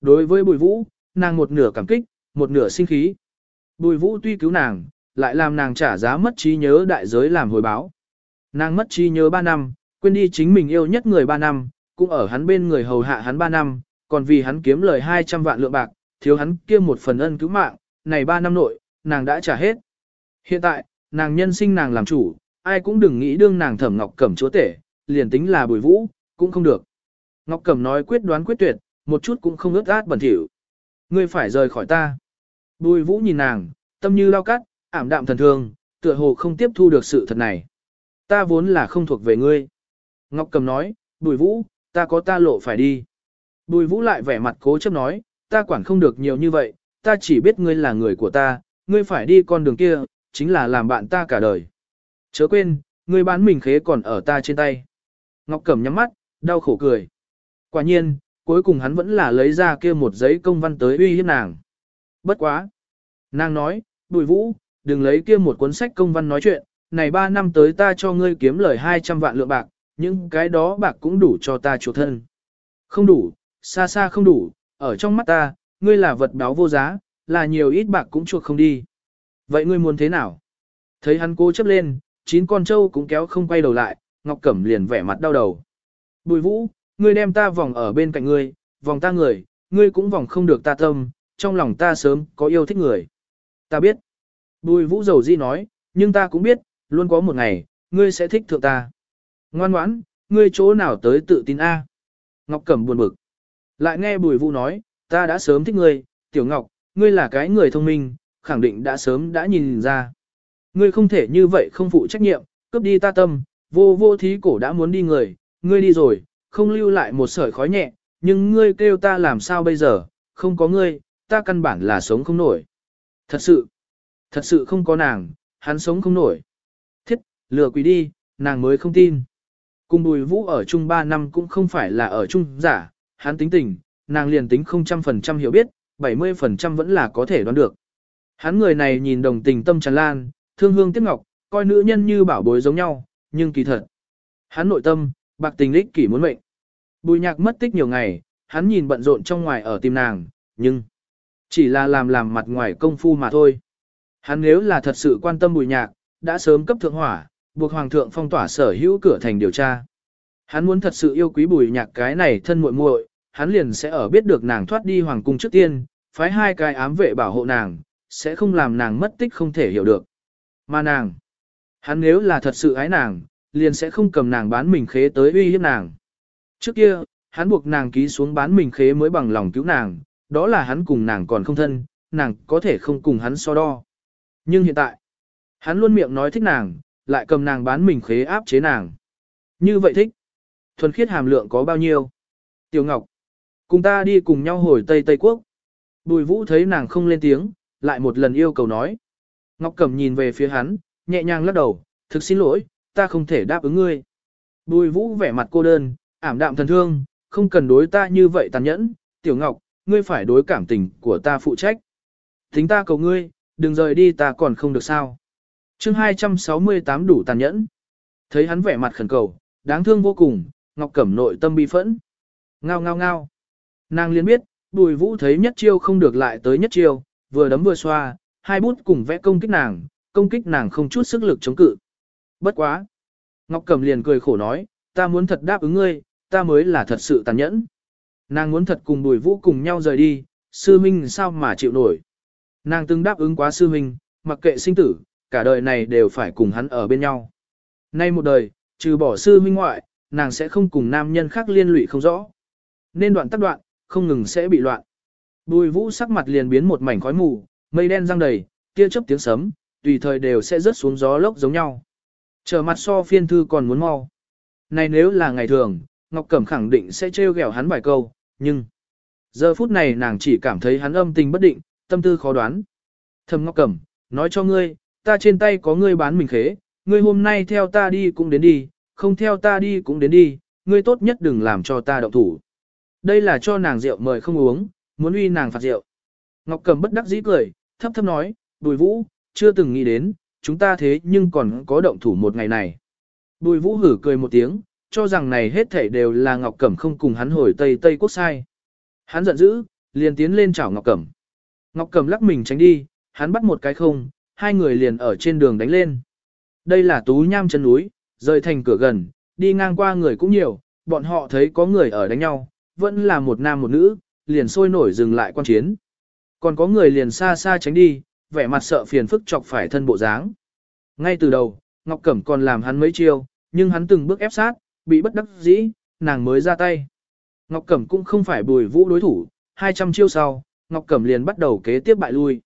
Đối với bùi vũ, nàng một nửa cảm kích, một nửa sinh khí. Bùi vũ tuy cứu nàng, lại làm nàng trả giá mất trí nhớ đại giới làm hồi báo. Nàng mất trí nhớ 3 năm, quên đi chính mình yêu nhất người 3 năm, cũng ở hắn bên người hầu hạ hắn 3 năm, còn vì hắn kiếm lời 200 vạn lượng bạc, thiếu hắn kia một phần ân cứu mạng, này 3 năm nội, nàng đã trả hết. Hiện tại, nàng nhân sinh nàng làm chủ, ai cũng đừng nghĩ đương nàng thẩm ngọc cẩm chúa tể, liền tính là bùi vũ, cũng không được. Ngọc Cẩm nói quyết đoán quyết tuyệt, một chút cũng không ướt át bẩn thỉu. Ngươi phải rời khỏi ta. Bùi vũ nhìn nàng, tâm như lao cắt, ảm đạm thần thương, tựa hồ không tiếp thu được sự thật này. Ta vốn là không thuộc về ngươi. Ngọc cầm nói, bùi vũ, ta có ta lộ phải đi. Bùi vũ lại vẻ mặt cố chấp nói, ta quản không được nhiều như vậy, ta chỉ biết ngươi là người của ta, ngươi phải đi con đường kia, chính là làm bạn ta cả đời. Chớ quên, ngươi bán mình khế còn ở ta trên tay. Ngọc Cẩm nhắm mắt, đau khổ cười. Quả nhiên, cuối cùng hắn vẫn là lấy ra kia một giấy công văn tới uy hiếp nàng. Bất quá. Nàng nói, bùi vũ, đừng lấy kia một cuốn sách công văn nói chuyện, này 3 năm tới ta cho ngươi kiếm lời 200 vạn lượng bạc, những cái đó bạc cũng đủ cho ta chủ thân. Không đủ, xa xa không đủ, ở trong mắt ta, ngươi là vật báo vô giá, là nhiều ít bạc cũng chuộc không đi. Vậy ngươi muốn thế nào? Thấy hắn cố chấp lên, chín con trâu cũng kéo không quay đầu lại, Ngọc Cẩm liền vẻ mặt đau đầu. Bùi vũ, ngươi đem ta vòng ở bên cạnh ngươi, vòng ta người, ngươi cũng vòng không được ta tâm, trong lòng ta sớm có yêu thích người. Ta biết. Bùi vũ dầu di nói, nhưng ta cũng biết, luôn có một ngày, ngươi sẽ thích thượng ta. Ngoan ngoãn, ngươi chỗ nào tới tự tin A. Ngọc Cẩm buồn bực. Lại nghe bùi vũ nói, ta đã sớm thích ngươi, tiểu Ngọc, ngươi là cái người thông minh, khẳng định đã sớm đã nhìn ra. Ngươi không thể như vậy không phụ trách nhiệm, cướp đi ta tâm, vô vô thí cổ đã muốn đi người, ngươi đi rồi, không lưu lại một sợi khói nhẹ, nhưng ngươi kêu ta làm sao bây giờ, không có ngươi, ta căn bản là sống không nổi. Thật sự, thật sự không có nàng, hắn sống không nổi. Thiết, lừa quỷ đi, nàng mới không tin. Cùng bùi vũ ở chung 3 năm cũng không phải là ở chung giả, hắn tính tình, nàng liền tính không trăm phần trăm hiểu biết, 70% vẫn là có thể đoán được. Hắn người này nhìn đồng tình tâm tràn lan, thương hương tiếc ngọc, coi nữ nhân như bảo bối giống nhau, nhưng kỳ thật. Hắn nội tâm, Bạc tình lích kỷ muốn mệnh. Bùi nhạc mất tích nhiều ngày, hắn nhìn bận rộn trong ngoài ở tìm nàng, nhưng chỉ là làm làm mặt ngoài công phu mà thôi. Hắn nếu là thật sự quan tâm bùi nhạc, đã sớm cấp thượng hỏa, buộc hoàng thượng phong tỏa sở hữu cửa thành điều tra. Hắn muốn thật sự yêu quý bùi nhạc cái này thân muội muội, hắn liền sẽ ở biết được nàng thoát đi hoàng cung trước tiên, phái hai cái ám vệ bảo hộ nàng, sẽ không làm nàng mất tích không thể hiểu được. Mà nàng, hắn nếu là thật sự ái nàng, liền sẽ không cầm nàng bán mình khế tới uy hiếp nàng. Trước kia, hắn buộc nàng ký xuống bán mình khế mới bằng lòng cứu nàng, đó là hắn cùng nàng còn không thân, nàng có thể không cùng hắn so đo. Nhưng hiện tại, hắn luôn miệng nói thích nàng, lại cầm nàng bán mình khế áp chế nàng. Như vậy thích. Thuần khiết hàm lượng có bao nhiêu? Tiểu Ngọc, cùng ta đi cùng nhau hồi Tây Tây Quốc. Bùi Vũ thấy nàng không lên tiếng, lại một lần yêu cầu nói. Ngọc Cẩm nhìn về phía hắn, nhẹ nhàng lắc đầu, thực xin lỗi, ta không thể đáp ứng ngươi. Bùi vũ vẻ mặt cô đơn, ảm đạm thần thương, không cần đối ta như vậy tàn nhẫn, tiểu ngọc, ngươi phải đối cảm tình của ta phụ trách. Thính ta cầu ngươi, đừng rời đi ta còn không được sao. chương 268 đủ tàn nhẫn. Thấy hắn vẻ mặt khẩn cầu, đáng thương vô cùng, ngọc cẩm nội tâm bi phẫn. Ngao ngao ngao. Nàng liền biết, bùi vũ thấy nhất chiêu không được lại tới nhất chiêu, vừa đấm vừa xoa, hai bút cùng vẽ công kích nàng, công kích nàng không chút sức lực chống cự. Bất quá. Ngọc Cẩm liền cười khổ nói, ta muốn thật đáp ứng ngươi, ta mới là thật sự tàn nhẫn. Nàng muốn thật cùng đùi vũ cùng nhau rời đi, sư minh sao mà chịu nổi. Nàng từng đáp ứng quá sư minh, mặc kệ sinh tử, cả đời này đều phải cùng hắn ở bên nhau. Nay một đời, trừ bỏ sư minh ngoại, nàng sẽ không cùng nam nhân khác liên lụy không rõ. Nên đoạn tắt đoạn, không ngừng sẽ bị loạn. Bùi vũ sắc mặt liền biến một mảnh khói mù, mây đen răng đầy, tia chớp tiếng sấm, tùy thời đều sẽ rớt xuống gió lốc giống nhau. Trở mặt so phiên thư còn muốn mau. Này nếu là ngày thường, Ngọc Cẩm khẳng định sẽ trêu ghẹo hắn vài câu, nhưng... Giờ phút này nàng chỉ cảm thấy hắn âm tình bất định, tâm tư khó đoán. Thầm Ngọc Cẩm, nói cho ngươi, ta trên tay có ngươi bán mình khế, ngươi hôm nay theo ta đi cũng đến đi, không theo ta đi cũng đến đi, ngươi tốt nhất đừng làm cho ta động thủ. Đây là cho nàng rượu mời không uống, muốn uy nàng phạt rượu. Ngọc Cẩm bất đắc dĩ cười, thấp thấp nói, đùi vũ, chưa từng nghĩ đến, chúng ta thế nhưng còn có động thủ một ngày này. Bùi vũ hử cười một tiếng, cho rằng này hết thảy đều là Ngọc Cẩm không cùng hắn hồi Tây Tây Quốc sai. Hắn giận dữ, liền tiến lên chảo Ngọc Cẩm. Ngọc Cẩm lắc mình tránh đi, hắn bắt một cái không, hai người liền ở trên đường đánh lên. Đây là tú nham chân núi, rời thành cửa gần, đi ngang qua người cũng nhiều, bọn họ thấy có người ở đánh nhau, vẫn là một nam một nữ, liền sôi nổi dừng lại quan chiến. Còn có người liền xa xa tránh đi, vẻ mặt sợ phiền phức chọc phải thân bộ dáng. Ngay từ đầu, Ngọc Cẩm còn làm hắn mấy chiêu, nhưng hắn từng bước ép sát, bị bất đắc dĩ, nàng mới ra tay. Ngọc Cẩm cũng không phải bùi vũ đối thủ, 200 chiêu sau, Ngọc Cẩm liền bắt đầu kế tiếp bại lui.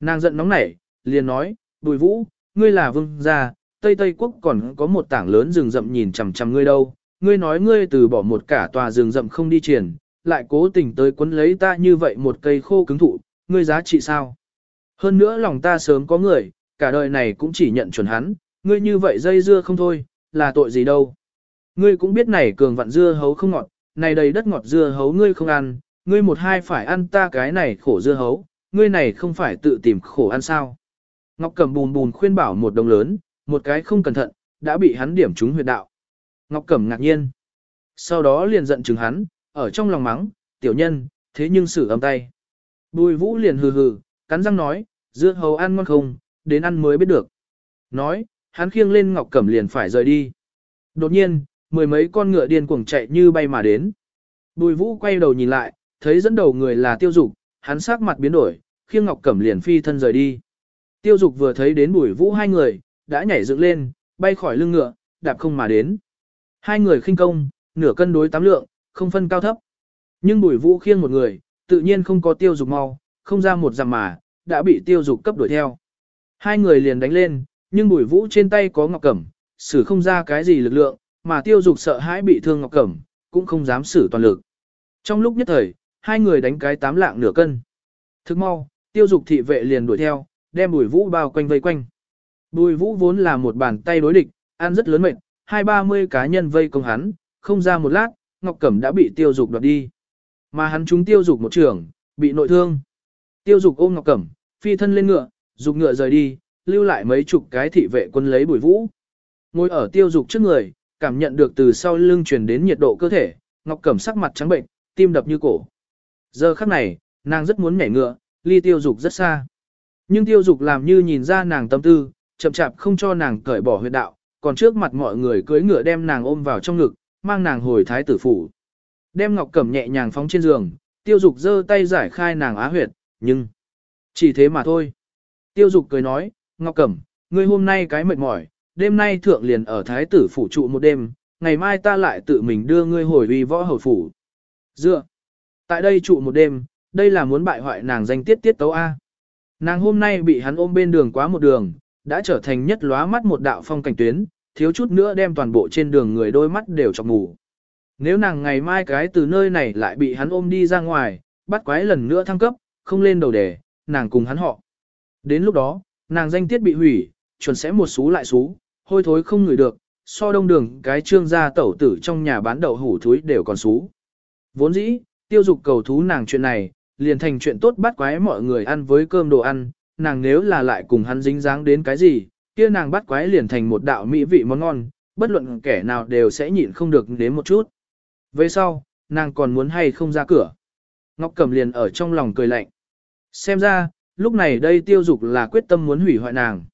Nàng giận nóng nảy, liền nói, bùi vũ, ngươi là vương gia, Tây Tây Quốc còn có một tảng lớn rừng rậm nhìn chằm chằm ngươi đâu, ngươi nói ngươi từ bỏ một cả tòa rừng rậm không đi triển, lại cố tình tới quấn lấy ta như vậy một cây khô cứng thụ, ngươi giá trị sao? Hơn nữa lòng ta sớm có người, cả đời này cũng chỉ nhận chuẩn hắn, ngươi như vậy dây dưa không thôi, là tội gì đâu. Ngươi cũng biết này cường vặn dưa hấu không ngọt, này đầy đất ngọt dưa hấu ngươi không ăn, ngươi một hai phải ăn ta cái này khổ dưa hấu, ngươi này không phải tự tìm khổ ăn sao. Ngọc Cẩm bùn bùn khuyên bảo một đồng lớn, một cái không cẩn thận, đã bị hắn điểm trúng huyệt đạo. Ngọc Cẩm ngạc nhiên. Sau đó liền giận chừng hắn, ở trong lòng mắng, tiểu nhân, thế nhưng xử âm tay. Bùi vũ liền hừ hừ, cắn răng nói, dưa hầu ăn ngon không, đến ăn mới biết được. Nói, hắn khiêng lên Ngọc Cẩm liền phải rời đi. Đột nhiên, mười mấy con ngựa điên cuồng chạy như bay mà đến. Bùi Vũ quay đầu nhìn lại, thấy dẫn đầu người là Tiêu Dục, hắn sắc mặt biến đổi, khiêng Ngọc Cẩm liền phi thân rời đi. Tiêu Dục vừa thấy đến Bùi Vũ hai người, đã nhảy dựng lên, bay khỏi lưng ngựa, đạp không mà đến. Hai người khinh công, nửa cân đối tám lượng, không phân cao thấp. Nhưng Bùi Vũ khiêng một người, tự nhiên không có Tiêu Dục mau, không ra một dặm mà, đã bị tiêu dục cấp đuổi theo. Hai người liền đánh lên, nhưng bùi vũ trên tay có ngọc cẩm, xử không ra cái gì lực lượng, mà tiêu dục sợ hãi bị thương ngọc cẩm, cũng không dám xử toàn lực. Trong lúc nhất thời, hai người đánh cái tám lạng nửa cân. Thức mau, tiêu dục thị vệ liền đuổi theo, đem bùi vũ bao quanh vây quanh. Bùi vũ vốn là một bàn tay đối địch, ăn rất lớn mệnh hai ba mươi cá nhân vây công hắn, không ra một lát, ngọc cẩm đã bị tiêu dục đoạt đi. Mà hắn chúng tiêu dục một trưởng, bị nội thương. Tiêu dục ôm Ngọc Cẩm, phi thân lên ngựa, dục ngựa rời đi, lưu lại mấy chục cái thị vệ quân lấy bùi vũ. Ngồi ở tiêu dục trước người, cảm nhận được từ sau lưng truyền đến nhiệt độ cơ thể, Ngọc Cẩm sắc mặt trắng bệnh, tim đập như cổ. Giờ khắc này, nàng rất muốn nhảy ngựa, ly tiêu dục rất xa. Nhưng tiêu dục làm như nhìn ra nàng tâm tư, chậm chạp không cho nàng cởi bỏ huyệt đạo, còn trước mặt mọi người cưỡi ngựa đem nàng ôm vào trong ngực, mang nàng hồi thái tử phủ. Đem Ngọc Cẩm nhẹ nhàng phóng trên giường, tiêu dục giơ tay giải khai nàng á huyệt, nhưng... Chỉ thế mà thôi. Tiêu dục cười nói, Ngọc Cẩm, ngươi hôm nay cái mệt mỏi, đêm nay thượng liền ở thái tử phủ trụ một đêm, ngày mai ta lại tự mình đưa ngươi hồi uy võ hầu phủ. Dựa, tại đây trụ một đêm, đây là muốn bại hoại nàng danh tiết tiết tấu A. Nàng hôm nay bị hắn ôm bên đường quá một đường, đã trở thành nhất lóa mắt một đạo phong cảnh tuyến, thiếu chút nữa đem toàn bộ trên đường người đôi mắt đều chọc ngủ Nếu nàng ngày mai cái từ nơi này lại bị hắn ôm đi ra ngoài, bắt quái lần nữa thăng cấp, không lên đầu đề, nàng cùng hắn họ. Đến lúc đó, nàng danh tiết bị hủy, chuẩn sẽ một xú lại xú, hôi thối không ngửi được, so đông đường cái trương gia tẩu tử trong nhà bán đậu hủ thúi đều còn xú. Vốn dĩ, tiêu dục cầu thú nàng chuyện này, liền thành chuyện tốt bắt quái mọi người ăn với cơm đồ ăn, nàng nếu là lại cùng hắn dính dáng đến cái gì, kia nàng bắt quái liền thành một đạo mỹ vị món ngon, bất luận kẻ nào đều sẽ nhịn không được đến một chút. Về sau, nàng còn muốn hay không ra cửa. Ngọc Cẩm liền ở trong lòng cười lạnh. Xem ra, lúc này đây tiêu dục là quyết tâm muốn hủy hoại nàng.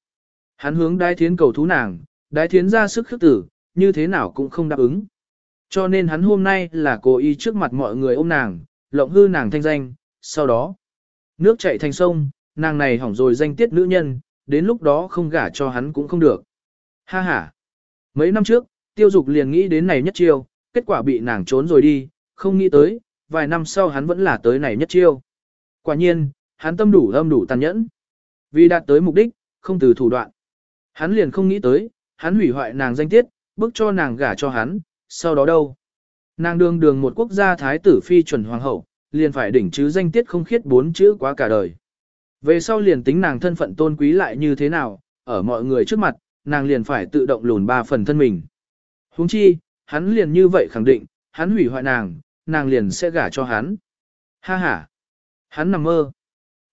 Hắn hướng đái thiến cầu thú nàng, đái thiến ra sức khước tử, như thế nào cũng không đáp ứng. Cho nên hắn hôm nay là cố ý trước mặt mọi người ôm nàng, lộng hư nàng thanh danh, sau đó. Nước chảy thành sông, nàng này hỏng rồi danh tiết nữ nhân, đến lúc đó không gả cho hắn cũng không được. Ha ha. Mấy năm trước, tiêu dục liền nghĩ đến này nhất chiêu, kết quả bị nàng trốn rồi đi, không nghĩ tới, vài năm sau hắn vẫn là tới này nhất chiêu. Quả nhiên, hắn tâm đủ âm đủ tàn nhẫn. Vì đạt tới mục đích, không từ thủ đoạn. Hắn liền không nghĩ tới, hắn hủy hoại nàng danh tiết, bức cho nàng gả cho hắn, sau đó đâu. Nàng đường đường một quốc gia thái tử phi chuẩn hoàng hậu, liền phải đỉnh chứ danh tiết không khiết bốn chữ quá cả đời. Về sau liền tính nàng thân phận tôn quý lại như thế nào, ở mọi người trước mặt, nàng liền phải tự động lùn ba phần thân mình. huống chi, hắn liền như vậy khẳng định, hắn hủy hoại nàng, nàng liền sẽ gả cho hắn. Ha ha! Hắn nằm mơ.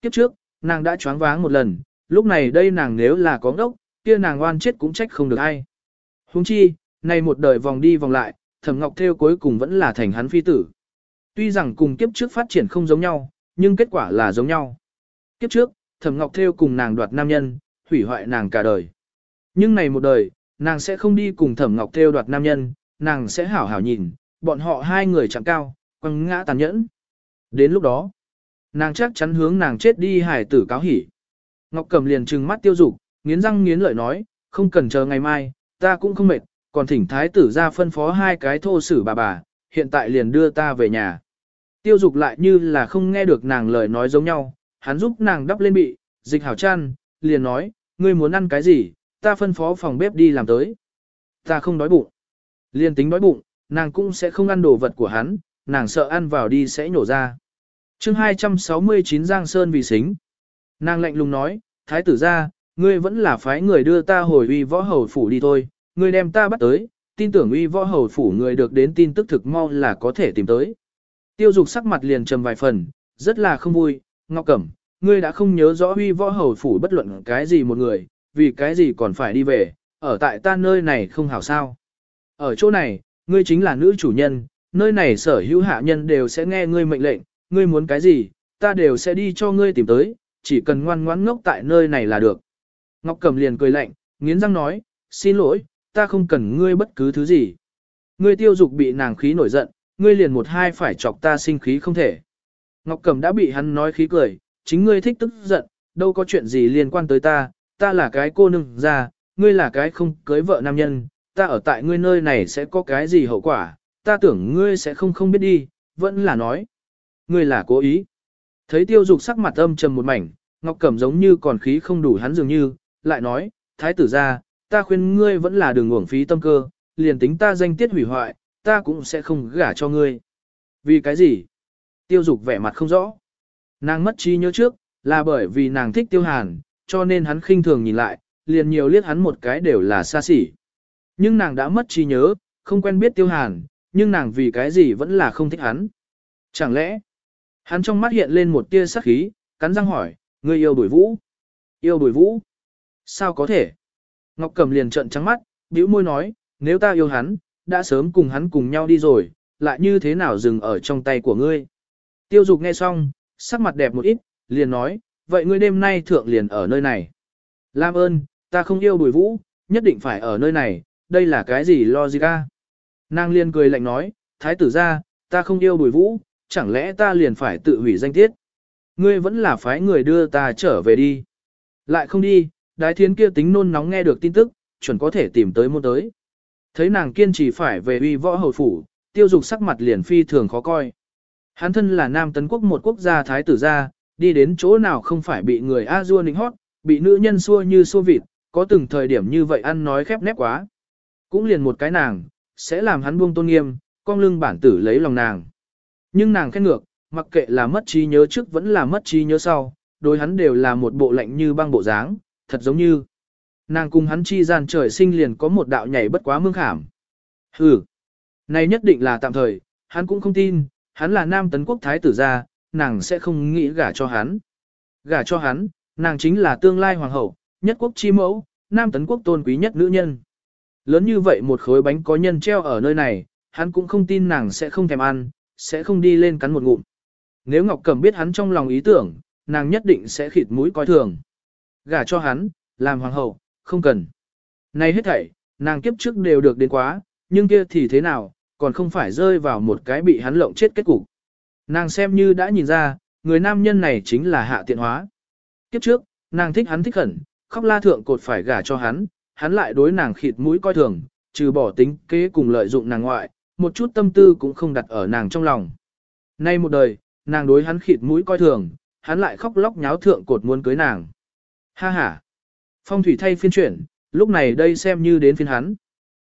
Kiếp trước, nàng đã choáng váng một lần, lúc này đây nàng nếu là có ngốc, kia nàng oan chết cũng trách không được ai. Huống chi, này một đời vòng đi vòng lại, Thẩm Ngọc Thêu cuối cùng vẫn là thành hắn phi tử. Tuy rằng cùng kiếp trước phát triển không giống nhau, nhưng kết quả là giống nhau. Kiếp trước, Thẩm Ngọc Thêu cùng nàng đoạt nam nhân, hủy hoại nàng cả đời. Nhưng này một đời, nàng sẽ không đi cùng Thẩm Ngọc Thêu đoạt nam nhân, nàng sẽ hảo hảo nhìn, bọn họ hai người chẳng cao, quăng ngã tàn nhẫn. Đến lúc đó, Nàng chắc chắn hướng nàng chết đi hải tử cáo hỉ. Ngọc Cẩm liền trừng mắt tiêu dục, nghiến răng nghiến lợi nói, không cần chờ ngày mai, ta cũng không mệt, còn thỉnh thái tử ra phân phó hai cái thô sử bà bà, hiện tại liền đưa ta về nhà. Tiêu dục lại như là không nghe được nàng lời nói giống nhau, hắn giúp nàng đắp lên bị, dịch hảo chăn, liền nói, ngươi muốn ăn cái gì, ta phân phó phòng bếp đi làm tới. Ta không đói bụng. Liền tính đói bụng, nàng cũng sẽ không ăn đồ vật của hắn, nàng sợ ăn vào đi sẽ nhổ ra chương 269 Giang Sơn vì xính. Nàng lạnh lùng nói, thái tử ra, ngươi vẫn là phái người đưa ta hồi uy võ hầu phủ đi thôi, ngươi đem ta bắt tới, tin tưởng uy võ hầu phủ người được đến tin tức thực mau là có thể tìm tới. Tiêu dục sắc mặt liền trầm vài phần, rất là không vui, ngọc cẩm, ngươi đã không nhớ rõ uy võ hầu phủ bất luận cái gì một người, vì cái gì còn phải đi về, ở tại ta nơi này không hảo sao. Ở chỗ này, ngươi chính là nữ chủ nhân, nơi này sở hữu hạ nhân đều sẽ nghe ngươi mệnh lệnh, ngươi muốn cái gì, ta đều sẽ đi cho ngươi tìm tới, chỉ cần ngoan ngoãn ngốc tại nơi này là được. Ngọc Cẩm liền cười lạnh, nghiến răng nói, xin lỗi, ta không cần ngươi bất cứ thứ gì. Ngươi tiêu dục bị nàng khí nổi giận, ngươi liền một hai phải chọc ta sinh khí không thể. Ngọc Cẩm đã bị hắn nói khí cười, chính ngươi thích tức giận, đâu có chuyện gì liên quan tới ta, ta là cái cô nương ra, ngươi là cái không cưới vợ nam nhân, ta ở tại ngươi nơi này sẽ có cái gì hậu quả, ta tưởng ngươi sẽ không không biết đi, vẫn là nói ngươi là cố ý. Thấy tiêu dục sắc mặt âm trầm một mảnh, Ngọc Cẩm giống như còn khí không đủ hắn dường như, lại nói, thái tử ra, ta khuyên ngươi vẫn là đường uổng phí tâm cơ, liền tính ta danh tiết hủy hoại, ta cũng sẽ không gả cho ngươi. Vì cái gì? Tiêu dục vẻ mặt không rõ. Nàng mất trí nhớ trước, là bởi vì nàng thích tiêu hàn, cho nên hắn khinh thường nhìn lại, liền nhiều liếc hắn một cái đều là xa xỉ. Nhưng nàng đã mất trí nhớ, không quen biết tiêu hàn, nhưng nàng vì cái gì vẫn là không thích hắn. Chẳng lẽ, Hắn trong mắt hiện lên một tia sắc khí, cắn răng hỏi, ngươi yêu đuổi vũ. Yêu đuổi vũ? Sao có thể? Ngọc Cầm liền trợn trắng mắt, bĩu môi nói, nếu ta yêu hắn, đã sớm cùng hắn cùng nhau đi rồi, lại như thế nào dừng ở trong tay của ngươi. Tiêu dục nghe xong, sắc mặt đẹp một ít, liền nói, vậy ngươi đêm nay thượng liền ở nơi này. Lam ơn, ta không yêu bùi vũ, nhất định phải ở nơi này, đây là cái gì logica. Nàng liền cười lạnh nói, thái tử ra, ta không yêu bùi vũ, chẳng lẽ ta liền phải tự hủy danh tiết? Ngươi vẫn là phái người đưa ta trở về đi. Lại không đi, đái thiến kia tính nôn nóng nghe được tin tức, chuẩn có thể tìm tới môn tới. Thấy nàng kiên trì phải về uy võ hầu phủ, tiêu dục sắc mặt liền phi thường khó coi. Hắn thân là nam tấn quốc một quốc gia thái tử gia, đi đến chỗ nào không phải bị người a dua nịnh hót, bị nữ nhân xua như xua vịt, có từng thời điểm như vậy ăn nói khép nép quá. Cũng liền một cái nàng, sẽ làm hắn buông tôn nghiêm, con lưng bản tử lấy lòng nàng. Nhưng nàng khen ngược, mặc kệ là mất trí nhớ trước vẫn là mất trí nhớ sau, đối hắn đều là một bộ lạnh như băng bộ dáng, thật giống như. Nàng cùng hắn chi gian trời sinh liền có một đạo nhảy bất quá mương khảm. Hừ, này nhất định là tạm thời, hắn cũng không tin, hắn là nam tấn quốc thái tử gia, nàng sẽ không nghĩ gả cho hắn. Gả cho hắn, nàng chính là tương lai hoàng hậu, nhất quốc chi mẫu, nam tấn quốc tôn quý nhất nữ nhân. Lớn như vậy một khối bánh có nhân treo ở nơi này, hắn cũng không tin nàng sẽ không thèm ăn, sẽ không đi lên cắn một ngụm. Nếu Ngọc Cẩm biết hắn trong lòng ý tưởng, nàng nhất định sẽ khịt mũi coi thường. Gả cho hắn, làm hoàng hậu, không cần. Nay hết thảy, nàng kiếp trước đều được đến quá, nhưng kia thì thế nào, còn không phải rơi vào một cái bị hắn lộng chết kết cục. Nàng xem như đã nhìn ra, người nam nhân này chính là hạ tiện hóa. Kiếp trước, nàng thích hắn thích khẩn, khóc la thượng cột phải gả cho hắn, hắn lại đối nàng khịt mũi coi thường, trừ bỏ tính kế cùng lợi dụng nàng ngoại, một chút tâm tư cũng không đặt ở nàng trong lòng. Nay một đời, nàng đối hắn khịt mũi coi thường, hắn lại khóc lóc nháo thượng cột muốn cưới nàng. Ha ha! Phong thủy thay phiên chuyển, lúc này đây xem như đến phiên hắn.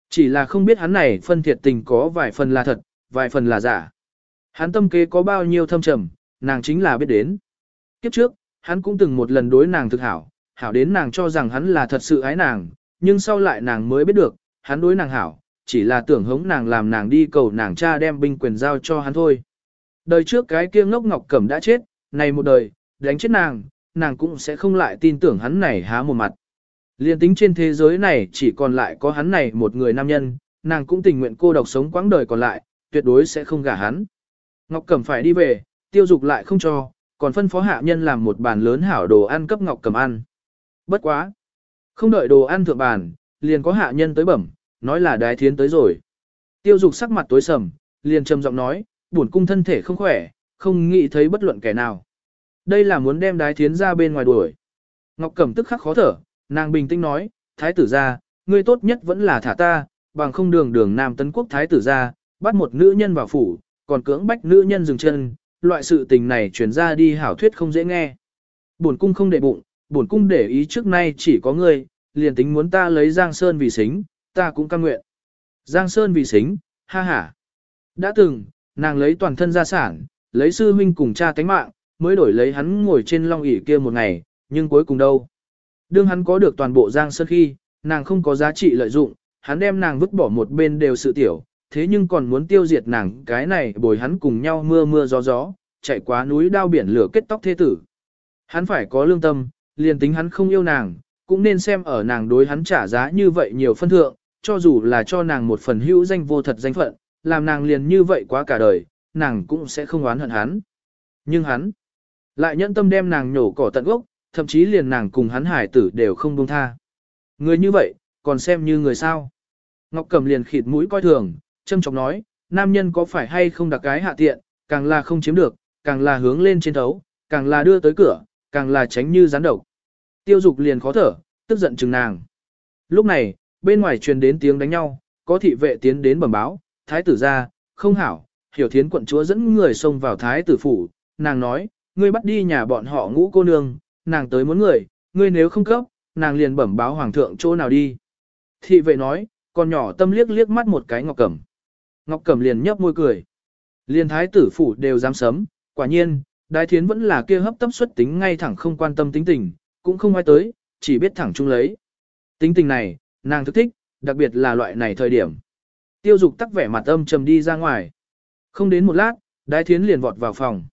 Chỉ là không biết hắn này phân thiệt tình có vài phần là thật, vài phần là giả. Hắn tâm kế có bao nhiêu thâm trầm, nàng chính là biết đến. Kiếp trước, hắn cũng từng một lần đối nàng thực hảo, hảo đến nàng cho rằng hắn là thật sự ái nàng, nhưng sau lại nàng mới biết được, hắn đối nàng hảo, chỉ là tưởng hống nàng làm nàng đi cầu nàng cha đem binh quyền giao cho hắn thôi. Đời trước cái kia ngốc ngọc cẩm đã chết, này một đời, đánh chết nàng, nàng cũng sẽ không lại tin tưởng hắn này há một mặt. Liên tính trên thế giới này chỉ còn lại có hắn này một người nam nhân, nàng cũng tình nguyện cô độc sống quãng đời còn lại, tuyệt đối sẽ không gả hắn. Ngọc Cẩm phải đi về, tiêu dục lại không cho, còn phân phó hạ nhân làm một bàn lớn hảo đồ ăn cấp Ngọc Cẩm ăn. Bất quá. Không đợi đồ ăn thượng bàn, liền có hạ nhân tới bẩm, nói là đái thiến tới rồi. Tiêu dục sắc mặt tối sầm, liền trầm giọng nói, buồn cung thân thể không khỏe, không nghĩ thấy bất luận kẻ nào. Đây là muốn đem đái thiến ra bên ngoài đuổi. Ngọc Cẩm tức khắc khó thở, nàng bình tĩnh nói, thái tử ra, ngươi tốt nhất vẫn là thả ta, bằng không đường đường Nam Tấn Quốc thái tử ra, bắt một nữ nhân vào phủ, còn cưỡng bách nữ nhân dừng chân, loại sự tình này truyền ra đi hảo thuyết không dễ nghe. Bổn cung không để bụng, bổn cung để ý trước nay chỉ có ngươi, liền tính muốn ta lấy Giang Sơn vì xính, ta cũng cam nguyện. Giang Sơn vì xính, ha ha. Đã từng, nàng lấy toàn thân gia sản, lấy sư huynh cùng cha tánh mạng, mới đổi lấy hắn ngồi trên long ỷ kia một ngày, nhưng cuối cùng đâu. Đương hắn có được toàn bộ Giang Sơn khi, nàng không có giá trị lợi dụng, hắn đem nàng vứt bỏ một bên đều sự tiểu, thế nhưng còn muốn tiêu diệt nàng cái này bồi hắn cùng nhau mưa mưa gió gió, chạy quá núi đao biển lửa kết tóc thế tử. Hắn phải có lương tâm, liền tính hắn không yêu nàng, cũng nên xem ở nàng đối hắn trả giá như vậy nhiều phân thượng, cho dù là cho nàng một phần hữu danh vô thật danh phận, làm nàng liền như vậy quá cả đời, nàng cũng sẽ không oán hận hắn. Nhưng hắn lại nhẫn tâm đem nàng nhổ cỏ tận gốc, thậm chí liền nàng cùng hắn hải tử đều không buông tha. Người như vậy, còn xem như người sao. Ngọc Cầm liền khịt mũi coi thường, châm trọng nói, nam nhân có phải hay không đặc cái hạ tiện, càng là không chiếm được, càng là hướng lên trên thấu, càng là đưa tới cửa, càng là tránh như gián độc. Tiêu dục liền khó thở, tức giận chừng nàng. Lúc này, bên ngoài truyền đến tiếng đánh nhau, có thị vệ tiến đến bẩm báo, thái tử ra, không hảo, hiểu thiến quận chúa dẫn người xông vào thái tử phủ, nàng nói, ngươi bắt đi nhà bọn họ ngũ cô nương, nàng tới muốn người, ngươi nếu không cấp, nàng liền bẩm báo hoàng thượng chỗ nào đi. Thị vệ nói, con nhỏ tâm liếc liếc mắt một cái ngọc cẩm. Ngọc cẩm liền nhấp môi cười. Liền thái tử phủ đều dám sấm, quả nhiên, đại thiến vẫn là kia hấp tấp xuất tính ngay thẳng không quan tâm tính tình, cũng không ai tới, chỉ biết thẳng chung lấy. Tính tình này, nàng thức thích, đặc biệt là loại này thời điểm. Tiêu dục tắc vẻ mặt âm trầm đi ra ngoài. Không đến một lát, đái thiến liền vọt vào phòng.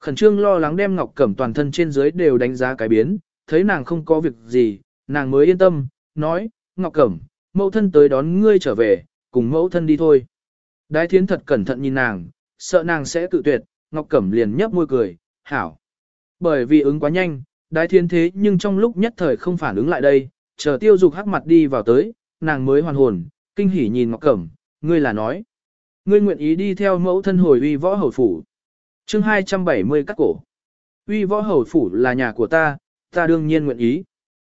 Khẩn trương lo lắng đem ngọc cẩm toàn thân trên dưới đều đánh giá cái biến, thấy nàng không có việc gì, nàng mới yên tâm, nói, ngọc cẩm, mẫu thân tới đón ngươi trở về, cùng mẫu thân đi thôi. Đái thiến thật cẩn thận nhìn nàng, sợ nàng sẽ tự tuyệt, ngọc cẩm liền nhấp môi cười, hảo. Bởi vì ứng quá nhanh, đái thiến thế nhưng trong lúc nhất thời không phản ứng lại đây, chờ tiêu dục hắc mặt đi vào tới, nàng mới hoàn hồn, kinh hỉ nhìn Ngọc Cẩm, ngươi là nói. Ngươi nguyện ý đi theo mẫu thân hồi uy võ hầu phủ. chương 270 cắt cổ. Uy võ hầu phủ là nhà của ta, ta đương nhiên nguyện ý.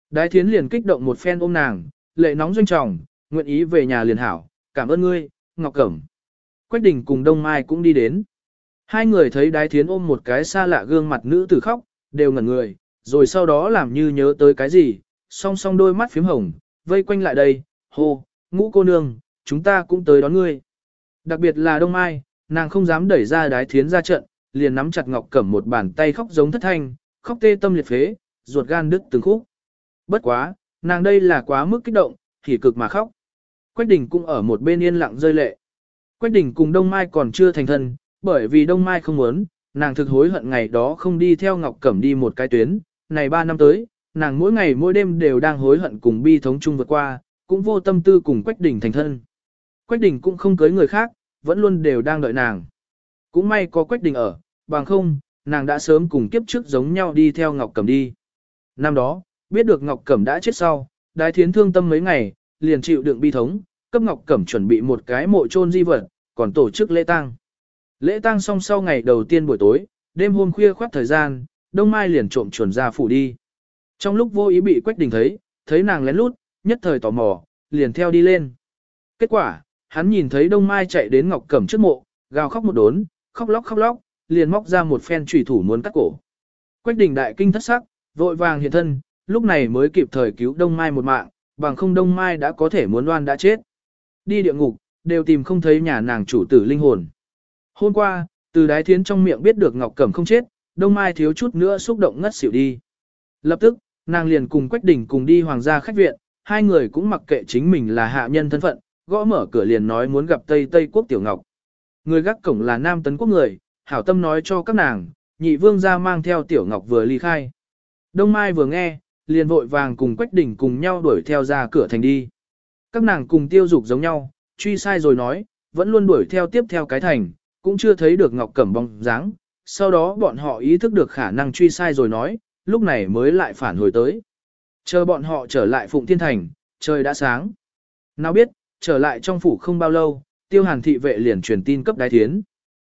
Đái thiến liền kích động một phen ôm nàng, lệ nóng doanh trọng, nguyện ý về nhà liền hảo, cảm ơn ngươi, Ngọc Cẩm. Quách đình cùng Đông Mai cũng đi đến. Hai người thấy đái thiến ôm một cái xa lạ gương mặt nữ tử khóc, đều ngẩn người, rồi sau đó làm như nhớ tới cái gì, song song đôi mắt phím hồng, vây quanh lại đây, hô, ngũ cô nương, chúng ta cũng tới đón ngươi. Đặc biệt là Đông Mai, nàng không dám đẩy ra đái thiến ra trận, liền nắm chặt Ngọc Cẩm một bàn tay khóc giống thất thanh, khóc tê tâm liệt phế, ruột gan đứt từng khúc. Bất quá, nàng đây là quá mức kích động, thì cực mà khóc. Quách Đình cũng ở một bên yên lặng rơi lệ. Quách Đình cùng Đông Mai còn chưa thành thân, bởi vì Đông Mai không muốn, nàng thực hối hận ngày đó không đi theo Ngọc Cẩm đi một cái tuyến, này ba năm tới, nàng mỗi ngày mỗi đêm đều đang hối hận cùng bi thống chung vượt qua, cũng vô tâm tư cùng Quách Đình thành thân. Quách Đình cũng không cưới người khác, vẫn luôn đều đang đợi nàng. Cũng may có Quách Đình ở, bằng không, nàng đã sớm cùng kiếp trước giống nhau đi theo Ngọc Cẩm đi. Năm đó, biết được Ngọc Cẩm đã chết sau, đái thiến thương tâm mấy ngày, liền chịu đựng bi thống, cấp Ngọc Cẩm chuẩn bị một cái mộ chôn di vật, còn tổ chức lễ tang. Lễ tang xong sau ngày đầu tiên buổi tối, đêm hôm khuya khoát thời gian, Đông Mai liền trộm chuẩn ra phủ đi. Trong lúc vô ý bị Quách Đình thấy, thấy nàng lén lút, nhất thời tò mò, liền theo đi lên. Kết quả, hắn nhìn thấy Đông Mai chạy đến Ngọc Cẩm trước mộ, gào khóc một đốn, khóc lóc khóc lóc, liền móc ra một phen chủy thủ muốn cắt cổ. Quách Đình đại kinh thất sắc, vội vàng hiện thân, lúc này mới kịp thời cứu Đông Mai một mạng, bằng không Đông Mai đã có thể muốn đoan đã chết. Đi địa ngục, đều tìm không thấy nhà nàng chủ tử linh hồn. Hôm qua, từ đái thiến trong miệng biết được Ngọc Cẩm không chết, Đông Mai thiếu chút nữa xúc động ngất xỉu đi. Lập tức, nàng liền cùng Quách Đình cùng đi hoàng gia khách viện, hai người cũng mặc kệ chính mình là hạ nhân thân phận, gõ mở cửa liền nói muốn gặp Tây Tây quốc Tiểu Ngọc. Người gác cổng là nam tấn quốc người, hảo tâm nói cho các nàng, nhị vương gia mang theo Tiểu Ngọc vừa ly khai. Đông Mai vừa nghe, liền vội vàng cùng Quách Đình cùng nhau đuổi theo ra cửa thành đi. Các nàng cùng tiêu dục giống nhau, truy sai rồi nói, vẫn luôn đuổi theo tiếp theo cái thành, cũng chưa thấy được Ngọc Cẩm bóng dáng. Sau đó bọn họ ý thức được khả năng truy sai rồi nói, lúc này mới lại phản hồi tới. Chờ bọn họ trở lại Phụng Thiên Thành, trời đã sáng. Nào biết, trở lại trong phủ không bao lâu, tiêu hàn thị vệ liền truyền tin cấp đái thiến.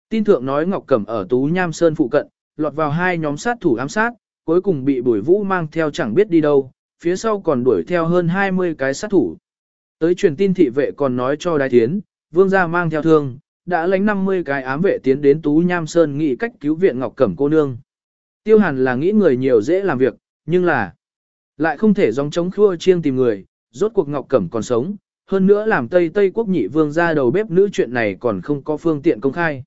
Tin thượng nói Ngọc Cẩm ở Tú Nham Sơn phụ cận, lọt vào hai nhóm sát thủ ám sát, cuối cùng bị bùi vũ mang theo chẳng biết đi đâu, phía sau còn đuổi theo hơn 20 cái sát thủ. Tới truyền tin thị vệ còn nói cho đái thiến, vương gia mang theo thương, đã lánh 50 cái ám vệ tiến đến Tú Nham Sơn nghị cách cứu viện Ngọc Cẩm cô nương. Tiêu hàn là nghĩ người nhiều dễ làm việc, nhưng là lại không thể dòng chống khua chiêng tìm người, rốt cuộc Ngọc Cẩm còn sống, hơn nữa làm Tây Tây quốc nhị vương ra đầu bếp nữ chuyện này còn không có phương tiện công khai.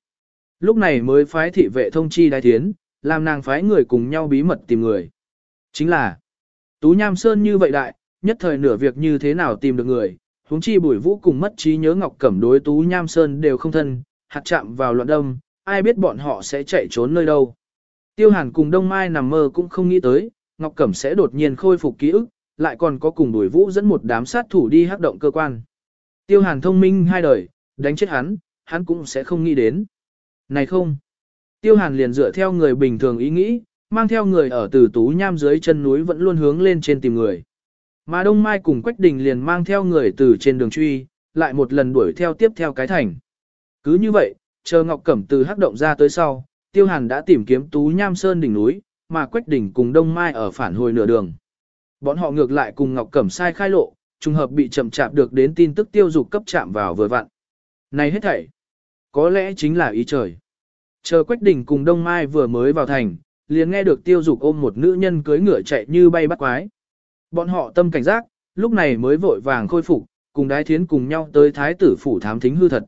Lúc này mới phái thị vệ thông chi đai thiến, làm nàng phái người cùng nhau bí mật tìm người. Chính là, Tú Nham Sơn như vậy đại, nhất thời nửa việc như thế nào tìm được người, huống chi bùi vũ cùng mất trí nhớ Ngọc Cẩm đối Tú Nham Sơn đều không thân, hạt chạm vào loạn đông ai biết bọn họ sẽ chạy trốn nơi đâu. Tiêu Hàn cùng Đông Mai nằm mơ cũng không nghĩ tới, Ngọc Cẩm sẽ đột nhiên khôi phục ký ức, lại còn có cùng đuổi vũ dẫn một đám sát thủ đi hắc động cơ quan. Tiêu Hàn thông minh hai đời, đánh chết hắn, hắn cũng sẽ không nghĩ đến. Này không! Tiêu Hàn liền dựa theo người bình thường ý nghĩ, mang theo người ở từ tú nham dưới chân núi vẫn luôn hướng lên trên tìm người. Mà Đông Mai cùng Quách Đình liền mang theo người từ trên đường truy, lại một lần đuổi theo tiếp theo cái thành. Cứ như vậy, chờ Ngọc Cẩm từ hắc động ra tới sau, Tiêu Hàn đã tìm kiếm Tú Nham Sơn đỉnh núi, mà Quách Đỉnh cùng Đông Mai ở phản hồi nửa đường. Bọn họ ngược lại cùng Ngọc Cẩm Sai khai lộ, trùng hợp bị chậm chạp được đến tin tức tiêu dục cấp chạm vào vừa vặn. Này hết thảy, có lẽ chính là ý trời. Chờ Quách Đỉnh cùng Đông Mai vừa mới vào thành, liền nghe được tiêu dục ôm một nữ nhân cưới ngựa chạy như bay bắt quái. Bọn họ tâm cảnh giác, lúc này mới vội vàng khôi phục, cùng đái thiến cùng nhau tới thái tử phủ thám thính hư thật.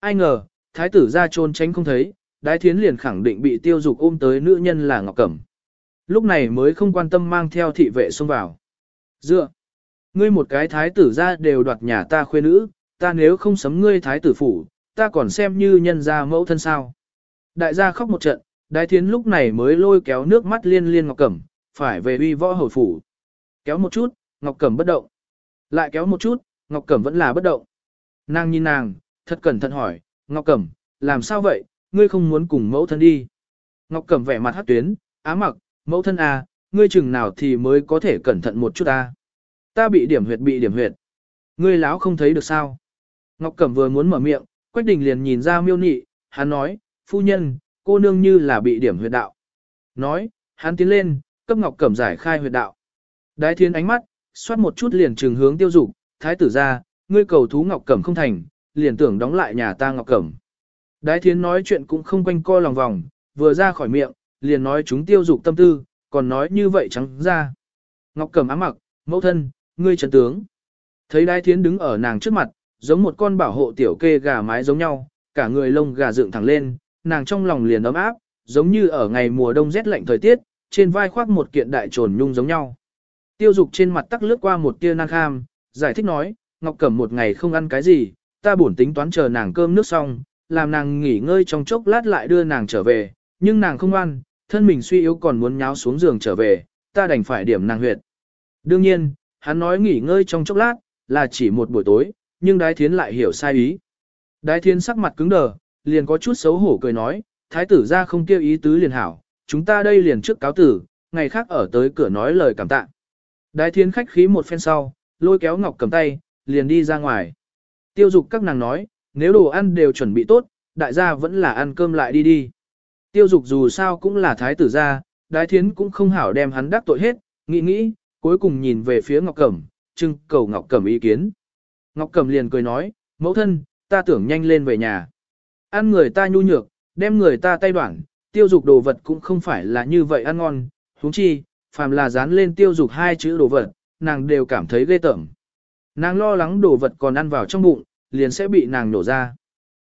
Ai ngờ, thái tử ra trôn tránh không thấy, Đái Thiến liền khẳng định bị tiêu dục ôm tới nữ nhân là Ngọc Cẩm. Lúc này mới không quan tâm mang theo thị vệ xông vào. Dựa, ngươi một cái thái tử ra đều đoạt nhà ta khuê nữ, ta nếu không sấm ngươi thái tử phủ, ta còn xem như nhân ra mẫu thân sao. Đại gia khóc một trận, Đái Thiến lúc này mới lôi kéo nước mắt liên liên Ngọc Cẩm, phải về uy võ hầu phủ. Kéo một chút, Ngọc Cẩm bất động. Lại kéo một chút, Ngọc Cẩm vẫn là bất động. Nàng nhìn nàng, thật cẩn thận hỏi, Ngọc Cẩm, làm sao vậy, ngươi không muốn cùng mẫu thân đi. Ngọc Cẩm vẻ mặt hát tuyến, á mặc, mẫu thân à, ngươi chừng nào thì mới có thể cẩn thận một chút ta. À. Ta bị điểm huyệt bị điểm huyệt. Ngươi láo không thấy được sao. Ngọc Cẩm vừa muốn mở miệng, Quách Đình liền nhìn ra miêu nị, hắn nói, phu nhân, cô nương như là bị điểm huyệt đạo. Nói, hắn tiến lên, cấp Ngọc Cẩm giải khai huyệt đạo. Đái thiên ánh mắt, xoát một chút liền trừng hướng tiêu dục, thái tử ra, ngươi cầu thú Ngọc Cẩm không thành, liền tưởng đóng lại nhà ta Ngọc Cẩm. Đái thiến nói chuyện cũng không quanh co lòng vòng, vừa ra khỏi miệng, liền nói chúng tiêu dục tâm tư, còn nói như vậy trắng ra. Ngọc cầm ám mặc, mẫu thân, ngươi trần tướng. Thấy đái thiến đứng ở nàng trước mặt, giống một con bảo hộ tiểu kê gà mái giống nhau, cả người lông gà dựng thẳng lên, nàng trong lòng liền ấm áp, giống như ở ngày mùa đông rét lạnh thời tiết, trên vai khoác một kiện đại trồn nhung giống nhau. Tiêu dục trên mặt tắc lướt qua một tia nang kham, giải thích nói, Ngọc Cẩm một ngày không ăn cái gì, ta bổn tính toán chờ nàng cơm nước xong, làm nàng nghỉ ngơi trong chốc lát lại đưa nàng trở về, nhưng nàng không ăn, thân mình suy yếu còn muốn nháo xuống giường trở về, ta đành phải điểm nàng huyệt. Đương nhiên, hắn nói nghỉ ngơi trong chốc lát, là chỉ một buổi tối, nhưng đái thiến lại hiểu sai ý. Đái thiến sắc mặt cứng đờ, liền có chút xấu hổ cười nói, thái tử ra không kêu ý tứ liền hảo, chúng ta đây liền trước cáo tử, ngày khác ở tới cửa nói lời cảm tạ. Đái thiến khách khí một phen sau, lôi kéo ngọc cầm tay, liền đi ra ngoài. Tiêu dục các nàng nói, nếu đồ ăn đều chuẩn bị tốt, đại gia vẫn là ăn cơm lại đi đi. Tiêu dục dù sao cũng là thái tử gia, đái thiến cũng không hảo đem hắn đắc tội hết, nghĩ nghĩ, cuối cùng nhìn về phía Ngọc Cẩm, trưng cầu Ngọc Cẩm ý kiến. Ngọc Cẩm liền cười nói, mẫu thân, ta tưởng nhanh lên về nhà. Ăn người ta nhu nhược, đem người ta tay đoạn, tiêu dục đồ vật cũng không phải là như vậy ăn ngon, huống chi, phàm là dán lên tiêu dục hai chữ đồ vật, nàng đều cảm thấy ghê tởm. Nàng lo lắng đồ vật còn ăn vào trong bụng, liền sẽ bị nàng nổ ra.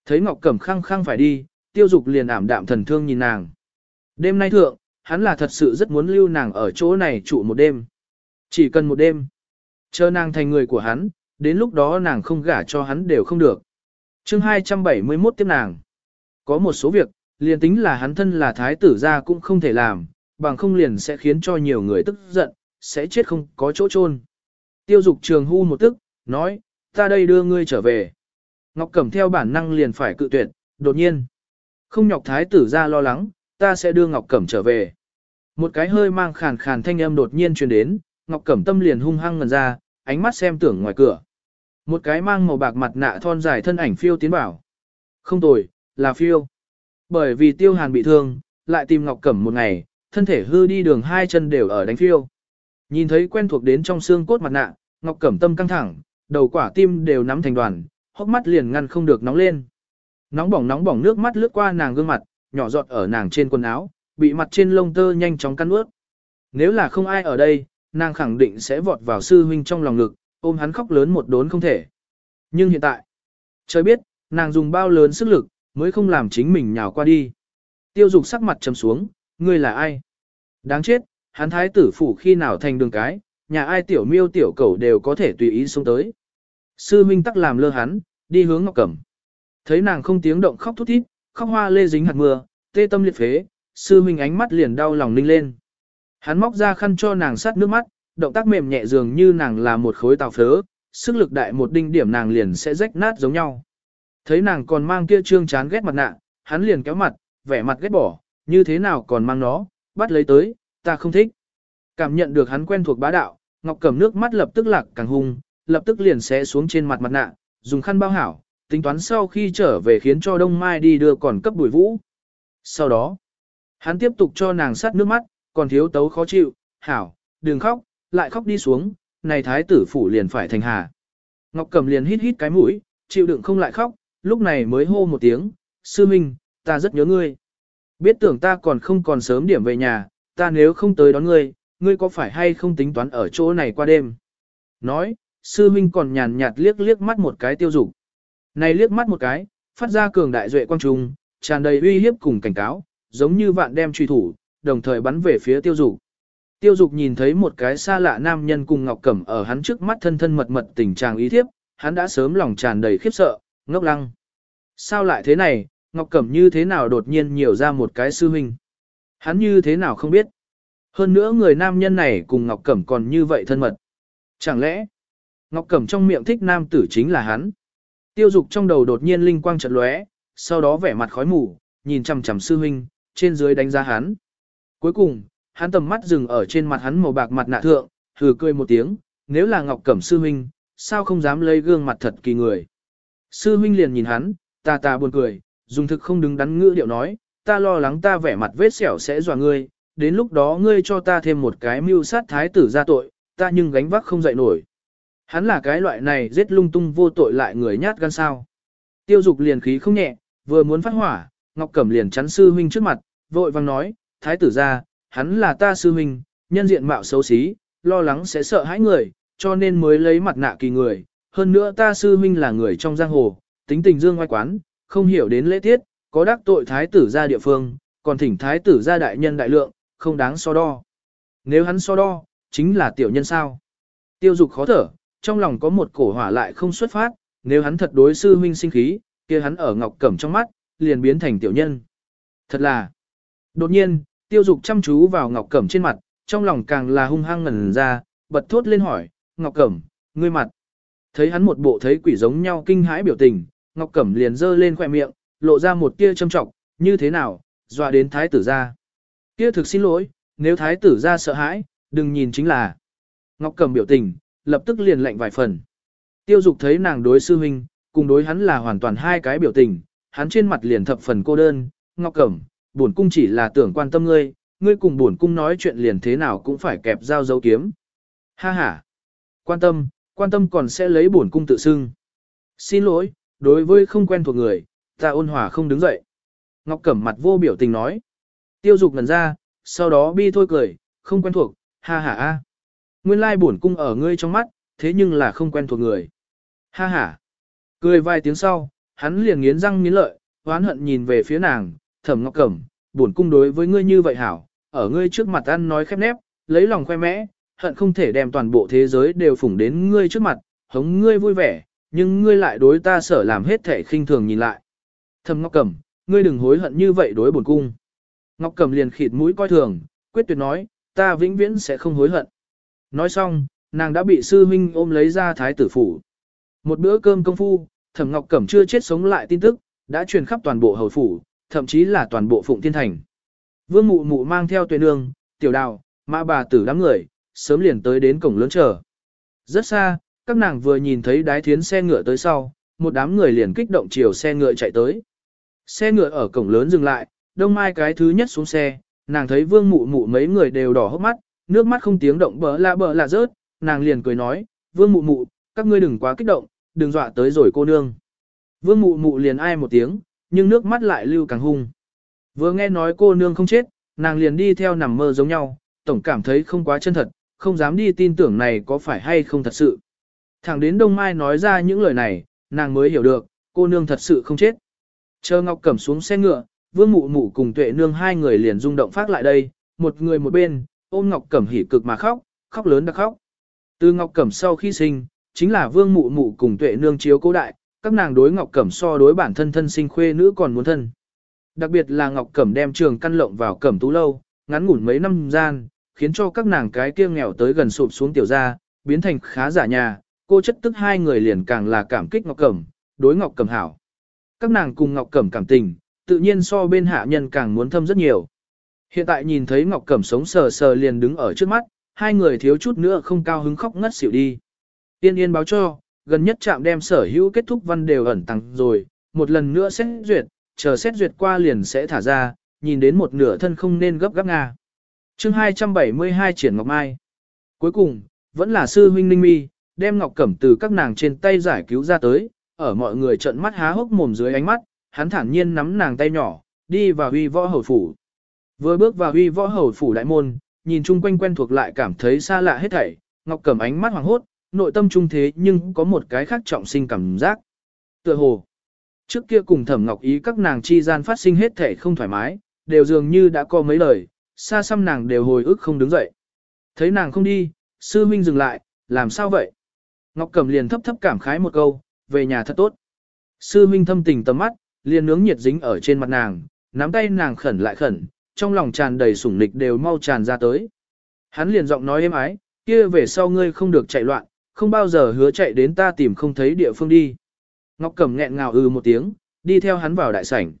Thấy Ngọc Cẩm khăng khăng phải đi, tiêu dục liền ảm đạm thần thương nhìn nàng. Đêm nay thượng, hắn là thật sự rất muốn lưu nàng ở chỗ này trụ một đêm. Chỉ cần một đêm. Chờ nàng thành người của hắn, đến lúc đó nàng không gả cho hắn đều không được. chương 271 tiếp nàng. Có một số việc, liền tính là hắn thân là thái tử ra cũng không thể làm, bằng không liền sẽ khiến cho nhiều người tức giận, sẽ chết không có chỗ chôn Tiêu dục trường hưu một tức, nói, ta đây đưa ngươi trở về. Ngọc Cẩm theo bản năng liền phải cự tuyệt, đột nhiên. Không nhọc thái tử ra lo lắng, ta sẽ đưa Ngọc Cẩm trở về. Một cái hơi mang khàn khàn thanh âm đột nhiên truyền đến, Ngọc Cẩm tâm liền hung hăng ngần ra, ánh mắt xem tưởng ngoài cửa. Một cái mang màu bạc mặt nạ thon dài thân ảnh phiêu tiến bảo. Không tồi, là phiêu. Bởi vì tiêu hàn bị thương, lại tìm Ngọc Cẩm một ngày, thân thể hư đi đường hai chân đều ở đánh phiêu. Nhìn thấy quen thuộc đến trong xương cốt mặt nạ, Ngọc Cẩm tâm căng thẳng, đầu quả tim đều nắm thành đoàn, hốc mắt liền ngăn không được nóng lên. Nóng bỏng nóng bỏng nước mắt lướt qua nàng gương mặt, nhỏ giọt ở nàng trên quần áo, bị mặt trên lông tơ nhanh chóng căn ướt. Nếu là không ai ở đây, nàng khẳng định sẽ vọt vào sư huynh trong lòng ngực, ôm hắn khóc lớn một đốn không thể. Nhưng hiện tại, trời biết, nàng dùng bao lớn sức lực, mới không làm chính mình nhào qua đi. Tiêu dục sắc mặt trầm xuống, ngươi là ai? Đáng chết, hắn thái tử phủ khi nào thành đường cái, nhà ai tiểu miêu tiểu cẩu đều có thể tùy ý xuống tới sư minh tắc làm lơ hắn, đi hướng Ngọc Cẩm. Thấy nàng không tiếng động khóc thút thít, khóc hoa lê dính hạt mưa, tê tâm liệt phế, sư minh ánh mắt liền đau lòng ninh lên. Hắn móc ra khăn cho nàng sát nước mắt, động tác mềm nhẹ dường như nàng là một khối tàu phớ, sức lực đại một đinh điểm nàng liền sẽ rách nát giống nhau. Thấy nàng còn mang kia trương chán ghét mặt nạ, hắn liền kéo mặt, vẻ mặt ghét bỏ, như thế nào còn mang nó, bắt lấy tới, ta không thích. Cảm nhận được hắn quen thuộc bá đạo, Ngọc Cẩm nước mắt lập tức lạc càng hung, lập tức liền sẽ xuống trên mặt mặt nạ, dùng khăn bao hảo, tính toán sau khi trở về khiến cho Đông Mai đi đưa còn cấp bùi vũ. Sau đó, hắn tiếp tục cho nàng sát nước mắt, còn thiếu tấu khó chịu, hảo, đừng khóc, lại khóc đi xuống, này thái tử phủ liền phải thành hà. Ngọc Cầm liền hít hít cái mũi, chịu đựng không lại khóc, lúc này mới hô một tiếng, sư minh, ta rất nhớ ngươi. Biết tưởng ta còn không còn sớm điểm về nhà, ta nếu không tới đón ngươi, ngươi có phải hay không tính toán ở chỗ này qua đêm? Nói, sư huynh còn nhàn nhạt liếc liếc mắt một cái tiêu dục. Này liếc mắt một cái, phát ra cường đại duệ quang trùng, tràn đầy uy hiếp cùng cảnh cáo, giống như vạn đem truy thủ, đồng thời bắn về phía tiêu dục. Tiêu dục nhìn thấy một cái xa lạ nam nhân cùng Ngọc Cẩm ở hắn trước mắt thân thân mật mật tình trạng ý thiếp, hắn đã sớm lòng tràn đầy khiếp sợ, ngốc lăng. Sao lại thế này, Ngọc Cẩm như thế nào đột nhiên nhiều ra một cái sư huynh? Hắn như thế nào không biết? Hơn nữa người nam nhân này cùng Ngọc Cẩm còn như vậy thân mật. Chẳng lẽ, Ngọc Cẩm trong miệng thích nam tử chính là hắn. Tiêu dục trong đầu đột nhiên linh quang chợt lóe, sau đó vẻ mặt khói mù, nhìn chằm chằm sư huynh, trên dưới đánh giá hắn. Cuối cùng, hắn tầm mắt dừng ở trên mặt hắn màu bạc mặt nạ thượng, thử cười một tiếng, nếu là Ngọc Cẩm sư huynh, sao không dám lấy gương mặt thật kỳ người. Sư huynh liền nhìn hắn, ta ta buồn cười, dùng thực không đứng đắn ngữ điệu nói, ta lo lắng ta vẻ mặt vết xẻo sẽ dọa ngươi, đến lúc đó ngươi cho ta thêm một cái mưu sát thái tử ra tội, ta nhưng gánh vác không dậy nổi. Hắn là cái loại này giết lung tung vô tội lại người nhát gan sao. Tiêu dục liền khí không nhẹ, vừa muốn phát hỏa, Ngọc Cẩm liền chắn sư huynh trước mặt, vội vang nói, thái tử ra, hắn là ta sư huynh, nhân diện mạo xấu xí, lo lắng sẽ sợ hãi người, cho nên mới lấy mặt nạ kỳ người. Hơn nữa ta sư huynh là người trong giang hồ, tính tình dương ngoại quán, không hiểu đến lễ tiết, có đắc tội thái tử ra địa phương, còn thỉnh thái tử ra đại nhân đại lượng, không đáng so đo. Nếu hắn so đo, chính là tiểu nhân sao. Tiêu dục khó thở, trong lòng có một cổ hỏa lại không xuất phát, nếu hắn thật đối sư huynh sinh khí, kia hắn ở Ngọc Cẩm trong mắt, liền biến thành tiểu nhân. Thật là. Đột nhiên, Tiêu Dục chăm chú vào Ngọc Cẩm trên mặt, trong lòng càng là hung hăng ngẩn ra, bật thốt lên hỏi, "Ngọc Cẩm, ngươi mặt?" Thấy hắn một bộ thấy quỷ giống nhau kinh hãi biểu tình, Ngọc Cẩm liền giơ lên khóe miệng, lộ ra một tia châm trọng, "Như thế nào, dọa đến thái tử gia?" "Kia thực xin lỗi, nếu thái tử gia sợ hãi, đừng nhìn chính là." Ngọc Cẩm biểu tình, lập tức liền lệnh vài phần. Tiêu dục thấy nàng đối sư huynh, cùng đối hắn là hoàn toàn hai cái biểu tình, hắn trên mặt liền thập phần cô đơn, ngọc cẩm, bổn cung chỉ là tưởng quan tâm ngươi, ngươi cùng bổn cung nói chuyện liền thế nào cũng phải kẹp dao dấu kiếm. Ha ha, quan tâm, quan tâm còn sẽ lấy bổn cung tự xưng. Xin lỗi, đối với không quen thuộc người, ta ôn hòa không đứng dậy. Ngọc Cẩm mặt vô biểu tình nói. Tiêu dục ngần ra, sau đó bi thôi cười, không quen thuộc, ha ha a Nguyên lai bổn cung ở ngươi trong mắt, thế nhưng là không quen thuộc người. Ha ha. Cười vài tiếng sau, hắn liền nghiến răng nghiến lợi, oán hận nhìn về phía nàng, thẩm ngọc cẩm, bổn cung đối với ngươi như vậy hảo, ở ngươi trước mặt ăn nói khép nép, lấy lòng khoe mẽ, hận không thể đem toàn bộ thế giới đều phủng đến ngươi trước mặt, hống ngươi vui vẻ, nhưng ngươi lại đối ta sở làm hết thể khinh thường nhìn lại. Thẩm Ngọc Cẩm, ngươi đừng hối hận như vậy đối bổn cung. Ngọc Cẩm liền khịt mũi coi thường, quyết tuyệt nói, ta vĩnh viễn sẽ không hối hận. Nói xong, nàng đã bị sư huynh ôm lấy ra thái tử phủ. Một bữa cơm công phu, Thẩm Ngọc Cẩm chưa chết sống lại tin tức, đã truyền khắp toàn bộ hầu phủ, thậm chí là toàn bộ Phụng Thiên Thành. Vương Mụ Mụ mang theo Tuệ Nương, Tiểu Đào, Mã bà tử đám người, sớm liền tới đến cổng lớn chờ. Rất xa, các nàng vừa nhìn thấy đái thiến xe ngựa tới sau, một đám người liền kích động chiều xe ngựa chạy tới. Xe ngựa ở cổng lớn dừng lại, đông mai cái thứ nhất xuống xe, nàng thấy vương mụ mụ mấy người đều đỏ hốc mắt, Nước mắt không tiếng động bỡ lạ bỡ lạ rớt, nàng liền cười nói, vương mụ mụ, các ngươi đừng quá kích động, đừng dọa tới rồi cô nương. Vương mụ mụ liền ai một tiếng, nhưng nước mắt lại lưu càng hung. Vừa nghe nói cô nương không chết, nàng liền đi theo nằm mơ giống nhau, tổng cảm thấy không quá chân thật, không dám đi tin tưởng này có phải hay không thật sự. Thẳng đến Đông Mai nói ra những lời này, nàng mới hiểu được, cô nương thật sự không chết. Chờ Ngọc cầm xuống xe ngựa, Vương Mụ Mụ cùng Tuệ Nương hai người liền rung động phát lại đây, một người một bên, ôm Ngọc Cẩm hỉ cực mà khóc, khóc lớn đã khóc. Từ Ngọc Cẩm sau khi sinh, chính là Vương Mụ Mụ cùng Tuệ Nương chiếu cố đại, các nàng đối Ngọc Cẩm so đối bản thân thân sinh khuê nữ còn muốn thân. Đặc biệt là Ngọc Cẩm đem trường căn lộng vào Cẩm Tú lâu, ngắn ngủn mấy năm gian, khiến cho các nàng cái kia nghèo tới gần sụp xuống tiểu gia, biến thành khá giả nhà, cô chất tức hai người liền càng là cảm kích Ngọc Cẩm, đối Ngọc Cẩm hảo. Các nàng cùng Ngọc Cẩm cảm tình, tự nhiên so bên hạ nhân càng muốn thâm rất nhiều. Hiện tại nhìn thấy Ngọc Cẩm sống sờ sờ liền đứng ở trước mắt, hai người thiếu chút nữa không cao hứng khóc ngất xỉu đi. Tiên yên báo cho, gần nhất trạm đem sở hữu kết thúc văn đều ẩn tăng rồi, một lần nữa xét duyệt, chờ xét duyệt qua liền sẽ thả ra, nhìn đến một nửa thân không nên gấp gáp nga. chương 272 triển Ngọc Mai. Cuối cùng, vẫn là sư huynh Ninh Mi, đem Ngọc Cẩm từ các nàng trên tay giải cứu ra tới, ở mọi người trận mắt há hốc mồm dưới ánh mắt, hắn thản nhiên nắm nàng tay nhỏ, đi vào huy võ hầu phủ. Vừa bước vào huy võ hầu phủ đại môn, nhìn chung quanh quen thuộc lại cảm thấy xa lạ hết thảy, Ngọc Cẩm ánh mắt hoàng hốt, nội tâm trung thế nhưng có một cái khác trọng sinh cảm giác. Tựa hồ, trước kia cùng Thẩm Ngọc Ý các nàng chi gian phát sinh hết thảy không thoải mái, đều dường như đã có mấy lời, xa xăm nàng đều hồi ức không đứng dậy. Thấy nàng không đi, sư huynh dừng lại, làm sao vậy? Ngọc Cẩm liền thấp thấp cảm khái một câu, về nhà thật tốt. Sư huynh thâm tình tầm mắt, liền nướng nhiệt dính ở trên mặt nàng, nắm tay nàng khẩn lại khẩn, trong lòng tràn đầy sủng nịch đều mau tràn ra tới. Hắn liền giọng nói êm ái, kia về sau ngươi không được chạy loạn, không bao giờ hứa chạy đến ta tìm không thấy địa phương đi. Ngọc Cẩm nghẹn ngào ư một tiếng, đi theo hắn vào đại sảnh.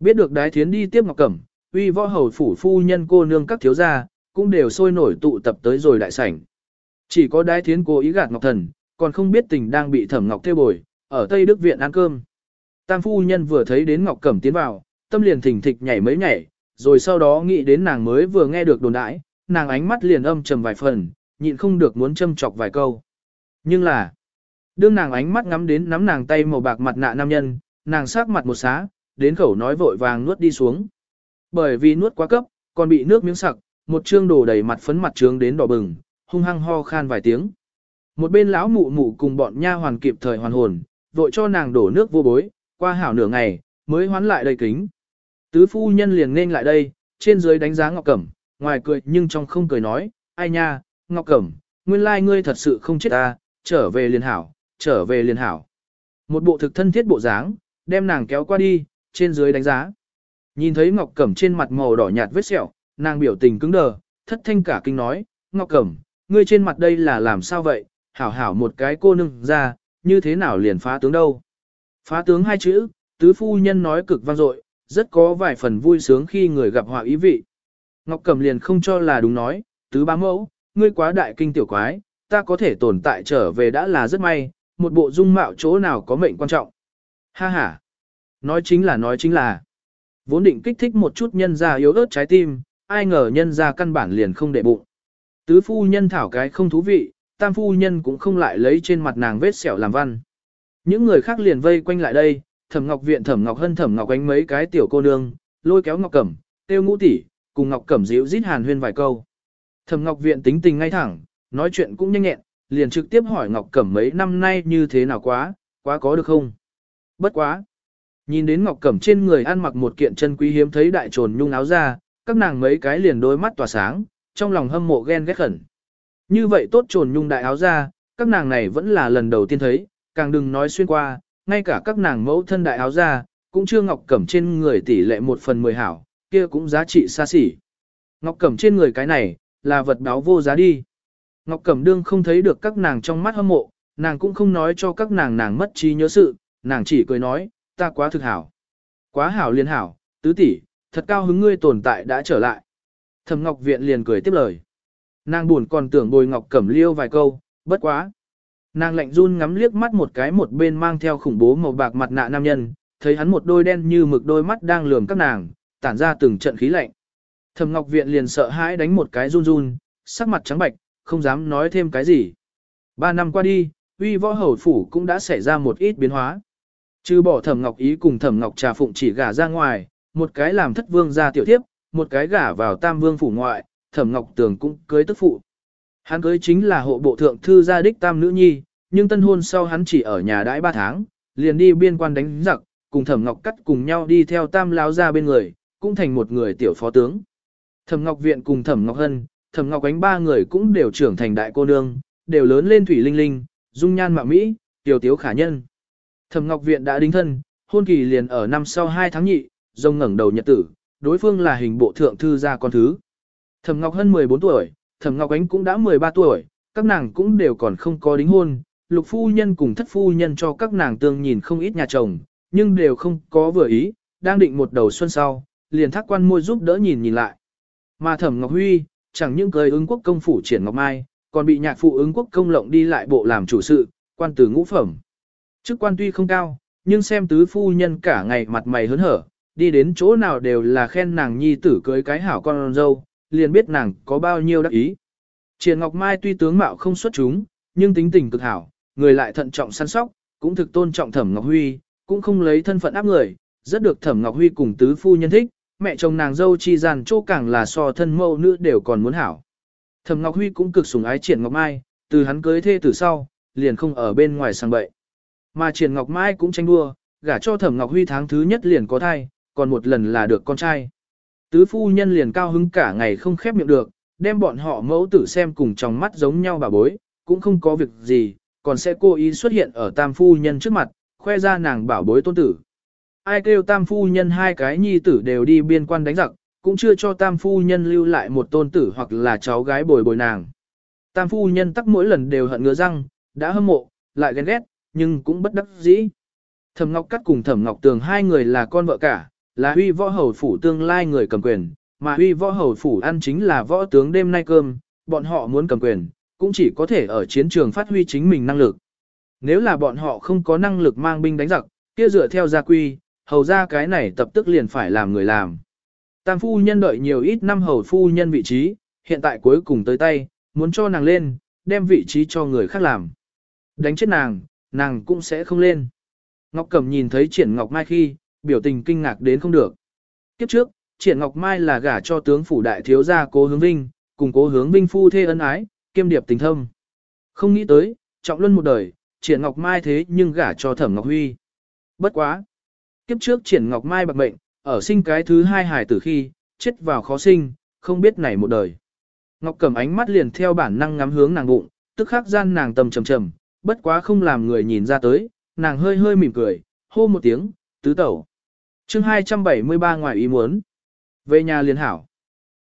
Biết được đái thiến đi tiếp Ngọc Cẩm, uy võ hầu phủ phu nhân cô nương các thiếu gia, cũng đều sôi nổi tụ tập tới rồi đại sảnh. Chỉ có đái thiến cố ý gạt Ngọc Thần, còn không biết tình đang bị thẩm Ngọc theo bồi, ở Tây Đức Viện ăn cơm. Tam phu nhân vừa thấy đến Ngọc Cẩm tiến vào, tâm liền thỉnh thịch nhảy mấy nhảy, rồi sau đó nghĩ đến nàng mới vừa nghe được đồn đãi, nàng ánh mắt liền âm trầm vài phần, nhịn không được muốn châm chọc vài câu. Nhưng là, đương nàng ánh mắt ngắm đến nắm nàng tay màu bạc mặt nạ nam nhân, nàng sát mặt một xá, đến khẩu nói vội vàng nuốt đi xuống. Bởi vì nuốt quá cấp, còn bị nước miếng sặc, một trương đổ đầy mặt phấn mặt trướng đến đỏ bừng, hung hăng ho khan vài tiếng. Một bên lão mụ mụ cùng bọn nha hoàn kịp thời hoàn hồn, vội cho nàng đổ nước vô bối, qua hảo nửa ngày, mới hoán lại đầy kính, Tứ phu nhân liền nên lại đây, trên dưới đánh giá Ngọc Cẩm, ngoài cười nhưng trong không cười nói, ai nha, Ngọc Cẩm, nguyên lai ngươi thật sự không chết ta, trở về liền hảo, trở về liền hảo. Một bộ thực thân thiết bộ dáng, đem nàng kéo qua đi, trên dưới đánh giá. Nhìn thấy Ngọc Cẩm trên mặt màu đỏ nhạt vết sẹo, nàng biểu tình cứng đờ, thất thanh cả kinh nói, Ngọc Cẩm, ngươi trên mặt đây là làm sao vậy, hảo hảo một cái cô nương ra, như thế nào liền phá tướng đâu. Phá tướng hai chữ, tứ phu nhân nói cực vang dội, rất có vài phần vui sướng khi người gặp họa ý vị. Ngọc Cẩm liền không cho là đúng nói, tứ ba mẫu, ngươi quá đại kinh tiểu quái, ta có thể tồn tại trở về đã là rất may, một bộ dung mạo chỗ nào có mệnh quan trọng. Ha ha, nói chính là nói chính là, vốn định kích thích một chút nhân ra yếu ớt trái tim, ai ngờ nhân ra căn bản liền không để bụng. Tứ phu nhân thảo cái không thú vị, tam phu nhân cũng không lại lấy trên mặt nàng vết sẹo làm văn. Những người khác liền vây quanh lại đây, Thẩm Ngọc Viện, Thẩm Ngọc Hân, Thẩm Ngọc Ánh mấy cái tiểu cô nương, lôi kéo Ngọc Cẩm, tiêu ngũ tỷ, cùng Ngọc Cẩm dịu rít hàn huyên vài câu. Thẩm Ngọc Viện tính tình ngay thẳng, nói chuyện cũng nhanh nhẹn, liền trực tiếp hỏi Ngọc Cẩm mấy năm nay như thế nào quá, quá có được không? Bất quá. Nhìn đến Ngọc Cẩm trên người ăn mặc một kiện chân quý hiếm thấy đại trồn nhung áo ra, các nàng mấy cái liền đôi mắt tỏa sáng, trong lòng hâm mộ ghen ghét khẩn. Như vậy tốt trồn nhung đại áo ra, các nàng này vẫn là lần đầu tiên thấy, càng đừng nói xuyên qua, ngay cả các nàng mẫu thân đại áo ra, cũng chưa Ngọc Cẩm trên người tỷ lệ một phần mười hảo, kia cũng giá trị xa xỉ. Ngọc Cẩm trên người cái này, là vật đáo vô giá đi. Ngọc Cẩm đương không thấy được các nàng trong mắt hâm mộ, nàng cũng không nói cho các nàng nàng mất trí nhớ sự, nàng chỉ cười nói, ta quá thực hảo. Quá hảo liên hảo, tứ tỷ, thật cao hứng ngươi tồn tại đã trở lại. Thẩm Ngọc Viện liền cười tiếp lời. Nàng buồn còn tưởng bồi Ngọc Cẩm liêu vài câu, bất quá. Nàng lạnh run ngắm liếc mắt một cái một bên mang theo khủng bố màu bạc mặt nạ nam nhân, thấy hắn một đôi đen như mực đôi mắt đang lườm các nàng, tản ra từng trận khí lạnh. Thẩm Ngọc Viện liền sợ hãi đánh một cái run run, sắc mặt trắng bạch, không dám nói thêm cái gì. Ba năm qua đi, uy võ hầu phủ cũng đã xảy ra một ít biến hóa. Trừ bỏ Thẩm Ngọc Ý cùng Thẩm Ngọc Trà Phụng chỉ gả ra ngoài, một cái làm thất vương gia tiểu thiếp, một cái gả vào tam vương phủ ngoại, Thẩm Ngọc Tường cũng cưới tức phụ. Hắn cưới chính là hộ bộ thượng thư gia đích tam nữ nhi, nhưng tân hôn sau hắn chỉ ở nhà đãi 3 tháng, liền đi biên quan đánh giặc, cùng Thẩm Ngọc cắt cùng nhau đi theo tam láo ra bên người, cũng thành một người tiểu phó tướng. Thẩm Ngọc Viện cùng Thẩm Ngọc Hân, Thẩm Ngọc Ánh ba người cũng đều trưởng thành đại cô nương, đều lớn lên thủy linh linh, dung nhan mạo mỹ, tiểu tiếu khả nhân. Thẩm Ngọc Viện đã đính thân, hôn kỳ liền ở năm sau 2 tháng nhị, rông ngẩng đầu nhật tử, đối phương là hình bộ thượng thư gia con thứ. Thẩm Ngọc Hân 14 tuổi, Thẩm Ngọc Ánh cũng đã 13 tuổi, các nàng cũng đều còn không có đính hôn, lục phu nhân cùng thất phu nhân cho các nàng tương nhìn không ít nhà chồng, nhưng đều không có vừa ý, đang định một đầu xuân sau, liền thác quan môi giúp đỡ nhìn nhìn lại. Mà Thẩm Ngọc Huy, chẳng những cười ứng quốc công phủ triển Ngọc Mai, còn bị nhạc phụ ứng quốc công lộng đi lại bộ làm chủ sự, quan tử ngũ phẩm. Chức quan tuy không cao, nhưng xem tứ phu nhân cả ngày mặt mày hớn hở, đi đến chỗ nào đều là khen nàng nhi tử cưới cái hảo con dâu, liền biết nàng có bao nhiêu đắc ý. Triển Ngọc Mai tuy tướng mạo không xuất chúng, nhưng tính tình cực hảo, người lại thận trọng săn sóc, cũng thực tôn trọng Thẩm Ngọc Huy, cũng không lấy thân phận áp người, rất được Thẩm Ngọc Huy cùng tứ phu nhân thích, mẹ chồng nàng dâu chi dàn chỗ càng là so thân mẫu nữ đều còn muốn hảo. Thẩm Ngọc Huy cũng cực sủng ái Triển Ngọc Mai, từ hắn cưới thê từ sau, liền không ở bên ngoài sang bậy. Mà Triển Ngọc Mai cũng tranh đua, gả cho Thẩm Ngọc Huy tháng thứ nhất liền có thai, còn một lần là được con trai. Tứ phu nhân liền cao hứng cả ngày không khép miệng được, đem bọn họ mẫu tử xem cùng trong mắt giống nhau bà bối, cũng không có việc gì, còn sẽ cố ý xuất hiện ở tam phu nhân trước mặt, khoe ra nàng bảo bối tôn tử. Ai kêu tam phu nhân hai cái nhi tử đều đi biên quan đánh giặc, cũng chưa cho tam phu nhân lưu lại một tôn tử hoặc là cháu gái bồi bồi nàng. Tam phu nhân tắc mỗi lần đều hận ngứa răng, đã hâm mộ, lại ghen ghét, nhưng cũng bất đắc dĩ. Thẩm Ngọc Cắt cùng Thẩm Ngọc Tường hai người là con vợ cả, là huy võ hầu phủ tương lai người cầm quyền, mà huy võ hầu phủ ăn chính là võ tướng đêm nay cơm, bọn họ muốn cầm quyền, cũng chỉ có thể ở chiến trường phát huy chính mình năng lực. Nếu là bọn họ không có năng lực mang binh đánh giặc, kia dựa theo gia quy, hầu ra cái này tập tức liền phải làm người làm. Tam phu nhân đợi nhiều ít năm hầu phu nhân vị trí, hiện tại cuối cùng tới tay, muốn cho nàng lên, đem vị trí cho người khác làm. Đánh chết nàng, nàng cũng sẽ không lên. Ngọc Cẩm nhìn thấy triển Ngọc Mai khi, biểu tình kinh ngạc đến không được. Kiếp trước, Triển Ngọc Mai là gả cho tướng phủ đại thiếu gia Cố Hướng Vinh, cùng Cố Hướng Vinh phu thê ân ái, kiêm điệp tình thâm. Không nghĩ tới, trọng luân một đời, Triển Ngọc Mai thế nhưng gả cho Thẩm Ngọc Huy. Bất quá, kiếp trước Triển Ngọc Mai bạc mệnh, ở sinh cái thứ hai hài tử khi, chết vào khó sinh, không biết này một đời. Ngọc cầm ánh mắt liền theo bản năng ngắm hướng nàng bụng, tức khắc gian nàng tầm trầm trầm, bất quá không làm người nhìn ra tới, nàng hơi hơi mỉm cười, hô một tiếng, tứ tẩu chương 273 ngoài ý muốn. Về nhà liền hảo.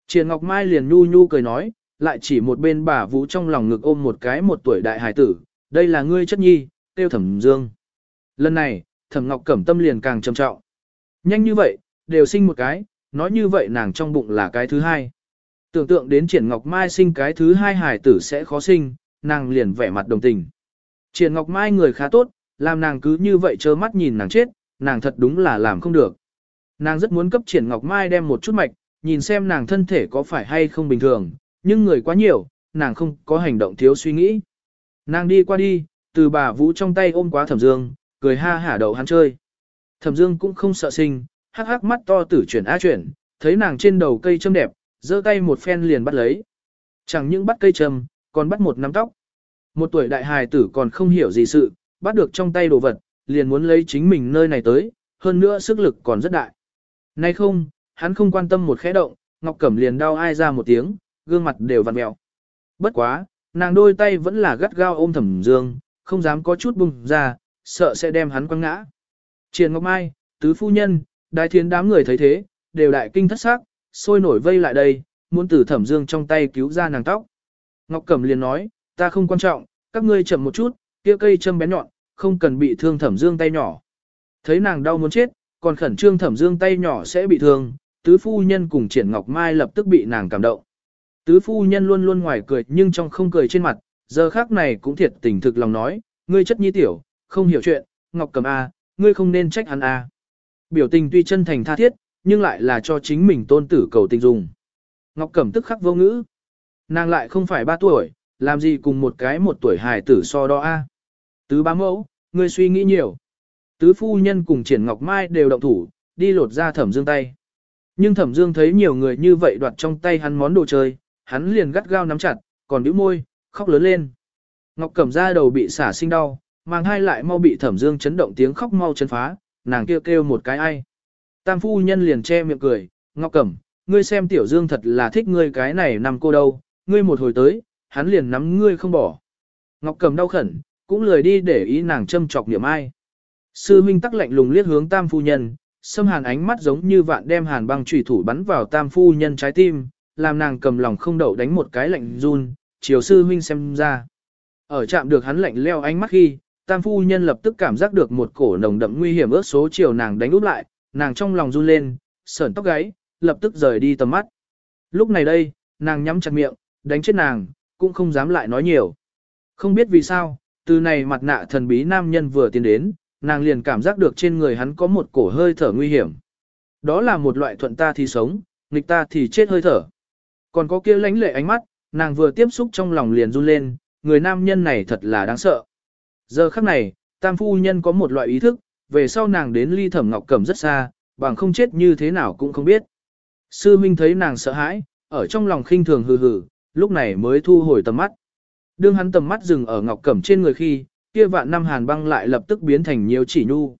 Triển Ngọc Mai liền nhu nhu cười nói, lại chỉ một bên bà vũ trong lòng ngực ôm một cái một tuổi đại hải tử, đây là ngươi chất nhi, tiêu thẩm dương. Lần này, thẩm Ngọc cẩm tâm liền càng trầm trọng. Nhanh như vậy, đều sinh một cái, nói như vậy nàng trong bụng là cái thứ hai. Tưởng tượng đến Triển Ngọc Mai sinh cái thứ hai hải tử sẽ khó sinh, nàng liền vẻ mặt đồng tình. Triển Ngọc Mai người khá tốt, làm nàng cứ như vậy chớ mắt nhìn nàng chết, nàng thật đúng là làm không được. Nàng rất muốn cấp triển ngọc mai đem một chút mạch, nhìn xem nàng thân thể có phải hay không bình thường, nhưng người quá nhiều, nàng không có hành động thiếu suy nghĩ. Nàng đi qua đi, từ bà vũ trong tay ôm quá thẩm dương, cười ha hả đậu hắn chơi. Thẩm dương cũng không sợ sinh, hắc hắc mắt to tử chuyển á chuyển, thấy nàng trên đầu cây châm đẹp, giơ tay một phen liền bắt lấy. Chẳng những bắt cây châm, còn bắt một nắm tóc. Một tuổi đại hài tử còn không hiểu gì sự, bắt được trong tay đồ vật, liền muốn lấy chính mình nơi này tới, hơn nữa sức lực còn rất đại. Nay không, hắn không quan tâm một khẽ động, Ngọc Cẩm liền đau ai ra một tiếng, gương mặt đều vằn mèo. Bất quá, nàng đôi tay vẫn là gắt gao ôm Thẩm Dương, không dám có chút bùng ra, sợ sẽ đem hắn quăng ngã. Triền Ngọc Mai, tứ phu nhân, đại thiến đám người thấy thế, đều đại kinh thất sắc, sôi nổi vây lại đây, muốn từ Thẩm Dương trong tay cứu ra nàng tóc. Ngọc Cẩm liền nói, ta không quan trọng, các ngươi chậm một chút, kia cây châm bén nhọn, không cần bị thương thẩm dương tay nhỏ. Thấy nàng đau muốn chết, còn khẩn trương thẩm dương tay nhỏ sẽ bị thương, tứ phu nhân cùng triển ngọc mai lập tức bị nàng cảm động. Tứ phu nhân luôn luôn ngoài cười nhưng trong không cười trên mặt, giờ khác này cũng thiệt tình thực lòng nói, ngươi chất nhi tiểu, không hiểu chuyện, ngọc cầm A, ngươi không nên trách hắn A. Biểu tình tuy chân thành tha thiết, nhưng lại là cho chính mình tôn tử cầu tình dùng. Ngọc Cẩm tức khắc vô ngữ. Nàng lại không phải 3 tuổi, làm gì cùng một cái một tuổi hài tử so đo A. Tứ bá mẫu, ngươi suy nghĩ nhiều. Tứ phu nhân cùng triển ngọc mai đều động thủ, đi lột ra thẩm dương tay. Nhưng thẩm dương thấy nhiều người như vậy đoạt trong tay hắn món đồ chơi, hắn liền gắt gao nắm chặt, còn đứa môi, khóc lớn lên. Ngọc cẩm ra đầu bị xả sinh đau, mang hai lại mau bị thẩm dương chấn động tiếng khóc mau chấn phá, nàng kêu kêu một cái ai. Tam phu nhân liền che miệng cười, Ngọc cẩm, ngươi xem tiểu dương thật là thích ngươi cái này nằm cô đâu, ngươi một hồi tới, hắn liền nắm ngươi không bỏ. Ngọc cẩm đau khẩn, cũng lười đi để ý nàng châm chọc niệm ai. Sư huynh tắc lạnh lùng liếc hướng Tam Phu Nhân, xâm hàn ánh mắt giống như vạn đem hàn băng trùy thủ bắn vào Tam Phu Nhân trái tim, làm nàng cầm lòng không đậu đánh một cái lạnh run, chiều Sư huynh xem ra. Ở chạm được hắn lạnh leo ánh mắt khi, Tam Phu Nhân lập tức cảm giác được một cổ nồng đậm nguy hiểm ước số chiều nàng đánh úp lại, nàng trong lòng run lên, sởn tóc gáy, lập tức rời đi tầm mắt. Lúc này đây, nàng nhắm chặt miệng, đánh chết nàng, cũng không dám lại nói nhiều. Không biết vì sao, từ này mặt nạ thần bí nam nhân vừa tiến đến, nàng liền cảm giác được trên người hắn có một cổ hơi thở nguy hiểm. Đó là một loại thuận ta thì sống, nghịch ta thì chết hơi thở. Còn có kia lánh lệ ánh mắt, nàng vừa tiếp xúc trong lòng liền run lên, người nam nhân này thật là đáng sợ. Giờ khắc này, tam phu nhân có một loại ý thức, về sau nàng đến ly thẩm ngọc cẩm rất xa, bằng không chết như thế nào cũng không biết. Sư Minh thấy nàng sợ hãi, ở trong lòng khinh thường hừ hừ, lúc này mới thu hồi tầm mắt. Đương hắn tầm mắt dừng ở Ngọc Cẩm trên người khi, kia vạn năm hàn băng lại lập tức biến thành nhiều chỉ nhu.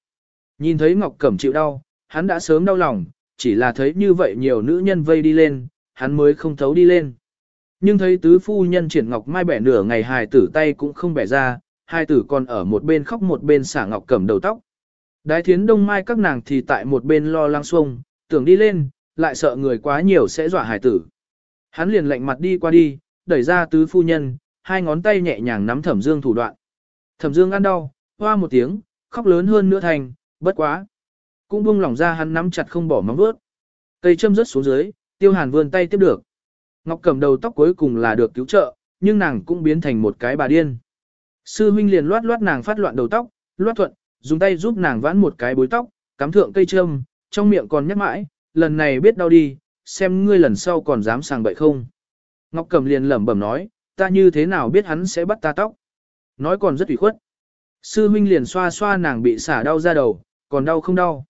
Nhìn thấy Ngọc Cẩm chịu đau, hắn đã sớm đau lòng, chỉ là thấy như vậy nhiều nữ nhân vây đi lên, hắn mới không thấu đi lên. Nhưng thấy tứ phu nhân triển Ngọc Mai bẻ nửa ngày hài tử tay cũng không bẻ ra, hai tử còn ở một bên khóc một bên xả Ngọc Cẩm đầu tóc. Đái thiến đông mai các nàng thì tại một bên lo lăng xuông, tưởng đi lên, lại sợ người quá nhiều sẽ dọa hải tử. Hắn liền lạnh mặt đi qua đi, đẩy ra tứ phu nhân, hai ngón tay nhẹ nhàng nắm thẩm dương thủ đoạn. Thẩm dương ăn đau, hoa một tiếng, khóc lớn hơn nữa thành, bất quá. Cũng buông lỏng ra hắn nắm chặt không bỏ móng vuốt. Cây châm rớt xuống dưới, tiêu hàn vươn tay tiếp được. Ngọc cầm đầu tóc cuối cùng là được cứu trợ, nhưng nàng cũng biến thành một cái bà điên. Sư huynh liền loát loát nàng phát loạn đầu tóc, loát thuận, dùng tay giúp nàng vãn một cái bối tóc, cắm thượng cây châm, trong miệng còn nhắc mãi, lần này biết đau đi, xem ngươi lần sau còn dám sàng bậy không. Ngọc cầm liền lẩm bẩm nói, ta như thế nào biết hắn sẽ bắt ta tóc. Nói còn rất ủy khuất. Sư huynh liền xoa xoa nàng bị xả đau ra đầu, còn đau không đau.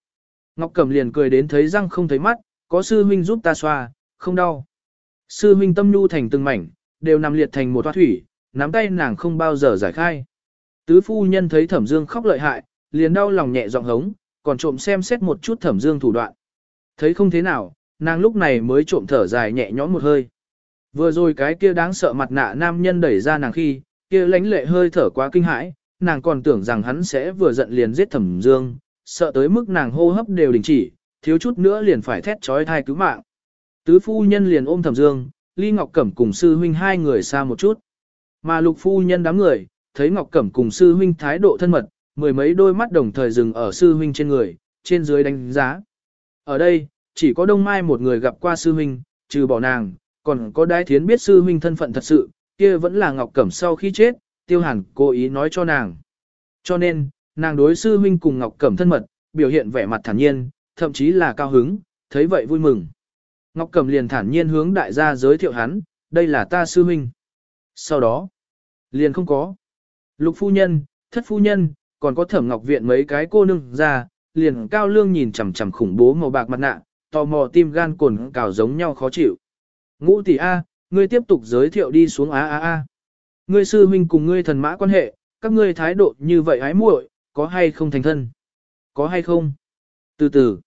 Ngọc Cẩm liền cười đến thấy răng không thấy mắt, có sư huynh giúp ta xoa, không đau. Sư huynh tâm nhu thành từng mảnh, đều nằm liệt thành một toa thủy, nắm tay nàng không bao giờ giải khai. Tứ phu nhân thấy Thẩm Dương khóc lợi hại, liền đau lòng nhẹ giọng hống, còn trộm xem xét một chút Thẩm Dương thủ đoạn. Thấy không thế nào, nàng lúc này mới trộm thở dài nhẹ nhõm một hơi. Vừa rồi cái kia đáng sợ mặt nạ nam nhân đẩy ra nàng khi, kia lánh lệ hơi thở quá kinh hãi, nàng còn tưởng rằng hắn sẽ vừa giận liền giết thẩm dương, sợ tới mức nàng hô hấp đều đình chỉ, thiếu chút nữa liền phải thét trói thai cứu mạng. Tứ phu nhân liền ôm thẩm dương, ly ngọc cẩm cùng sư huynh hai người xa một chút. Mà lục phu nhân đám người, thấy ngọc cẩm cùng sư huynh thái độ thân mật, mười mấy đôi mắt đồng thời dừng ở sư huynh trên người, trên dưới đánh giá. Ở đây, chỉ có đông mai một người gặp qua sư huynh, trừ bỏ nàng, còn có đái thiến biết sư huynh thân phận thật sự, kia vẫn là Ngọc Cẩm sau khi chết, tiêu hàn cố ý nói cho nàng. Cho nên, nàng đối sư huynh cùng Ngọc Cẩm thân mật, biểu hiện vẻ mặt thản nhiên, thậm chí là cao hứng, thấy vậy vui mừng. Ngọc Cẩm liền thản nhiên hướng đại gia giới thiệu hắn, đây là ta sư huynh. Sau đó, liền không có. Lục phu nhân, thất phu nhân, còn có thẩm ngọc viện mấy cái cô nương ra, liền cao lương nhìn chằm chằm khủng bố màu bạc mặt nạ, tò mò tim gan cồn cào giống nhau khó chịu. Ngũ tỷ A, ngươi tiếp tục giới thiệu đi xuống A A A. Ngươi sư huynh cùng ngươi thần mã quan hệ, các ngươi thái độ như vậy ái muội, có hay không thành thân? Có hay không? Từ từ,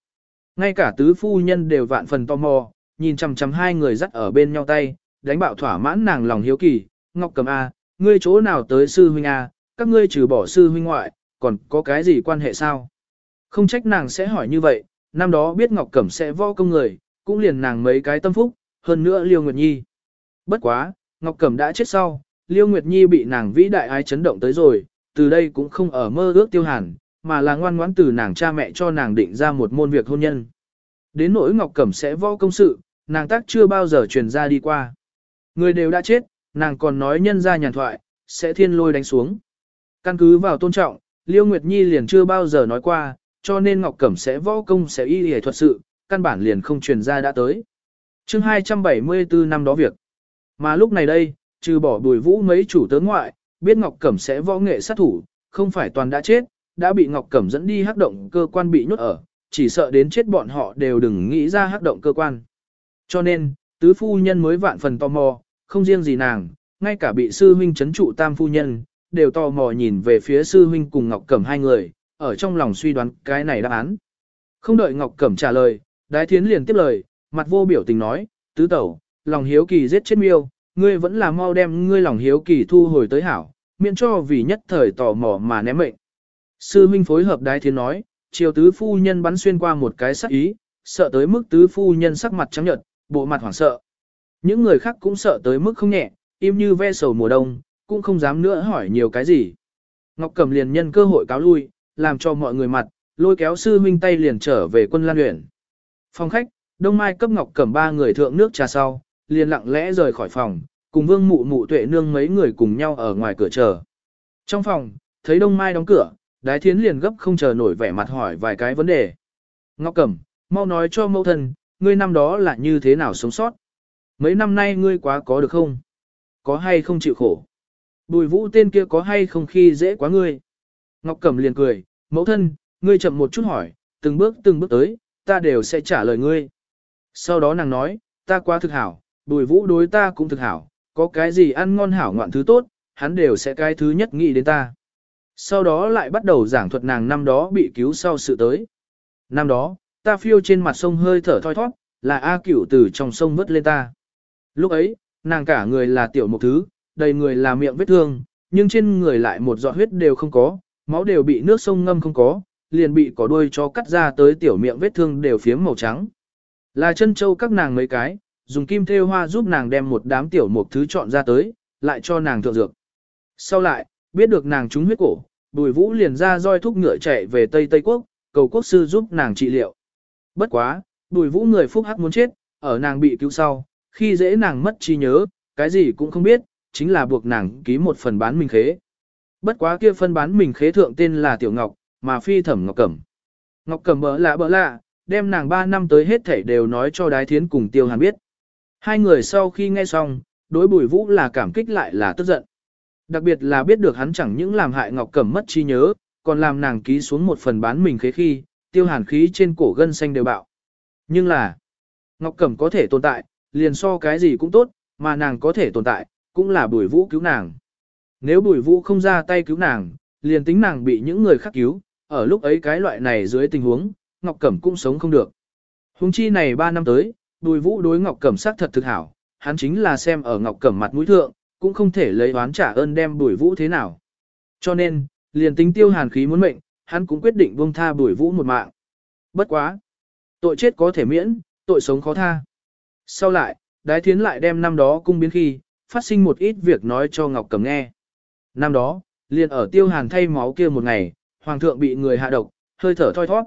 ngay cả tứ phu nhân đều vạn phần tò mò, nhìn chằm chằm hai người dắt ở bên nhau tay, đánh bạo thỏa mãn nàng lòng hiếu kỳ, Ngọc Cầm A, ngươi chỗ nào tới sư huynh A, các ngươi trừ bỏ sư huynh ngoại, còn có cái gì quan hệ sao? Không trách nàng sẽ hỏi như vậy, năm đó biết Ngọc Cẩm sẽ võ công người, cũng liền nàng mấy cái tâm phúc, hơn nữa Liêu Nguyệt Nhi. Bất quá, Ngọc Cẩm đã chết sau, Liêu Nguyệt Nhi bị nàng vĩ đại ái chấn động tới rồi, từ đây cũng không ở mơ ước tiêu hàn, mà là ngoan ngoãn từ nàng cha mẹ cho nàng định ra một môn việc hôn nhân. Đến nỗi Ngọc Cẩm sẽ võ công sự, nàng tác chưa bao giờ truyền ra đi qua. Người đều đã chết, nàng còn nói nhân ra nhàn thoại, sẽ thiên lôi đánh xuống. Căn cứ vào tôn trọng, Liêu Nguyệt Nhi liền chưa bao giờ nói qua, cho nên Ngọc Cẩm sẽ võ công sẽ y y thuật sự, căn bản liền không truyền ra đã tới chương 274 năm đó việc. Mà lúc này đây, trừ bỏ bùi vũ mấy chủ tướng ngoại, biết Ngọc Cẩm sẽ võ nghệ sát thủ, không phải toàn đã chết, đã bị Ngọc Cẩm dẫn đi hắc động cơ quan bị nhốt ở, chỉ sợ đến chết bọn họ đều đừng nghĩ ra hắc động cơ quan. Cho nên, tứ phu nhân mới vạn phần tò mò, không riêng gì nàng, ngay cả bị sư huynh trấn trụ tam phu nhân, đều tò mò nhìn về phía sư huynh cùng Ngọc Cẩm hai người, ở trong lòng suy đoán cái này đáp án. Không đợi Ngọc Cẩm trả lời, Đái Thiến liền tiếp lời, mặt vô biểu tình nói, tứ tẩu, lòng hiếu kỳ giết chết miêu, ngươi vẫn là mau đem ngươi lòng hiếu kỳ thu hồi tới hảo, miễn cho vì nhất thời tò mò mà ném mệnh. Sư huynh phối hợp đái thiên nói, chiều tứ phu nhân bắn xuyên qua một cái sắc ý, sợ tới mức tứ phu nhân sắc mặt trắng nhợt, bộ mặt hoảng sợ. Những người khác cũng sợ tới mức không nhẹ, im như ve sầu mùa đông, cũng không dám nữa hỏi nhiều cái gì. Ngọc Cẩm liền nhân cơ hội cáo lui, làm cho mọi người mặt, lôi kéo sư huynh tay liền trở về quân lan huyện. Phòng khách, Đông Mai cấp Ngọc Cẩm ba người thượng nước trà sau, liền lặng lẽ rời khỏi phòng, cùng Vương Mụ Mụ Tuệ nương mấy người cùng nhau ở ngoài cửa chờ. Trong phòng, thấy Đông Mai đóng cửa, Đái Thiến liền gấp không chờ nổi vẻ mặt hỏi vài cái vấn đề. Ngọc Cẩm, mau nói cho mẫu thân, ngươi năm đó là như thế nào sống sót? Mấy năm nay ngươi quá có được không? Có hay không chịu khổ? Bùi vũ tên kia có hay không khi dễ quá ngươi? Ngọc Cẩm liền cười, mẫu thân, ngươi chậm một chút hỏi, từng bước từng bước tới, ta đều sẽ trả lời ngươi. Sau đó nàng nói, ta quá thực hảo, bùi vũ đối ta cũng thực hảo, có cái gì ăn ngon hảo ngoạn thứ tốt, hắn đều sẽ cái thứ nhất nghĩ đến ta. Sau đó lại bắt đầu giảng thuật nàng năm đó bị cứu sau sự tới. Năm đó, ta phiêu trên mặt sông hơi thở thoi thoát, là A cửu từ trong sông vớt lên ta. Lúc ấy, nàng cả người là tiểu một thứ, đầy người là miệng vết thương, nhưng trên người lại một giọt huyết đều không có, máu đều bị nước sông ngâm không có, liền bị có đuôi cho cắt ra tới tiểu miệng vết thương đều phiếm màu trắng. Là chân châu các nàng mấy cái, dùng kim thêu hoa giúp nàng đem một đám tiểu mục thứ chọn ra tới, lại cho nàng thượng dược. Sau lại, biết được nàng trúng huyết cổ, bùi vũ liền ra roi thúc ngựa chạy về Tây Tây Quốc, cầu quốc sư giúp nàng trị liệu. Bất quá, bùi vũ người phúc hắc muốn chết, ở nàng bị cứu sau, khi dễ nàng mất trí nhớ, cái gì cũng không biết, chính là buộc nàng ký một phần bán mình khế. Bất quá kia phân bán mình khế thượng tên là Tiểu Ngọc, mà phi thẩm Ngọc Cẩm. Ngọc Cẩm bỡ lạ bỡ lạ, đem nàng 3 năm tới hết thảy đều nói cho Đái Thiến cùng Tiêu Hàn biết. Hai người sau khi nghe xong, đối Bùi Vũ là cảm kích lại là tức giận. Đặc biệt là biết được hắn chẳng những làm hại Ngọc Cẩm mất trí nhớ, còn làm nàng ký xuống một phần bán mình khế khi, Tiêu Hàn khí trên cổ gân xanh đều bạo. Nhưng là, Ngọc Cẩm có thể tồn tại, liền so cái gì cũng tốt, mà nàng có thể tồn tại, cũng là Bùi Vũ cứu nàng. Nếu Bùi Vũ không ra tay cứu nàng, liền tính nàng bị những người khác cứu, ở lúc ấy cái loại này dưới tình huống, Ngọc Cẩm cũng sống không được. Hùng chi này 3 năm tới, Bùi Vũ đối Ngọc Cẩm sắc thật thực hảo, hắn chính là xem ở Ngọc Cẩm mặt mũi thượng, cũng không thể lấy oán trả ơn đem Bùi Vũ thế nào. Cho nên, liền tính Tiêu Hàn khí muốn mệnh, hắn cũng quyết định buông tha Bùi Vũ một mạng. Bất quá, tội chết có thể miễn, tội sống khó tha. Sau lại, Đái Thiến lại đem năm đó cung biến khi, phát sinh một ít việc nói cho Ngọc Cẩm nghe. Năm đó, liền ở Tiêu Hàn thay máu kia một ngày, hoàng thượng bị người hạ độc, hơi thở thoi thoát.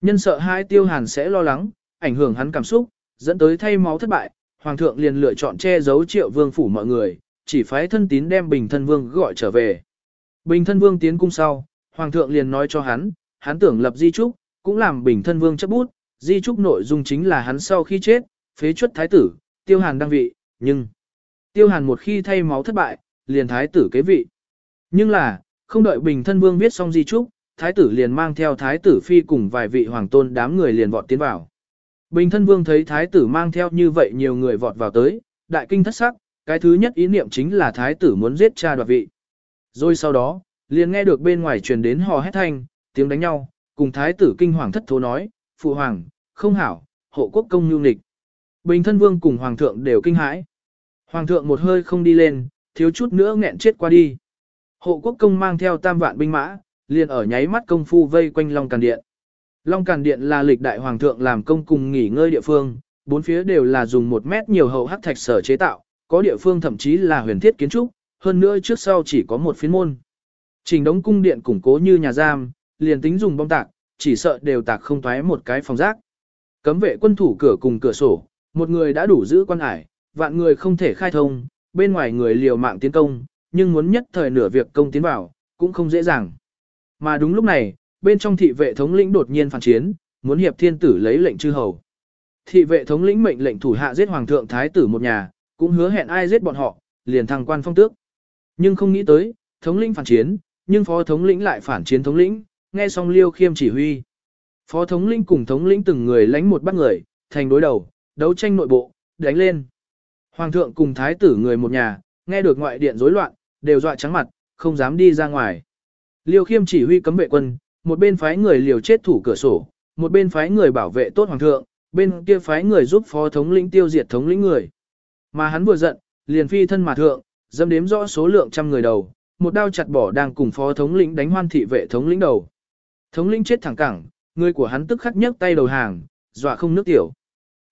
Nhân sợ hai tiêu hàn sẽ lo lắng, ảnh hưởng hắn cảm xúc, dẫn tới thay máu thất bại, hoàng thượng liền lựa chọn che giấu triệu vương phủ mọi người, chỉ phái thân tín đem bình thân vương gọi trở về. Bình thân vương tiến cung sau, hoàng thượng liền nói cho hắn, hắn tưởng lập di trúc, cũng làm bình thân vương chấp bút, di trúc nội dung chính là hắn sau khi chết, phế chuất thái tử, tiêu hàn đăng vị, nhưng tiêu hàn một khi thay máu thất bại, liền thái tử kế vị. Nhưng là, không đợi bình thân vương viết xong di trúc, thái tử liền mang theo thái tử phi cùng vài vị hoàng tôn đám người liền vọt tiến vào. Bình thân vương thấy thái tử mang theo như vậy nhiều người vọt vào tới, đại kinh thất sắc, cái thứ nhất ý niệm chính là thái tử muốn giết cha đoạt vị. Rồi sau đó, liền nghe được bên ngoài truyền đến hò hét thanh, tiếng đánh nhau, cùng thái tử kinh hoàng thất thố nói, phụ hoàng, không hảo, hộ quốc công nhu nịch. Bình thân vương cùng hoàng thượng đều kinh hãi. Hoàng thượng một hơi không đi lên, thiếu chút nữa nghẹn chết qua đi. Hộ quốc công mang theo tam vạn binh mã, liền ở nháy mắt công phu vây quanh Long Càn Điện. Long Càn Điện là lịch đại hoàng thượng làm công cùng nghỉ ngơi địa phương, bốn phía đều là dùng một mét nhiều hậu hắc thạch sở chế tạo, có địa phương thậm chí là huyền thiết kiến trúc, hơn nữa trước sau chỉ có một phiến môn. Trình đống cung điện củng cố như nhà giam, liền tính dùng bom tạc, chỉ sợ đều tạc không thoái một cái phòng rác. Cấm vệ quân thủ cửa cùng cửa sổ, một người đã đủ giữ quan ải, vạn người không thể khai thông, bên ngoài người liều mạng tiến công, nhưng muốn nhất thời nửa việc công tiến vào, cũng không dễ dàng. Mà đúng lúc này, bên trong thị vệ thống lĩnh đột nhiên phản chiến, muốn hiệp thiên tử lấy lệnh chư hầu. Thị vệ thống lĩnh mệnh lệnh thủ hạ giết hoàng thượng thái tử một nhà, cũng hứa hẹn ai giết bọn họ, liền thăng quan phong tước. Nhưng không nghĩ tới, thống lĩnh phản chiến, nhưng phó thống lĩnh lại phản chiến thống lĩnh, nghe xong Liêu Khiêm chỉ huy. Phó thống lĩnh cùng thống lĩnh từng người lánh một bắt người, thành đối đầu, đấu tranh nội bộ, đánh lên. Hoàng thượng cùng thái tử người một nhà, nghe được ngoại điện rối loạn, đều dọa trắng mặt, không dám đi ra ngoài. Liêu Khiêm chỉ huy cấm vệ quân, một bên phái người liều chết thủ cửa sổ, một bên phái người bảo vệ tốt hoàng thượng, bên kia phái người giúp phó thống lĩnh tiêu diệt thống lĩnh người. Mà hắn vừa giận, liền phi thân mà thượng, dâm đếm rõ số lượng trăm người đầu, một đao chặt bỏ đang cùng phó thống lĩnh đánh hoan thị vệ thống lĩnh đầu. Thống lĩnh chết thẳng cẳng, người của hắn tức khắc nhấc tay đầu hàng, dọa không nước tiểu.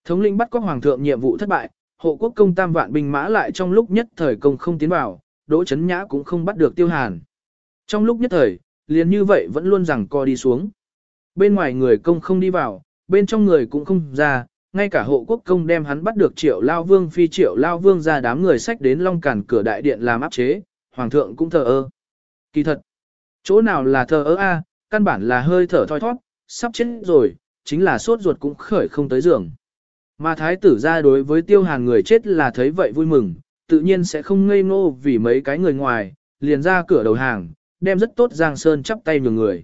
Thống lĩnh bắt có hoàng thượng nhiệm vụ thất bại, hộ quốc công tam vạn binh mã lại trong lúc nhất thời công không tiến vào, đỗ chấn nhã cũng không bắt được tiêu hàn. Trong lúc nhất thời, liền như vậy vẫn luôn rằng co đi xuống. Bên ngoài người công không đi vào, bên trong người cũng không ra, ngay cả hộ quốc công đem hắn bắt được triệu lao vương phi triệu lao vương ra đám người sách đến long cản cửa đại điện làm áp chế, hoàng thượng cũng thờ ơ. Kỳ thật, chỗ nào là thờ ơ a, căn bản là hơi thở thoi thoát, sắp chết rồi, chính là sốt ruột cũng khởi không tới giường. Mà thái tử ra đối với tiêu hàng người chết là thấy vậy vui mừng, tự nhiên sẽ không ngây ngô vì mấy cái người ngoài, liền ra cửa đầu hàng, đem rất tốt Giang Sơn chắp tay nhường người.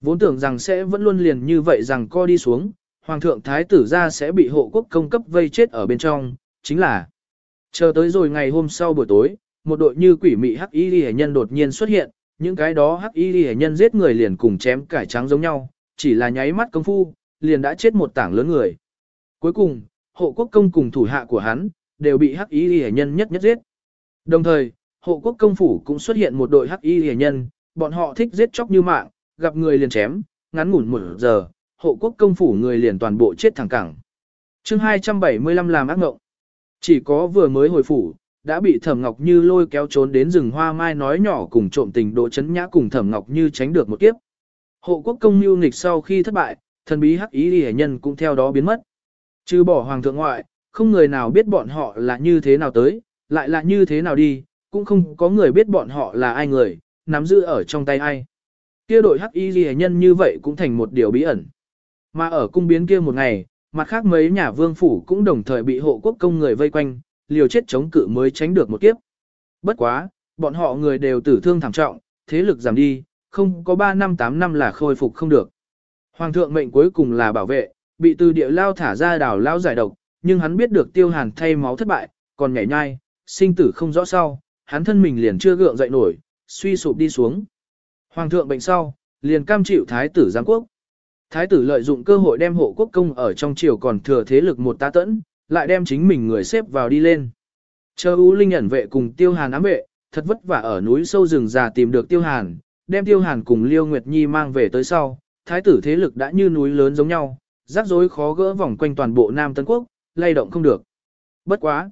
Vốn tưởng rằng sẽ vẫn luôn liền như vậy rằng co đi xuống, Hoàng thượng Thái tử ra sẽ bị hộ quốc công cấp vây chết ở bên trong, chính là chờ tới rồi ngày hôm sau buổi tối, một đội như quỷ mị hắc y liễu nhân đột nhiên xuất hiện, những cái đó hắc y liễu nhân giết người liền cùng chém cải trắng giống nhau, chỉ là nháy mắt công phu, liền đã chết một tảng lớn người. Cuối cùng, hộ quốc công cùng thủ hạ của hắn đều bị hắc y liễu nhân nhất nhất giết. Đồng thời, hộ quốc công phủ cũng xuất hiện một đội hắc y hề nhân, bọn họ thích giết chóc như mạng, gặp người liền chém, ngắn ngủn một giờ, hộ quốc công phủ người liền toàn bộ chết thẳng cẳng. chương 275 làm ác ngộng. Chỉ có vừa mới hồi phủ, đã bị Thẩm Ngọc Như lôi kéo trốn đến rừng hoa mai nói nhỏ cùng trộm tình độ chấn nhã cùng Thẩm Ngọc Như tránh được một kiếp. Hộ quốc công mưu nghịch sau khi thất bại, thần bí hắc ý hệ nhân cũng theo đó biến mất. Trừ bỏ hoàng thượng ngoại, không người nào biết bọn họ là như thế nào tới, lại là như thế nào đi, cũng không có người biết bọn họ là ai người, nắm giữ ở trong tay ai. Kia đội hắc y ghi nhân như vậy cũng thành một điều bí ẩn. Mà ở cung biến kia một ngày, mặt khác mấy nhà vương phủ cũng đồng thời bị hộ quốc công người vây quanh, liều chết chống cự mới tránh được một kiếp. Bất quá, bọn họ người đều tử thương thảm trọng, thế lực giảm đi, không có 3 năm 8 năm là khôi phục không được. Hoàng thượng mệnh cuối cùng là bảo vệ, bị từ địa lao thả ra đảo lao giải độc, nhưng hắn biết được tiêu hàn thay máu thất bại, còn nhảy nhai, sinh tử không rõ sau, hắn thân mình liền chưa gượng dậy nổi, suy sụp đi xuống. Hoàng thượng bệnh sau, liền cam chịu thái tử giáng quốc. Thái tử lợi dụng cơ hội đem hộ quốc công ở trong triều còn thừa thế lực một ta tẫn, lại đem chính mình người xếp vào đi lên. Chờ U Linh ẩn vệ cùng Tiêu Hàn ám vệ, thật vất vả ở núi sâu rừng già tìm được Tiêu Hàn, đem Tiêu Hàn cùng Liêu Nguyệt Nhi mang về tới sau, thái tử thế lực đã như núi lớn giống nhau, rắc rối khó gỡ vòng quanh toàn bộ Nam Tân Quốc, lay động không được. Bất quá,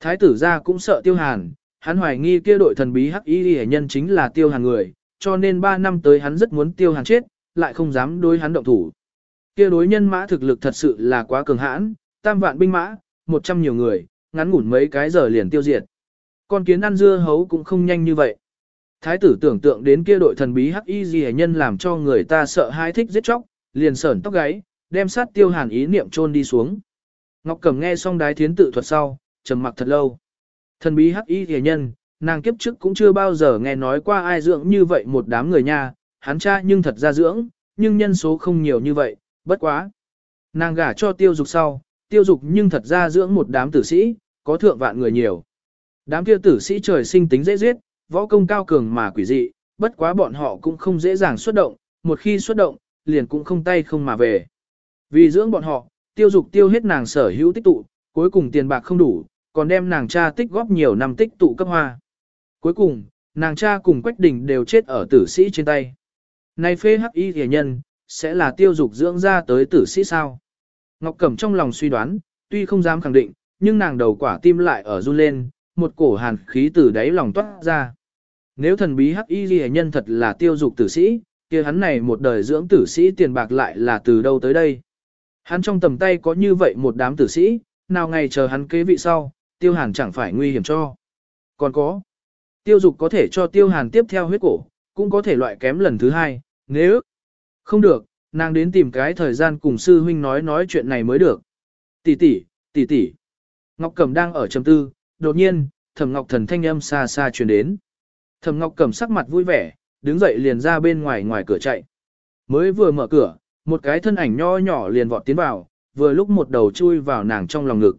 thái tử gia cũng sợ Tiêu Hàn, hắn hoài nghi kia đội thần bí hắc y hệ nhân chính là tiêu hàng người, cho nên 3 năm tới hắn rất muốn tiêu hàng chết, lại không dám đối hắn động thủ. Kia đối nhân mã thực lực thật sự là quá cường hãn, tam vạn binh mã, 100 nhiều người, ngắn ngủn mấy cái giờ liền tiêu diệt. Con kiến ăn dưa hấu cũng không nhanh như vậy. Thái tử tưởng tượng đến kia đội thần bí hắc y hệ nhân làm cho người ta sợ hãi thích giết chóc, liền sởn tóc gáy, đem sát tiêu hàn ý niệm chôn đi xuống. Ngọc Cẩm nghe xong đái thiến tự thuật sau, trầm mặc thật lâu. Thần bí hắc y hề nhân, nàng kiếp trước cũng chưa bao giờ nghe nói qua ai dưỡng như vậy một đám người nha, hắn cha nhưng thật ra dưỡng, nhưng nhân số không nhiều như vậy, bất quá. Nàng gả cho tiêu dục sau, tiêu dục nhưng thật ra dưỡng một đám tử sĩ, có thượng vạn người nhiều. Đám kia tử sĩ trời sinh tính dễ giết, võ công cao cường mà quỷ dị, bất quá bọn họ cũng không dễ dàng xuất động, một khi xuất động, liền cũng không tay không mà về. Vì dưỡng bọn họ, tiêu dục tiêu hết nàng sở hữu tích tụ, cuối cùng tiền bạc không đủ, còn đem nàng cha tích góp nhiều năm tích tụ cấp hoa. Cuối cùng, nàng cha cùng Quách Đình đều chết ở tử sĩ trên tay. Này phê hắc y thể nhân, sẽ là tiêu dục dưỡng ra tới tử sĩ sao? Ngọc Cẩm trong lòng suy đoán, tuy không dám khẳng định, nhưng nàng đầu quả tim lại ở run lên, một cổ hàn khí từ đáy lòng toát ra. Nếu thần bí hắc y ghi nhân thật là tiêu dục tử sĩ, kia hắn này một đời dưỡng tử sĩ tiền bạc lại là từ đâu tới đây. Hắn trong tầm tay có như vậy một đám tử sĩ, nào ngày chờ hắn kế vị sau, tiêu hàn chẳng phải nguy hiểm cho. Còn có, tiêu dục có thể cho tiêu hàn tiếp theo huyết cổ, cũng có thể loại kém lần thứ hai, nếu không được, nàng đến tìm cái thời gian cùng sư huynh nói nói chuyện này mới được. Tỷ tỷ, tỷ tỷ. Ngọc Cẩm đang ở trầm tư, đột nhiên, Thẩm Ngọc Thần thanh âm xa xa truyền đến. Thẩm Ngọc Cẩm sắc mặt vui vẻ, đứng dậy liền ra bên ngoài ngoài cửa chạy. Mới vừa mở cửa, một cái thân ảnh nho nhỏ liền vọt tiến vào, vừa lúc một đầu chui vào nàng trong lòng ngực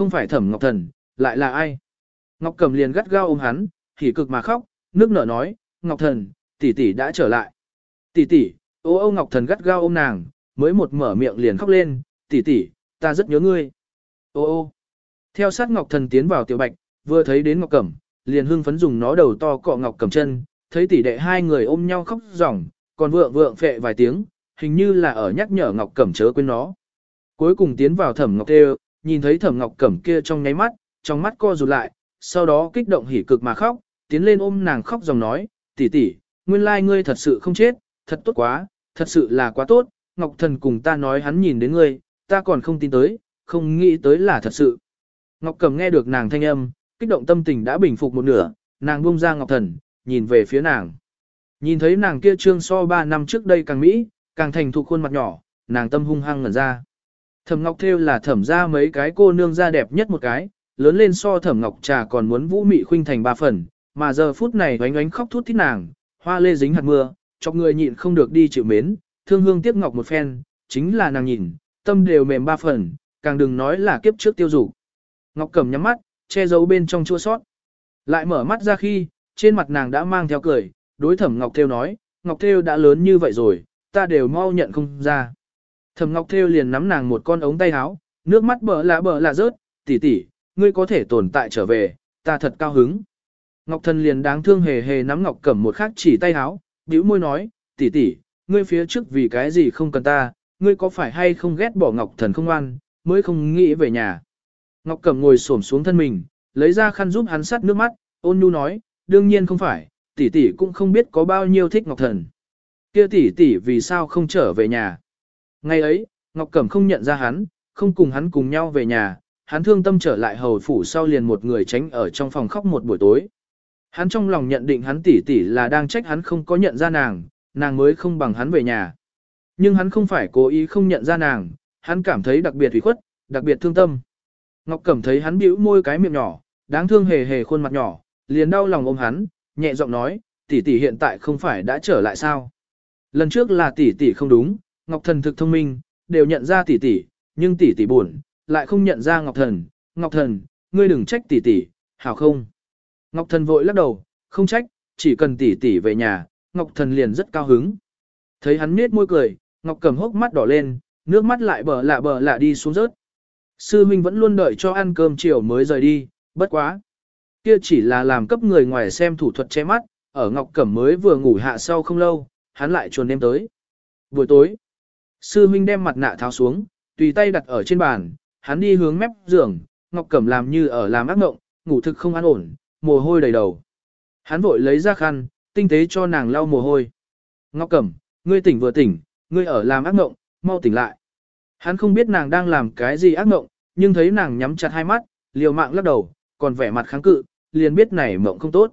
không phải thẩm ngọc thần, lại là ai? Ngọc Cầm liền gắt gao ôm hắn, hỉ cực mà khóc, nước nở nói, Ngọc Thần, tỷ tỷ đã trở lại. Tỷ tỷ, ô ô Ngọc Thần gắt gao ôm nàng, mới một mở miệng liền khóc lên, tỷ tỷ, ta rất nhớ ngươi. Ô ô. Theo sát Ngọc Thần tiến vào tiểu bạch, vừa thấy đến Ngọc Cẩm, liền hưng phấn dùng nó đầu to cọ Ngọc Cẩm chân, thấy tỷ đệ hai người ôm nhau khóc ròng, còn vượng vượng phệ vài tiếng, hình như là ở nhắc nhở Ngọc Cẩm chớ quên nó. Cuối cùng tiến vào thẩm Ngọc Tê, nhìn thấy thẩm ngọc cẩm kia trong nháy mắt, trong mắt co rụt lại, sau đó kích động hỉ cực mà khóc, tiến lên ôm nàng khóc dòng nói, tỷ tỷ, nguyên lai ngươi thật sự không chết, thật tốt quá, thật sự là quá tốt, Ngọc Thần cùng ta nói hắn nhìn đến ngươi, ta còn không tin tới, không nghĩ tới là thật sự. Ngọc Cẩm nghe được nàng thanh âm, kích động tâm tình đã bình phục một nửa, nàng buông ra Ngọc Thần, nhìn về phía nàng. Nhìn thấy nàng kia trương so 3 năm trước đây càng mỹ, càng thành thục khuôn mặt nhỏ, nàng tâm hung hăng ngẩn ra. Thẩm Ngọc Thêu là thẩm ra mấy cái cô nương da đẹp nhất một cái, lớn lên so thẩm Ngọc Trà còn muốn vũ mị khuynh thành ba phần, mà giờ phút này oánh oánh khóc thút thít nàng, hoa lê dính hạt mưa, chọc người nhịn không được đi chịu mến, thương hương tiếc ngọc một phen, chính là nàng nhìn, tâm đều mềm ba phần, càng đừng nói là kiếp trước tiêu dục. Ngọc Cẩm nhắm mắt, che giấu bên trong chua sót. Lại mở mắt ra khi, trên mặt nàng đã mang theo cười, đối thẩm Ngọc Thêu nói, Ngọc Thêu đã lớn như vậy rồi, ta đều mau nhận không ra. Thẩm Ngọc Thêu liền nắm nàng một con ống tay áo, nước mắt bờ lạ bờ lạ rớt, tỷ tỷ, ngươi có thể tồn tại trở về, ta thật cao hứng. Ngọc Thần liền đáng thương hề hề nắm Ngọc Cẩm một khắc chỉ tay áo, bĩu môi nói, tỷ tỷ, ngươi phía trước vì cái gì không cần ta, ngươi có phải hay không ghét bỏ Ngọc Thần không ăn, mới không nghĩ về nhà. Ngọc Cẩm ngồi xổm xuống thân mình, lấy ra khăn giúp hắn sát nước mắt, ôn nhu nói, đương nhiên không phải, tỷ tỷ cũng không biết có bao nhiêu thích Ngọc Thần. Kia tỷ tỷ vì sao không trở về nhà? Ngày ấy, Ngọc Cẩm không nhận ra hắn, không cùng hắn cùng nhau về nhà, hắn thương tâm trở lại hầu phủ sau liền một người tránh ở trong phòng khóc một buổi tối. Hắn trong lòng nhận định hắn tỷ tỷ là đang trách hắn không có nhận ra nàng, nàng mới không bằng hắn về nhà. Nhưng hắn không phải cố ý không nhận ra nàng, hắn cảm thấy đặc biệt ủy khuất, đặc biệt thương tâm. Ngọc Cẩm thấy hắn bĩu môi cái miệng nhỏ, đáng thương hề hề khuôn mặt nhỏ, liền đau lòng ôm hắn, nhẹ giọng nói, tỷ tỷ hiện tại không phải đã trở lại sao? Lần trước là tỷ tỷ không đúng, Ngọc Thần thực thông minh, đều nhận ra tỷ tỷ, nhưng tỷ tỷ buồn, lại không nhận ra Ngọc Thần. Ngọc Thần, ngươi đừng trách tỷ tỷ, hảo không? Ngọc Thần vội lắc đầu, không trách, chỉ cần tỷ tỷ về nhà, Ngọc Thần liền rất cao hứng. Thấy hắn nết môi cười, Ngọc Cẩm hốc mắt đỏ lên, nước mắt lại bờ lạ bờ lạ đi xuống rớt. Sư Minh vẫn luôn đợi cho ăn cơm chiều mới rời đi, bất quá. Kia chỉ là làm cấp người ngoài xem thủ thuật che mắt, ở Ngọc Cẩm mới vừa ngủ hạ sau không lâu, hắn lại chuồn đêm tới. Buổi tối, Sư huynh đem mặt nạ tháo xuống, tùy tay đặt ở trên bàn, hắn đi hướng mép giường, Ngọc Cẩm làm như ở làm ác ngộng, ngủ thực không an ổn, mồ hôi đầy đầu. Hắn vội lấy ra khăn, tinh tế cho nàng lau mồ hôi. Ngọc Cẩm, ngươi tỉnh vừa tỉnh, ngươi ở làm ác ngộng, mau tỉnh lại. Hắn không biết nàng đang làm cái gì ác ngộng, nhưng thấy nàng nhắm chặt hai mắt, liều mạng lắc đầu, còn vẻ mặt kháng cự, liền biết này mộng không tốt.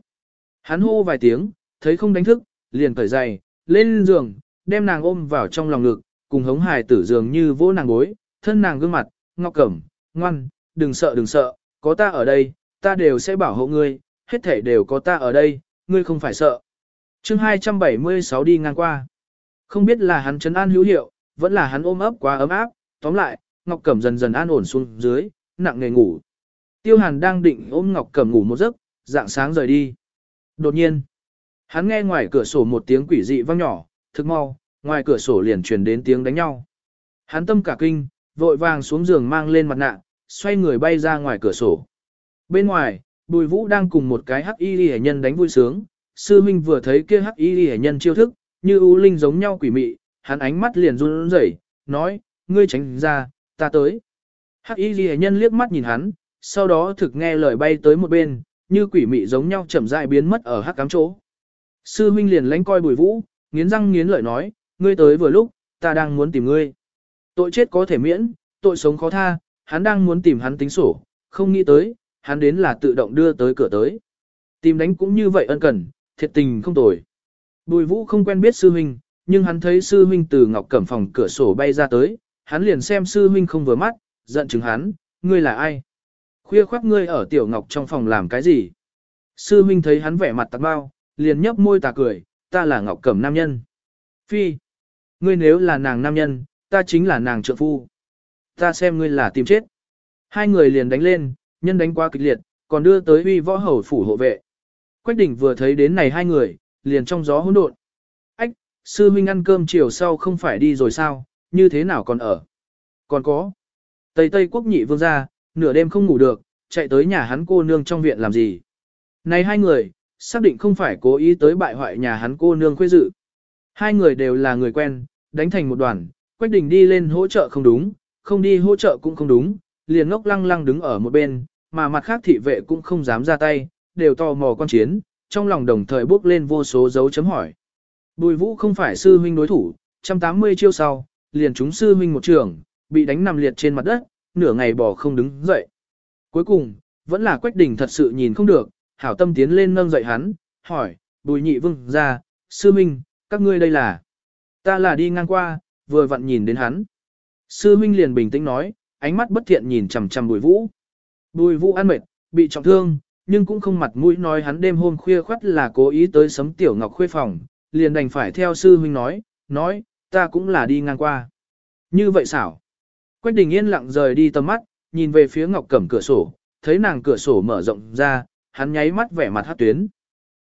Hắn hô vài tiếng, thấy không đánh thức, liền cởi giày, lên giường, đem nàng ôm vào trong lòng ngực, cùng hống hài tử dường như vỗ nàng gối, thân nàng gương mặt, ngọc cẩm, ngoan, đừng sợ đừng sợ, có ta ở đây, ta đều sẽ bảo hộ ngươi, hết thể đều có ta ở đây, ngươi không phải sợ. chương 276 đi ngang qua. Không biết là hắn trấn an hữu hiệu, vẫn là hắn ôm ấp quá ấm áp, tóm lại, Ngọc Cẩm dần dần an ổn xuống dưới, nặng nề ngủ. Tiêu Hàn đang định ôm Ngọc Cẩm ngủ một giấc, dạng sáng rời đi. Đột nhiên, hắn nghe ngoài cửa sổ một tiếng quỷ dị vang nhỏ, thức mau, ngoài cửa sổ liền truyền đến tiếng đánh nhau. Hắn tâm cả kinh, vội vàng xuống giường mang lên mặt nạ, xoay người bay ra ngoài cửa sổ. Bên ngoài, Bùi Vũ đang cùng một cái hắc y hệ nhân đánh vui sướng, sư minh vừa thấy kia hắc y hệ nhân chiêu thức, như u linh giống nhau quỷ mị, hắn ánh mắt liền run rẩy, nói, ngươi tránh ra, ta tới. Hắc y hệ nhân liếc mắt nhìn hắn, sau đó thực nghe lời bay tới một bên, như quỷ mị giống nhau chậm rãi biến mất ở hắc cám chỗ. Sư minh liền lánh coi Bùi Vũ, nghiến răng nghiến lợi nói, ngươi tới vừa lúc, ta đang muốn tìm ngươi. Tội chết có thể miễn, tội sống khó tha, hắn đang muốn tìm hắn tính sổ, không nghĩ tới, hắn đến là tự động đưa tới cửa tới. Tìm đánh cũng như vậy ân cần, thiệt tình không tồi. Bùi vũ không quen biết sư huynh, nhưng hắn thấy sư huynh từ ngọc cẩm phòng cửa sổ bay ra tới, hắn liền xem sư huynh không vừa mắt, giận chứng hắn, ngươi là ai? Khuya khoác ngươi ở tiểu ngọc trong phòng làm cái gì? Sư huynh thấy hắn vẻ mặt tạc bao, liền nhấp môi tà cười, ta là ngọc cẩm nam nhân. Phi, Ngươi nếu là nàng nam nhân, ta chính là nàng trợ phu. Ta xem ngươi là tìm chết. Hai người liền đánh lên, nhân đánh quá kịch liệt, còn đưa tới uy võ hầu phủ hộ vệ. Quách đỉnh vừa thấy đến này hai người, liền trong gió hỗn độn. Ách, sư huynh ăn cơm chiều sau không phải đi rồi sao, như thế nào còn ở? Còn có. Tây Tây quốc nhị vương gia, nửa đêm không ngủ được, chạy tới nhà hắn cô nương trong viện làm gì? Này hai người, xác định không phải cố ý tới bại hoại nhà hắn cô nương khuê dự. Hai người đều là người quen, đánh thành một đoàn, Quách Đình đi lên hỗ trợ không đúng, không đi hỗ trợ cũng không đúng, liền ngốc lăng lăng đứng ở một bên, mà mặt khác thị vệ cũng không dám ra tay, đều tò mò quan chiến, trong lòng đồng thời bước lên vô số dấu chấm hỏi. Bùi vũ không phải sư huynh đối thủ, 180 chiêu sau, liền trúng sư huynh một trường, bị đánh nằm liệt trên mặt đất, nửa ngày bỏ không đứng dậy. Cuối cùng, vẫn là Quách Đình thật sự nhìn không được, hảo tâm tiến lên nâng dậy hắn, hỏi, bùi nhị vương ra, sư huynh các ngươi đây là. Ta là đi ngang qua, vừa vặn nhìn đến hắn. Sư huynh liền bình tĩnh nói, ánh mắt bất thiện nhìn chằm chằm bùi vũ. Bùi vũ ăn mệt, bị trọng thương, nhưng cũng không mặt mũi nói hắn đêm hôm khuya khoắt là cố ý tới sấm tiểu ngọc khuê phòng, liền đành phải theo sư huynh nói, nói, ta cũng là đi ngang qua. Như vậy xảo. Quách đình yên lặng rời đi tầm mắt, nhìn về phía ngọc cẩm cửa sổ, thấy nàng cửa sổ mở rộng ra, hắn nháy mắt vẻ mặt hát tuyến.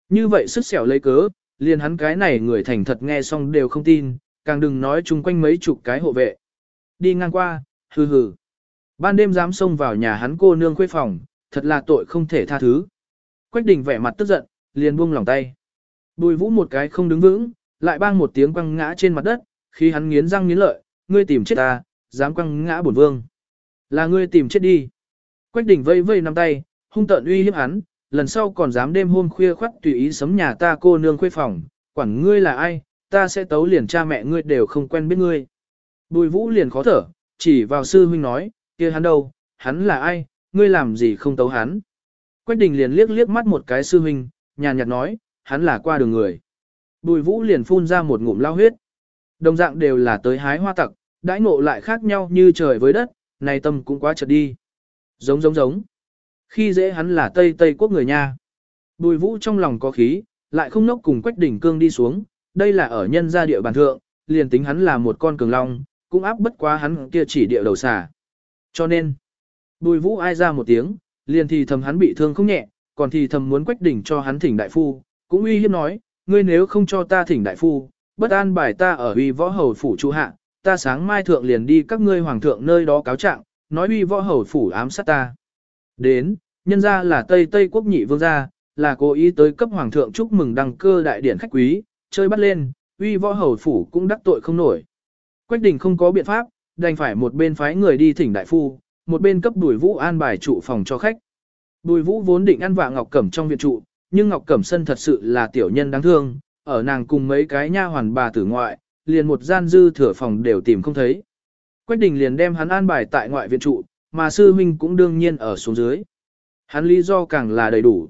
Như vậy sức xẻo lấy cớ, Liền hắn cái này người thành thật nghe xong đều không tin, càng đừng nói chung quanh mấy chục cái hộ vệ. Đi ngang qua, hừ hừ. Ban đêm dám xông vào nhà hắn cô nương khuê phòng, thật là tội không thể tha thứ. Quách đình vẻ mặt tức giận, liền buông lòng tay. Bùi vũ một cái không đứng vững, lại bang một tiếng quăng ngã trên mặt đất, khi hắn nghiến răng nghiến lợi, ngươi tìm chết ta, dám quăng ngã bổn vương. Là ngươi tìm chết đi. Quách đỉnh vây vây nắm tay, hung tợn uy hiếp hắn, lần sau còn dám đêm hôm khuya khoắt tùy ý sấm nhà ta cô nương khuê phòng, quản ngươi là ai, ta sẽ tấu liền cha mẹ ngươi đều không quen biết ngươi. Bùi vũ liền khó thở, chỉ vào sư huynh nói, kia hắn đâu, hắn là ai, ngươi làm gì không tấu hắn. Quách đình liền liếc liếc mắt một cái sư huynh, nhàn nhạt nói, hắn là qua đường người. Bùi vũ liền phun ra một ngụm lao huyết. Đồng dạng đều là tới hái hoa tặc, đãi ngộ lại khác nhau như trời với đất, này tâm cũng quá chật đi. Giống giống giống khi dễ hắn là Tây Tây quốc người nha. Bùi vũ trong lòng có khí, lại không nốc cùng Quách Đỉnh Cương đi xuống, đây là ở nhân gia địa bàn thượng, liền tính hắn là một con cường long, cũng áp bất quá hắn kia chỉ địa đầu xà. Cho nên, bùi vũ ai ra một tiếng, liền thì thầm hắn bị thương không nhẹ, còn thì thầm muốn Quách Đỉnh cho hắn thỉnh đại phu, cũng uy hiếp nói, ngươi nếu không cho ta thỉnh đại phu, bất an bài ta ở uy võ hầu phủ chu hạ, ta sáng mai thượng liền đi các ngươi hoàng thượng nơi đó cáo trạng, nói uy võ hầu phủ ám sát ta. Đến, nhân ra là Tây Tây quốc nhị vương gia, là cố ý tới cấp hoàng thượng chúc mừng đăng cơ đại điển khách quý, chơi bắt lên, uy võ hầu phủ cũng đắc tội không nổi. Quách đình không có biện pháp, đành phải một bên phái người đi thỉnh đại phu, một bên cấp đùi vũ an bài trụ phòng cho khách. Bùi vũ vốn định ăn vạ Ngọc Cẩm trong viện trụ, nhưng Ngọc Cẩm Sân thật sự là tiểu nhân đáng thương, ở nàng cùng mấy cái nha hoàn bà tử ngoại, liền một gian dư thửa phòng đều tìm không thấy. Quách đình liền đem hắn an bài tại ngoại viện trụ, mà sư huynh cũng đương nhiên ở xuống dưới hắn lý do càng là đầy đủ.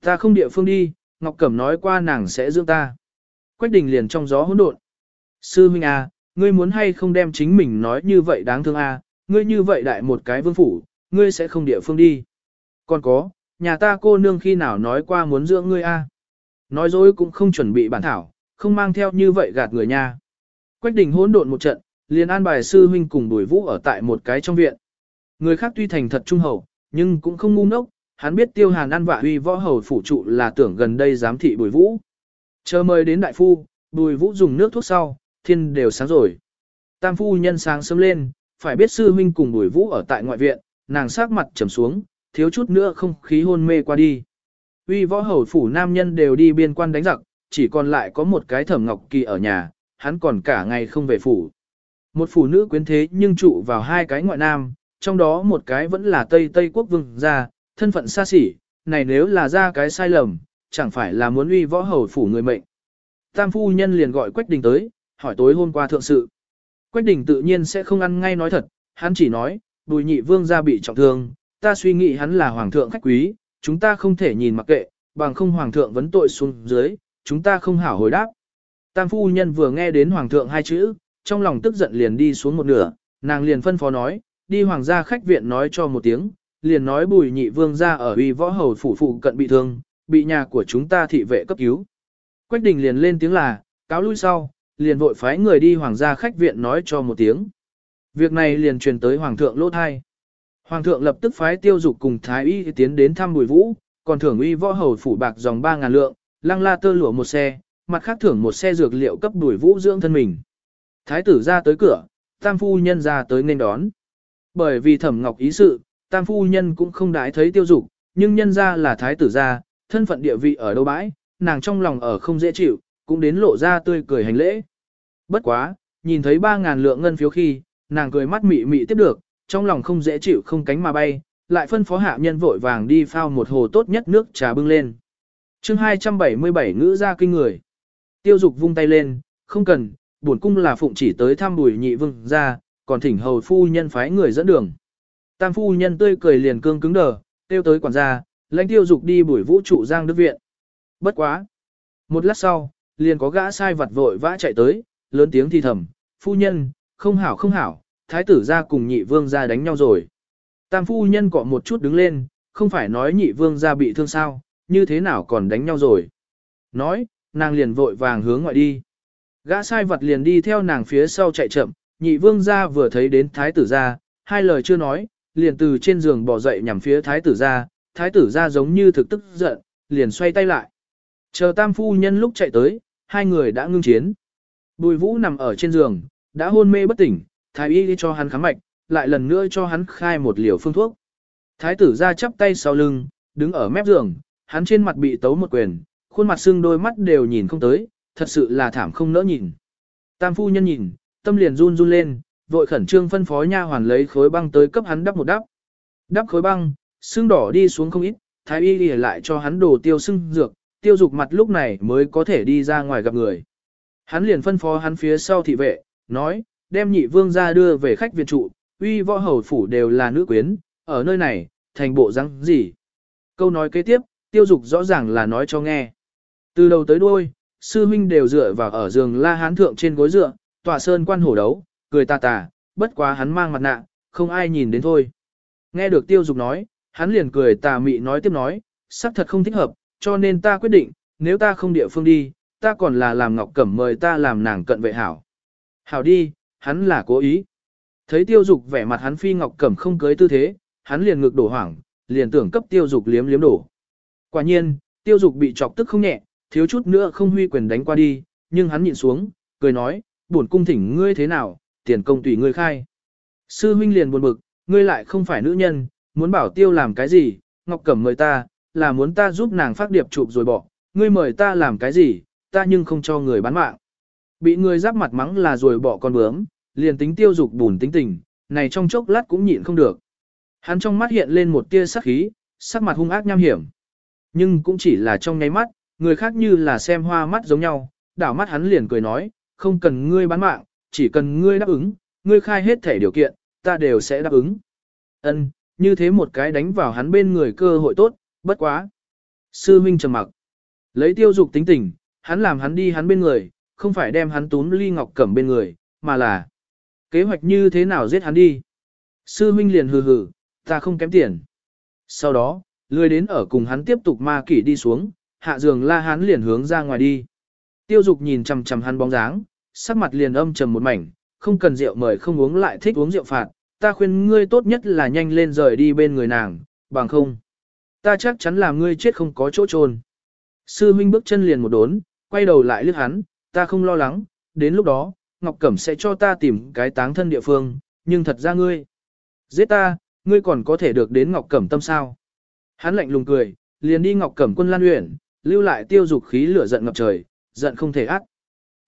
Ta không địa phương đi, Ngọc Cẩm nói qua nàng sẽ dưỡng ta. Quách đình liền trong gió hỗn độn. Sư huynh à, ngươi muốn hay không đem chính mình nói như vậy đáng thương à, ngươi như vậy đại một cái vương phủ, ngươi sẽ không địa phương đi. Còn có, nhà ta cô nương khi nào nói qua muốn dưỡng ngươi a à? Nói dối cũng không chuẩn bị bản thảo, không mang theo như vậy gạt người nha. Quách đình hỗn độn một trận, liền an bài sư huynh cùng đuổi vũ ở tại một cái trong viện. Người khác tuy thành thật trung hậu, nhưng cũng không ngu ngốc, hắn biết tiêu hàn ăn vạ huy võ hầu phủ trụ là tưởng gần đây giám thị bùi vũ. Chờ mời đến đại phu, bùi vũ dùng nước thuốc sau, thiên đều sáng rồi. Tam phu nhân sáng sớm lên, phải biết sư huynh cùng bùi vũ ở tại ngoại viện, nàng sát mặt trầm xuống, thiếu chút nữa không khí hôn mê qua đi. huy võ hầu phủ nam nhân đều đi biên quan đánh giặc, chỉ còn lại có một cái thẩm ngọc kỳ ở nhà, hắn còn cả ngày không về phủ. Một phụ nữ quyến thế nhưng trụ vào hai cái ngoại nam, trong đó một cái vẫn là Tây Tây quốc vương gia, thân phận xa xỉ, này nếu là ra cái sai lầm, chẳng phải là muốn uy võ hầu phủ người mệnh. Tam phu nhân liền gọi Quách Đình tới, hỏi tối hôm qua thượng sự. Quách Đình tự nhiên sẽ không ăn ngay nói thật, hắn chỉ nói, Bùi Nhị Vương gia bị trọng thương, ta suy nghĩ hắn là hoàng thượng khách quý, chúng ta không thể nhìn mặc kệ, bằng không hoàng thượng vấn tội xuống dưới, chúng ta không hảo hồi đáp. Tam phu nhân vừa nghe đến hoàng thượng hai chữ, trong lòng tức giận liền đi xuống một nửa, nàng liền phân phó nói, đi hoàng gia khách viện nói cho một tiếng, liền nói bùi nhị vương gia ở uy võ hầu phủ phụ cận bị thương, bị nhà của chúng ta thị vệ cấp cứu. Quách đình liền lên tiếng là, cáo lui sau, liền vội phái người đi hoàng gia khách viện nói cho một tiếng. Việc này liền truyền tới hoàng thượng lỗ thai. Hoàng thượng lập tức phái tiêu dục cùng thái y tiến đến thăm bùi vũ, còn thưởng uy võ hầu phủ bạc dòng 3.000 lượng, lăng la tơ lụa một xe, mặt khác thưởng một xe dược liệu cấp bùi vũ dưỡng thân mình. Thái tử ra tới cửa, tam phu nhân ra tới nên đón bởi vì thẩm ngọc ý sự, tam phu nhân cũng không đái thấy tiêu dục, nhưng nhân ra là thái tử gia, thân phận địa vị ở đâu bãi, nàng trong lòng ở không dễ chịu, cũng đến lộ ra tươi cười hành lễ. Bất quá, nhìn thấy ba ngàn lượng ngân phiếu khi, nàng cười mắt mị mị tiếp được, trong lòng không dễ chịu không cánh mà bay, lại phân phó hạ nhân vội vàng đi phao một hồ tốt nhất nước trà bưng lên. chương 277 ngữ ra kinh người. Tiêu dục vung tay lên, không cần, bổn cung là phụng chỉ tới thăm bùi nhị vương ra, còn thỉnh hầu phu nhân phái người dẫn đường. Tam phu nhân tươi cười liền cương cứng đờ, tiêu tới quản gia, lãnh tiêu dục đi buổi vũ trụ giang đức viện. Bất quá. Một lát sau, liền có gã sai vặt vội vã chạy tới, lớn tiếng thì thầm, phu nhân, không hảo không hảo, thái tử ra cùng nhị vương ra đánh nhau rồi. Tam phu nhân cọ một chút đứng lên, không phải nói nhị vương ra bị thương sao, như thế nào còn đánh nhau rồi. Nói, nàng liền vội vàng hướng ngoại đi. Gã sai vật liền đi theo nàng phía sau chạy chậm, nhị vương gia vừa thấy đến thái tử gia, hai lời chưa nói, liền từ trên giường bỏ dậy nhằm phía thái tử gia, thái tử gia giống như thực tức giận, liền xoay tay lại. Chờ tam phu nhân lúc chạy tới, hai người đã ngưng chiến. Bùi vũ nằm ở trên giường, đã hôn mê bất tỉnh, thái y đi cho hắn khám mạch, lại lần nữa cho hắn khai một liều phương thuốc. Thái tử gia chắp tay sau lưng, đứng ở mép giường, hắn trên mặt bị tấu một quyền, khuôn mặt xương đôi mắt đều nhìn không tới, thật sự là thảm không nỡ nhìn. Tam phu nhân nhìn, tâm liền run run lên, vội khẩn trương phân phó nha hoàn lấy khối băng tới cấp hắn đắp một đắp. Đắp khối băng, xương đỏ đi xuống không ít, thái y lìa lại cho hắn đồ tiêu sưng dược, tiêu dục mặt lúc này mới có thể đi ra ngoài gặp người. Hắn liền phân phó hắn phía sau thị vệ, nói, đem nhị vương ra đưa về khách viện trụ, uy võ hầu phủ đều là nữ quyến, ở nơi này, thành bộ răng gì. Câu nói kế tiếp, tiêu dục rõ ràng là nói cho nghe. Từ đầu tới đuôi, sư huynh đều dựa vào ở giường la hán thượng trên gối dựa, tọa sơn quan hổ đấu, cười tà tà, bất quá hắn mang mặt nạ, không ai nhìn đến thôi. Nghe được tiêu dục nói, hắn liền cười tà mị nói tiếp nói, sắc thật không thích hợp, cho nên ta quyết định, nếu ta không địa phương đi, ta còn là làm ngọc cẩm mời ta làm nàng cận vệ hảo. Hảo đi, hắn là cố ý. Thấy tiêu dục vẻ mặt hắn phi ngọc cẩm không cưới tư thế, hắn liền ngực đổ hoảng, liền tưởng cấp tiêu dục liếm liếm đổ. Quả nhiên, tiêu dục bị chọc tức không nhẹ, thiếu chút nữa không huy quyền đánh qua đi, nhưng hắn nhịn xuống, cười nói, bổn cung thỉnh ngươi thế nào, tiền công tùy ngươi khai. Sư huynh liền buồn bực, ngươi lại không phải nữ nhân, muốn bảo tiêu làm cái gì, Ngọc Cẩm mời ta, là muốn ta giúp nàng phát điệp chụp rồi bỏ, ngươi mời ta làm cái gì, ta nhưng không cho người bán mạng. Bị ngươi giáp mặt mắng là rồi bỏ con bướm, liền tính tiêu dục bùn tính tình, này trong chốc lát cũng nhịn không được. Hắn trong mắt hiện lên một tia sắc khí, sắc mặt hung ác nham hiểm. Nhưng cũng chỉ là trong nháy mắt, người khác như là xem hoa mắt giống nhau, đảo mắt hắn liền cười nói, không cần ngươi bán mạng, chỉ cần ngươi đáp ứng, ngươi khai hết thể điều kiện, ta đều sẽ đáp ứng. Ân, như thế một cái đánh vào hắn bên người cơ hội tốt, bất quá. Sư Minh trầm mặc. Lấy tiêu dục tính tình, hắn làm hắn đi hắn bên người, không phải đem hắn tún ly ngọc cẩm bên người, mà là kế hoạch như thế nào giết hắn đi. Sư Minh liền hừ hừ, ta không kém tiền. Sau đó, lười đến ở cùng hắn tiếp tục ma kỷ đi xuống, hạ giường la hắn liền hướng ra ngoài đi. Tiêu dục nhìn chằm chằm hắn bóng dáng, sắc mặt liền âm trầm một mảnh, không cần rượu mời không uống lại thích uống rượu phạt, ta khuyên ngươi tốt nhất là nhanh lên rời đi bên người nàng, bằng không. Ta chắc chắn là ngươi chết không có chỗ trôn. Sư huynh bước chân liền một đốn, quay đầu lại liếc hắn, ta không lo lắng, đến lúc đó, Ngọc Cẩm sẽ cho ta tìm cái táng thân địa phương, nhưng thật ra ngươi. Giết ta, ngươi còn có thể được đến Ngọc Cẩm tâm sao. Hắn lạnh lùng cười, liền đi Ngọc Cẩm quân lan huyển, lưu lại tiêu dục khí lửa giận ngập trời, giận không thể ác.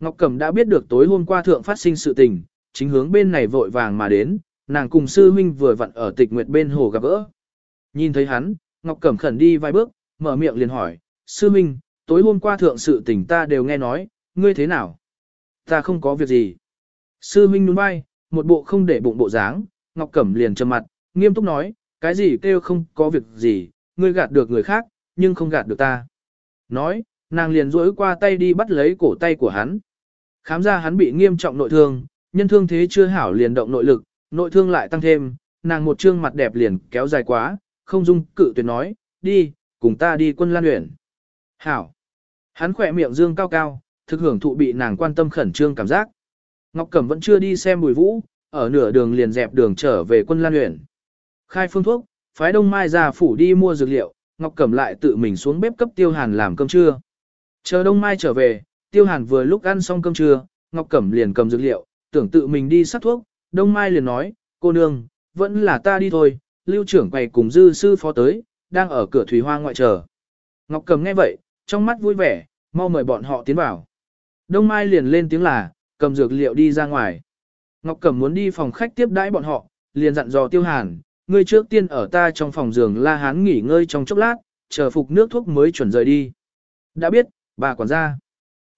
Ngọc Cẩm đã biết được tối hôm qua thượng phát sinh sự tình, chính hướng bên này vội vàng mà đến, nàng cùng sư huynh vừa vặn ở tịch nguyệt bên hồ gặp gỡ. Nhìn thấy hắn, Ngọc Cẩm khẩn đi vài bước, mở miệng liền hỏi, sư huynh, tối hôm qua thượng sự tình ta đều nghe nói, ngươi thế nào? Ta không có việc gì. Sư huynh nhún vai, một bộ không để bụng bộ dáng, Ngọc Cẩm liền trầm mặt, nghiêm túc nói, cái gì kêu không có việc gì, ngươi gạt được người khác, nhưng không gạt được ta. Nói, nàng liền duỗi qua tay đi bắt lấy cổ tay của hắn. Khám ra hắn bị nghiêm trọng nội thương, nhân thương thế chưa hảo liền động nội lực, nội thương lại tăng thêm, nàng một trương mặt đẹp liền kéo dài quá, không dung cự tuyệt nói, đi, cùng ta đi quân lan luyện. Hảo. Hắn khỏe miệng dương cao cao, thực hưởng thụ bị nàng quan tâm khẩn trương cảm giác. Ngọc Cẩm vẫn chưa đi xem bùi vũ, ở nửa đường liền dẹp đường trở về quân lan luyện. Khai phương thuốc, phái đông mai ra phủ đi mua dược liệu, Ngọc Cẩm lại tự mình xuống bếp cấp tiêu hàn làm cơm trưa. Chờ đông mai trở về, tiêu hàn vừa lúc ăn xong cơm trưa, Ngọc Cẩm liền cầm dược liệu, tưởng tự mình đi sắc thuốc, đông mai liền nói, cô nương, vẫn là ta đi thôi, lưu trưởng quầy cùng dư sư phó tới, đang ở cửa thủy hoa ngoại chờ. Ngọc Cẩm nghe vậy, trong mắt vui vẻ, mau mời bọn họ tiến vào. Đông Mai liền lên tiếng là, cầm dược liệu đi ra ngoài. Ngọc Cẩm muốn đi phòng khách tiếp đãi bọn họ, liền dặn dò Tiêu Hàn, ngươi trước tiên ở ta trong phòng giường La Hán nghỉ ngơi trong chốc lát, chờ phục nước thuốc mới chuẩn rời đi. Đã biết, Bà quản gia.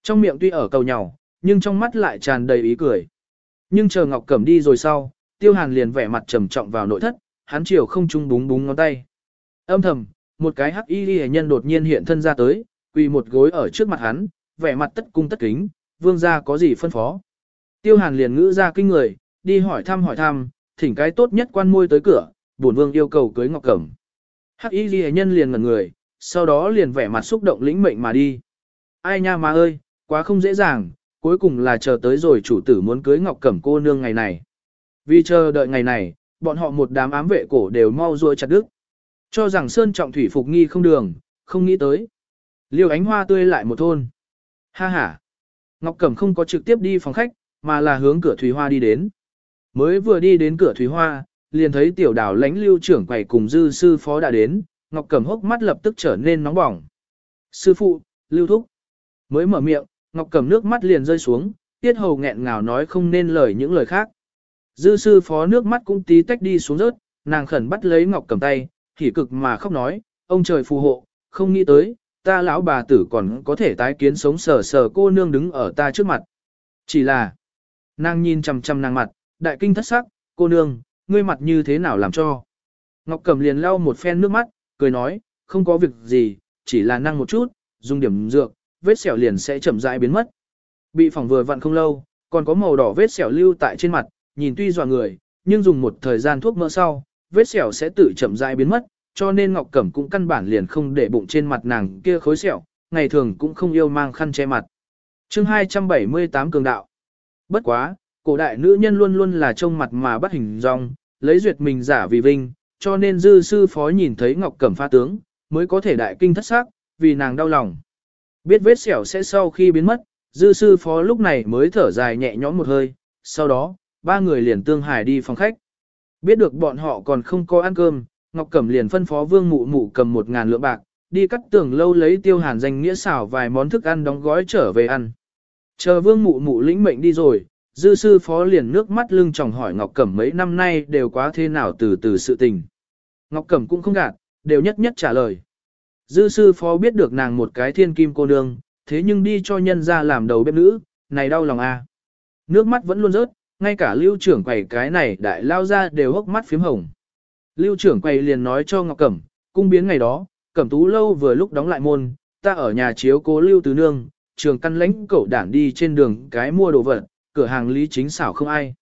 Trong miệng tuy ở cầu nhỏ, nhưng trong mắt lại tràn đầy ý cười. Nhưng chờ Ngọc Cẩm đi rồi sau, Tiêu Hàn liền vẻ mặt trầm trọng vào nội thất, hắn chiều không trung búng búng ngón tay. Âm thầm, một cái hắc y liễu nhân đột nhiên hiện thân ra tới, quỳ một gối ở trước mặt hắn, vẻ mặt tất cung tất kính, vương gia có gì phân phó? Tiêu Hàn liền ngữ ra kinh người, đi hỏi thăm hỏi thăm, thỉnh cái tốt nhất quan môi tới cửa, buồn vương yêu cầu cưới Ngọc Cẩm. Hắc y liễu nhân liền ngẩn người, sau đó liền vẻ mặt xúc động lĩnh mệnh mà đi ai nha má ơi, quá không dễ dàng, cuối cùng là chờ tới rồi chủ tử muốn cưới Ngọc Cẩm cô nương ngày này. Vì chờ đợi ngày này, bọn họ một đám ám vệ cổ đều mau ruôi chặt đứt. Cho rằng Sơn Trọng Thủy phục nghi không đường, không nghĩ tới. Liêu ánh hoa tươi lại một thôn. Ha ha. Ngọc Cẩm không có trực tiếp đi phòng khách, mà là hướng cửa Thủy Hoa đi đến. Mới vừa đi đến cửa Thủy Hoa, liền thấy tiểu đảo lãnh lưu trưởng quầy cùng dư sư phó đã đến, Ngọc Cẩm hốc mắt lập tức trở nên nóng bỏng. Sư phụ, lưu thúc. Mới mở miệng, Ngọc Cẩm nước mắt liền rơi xuống, tiết hầu nghẹn ngào nói không nên lời những lời khác. Dư sư phó nước mắt cũng tí tách đi xuống rớt, nàng khẩn bắt lấy Ngọc Cẩm tay, hỉ cực mà khóc nói, ông trời phù hộ, không nghĩ tới, ta lão bà tử còn có thể tái kiến sống sờ sờ cô nương đứng ở ta trước mặt. Chỉ là, nàng nhìn chằm chằm nàng mặt, đại kinh thất sắc, cô nương, ngươi mặt như thế nào làm cho. Ngọc Cẩm liền lau một phen nước mắt, cười nói, không có việc gì, chỉ là năng một chút, dùng điểm dược, vết sẹo liền sẽ chậm rãi biến mất. Bị phỏng vừa vặn không lâu, còn có màu đỏ vết sẹo lưu tại trên mặt, nhìn tuy dọa người, nhưng dùng một thời gian thuốc mỡ sau, vết sẹo sẽ tự chậm rãi biến mất, cho nên Ngọc Cẩm cũng căn bản liền không để bụng trên mặt nàng kia khối sẹo, ngày thường cũng không yêu mang khăn che mặt. Chương 278 cường đạo. Bất quá, cổ đại nữ nhân luôn luôn là trông mặt mà bắt hình dong, lấy duyệt mình giả vì vinh, cho nên dư sư phó nhìn thấy Ngọc Cẩm pha tướng, mới có thể đại kinh thất sắc vì nàng đau lòng. Biết vết sẹo sẽ sau khi biến mất, dư sư phó lúc này mới thở dài nhẹ nhõm một hơi, sau đó, ba người liền tương hải đi phòng khách. Biết được bọn họ còn không có ăn cơm, Ngọc Cẩm liền phân phó Vương Mụ Mụ cầm một ngàn lượng bạc, đi cắt tường lâu lấy tiêu hàn danh nghĩa xảo vài món thức ăn đóng gói trở về ăn. Chờ Vương Mụ Mụ lĩnh mệnh đi rồi, dư sư phó liền nước mắt lưng tròng hỏi Ngọc Cẩm mấy năm nay đều quá thế nào từ từ sự tình. Ngọc Cẩm cũng không gạt, đều nhất nhất trả lời. Dư sư phó biết được nàng một cái thiên kim cô nương, thế nhưng đi cho nhân ra làm đầu bếp nữ, này đau lòng a. Nước mắt vẫn luôn rớt, ngay cả lưu trưởng quầy cái này đại lao ra đều hốc mắt phím hồng. Lưu trưởng quầy liền nói cho Ngọc Cẩm, cung biến ngày đó, Cẩm Tú Lâu vừa lúc đóng lại môn, ta ở nhà chiếu cố lưu tứ nương, trường căn lãnh cậu đảng đi trên đường cái mua đồ vật, cửa hàng lý chính xảo không ai.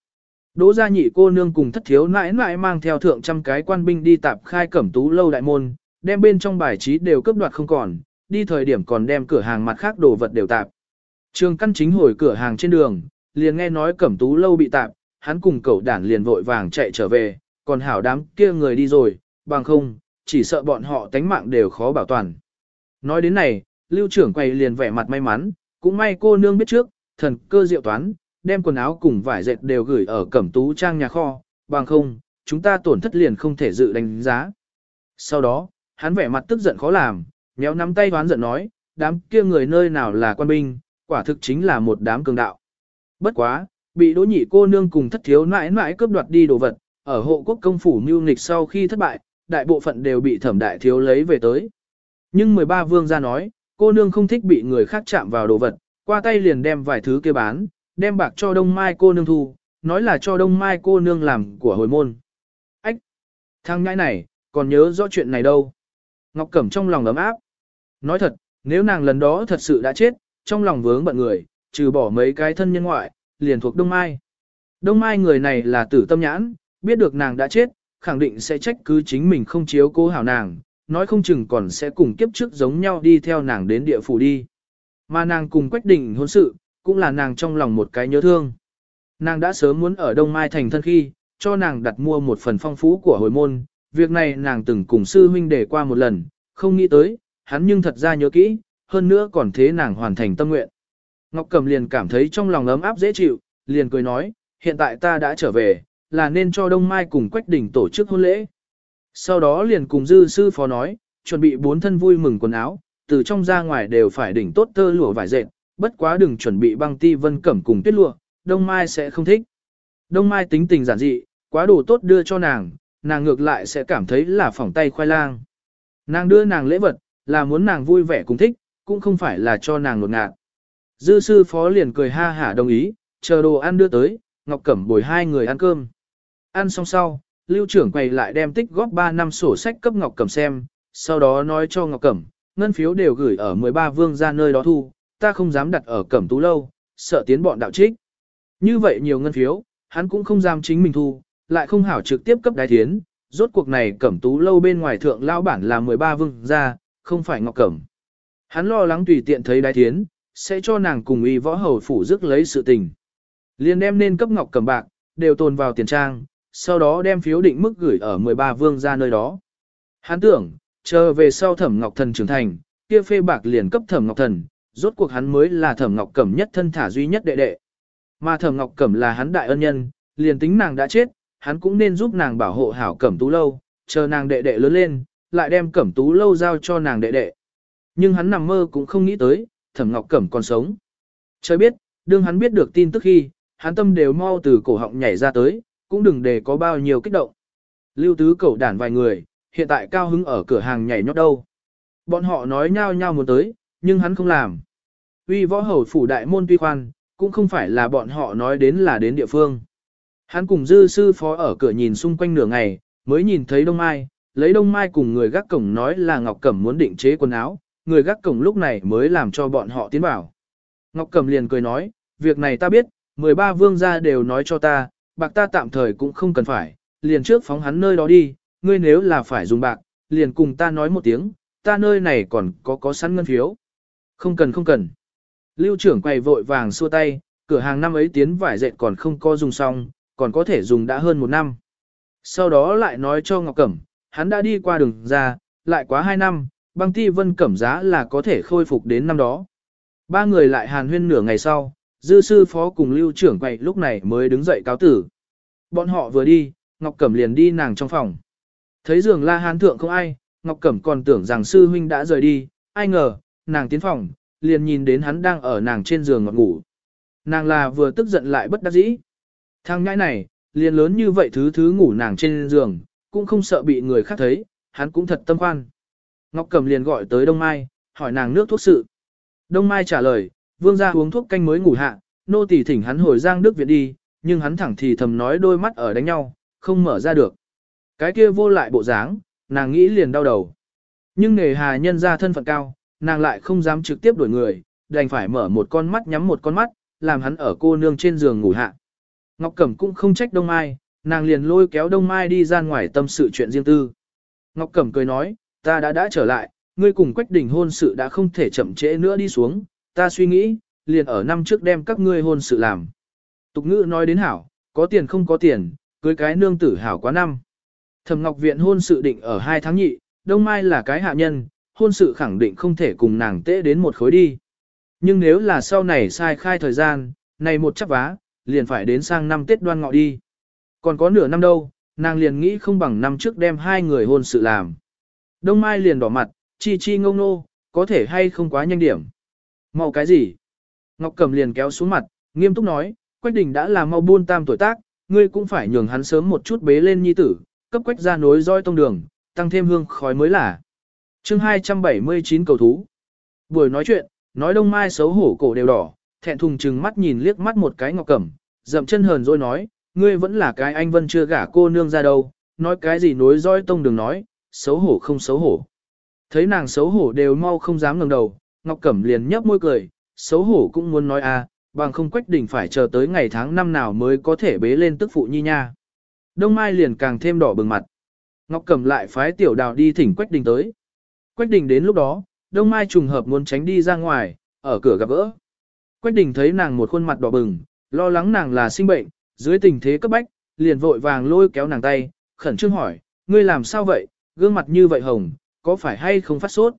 Đỗ gia nhị cô nương cùng thất thiếu nãi nãi mang theo thượng trăm cái quan binh đi tạp khai cẩm tú lâu đại môn, đem bên trong bài trí đều cướp đoạt không còn, đi thời điểm còn đem cửa hàng mặt khác đồ vật đều tạp. Trường căn chính hồi cửa hàng trên đường, liền nghe nói cẩm tú lâu bị tạp, hắn cùng cậu đản liền vội vàng chạy trở về, còn hảo đám kia người đi rồi, bằng không, chỉ sợ bọn họ tánh mạng đều khó bảo toàn. Nói đến này, lưu trưởng quay liền vẻ mặt may mắn, cũng may cô nương biết trước, thần cơ diệu toán, đem quần áo cùng vải dệt đều gửi ở cẩm tú trang nhà kho, bằng không, chúng ta tổn thất liền không thể dự đánh giá. Sau đó, hắn vẻ mặt tức giận khó làm, nhéo nắm tay đoán giận nói, đám kia người nơi nào là quan binh, quả thực chính là một đám cường đạo. Bất quá, bị đỗ nhị cô nương cùng thất thiếu mãi mãi cướp đoạt đi đồ vật, ở hộ quốc công phủ mưu nghịch sau khi thất bại, đại bộ phận đều bị thẩm đại thiếu lấy về tới. Nhưng 13 vương ra nói, cô nương không thích bị người khác chạm vào đồ vật, qua tay liền đem vài thứ kia bán, đem bạc cho đông mai cô nương thu, nói là cho đông mai cô nương làm của hồi môn. Thằng nhãi này, còn nhớ rõ chuyện này đâu. Ngọc Cẩm trong lòng ấm áp. Nói thật, nếu nàng lần đó thật sự đã chết, trong lòng vướng bận người, trừ bỏ mấy cái thân nhân ngoại, liền thuộc Đông Mai. Đông Mai người này là tử tâm nhãn, biết được nàng đã chết, khẳng định sẽ trách cứ chính mình không chiếu cố hảo nàng, nói không chừng còn sẽ cùng kiếp trước giống nhau đi theo nàng đến địa phủ đi. Mà nàng cùng quyết định hôn sự, cũng là nàng trong lòng một cái nhớ thương. Nàng đã sớm muốn ở Đông Mai thành thân khi, cho nàng đặt mua một phần phong phú của hồi môn, việc này nàng từng cùng sư huynh để qua một lần, không nghĩ tới, hắn nhưng thật ra nhớ kỹ, hơn nữa còn thế nàng hoàn thành tâm nguyện. Ngọc Cầm liền cảm thấy trong lòng ấm áp dễ chịu, liền cười nói, hiện tại ta đã trở về, là nên cho Đông Mai cùng Quách Đình tổ chức hôn lễ. Sau đó liền cùng dư sư phó nói, chuẩn bị bốn thân vui mừng quần áo, từ trong ra ngoài đều phải đỉnh tốt tơ lụa vải dệt, bất quá đừng chuẩn bị băng ti vân cẩm cùng tuyết lụa, Đông Mai sẽ không thích. Đông Mai tính tình giản dị, quá đủ tốt đưa cho nàng, nàng ngược lại sẽ cảm thấy là phỏng tay khoai lang. Nàng đưa nàng lễ vật, là muốn nàng vui vẻ cùng thích, cũng không phải là cho nàng ngột ngạt. Dư sư phó liền cười ha hả đồng ý, chờ đồ ăn đưa tới, Ngọc Cẩm bồi hai người ăn cơm. Ăn xong sau, lưu trưởng quay lại đem tích góp 3 năm sổ sách cấp Ngọc Cẩm xem, sau đó nói cho Ngọc Cẩm, ngân phiếu đều gửi ở 13 vương ra nơi đó thu, ta không dám đặt ở Cẩm Tú lâu, sợ tiến bọn đạo trích. Như vậy nhiều ngân phiếu, hắn cũng không dám chính mình thu, lại không hảo trực tiếp cấp đái thiến, rốt cuộc này cẩm tú lâu bên ngoài thượng lao bản là 13 vương gia, không phải ngọc cẩm. Hắn lo lắng tùy tiện thấy đái thiến, sẽ cho nàng cùng y võ hầu phủ rước lấy sự tình. Liên đem nên cấp ngọc cẩm bạc, đều tồn vào tiền trang, sau đó đem phiếu định mức gửi ở 13 vương gia nơi đó. Hắn tưởng, chờ về sau thẩm ngọc thần trưởng thành, kia phê bạc liền cấp thẩm ngọc thần, rốt cuộc hắn mới là thẩm ngọc cẩm nhất thân thả duy nhất đệ đệ. Mà thẩm ngọc cẩm là hắn đại ân nhân, liền tính nàng đã chết, hắn cũng nên giúp nàng bảo hộ hảo cẩm tú lâu, chờ nàng đệ đệ lớn lên, lại đem cẩm tú lâu giao cho nàng đệ đệ. Nhưng hắn nằm mơ cũng không nghĩ tới, thẩm ngọc cẩm còn sống. Trời biết, đương hắn biết được tin tức khi, hắn tâm đều mau từ cổ họng nhảy ra tới, cũng đừng để có bao nhiêu kích động. Lưu tứ cẩu đản vài người, hiện tại cao hứng ở cửa hàng nhảy nhót đâu. Bọn họ nói nhau nhau muốn tới, nhưng hắn không làm. Uy võ hầu phủ đại môn tuy khoan, cũng không phải là bọn họ nói đến là đến địa phương. Hắn cùng dư sư phó ở cửa nhìn xung quanh nửa ngày, mới nhìn thấy Đông Mai, lấy Đông Mai cùng người gác cổng nói là Ngọc Cẩm muốn định chế quần áo, người gác cổng lúc này mới làm cho bọn họ tiến vào. Ngọc Cẩm liền cười nói, việc này ta biết, 13 vương gia đều nói cho ta, bạc ta tạm thời cũng không cần phải, liền trước phóng hắn nơi đó đi, ngươi nếu là phải dùng bạc, liền cùng ta nói một tiếng, ta nơi này còn có có sẵn ngân phiếu. Không cần không cần. Lưu trưởng quầy vội vàng xua tay, cửa hàng năm ấy tiến vải dệt còn không có dùng xong, còn có thể dùng đã hơn một năm. Sau đó lại nói cho Ngọc Cẩm, hắn đã đi qua đường ra, lại quá hai năm, băng ti vân cẩm giá là có thể khôi phục đến năm đó. Ba người lại hàn huyên nửa ngày sau, dư sư phó cùng lưu trưởng quậy lúc này mới đứng dậy cáo tử. Bọn họ vừa đi, Ngọc Cẩm liền đi nàng trong phòng. Thấy giường la hán thượng không ai, Ngọc Cẩm còn tưởng rằng sư huynh đã rời đi, ai ngờ, nàng tiến phòng, liền nhìn đến hắn đang ở nàng trên giường ngọt ngủ. Nàng là vừa tức giận lại bất đắc dĩ. Thang ngãi này, liền lớn như vậy thứ thứ ngủ nàng trên giường, cũng không sợ bị người khác thấy, hắn cũng thật tâm khoan. Ngọc Cầm liền gọi tới Đông Mai, hỏi nàng nước thuốc sự. Đông Mai trả lời, vương gia uống thuốc canh mới ngủ hạ, nô tỳ thỉnh hắn hồi Giang Đức Viện đi, nhưng hắn thẳng thì thầm nói đôi mắt ở đánh nhau, không mở ra được. Cái kia vô lại bộ dáng, nàng nghĩ liền đau đầu. Nhưng nghề hà nhân ra thân phận cao, nàng lại không dám trực tiếp đuổi người, đành phải mở một con mắt nhắm một con mắt, làm hắn ở cô nương trên giường ngủ hạ. Ngọc Cẩm cũng không trách Đông Mai, nàng liền lôi kéo Đông Mai đi ra ngoài tâm sự chuyện riêng tư. Ngọc Cẩm cười nói, ta đã đã trở lại, ngươi cùng Quách Đình hôn sự đã không thể chậm trễ nữa đi xuống, ta suy nghĩ, liền ở năm trước đem các ngươi hôn sự làm. Tục ngữ nói đến hảo, có tiền không có tiền, cưới cái nương tử hảo quá năm. Thẩm Ngọc Viện hôn sự định ở 2 tháng nhị, Đông Mai là cái hạ nhân, hôn sự khẳng định không thể cùng nàng tễ đến một khối đi. Nhưng nếu là sau này sai khai thời gian, này một chắc vá, liền phải đến sang năm Tết đoan ngọ đi. Còn có nửa năm đâu, nàng liền nghĩ không bằng năm trước đem hai người hôn sự làm. Đông Mai liền đỏ mặt, chi chi ngông nô, có thể hay không quá nhanh điểm. Mau cái gì? Ngọc Cẩm liền kéo xuống mặt, nghiêm túc nói, Quách Đình đã là mau buôn tam tuổi tác, ngươi cũng phải nhường hắn sớm một chút bế lên nhi tử, cấp quách ra nối roi tông đường, tăng thêm hương khói mới là. Chương 279 cầu thú. Buổi nói chuyện, nói Đông Mai xấu hổ cổ đều đỏ, thẹn thùng chừng mắt nhìn liếc mắt một cái ngọc cẩm, dậm chân hờn rồi nói, ngươi vẫn là cái anh vân chưa gả cô nương ra đâu, nói cái gì nối dõi tông đừng nói, xấu hổ không xấu hổ. Thấy nàng xấu hổ đều mau không dám ngẩng đầu, Ngọc Cẩm liền nhấp môi cười, xấu hổ cũng muốn nói à, bằng không quách đỉnh phải chờ tới ngày tháng năm nào mới có thể bế lên tức phụ nhi nha. Đông Mai liền càng thêm đỏ bừng mặt. Ngọc Cẩm lại phái tiểu đào đi thỉnh quách đỉnh tới. Quách đỉnh đến lúc đó, Đông Mai trùng hợp muốn tránh đi ra ngoài, ở cửa gặp gỡ. Quách đình thấy nàng một khuôn mặt đỏ bừng, lo lắng nàng là sinh bệnh, dưới tình thế cấp bách, liền vội vàng lôi kéo nàng tay, khẩn trương hỏi, ngươi làm sao vậy, gương mặt như vậy hồng, có phải hay không phát sốt?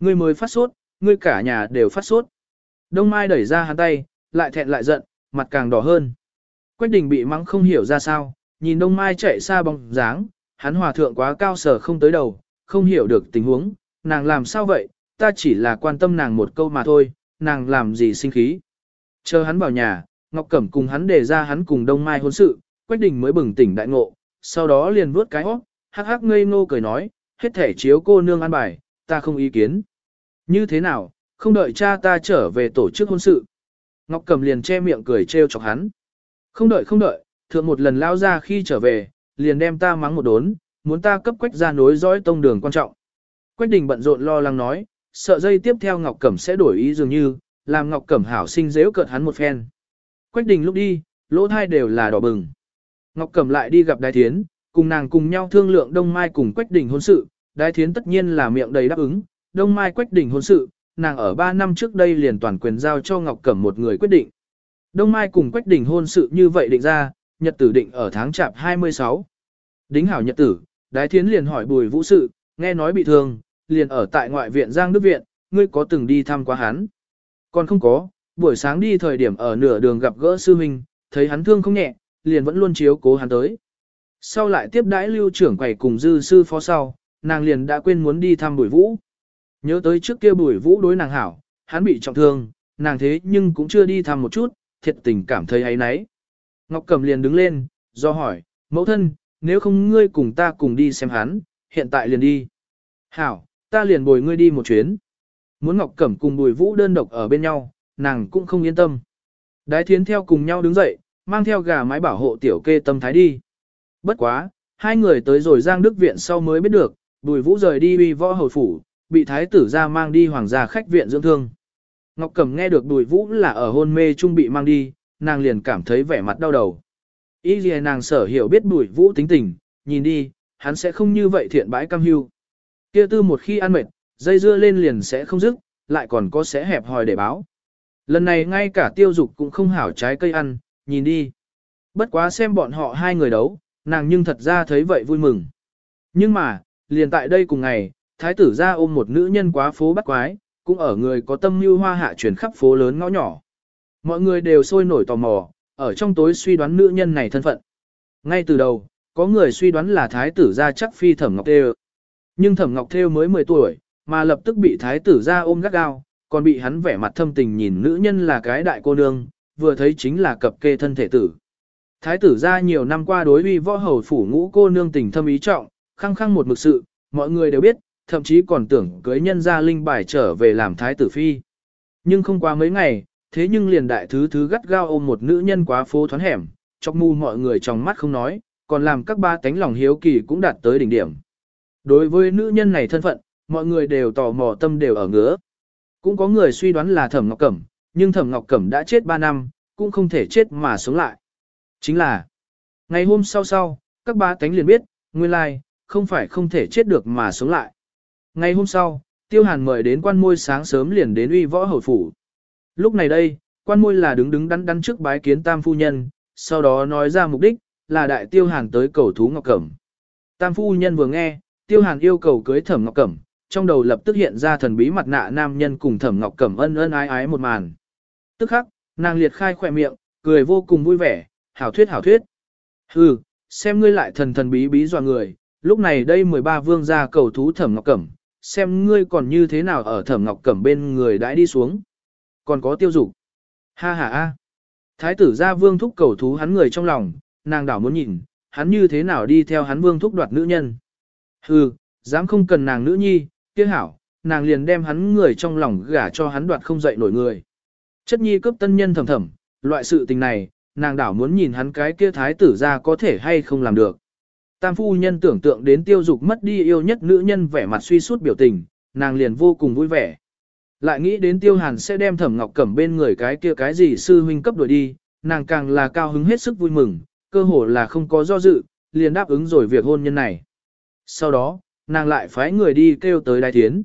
Ngươi mới phát sốt, ngươi cả nhà đều phát sốt. Đông Mai đẩy ra hắn tay, lại thẹn lại giận, mặt càng đỏ hơn. Quách đình bị mắng không hiểu ra sao, nhìn Đông Mai chạy xa bóng dáng, hắn hòa thượng quá cao sở không tới đầu, không hiểu được tình huống, nàng làm sao vậy, ta chỉ là quan tâm nàng một câu mà thôi, nàng làm gì sinh khí. Chờ hắn vào nhà, Ngọc Cẩm cùng hắn đề ra hắn cùng Đông Mai hôn sự, Quách Đình mới bừng tỉnh đại ngộ, sau đó liền vuốt cái hót, hắc hắc ngây ngô cười nói, hết thể chiếu cô nương an bài, ta không ý kiến. Như thế nào, không đợi cha ta trở về tổ chức hôn sự. Ngọc Cẩm liền che miệng cười trêu chọc hắn. Không đợi không đợi, thượng một lần lao ra khi trở về, liền đem ta mắng một đốn, muốn ta cấp quách ra nối dõi tông đường quan trọng. Quách Đình bận rộn lo lắng nói, sợ dây tiếp theo Ngọc Cẩm sẽ đổi ý dường như, làm Ngọc Cẩm hảo sinh dễ cợt hắn một phen. Quách đình lúc đi, lỗ thai đều là đỏ bừng. Ngọc Cẩm lại đi gặp Đái Thiến, cùng nàng cùng nhau thương lượng Đông Mai cùng Quách đình hôn sự, Đái Thiến tất nhiên là miệng đầy đáp ứng, Đông Mai Quách đình hôn sự, nàng ở 3 năm trước đây liền toàn quyền giao cho Ngọc Cẩm một người quyết định. Đông Mai cùng Quách Đình hôn sự như vậy định ra, nhật tử định ở tháng chạp 26. Đính hảo nhật tử, Đái Thiến liền hỏi Bùi Vũ sự, nghe nói bị thương, liền ở tại ngoại viện Giang Đức Viện, ngươi có từng đi thăm qua hắn? Còn không có, buổi sáng đi thời điểm ở nửa đường gặp gỡ sư huynh, thấy hắn thương không nhẹ, liền vẫn luôn chiếu cố hắn tới. Sau lại tiếp đãi lưu trưởng quầy cùng dư sư phó sau, nàng liền đã quên muốn đi thăm bùi vũ. Nhớ tới trước kia buổi vũ đối nàng hảo, hắn bị trọng thương, nàng thế nhưng cũng chưa đi thăm một chút, thiệt tình cảm thấy ấy nấy. Ngọc Cầm liền đứng lên, do hỏi, mẫu thân, nếu không ngươi cùng ta cùng đi xem hắn, hiện tại liền đi. Hảo, ta liền bồi ngươi đi một chuyến. Muốn Ngọc Cẩm cùng Bùi Vũ đơn độc ở bên nhau, nàng cũng không yên tâm. Đái thiến theo cùng nhau đứng dậy, mang theo gà mái bảo hộ tiểu kê tâm thái đi. Bất quá, hai người tới rồi Giang Đức Viện sau mới biết được, Bùi Vũ rời đi uy võ hầu phủ, bị thái tử ra mang đi hoàng gia khách viện dưỡng thương. Ngọc Cẩm nghe được Bùi Vũ là ở hôn mê trung bị mang đi, nàng liền cảm thấy vẻ mặt đau đầu. Ý gì nàng sở hiểu biết Bùi Vũ tính tình, nhìn đi, hắn sẽ không như vậy thiện bãi cam hưu. Kia tư một khi ăn mệt, dây dưa lên liền sẽ không dứt, lại còn có sẽ hẹp hòi để báo. Lần này ngay cả tiêu dục cũng không hảo trái cây ăn, nhìn đi. Bất quá xem bọn họ hai người đấu, nàng nhưng thật ra thấy vậy vui mừng. Nhưng mà, liền tại đây cùng ngày, thái tử ra ôm một nữ nhân quá phố bắt quái, cũng ở người có tâm mưu hoa hạ chuyển khắp phố lớn ngõ nhỏ. Mọi người đều sôi nổi tò mò, ở trong tối suy đoán nữ nhân này thân phận. Ngay từ đầu, có người suy đoán là thái tử ra chắc phi thẩm ngọc tê nhưng Thẩm Ngọc Thêu mới 10 tuổi, mà lập tức bị thái tử ra ôm gắt gao, còn bị hắn vẻ mặt thâm tình nhìn nữ nhân là cái đại cô nương, vừa thấy chính là cập kê thân thể tử. Thái tử ra nhiều năm qua đối uy võ hầu phủ ngũ cô nương tình thâm ý trọng, khăng khăng một mực sự, mọi người đều biết, thậm chí còn tưởng cưới nhân gia linh bài trở về làm thái tử phi. Nhưng không qua mấy ngày, thế nhưng liền đại thứ thứ gắt gao ôm một nữ nhân quá phố thoán hẻm, chọc mù mọi người trong mắt không nói, còn làm các ba tánh lòng hiếu kỳ cũng đạt tới đỉnh điểm. Đối với nữ nhân này thân phận, mọi người đều tò mò tâm đều ở ngứa. Cũng có người suy đoán là Thẩm Ngọc Cẩm, nhưng Thẩm Ngọc Cẩm đã chết 3 năm, cũng không thể chết mà sống lại. Chính là, ngày hôm sau sau, các bá tánh liền biết, nguyên lai, không phải không thể chết được mà sống lại. Ngày hôm sau, Tiêu Hàn mời đến quan môi sáng sớm liền đến uy võ hầu phủ. Lúc này đây, quan môi là đứng đứng đắn đắn trước bái kiến tam phu nhân, sau đó nói ra mục đích, là đại Tiêu Hàn tới cầu thú Ngọc Cẩm. Tam phu nhân vừa nghe, Tiêu Hàn yêu cầu cưới Thẩm Ngọc Cẩm, trong đầu lập tức hiện ra thần bí mặt nạ nam nhân cùng Thẩm Ngọc Cẩm ân ân ái ái một màn. Tức khắc, nàng liệt khai khỏe miệng, cười vô cùng vui vẻ, hảo thuyết hảo thuyết. Hừ, xem ngươi lại thần thần bí bí dọa người, lúc này đây 13 vương gia cầu thú Thẩm Ngọc Cẩm, xem ngươi còn như thế nào ở Thẩm Ngọc Cẩm bên người đãi đi xuống. Còn có tiêu dục. Ha ha ha. Thái tử gia vương thúc cầu thú hắn người trong lòng, nàng đảo muốn nhìn, hắn như thế nào đi theo hắn vương thúc đoạt nữ nhân. Hừ, dám không cần nàng nữ nhi, kia hảo, nàng liền đem hắn người trong lòng gả cho hắn đoạt không dậy nổi người. Chất nhi cấp tân nhân thầm thầm, loại sự tình này, nàng đảo muốn nhìn hắn cái kia thái tử ra có thể hay không làm được. Tam phu nhân tưởng tượng đến tiêu dục mất đi yêu nhất nữ nhân vẻ mặt suy sút biểu tình, nàng liền vô cùng vui vẻ. Lại nghĩ đến tiêu hàn sẽ đem thẩm ngọc cẩm bên người cái kia cái gì sư huynh cấp đổi đi, nàng càng là cao hứng hết sức vui mừng, cơ hồ là không có do dự, liền đáp ứng rồi việc hôn nhân này sau đó, nàng lại phái người đi kêu tới Đái Thiến.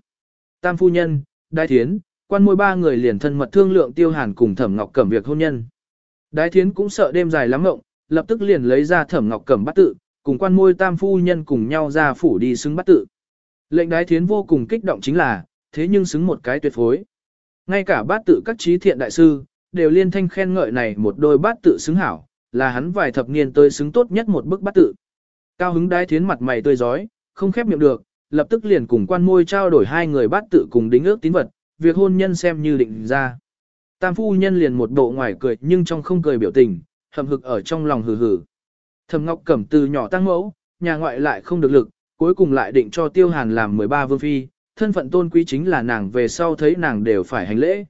Tam phu nhân, Đái Thiến, quan môi ba người liền thân mật thương lượng Tiêu Hàn cùng Thẩm Ngọc Cẩm việc hôn nhân. Đái Thiến cũng sợ đêm dài lắm ngộng, lập tức liền lấy ra Thẩm Ngọc Cẩm bắt tự, cùng quan môi tam phu nhân cùng nhau ra phủ đi xứng bắt tự. Lệnh Đái Thiến vô cùng kích động chính là, thế nhưng xứng một cái tuyệt phối. Ngay cả bát tự các trí thiện đại sư, đều liên thanh khen ngợi này một đôi bát tự xứng hảo, là hắn vài thập niên tới xứng tốt nhất một bức bát tự. Cao hứng Đai Thiến mặt mày tươi giói, không khép miệng được, lập tức liền cùng quan môi trao đổi hai người bát tự cùng đính ước tín vật, việc hôn nhân xem như định ra. Tam phu nhân liền một bộ ngoài cười nhưng trong không cười biểu tình, thầm hực ở trong lòng hừ hừ. Thẩm Ngọc Cẩm từ nhỏ tăng mẫu, nhà ngoại lại không được lực, cuối cùng lại định cho Tiêu Hàn làm 13 vương phi, thân phận tôn quý chính là nàng về sau thấy nàng đều phải hành lễ.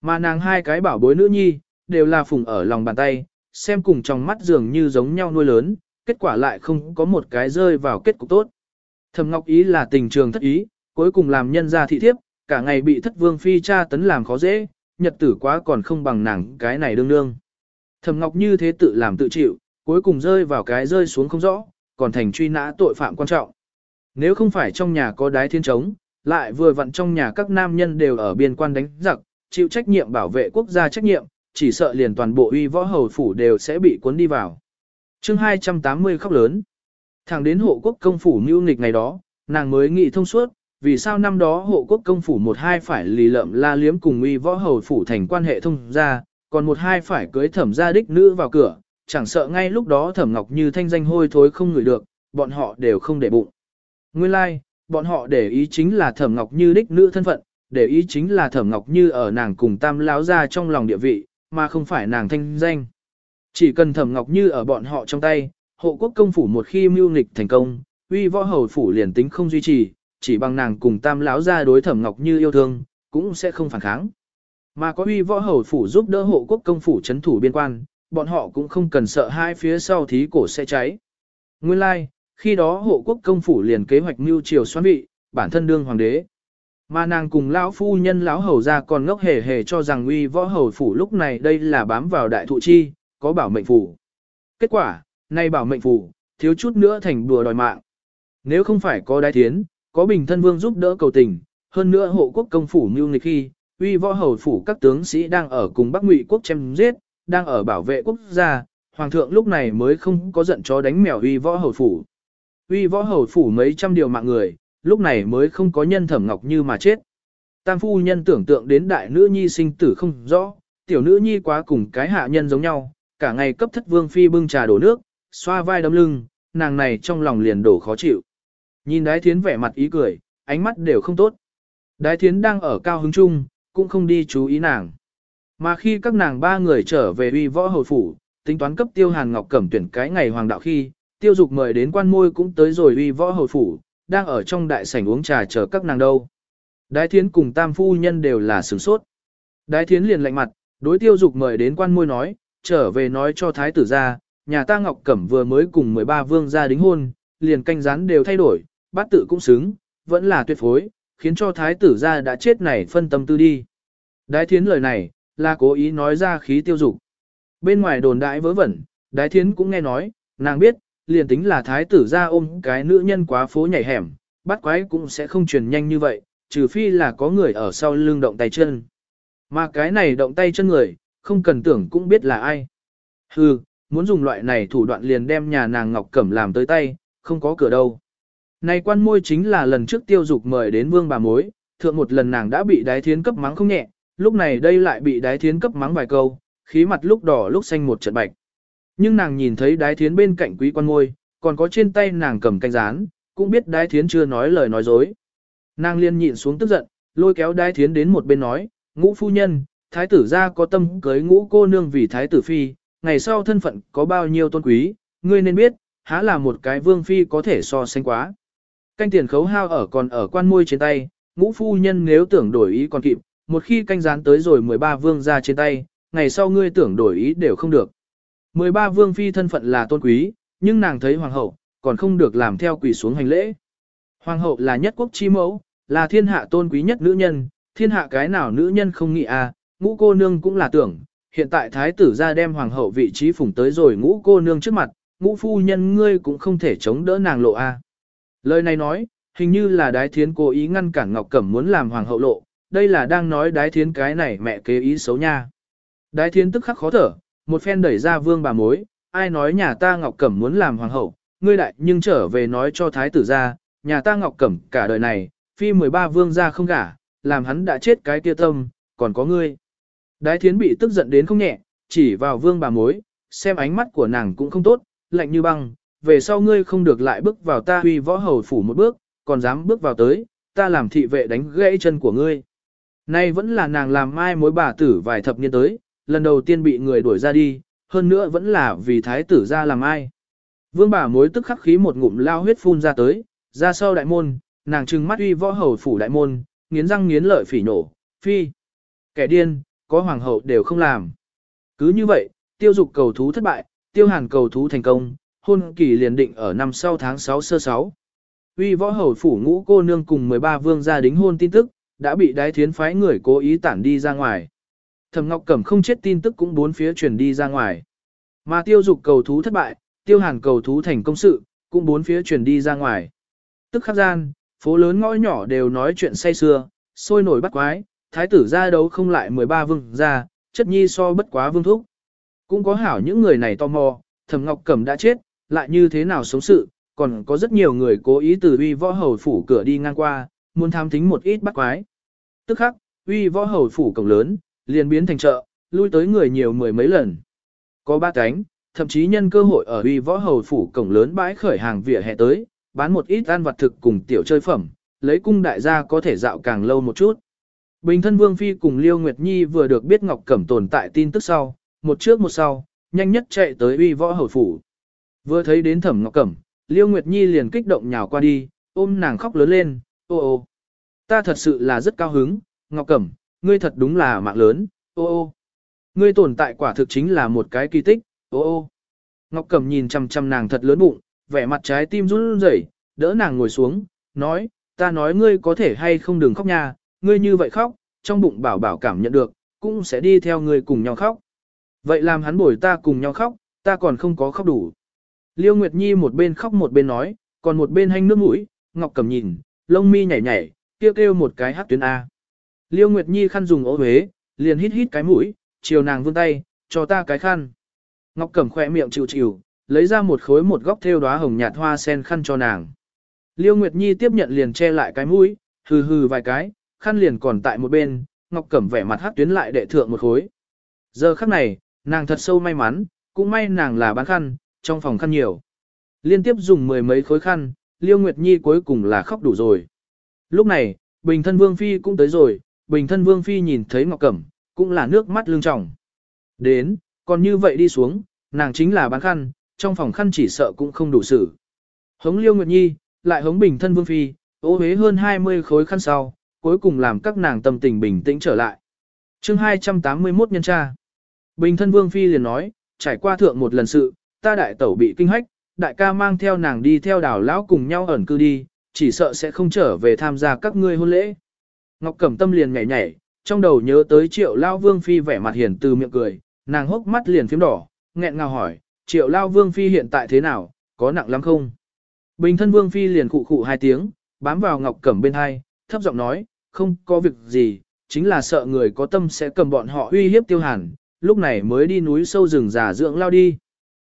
Mà nàng hai cái bảo bối nữ nhi, đều là phùng ở lòng bàn tay, xem cùng trong mắt dường như giống nhau nuôi lớn, kết quả lại không có một cái rơi vào kết cục tốt. Thẩm Ngọc Ý là tình trường thất ý, cuối cùng làm nhân gia thị thiếp, cả ngày bị thất vương phi cha tấn làm khó dễ, nhật tử quá còn không bằng nàng cái này đương đương. Thẩm Ngọc như thế tự làm tự chịu, cuối cùng rơi vào cái rơi xuống không rõ, còn thành truy nã tội phạm quan trọng. Nếu không phải trong nhà có đái thiên trống, lại vừa vặn trong nhà các nam nhân đều ở biên quan đánh giặc, chịu trách nhiệm bảo vệ quốc gia trách nhiệm, chỉ sợ liền toàn bộ uy võ hầu phủ đều sẽ bị cuốn đi vào. chương 280 khóc lớn. Thẳng đến hộ quốc công phủ mưu nghịch ngày đó, nàng mới nghĩ thông suốt, vì sao năm đó hộ quốc công phủ một hai phải lì lợm la liếm cùng uy võ hầu phủ thành quan hệ thông ra, còn một hai phải cưới thẩm gia đích nữ vào cửa, chẳng sợ ngay lúc đó thẩm ngọc như thanh danh hôi thối không ngửi được, bọn họ đều không để bụng. Nguyên lai, like, bọn họ để ý chính là thẩm ngọc như đích nữ thân phận, để ý chính là thẩm ngọc như ở nàng cùng tam láo ra trong lòng địa vị, mà không phải nàng thanh danh. Chỉ cần thẩm ngọc như ở bọn họ trong tay, hộ quốc công phủ một khi mưu nghịch thành công, uy võ hầu phủ liền tính không duy trì, chỉ bằng nàng cùng tam lão ra đối thẩm ngọc như yêu thương, cũng sẽ không phản kháng. Mà có uy võ hầu phủ giúp đỡ hộ quốc công phủ chấn thủ biên quan, bọn họ cũng không cần sợ hai phía sau thí cổ sẽ cháy. Nguyên lai, like, khi đó hộ quốc công phủ liền kế hoạch mưu triều xoan vị, bản thân đương hoàng đế. Mà nàng cùng lão phu nhân lão hầu ra còn ngốc hề hề cho rằng uy võ hầu phủ lúc này đây là bám vào đại thụ chi, có bảo mệnh phủ. Kết quả, nay bảo mệnh phù, thiếu chút nữa thành đùa đòi mạng. Nếu không phải có đái thiến, có bình thân vương giúp đỡ cầu tình, hơn nữa hộ quốc công phủ mưu nghịch khi, uy võ hầu phủ các tướng sĩ đang ở cùng Bắc Ngụy quốc chém giết, đang ở bảo vệ quốc gia, hoàng thượng lúc này mới không có giận chó đánh mèo uy võ hầu phủ. Uy võ hầu phủ mấy trăm điều mạng người, lúc này mới không có nhân thẩm ngọc như mà chết. Tam phu nhân tưởng tượng đến đại nữ nhi sinh tử không rõ, tiểu nữ nhi quá cùng cái hạ nhân giống nhau, cả ngày cấp thất vương phi bưng trà đổ nước, xoa vai đấm lưng, nàng này trong lòng liền đổ khó chịu. Nhìn đái thiến vẻ mặt ý cười, ánh mắt đều không tốt. Đái thiến đang ở cao hứng chung, cũng không đi chú ý nàng. Mà khi các nàng ba người trở về uy võ hồi phủ, tính toán cấp tiêu hàn ngọc cẩm tuyển cái ngày hoàng đạo khi, tiêu dục mời đến quan môi cũng tới rồi uy võ hồi phủ, đang ở trong đại sảnh uống trà chờ các nàng đâu. Đái thiến cùng tam phu nhân đều là sửng sốt. Đái thiến liền lạnh mặt, đối tiêu dục mời đến quan môi nói, trở về nói cho thái tử ra, nhà ta Ngọc Cẩm vừa mới cùng 13 vương gia đính hôn, liền canh rán đều thay đổi, bát tự cũng xứng, vẫn là tuyệt phối, khiến cho thái tử gia đã chết này phân tâm tư đi. Đái thiến lời này, là cố ý nói ra khí tiêu dục. Bên ngoài đồn đại vớ vẩn, đái thiến cũng nghe nói, nàng biết, liền tính là thái tử gia ôm cái nữ nhân quá phố nhảy hẻm, bắt quái cũng sẽ không truyền nhanh như vậy, trừ phi là có người ở sau lưng động tay chân. Mà cái này động tay chân người, không cần tưởng cũng biết là ai. Hừ, muốn dùng loại này thủ đoạn liền đem nhà nàng Ngọc Cẩm làm tới tay, không có cửa đâu. Này quan môi chính là lần trước tiêu dục mời đến vương bà mối, thượng một lần nàng đã bị đái thiến cấp mắng không nhẹ, lúc này đây lại bị đái thiến cấp mắng vài câu, khí mặt lúc đỏ lúc xanh một trận bạch. Nhưng nàng nhìn thấy đái thiến bên cạnh quý quan ngôi, còn có trên tay nàng cầm canh rán, cũng biết đái thiến chưa nói lời nói dối. Nàng liên nhịn xuống tức giận, lôi kéo đái thiến đến một bên nói, ngũ phu nhân, thái tử gia có tâm cưới ngũ cô nương vì thái tử phi, ngày sau thân phận có bao nhiêu tôn quý, ngươi nên biết, há là một cái vương phi có thể so sánh quá. Canh tiền khấu hao ở còn ở quan môi trên tay, ngũ phu nhân nếu tưởng đổi ý còn kịp, một khi canh rán tới rồi 13 vương ra trên tay, ngày sau ngươi tưởng đổi ý đều không được. 13 vương phi thân phận là tôn quý, nhưng nàng thấy hoàng hậu, còn không được làm theo quỷ xuống hành lễ. Hoàng hậu là nhất quốc chi mẫu, là thiên hạ tôn quý nhất nữ nhân, thiên hạ cái nào nữ nhân không nghĩ à, ngũ cô nương cũng là tưởng, hiện tại thái tử ra đem hoàng hậu vị trí phủng tới rồi ngũ cô nương trước mặt, ngũ phu nhân ngươi cũng không thể chống đỡ nàng lộ a. À. Lời này nói, hình như là đái thiến cố ý ngăn cản Ngọc Cẩm muốn làm hoàng hậu lộ, đây là đang nói đái thiến cái này mẹ kế ý xấu nha. Đái thiến tức khắc khó thở, một phen đẩy ra vương bà mối, ai nói nhà ta Ngọc Cẩm muốn làm hoàng hậu, ngươi đại nhưng trở về nói cho thái tử ra, nhà ta Ngọc Cẩm cả đời này, phi 13 vương ra không gả, làm hắn đã chết cái kia tâm, còn có ngươi. Đái thiến bị tức giận đến không nhẹ, chỉ vào vương bà mối, xem ánh mắt của nàng cũng không tốt, lạnh như băng, về sau ngươi không được lại bước vào ta huy võ hầu phủ một bước, còn dám bước vào tới, ta làm thị vệ đánh gãy chân của ngươi. Nay vẫn là nàng làm mai mối bà tử vài thập niên tới, lần đầu tiên bị người đuổi ra đi, hơn nữa vẫn là vì thái tử ra làm ai. Vương bà mối tức khắc khí một ngụm lao huyết phun ra tới, ra sau đại môn, nàng trừng mắt uy võ hầu phủ đại môn, nghiến răng nghiến lợi phỉ nổ, phi. Kẻ điên, có hoàng hậu đều không làm. Cứ như vậy, tiêu dục cầu thú thất bại, tiêu hàn cầu thú thành công, hôn kỳ liền định ở năm sau tháng 6 sơ 6. Uy võ hầu phủ ngũ cô nương cùng 13 vương gia đính hôn tin tức, đã bị đái thiến phái người cố ý tản đi ra ngoài. Thẩm Ngọc Cẩm không chết tin tức cũng bốn phía truyền đi ra ngoài. Mà tiêu dục cầu thú thất bại, tiêu hàn cầu thú thành công sự, cũng bốn phía truyền đi ra ngoài. Tức khắc gian, phố lớn ngõ nhỏ đều nói chuyện say xưa, sôi nổi bắt quái, thái tử ra đấu không lại 13 vương ra, chất nhi so bất quá vương thúc. Cũng có hảo những người này tò mò, thẩm ngọc cẩm đã chết, lại như thế nào sống sự, còn có rất nhiều người cố ý từ uy võ hầu phủ cửa đi ngang qua, muốn tham thính một ít bắt quái. Tức khắc, uy võ hầu phủ cổng lớn, liền biến thành chợ, lui tới người nhiều mười mấy lần. Có ba cánh, thậm chí nhân cơ hội ở uy võ hầu phủ cổng lớn bãi khởi hàng vỉa hè tới, bán một ít ăn vặt thực cùng tiểu chơi phẩm, lấy cung đại gia có thể dạo càng lâu một chút. Bình thân Vương Phi cùng Liêu Nguyệt Nhi vừa được biết Ngọc Cẩm tồn tại tin tức sau, một trước một sau, nhanh nhất chạy tới uy võ hầu phủ. Vừa thấy đến thẩm Ngọc Cẩm, Liêu Nguyệt Nhi liền kích động nhào qua đi, ôm nàng khóc lớn lên, ô ô. Ta thật sự là rất cao hứng, Ngọc Cẩm, ngươi thật đúng là mạng lớn, ô ô. Ngươi tồn tại quả thực chính là một cái kỳ tích, ô ô. Ngọc Cẩm nhìn chăm chăm nàng thật lớn bụng, vẻ mặt trái tim run rẩy, đỡ nàng ngồi xuống, nói, ta nói ngươi có thể hay không đừng khóc nha, ngươi như vậy khóc, trong bụng bảo bảo cảm nhận được, cũng sẽ đi theo ngươi cùng nhau khóc. Vậy làm hắn bồi ta cùng nhau khóc, ta còn không có khóc đủ. Liêu Nguyệt Nhi một bên khóc một bên nói, còn một bên hanh nước mũi, Ngọc Cẩm nhìn, lông mi nhảy nhảy, kêu kêu một cái hát tuyến A. Liêu Nguyệt Nhi khăn dùng ố huế, liền hít hít cái mũi, chiều nàng vươn tay, cho ta cái khăn. Ngọc Cẩm khỏe miệng chịu chịu, lấy ra một khối một góc theo đóa hồng nhạt hoa sen khăn cho nàng. Liêu Nguyệt Nhi tiếp nhận liền che lại cái mũi, hừ hừ vài cái, khăn liền còn tại một bên, Ngọc Cẩm vẻ mặt hát tuyến lại đệ thượng một khối. Giờ khắc này, nàng thật sâu may mắn, cũng may nàng là bán khăn, trong phòng khăn nhiều. Liên tiếp dùng mười mấy khối khăn, Liêu Nguyệt Nhi cuối cùng là khóc đủ rồi. Lúc này, Bình thân Vương Phi cũng tới rồi, Bình thân Vương Phi nhìn thấy Ngọc Cẩm, cũng là nước mắt lưng tròng. Đến, còn như vậy đi xuống, nàng chính là bán khăn, trong phòng khăn chỉ sợ cũng không đủ sự. Hống Liêu Nguyệt Nhi, lại hống Bình thân Vương Phi, ô hế hơn 20 khối khăn sau, cuối cùng làm các nàng tâm tình bình tĩnh trở lại. chương 281 nhân tra. Bình thân Vương Phi liền nói, trải qua thượng một lần sự, ta đại tẩu bị kinh hách, đại ca mang theo nàng đi theo đảo lão cùng nhau ẩn cư đi, chỉ sợ sẽ không trở về tham gia các ngươi hôn lễ. Ngọc Cẩm Tâm liền nhảy nhảy, trong đầu nhớ tới triệu lao Vương Phi vẻ mặt hiền từ miệng cười, nàng hốc mắt liền phím đỏ, nghẹn ngào hỏi, triệu lao Vương Phi hiện tại thế nào, có nặng lắm không? Bình thân Vương Phi liền khụ khụ hai tiếng, bám vào Ngọc Cẩm bên hai, thấp giọng nói, không có việc gì, chính là sợ người có tâm sẽ cầm bọn họ uy hiếp tiêu hàn, lúc này mới đi núi sâu rừng già dưỡng lao đi.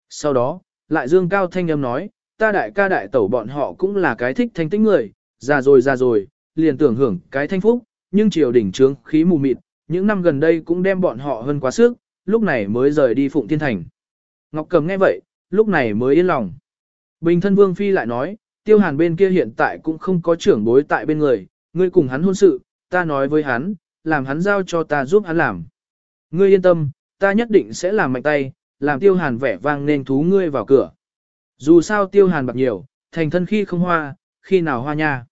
Sau đó, lại dương cao thanh âm nói, ta đại ca đại tẩu bọn họ cũng là cái thích thanh tĩnh người, già rồi già rồi, liền tưởng hưởng cái thanh phúc, nhưng triều đỉnh trướng khí mù mịt, những năm gần đây cũng đem bọn họ hơn quá sức, lúc này mới rời đi Phụng Thiên Thành. Ngọc Cầm nghe vậy, lúc này mới yên lòng. Bình thân Vương Phi lại nói, tiêu hàn bên kia hiện tại cũng không có trưởng bối tại bên người, Ngươi cùng hắn hôn sự, ta nói với hắn, làm hắn giao cho ta giúp hắn làm. Ngươi yên tâm, ta nhất định sẽ làm mạnh tay, làm tiêu hàn vẻ vang nên thú ngươi vào cửa. Dù sao tiêu hàn bạc nhiều, thành thân khi không hoa, khi nào hoa nha.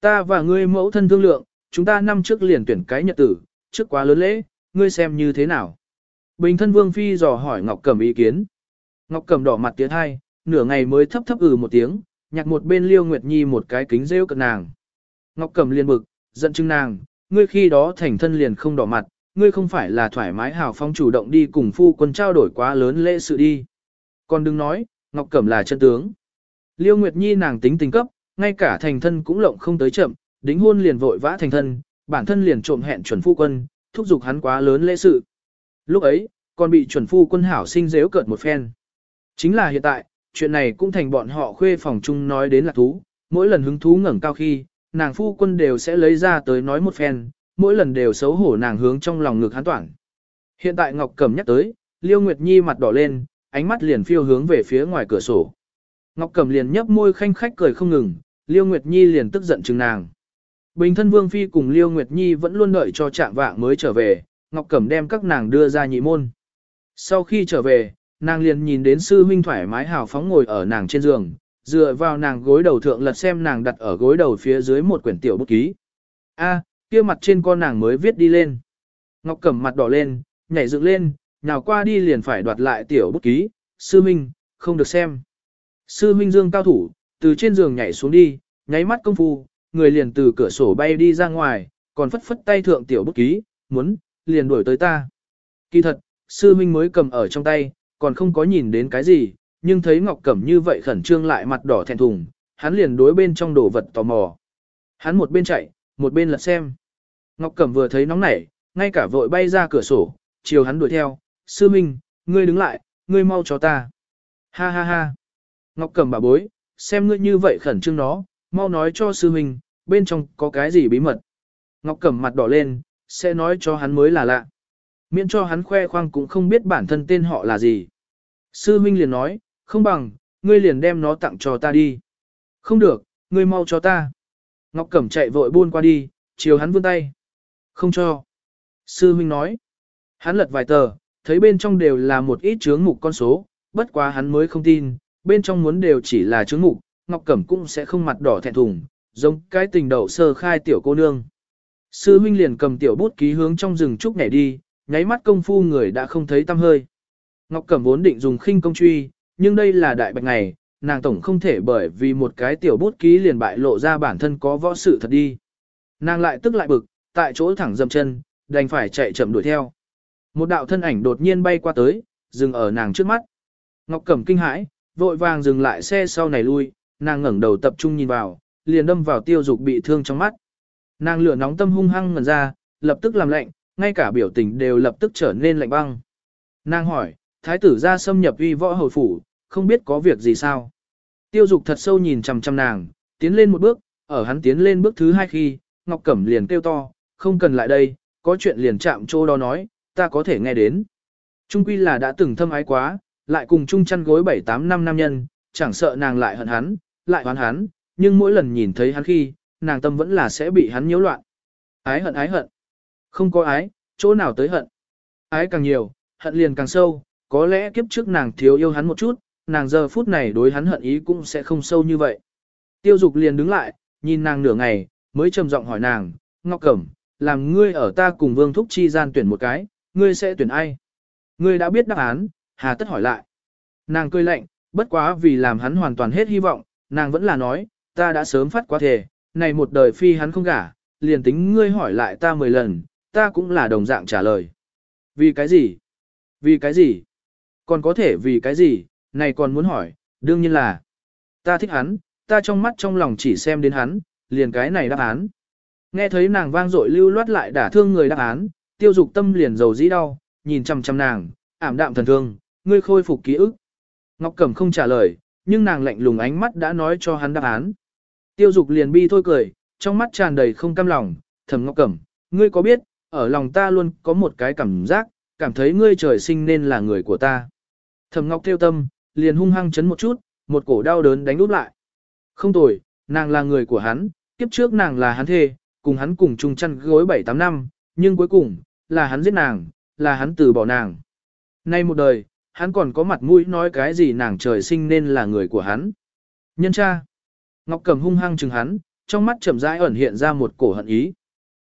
Ta và ngươi mẫu thân thương lượng, chúng ta năm trước liền tuyển cái nhật tử, trước quá lớn lễ, ngươi xem như thế nào. Bình thân vương phi dò hỏi Ngọc Cẩm ý kiến. Ngọc Cẩm đỏ mặt tiến hai, nửa ngày mới thấp thấp ừ một tiếng, nhặt một bên liêu nguyệt nhi một cái kính rêu cận nàng. Ngọc Cẩm liền bực, giận chừng nàng, ngươi khi đó thành thân liền không đỏ mặt, ngươi không phải là thoải mái hào phong chủ động đi cùng phu quân trao đổi quá lớn lễ sự đi. Còn đừng nói, Ngọc Cẩm là chân tướng. Liêu Nguyệt Nhi nàng tính tình cấp, ngay cả thành thân cũng lộng không tới chậm, đính hôn liền vội vã thành thân, bản thân liền trộm hẹn chuẩn phu quân, thúc giục hắn quá lớn lễ sự. Lúc ấy, còn bị chuẩn phu quân hảo sinh dễu cợt một phen. Chính là hiện tại, chuyện này cũng thành bọn họ khuê phòng chung nói đến là thú, mỗi lần hứng thú ngẩng cao khi, nàng phu quân đều sẽ lấy ra tới nói một phen, mỗi lần đều xấu hổ nàng hướng trong lòng ngực hắn toàn. Hiện tại Ngọc Cẩm nhắc tới, Liêu Nguyệt Nhi mặt đỏ lên, ánh mắt liền phiêu hướng về phía ngoài cửa sổ. Ngọc Cẩm liền nhấp môi khanh khách cười không ngừng, Liêu Nguyệt Nhi liền tức giận chừng nàng. Bình thân Vương Phi cùng Liêu Nguyệt Nhi vẫn luôn đợi cho trạng vạng mới trở về, Ngọc Cẩm đem các nàng đưa ra nhị môn. Sau khi trở về, nàng liền nhìn đến sư huynh thoải mái hào phóng ngồi ở nàng trên giường, dựa vào nàng gối đầu thượng lật xem nàng đặt ở gối đầu phía dưới một quyển tiểu bút ký. A, kia mặt trên con nàng mới viết đi lên. Ngọc Cẩm mặt đỏ lên, nhảy dựng lên, nào qua đi liền phải đoạt lại tiểu bút ký, sư minh, không được xem. Sư minh dương cao thủ, từ trên giường nhảy xuống đi, nháy mắt công phu, người liền từ cửa sổ bay đi ra ngoài, còn phất phất tay thượng tiểu bút ký, muốn, liền đuổi tới ta. Kỳ thật, sư minh mới cầm ở trong tay, còn không có nhìn đến cái gì, nhưng thấy Ngọc Cẩm như vậy khẩn trương lại mặt đỏ thẹn thùng, hắn liền đối bên trong đồ vật tò mò. Hắn một bên chạy, một bên lật xem. Ngọc Cẩm vừa thấy nóng nảy, ngay cả vội bay ra cửa sổ, chiều hắn đuổi theo, "Sư Minh, ngươi đứng lại, ngươi mau cho ta." Ha ha ha. Ngọc Cẩm bà bối, xem ngươi như vậy khẩn trương nó, mau nói cho sư Minh, bên trong có cái gì bí mật. Ngọc Cẩm mặt đỏ lên, sẽ nói cho hắn mới là lạ. Miễn cho hắn khoe khoang cũng không biết bản thân tên họ là gì. Sư Minh liền nói, không bằng, ngươi liền đem nó tặng cho ta đi. Không được, ngươi mau cho ta. Ngọc Cẩm chạy vội buôn qua đi, chiều hắn vươn tay. Không cho. Sư huynh nói. Hắn lật vài tờ, thấy bên trong đều là một ít chướng mục con số, bất quá hắn mới không tin, bên trong muốn đều chỉ là chướng mục, Ngọc Cẩm cũng sẽ không mặt đỏ thẹn thùng, giống cái tình đầu sơ khai tiểu cô nương. Sư huynh liền cầm tiểu bút ký hướng trong rừng trúc nhảy đi, nháy mắt công phu người đã không thấy tăm hơi. Ngọc Cẩm vốn định dùng khinh công truy, nhưng đây là đại bạch ngày, nàng tổng không thể bởi vì một cái tiểu bút ký liền bại lộ ra bản thân có võ sự thật đi. Nàng lại tức lại bực, tại chỗ thẳng dầm chân, đành phải chạy chậm đuổi theo. Một đạo thân ảnh đột nhiên bay qua tới, dừng ở nàng trước mắt. Ngọc Cẩm kinh hãi, vội vàng dừng lại xe sau này lui, nàng ngẩng đầu tập trung nhìn vào, liền đâm vào tiêu dục bị thương trong mắt. Nàng lửa nóng tâm hung hăng ngần ra, lập tức làm lạnh, ngay cả biểu tình đều lập tức trở nên lạnh băng. Nàng hỏi, thái tử ra xâm nhập uy võ hầu phủ, không biết có việc gì sao. Tiêu dục thật sâu nhìn chằm chằm nàng, tiến lên một bước, ở hắn tiến lên bước thứ hai khi, Ngọc Cẩm liền kêu to, không cần lại đây, có chuyện liền chạm chỗ đó nói, ta có thể nghe đến. Trung quy là đã từng thâm ái quá, lại cùng chung chăn gối 7-8 năm nam nhân, chẳng sợ nàng lại hận hắn, lại hoán hắn, nhưng mỗi lần nhìn thấy hắn khi, nàng tâm vẫn là sẽ bị hắn nhiễu loạn. Ái hận ái hận. Không có ái, chỗ nào tới hận. Ái càng nhiều, hận liền càng sâu, có lẽ kiếp trước nàng thiếu yêu hắn một chút, nàng giờ phút này đối hắn hận ý cũng sẽ không sâu như vậy. Tiêu dục liền đứng lại, nhìn nàng nửa ngày, mới trầm giọng hỏi nàng, Ngọc Cẩm, làm ngươi ở ta cùng Vương Thúc Chi gian tuyển một cái, ngươi sẽ tuyển ai? Ngươi đã biết đáp án, hà tất hỏi lại. Nàng cười lạnh, bất quá vì làm hắn hoàn toàn hết hy vọng, nàng vẫn là nói, ta đã sớm phát quá thề, này một đời phi hắn không gả, liền tính ngươi hỏi lại ta 10 lần, ta cũng là đồng dạng trả lời. Vì cái gì? Vì cái gì? Còn có thể vì cái gì? này còn muốn hỏi, đương nhiên là, ta thích hắn, ta trong mắt trong lòng chỉ xem đến hắn, liền cái này đáp án. Nghe thấy nàng vang dội lưu loát lại đả thương người đáp án, tiêu dục tâm liền dầu dĩ đau, nhìn chằm chằm nàng, ảm đạm thần thương, ngươi khôi phục ký ức. Ngọc Cẩm không trả lời, nhưng nàng lạnh lùng ánh mắt đã nói cho hắn đáp án. Tiêu dục liền bi thôi cười, trong mắt tràn đầy không cam lòng, thầm Ngọc Cẩm, ngươi có biết, ở lòng ta luôn có một cái cảm giác, cảm thấy ngươi trời sinh nên là người của ta. Thầm Ngọc theo tâm, liền hung hăng chấn một chút, một cổ đau đớn đánh úp lại. Không tồi, nàng là người của hắn, kiếp trước nàng là hắn thê, cùng hắn cùng chung chăn gối 7-8 năm, nhưng cuối cùng, là hắn giết nàng, là hắn từ bỏ nàng. Nay một đời, hắn còn có mặt mũi nói cái gì nàng trời sinh nên là người của hắn. Nhân cha, Ngọc Cẩm hung hăng chừng hắn, trong mắt chậm rãi ẩn hiện ra một cổ hận ý.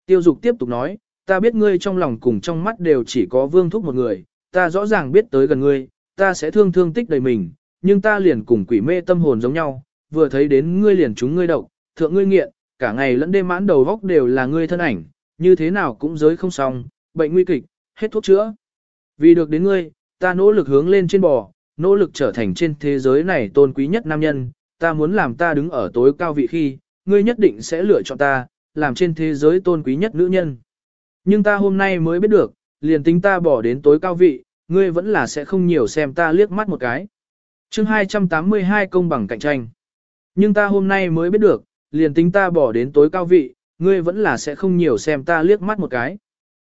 Tiêu Dục tiếp tục nói, ta biết ngươi trong lòng cùng trong mắt đều chỉ có Vương Thúc một người, ta rõ ràng biết tới gần ngươi, ta sẽ thương thương tích đầy mình, nhưng ta liền cùng quỷ mê tâm hồn giống nhau, vừa thấy đến ngươi liền chúng ngươi độc, thượng ngươi nghiện, cả ngày lẫn đêm mãn đầu góc đều là ngươi thân ảnh, như thế nào cũng giới không xong, bệnh nguy kịch, hết thuốc chữa. Vì được đến ngươi, ta nỗ lực hướng lên trên bò, nỗ lực trở thành trên thế giới này tôn quý nhất nam nhân, ta muốn làm ta đứng ở tối cao vị khi, ngươi nhất định sẽ lựa chọn ta, làm trên thế giới tôn quý nhất nữ nhân. Nhưng ta hôm nay mới biết được, liền tính ta bỏ đến tối cao vị, ngươi vẫn là sẽ không nhiều xem ta liếc mắt một cái. chương 282 công bằng cạnh tranh. Nhưng ta hôm nay mới biết được, liền tính ta bỏ đến tối cao vị, ngươi vẫn là sẽ không nhiều xem ta liếc mắt một cái.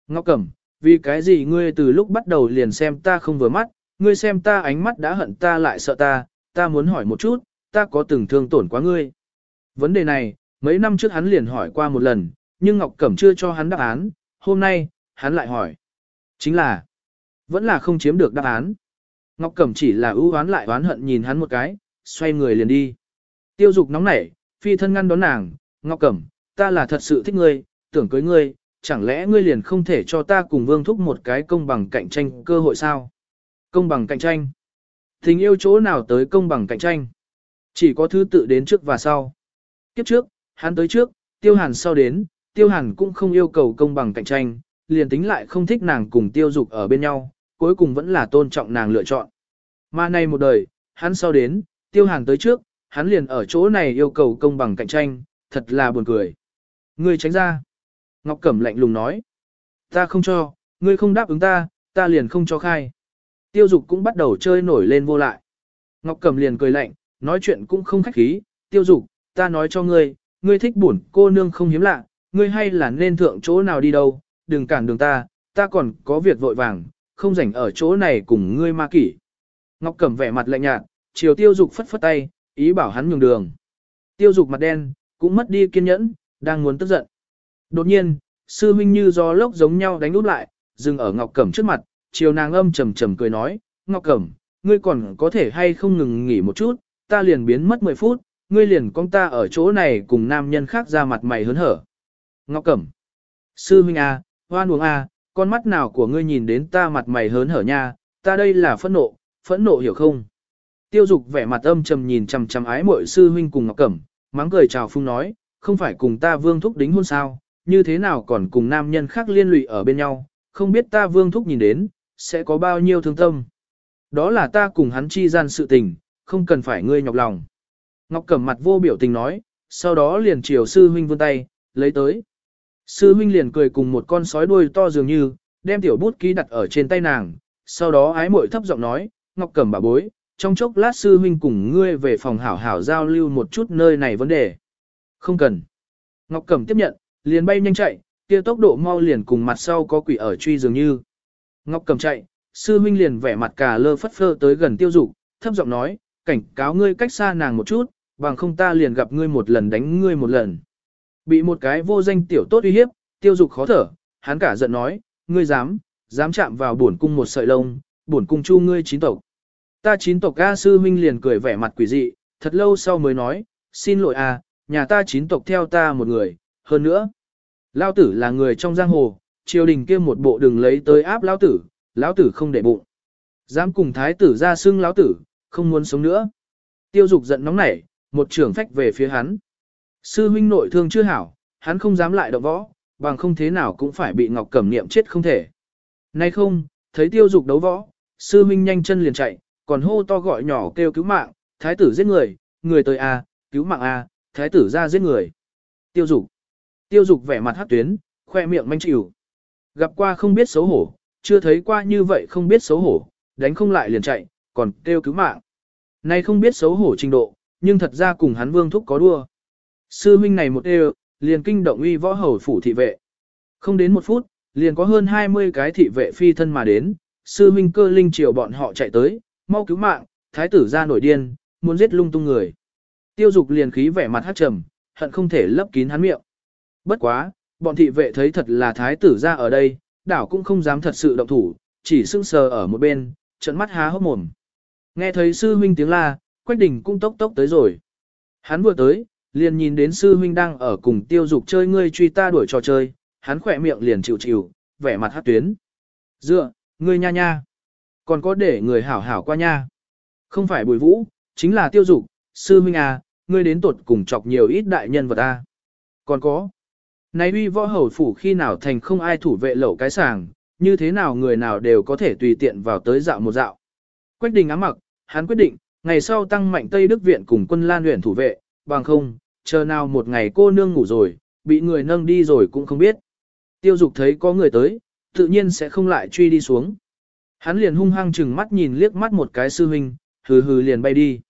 Ngọc Cẩm, vì cái gì ngươi từ lúc bắt đầu liền xem ta không vừa mắt, ngươi xem ta ánh mắt đã hận ta lại sợ ta, ta muốn hỏi một chút, ta có từng thương tổn quá ngươi. Vấn đề này, mấy năm trước hắn liền hỏi qua một lần, nhưng Ngọc Cẩm chưa cho hắn đáp án, hôm nay, hắn lại hỏi. Chính là, vẫn là không chiếm được đáp án. Ngọc Cẩm chỉ là ưu oán lại oán hận nhìn hắn một cái, xoay người liền đi. Tiêu dục nóng nảy, phi thân ngăn đón nàng, Ngọc Cẩm, ta là thật sự thích ngươi, tưởng cưới ngươi, chẳng lẽ ngươi liền không thể cho ta cùng Vương Thúc một cái công bằng cạnh tranh cơ hội sao? Công bằng cạnh tranh? Tình yêu chỗ nào tới công bằng cạnh tranh? Chỉ có thứ tự đến trước và sau. Kiếp trước, hắn tới trước, tiêu hàn sau đến, tiêu hàn cũng không yêu cầu công bằng cạnh tranh, liền tính lại không thích nàng cùng tiêu dục ở bên nhau, cuối cùng vẫn là tôn trọng nàng lựa chọn. Mà nay một đời, hắn sau đến, tiêu hàng tới trước, hắn liền ở chỗ này yêu cầu công bằng cạnh tranh, thật là buồn cười. Ngươi tránh ra. Ngọc Cẩm lạnh lùng nói. Ta không cho, ngươi không đáp ứng ta, ta liền không cho khai. Tiêu dục cũng bắt đầu chơi nổi lên vô lại. Ngọc Cẩm liền cười lạnh, nói chuyện cũng không khách khí. Tiêu dục, ta nói cho ngươi, ngươi thích buồn cô nương không hiếm lạ, ngươi hay là nên thượng chỗ nào đi đâu, đừng cản đường ta, ta còn có việc vội vàng, không rảnh ở chỗ này cùng ngươi ma kỷ. Ngọc Cẩm vẻ mặt lạnh nhạt, chiều tiêu dục phất phất tay, ý bảo hắn nhường đường. Tiêu dục mặt đen, cũng mất đi kiên nhẫn, đang muốn tức giận. Đột nhiên, sư huynh như gió lốc giống nhau đánh úp lại, dừng ở Ngọc Cẩm trước mặt, chiều nàng âm trầm trầm cười nói, Ngọc Cẩm, ngươi còn có thể hay không ngừng nghỉ một chút, ta liền biến mất 10 phút, ngươi liền con ta ở chỗ này cùng nam nhân khác ra mặt mày hớn hở. Ngọc Cẩm, sư huynh A, à, hoan uống A, à, con mắt nào của ngươi nhìn đến ta mặt mày hớn hở nha, ta đây là phẫn nộ, phẫn nộ hiểu không? Tiêu dục vẻ mặt âm trầm nhìn chằm chằm ái mội sư huynh cùng Ngọc Cẩm, mắng cười chào phung nói, không phải cùng ta vương thúc đính hôn sao, như thế nào còn cùng nam nhân khác liên lụy ở bên nhau, không biết ta vương thúc nhìn đến, sẽ có bao nhiêu thương tâm. Đó là ta cùng hắn chi gian sự tình, không cần phải ngươi nhọc lòng. Ngọc Cẩm mặt vô biểu tình nói, sau đó liền chiều sư huynh vươn tay, lấy tới. Sư huynh liền cười cùng một con sói đuôi to dường như, đem tiểu bút ký đặt ở trên tay nàng, sau đó ái muội thấp giọng nói, Ngọc Cẩm bà bối, trong chốc lát sư huynh cùng ngươi về phòng hảo hảo giao lưu một chút nơi này vấn đề. Không cần. Ngọc Cẩm tiếp nhận, liền bay nhanh chạy, kia tốc độ mau liền cùng mặt sau có quỷ ở truy dường như. Ngọc Cẩm chạy, sư huynh liền vẻ mặt cả lơ phất phơ tới gần Tiêu Dục, thấp giọng nói, cảnh cáo ngươi cách xa nàng một chút, bằng không ta liền gặp ngươi một lần đánh ngươi một lần. Bị một cái vô danh tiểu tốt uy hiếp, tiêu dục khó thở, hắn cả giận nói, ngươi dám, dám chạm vào bổn cung một sợi lông, bổn cung chu ngươi chín tộc. Ta chín tộc A sư huynh liền cười vẻ mặt quỷ dị, thật lâu sau mới nói, xin lỗi à, nhà ta chín tộc theo ta một người, hơn nữa. Lao tử là người trong giang hồ, triều đình kia một bộ đừng lấy tới áp lão tử, lão tử không để bụng. Dám cùng thái tử ra xưng lão tử, không muốn sống nữa. Tiêu dục giận nóng nảy, một trưởng phách về phía hắn. Sư huynh nội thương chưa hảo, hắn không dám lại động võ, bằng không thế nào cũng phải bị Ngọc Cẩm niệm chết không thể. Nay không, thấy tiêu dục đấu võ, sư huynh nhanh chân liền chạy, còn hô to gọi nhỏ kêu cứu mạng, thái tử giết người, người tới a, à, cứu mạng a, à, thái tử ra giết người. Tiêu dục. Tiêu dục vẻ mặt hắc tuyến, khoe miệng manh chịu. Gặp qua không biết xấu hổ, chưa thấy qua như vậy không biết xấu hổ, đánh không lại liền chạy, còn kêu cứu mạng. Nay không biết xấu hổ trình độ, nhưng thật ra cùng hắn vương thúc có đua. Sư huynh này một đều, liền kinh động uy võ hầu phủ thị vệ. Không đến một phút, liền có hơn 20 cái thị vệ phi thân mà đến, sư huynh cơ linh chiều bọn họ chạy tới, mau cứu mạng, thái tử ra nổi điên, muốn giết lung tung người. Tiêu dục liền khí vẻ mặt hát trầm, hận không thể lấp kín hắn miệng. Bất quá, bọn thị vệ thấy thật là thái tử ra ở đây, đảo cũng không dám thật sự động thủ, chỉ sưng sờ ở một bên, trận mắt há hốc mồm. Nghe thấy sư huynh tiếng la, Quách Đỉnh cũng tốc tốc tới rồi. Hắn vừa tới, liền nhìn đến sư huynh đang ở cùng tiêu dục chơi ngươi truy ta đuổi trò chơi, hắn khỏe miệng liền chịu chịu, vẻ mặt hát tuyến. Dựa, ngươi nha nha, còn có để người hảo hảo qua nha. Không phải bùi vũ, chính là tiêu dục, sư huynh à, ngươi đến tuột cùng chọc nhiều ít đại nhân vật ta. Còn có, này uy võ hầu phủ khi nào thành không ai thủ vệ lẩu cái sàng, như thế nào người nào đều có thể tùy tiện vào tới dạo một dạo. Quách đình ám mặc, hắn quyết định, ngày sau tăng mạnh Tây Đức Viện cùng quân Lan luyện thủ vệ, bằng không, chờ nào một ngày cô nương ngủ rồi, bị người nâng đi rồi cũng không biết. Tiêu dục thấy có người tới, tự nhiên sẽ không lại truy đi xuống. Hắn liền hung hăng chừng mắt nhìn liếc mắt một cái sư huynh, hừ hừ liền bay đi.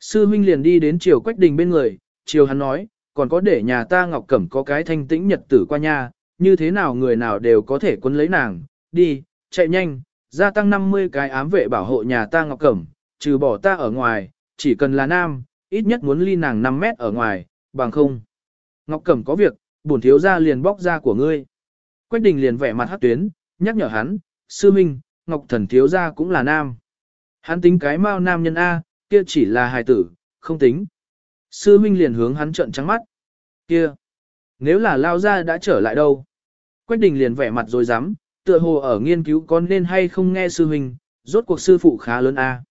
Sư huynh liền đi đến chiều quách đình bên người, chiều hắn nói, còn có để nhà ta ngọc cẩm có cái thanh tĩnh nhật tử qua nhà như thế nào người nào đều có thể quấn lấy nàng, đi, chạy nhanh, gia tăng 50 cái ám vệ bảo hộ nhà ta ngọc cẩm, trừ bỏ ta ở ngoài, chỉ cần là nam, ít nhất muốn ly nàng 5 mét ở ngoài, bằng không. Ngọc Cẩm có việc, bổn thiếu ra liền bóc ra của ngươi. Quách Đình liền vẻ mặt hát tuyến, nhắc nhở hắn, sư minh, Ngọc Thần thiếu ra cũng là nam. Hắn tính cái mao nam nhân A, kia chỉ là hài tử, không tính. Sư minh liền hướng hắn trợn trắng mắt. Kia, nếu là lao ra đã trở lại đâu? Quách Đình liền vẻ mặt rồi dám, tựa hồ ở nghiên cứu con nên hay không nghe sư huynh, rốt cuộc sư phụ khá lớn a.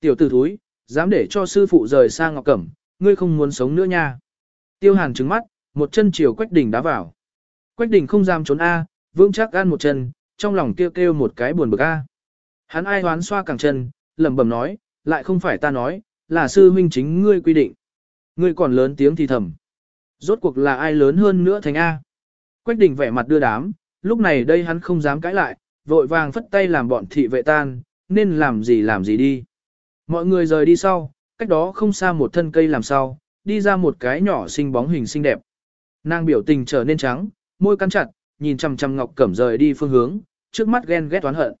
Tiểu tử thúi, dám để cho sư phụ rời xa Ngọc Cẩm, ngươi không muốn sống nữa nha. Tiêu Hàn trừng mắt, một chân chiều Quách Đình đá vào. Quách Đình không dám trốn A, vững chắc ăn một chân, trong lòng kêu kêu một cái buồn bực A. Hắn ai hoán xoa càng chân, lẩm bẩm nói, lại không phải ta nói, là sư huynh chính ngươi quy định. Ngươi còn lớn tiếng thì thầm. Rốt cuộc là ai lớn hơn nữa thành A. Quách Đình vẻ mặt đưa đám, lúc này đây hắn không dám cãi lại, vội vàng phất tay làm bọn thị vệ tan, nên làm gì làm gì đi. Mọi người rời đi sau, cách đó không xa một thân cây làm sao, đi ra một cái nhỏ xinh bóng hình xinh đẹp. Nàng biểu tình trở nên trắng, môi căng chặt, nhìn chằm chằm Ngọc Cẩm rời đi phương hướng, trước mắt ghen ghét toán hận.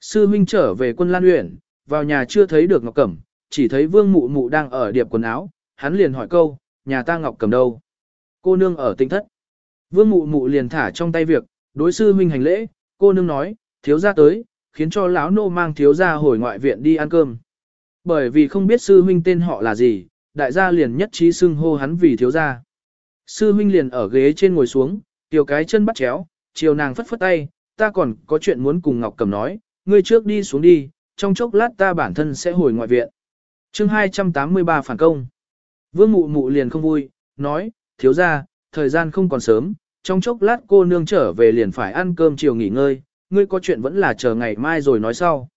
Sư huynh trở về quân Lan Uyển, vào nhà chưa thấy được Ngọc Cẩm, chỉ thấy Vương Mụ Mụ đang ở điệp quần áo, hắn liền hỏi câu, nhà ta Ngọc Cẩm đâu? Cô nương ở tinh thất. Vương Mụ Mụ liền thả trong tay việc, đối sư huynh hành lễ, cô nương nói, thiếu gia tới, khiến cho lão nô mang thiếu gia hồi ngoại viện đi ăn cơm bởi vì không biết sư huynh tên họ là gì, đại gia liền nhất trí xưng hô hắn vì thiếu gia. Sư huynh liền ở ghế trên ngồi xuống, tiểu cái chân bắt chéo, chiều nàng phất phất tay, ta còn có chuyện muốn cùng Ngọc Cầm nói, ngươi trước đi xuống đi, trong chốc lát ta bản thân sẽ hồi ngoại viện. chương 283 phản công. Vương mụ mụ liền không vui, nói, thiếu gia, thời gian không còn sớm, trong chốc lát cô nương trở về liền phải ăn cơm chiều nghỉ ngơi, ngươi có chuyện vẫn là chờ ngày mai rồi nói sau.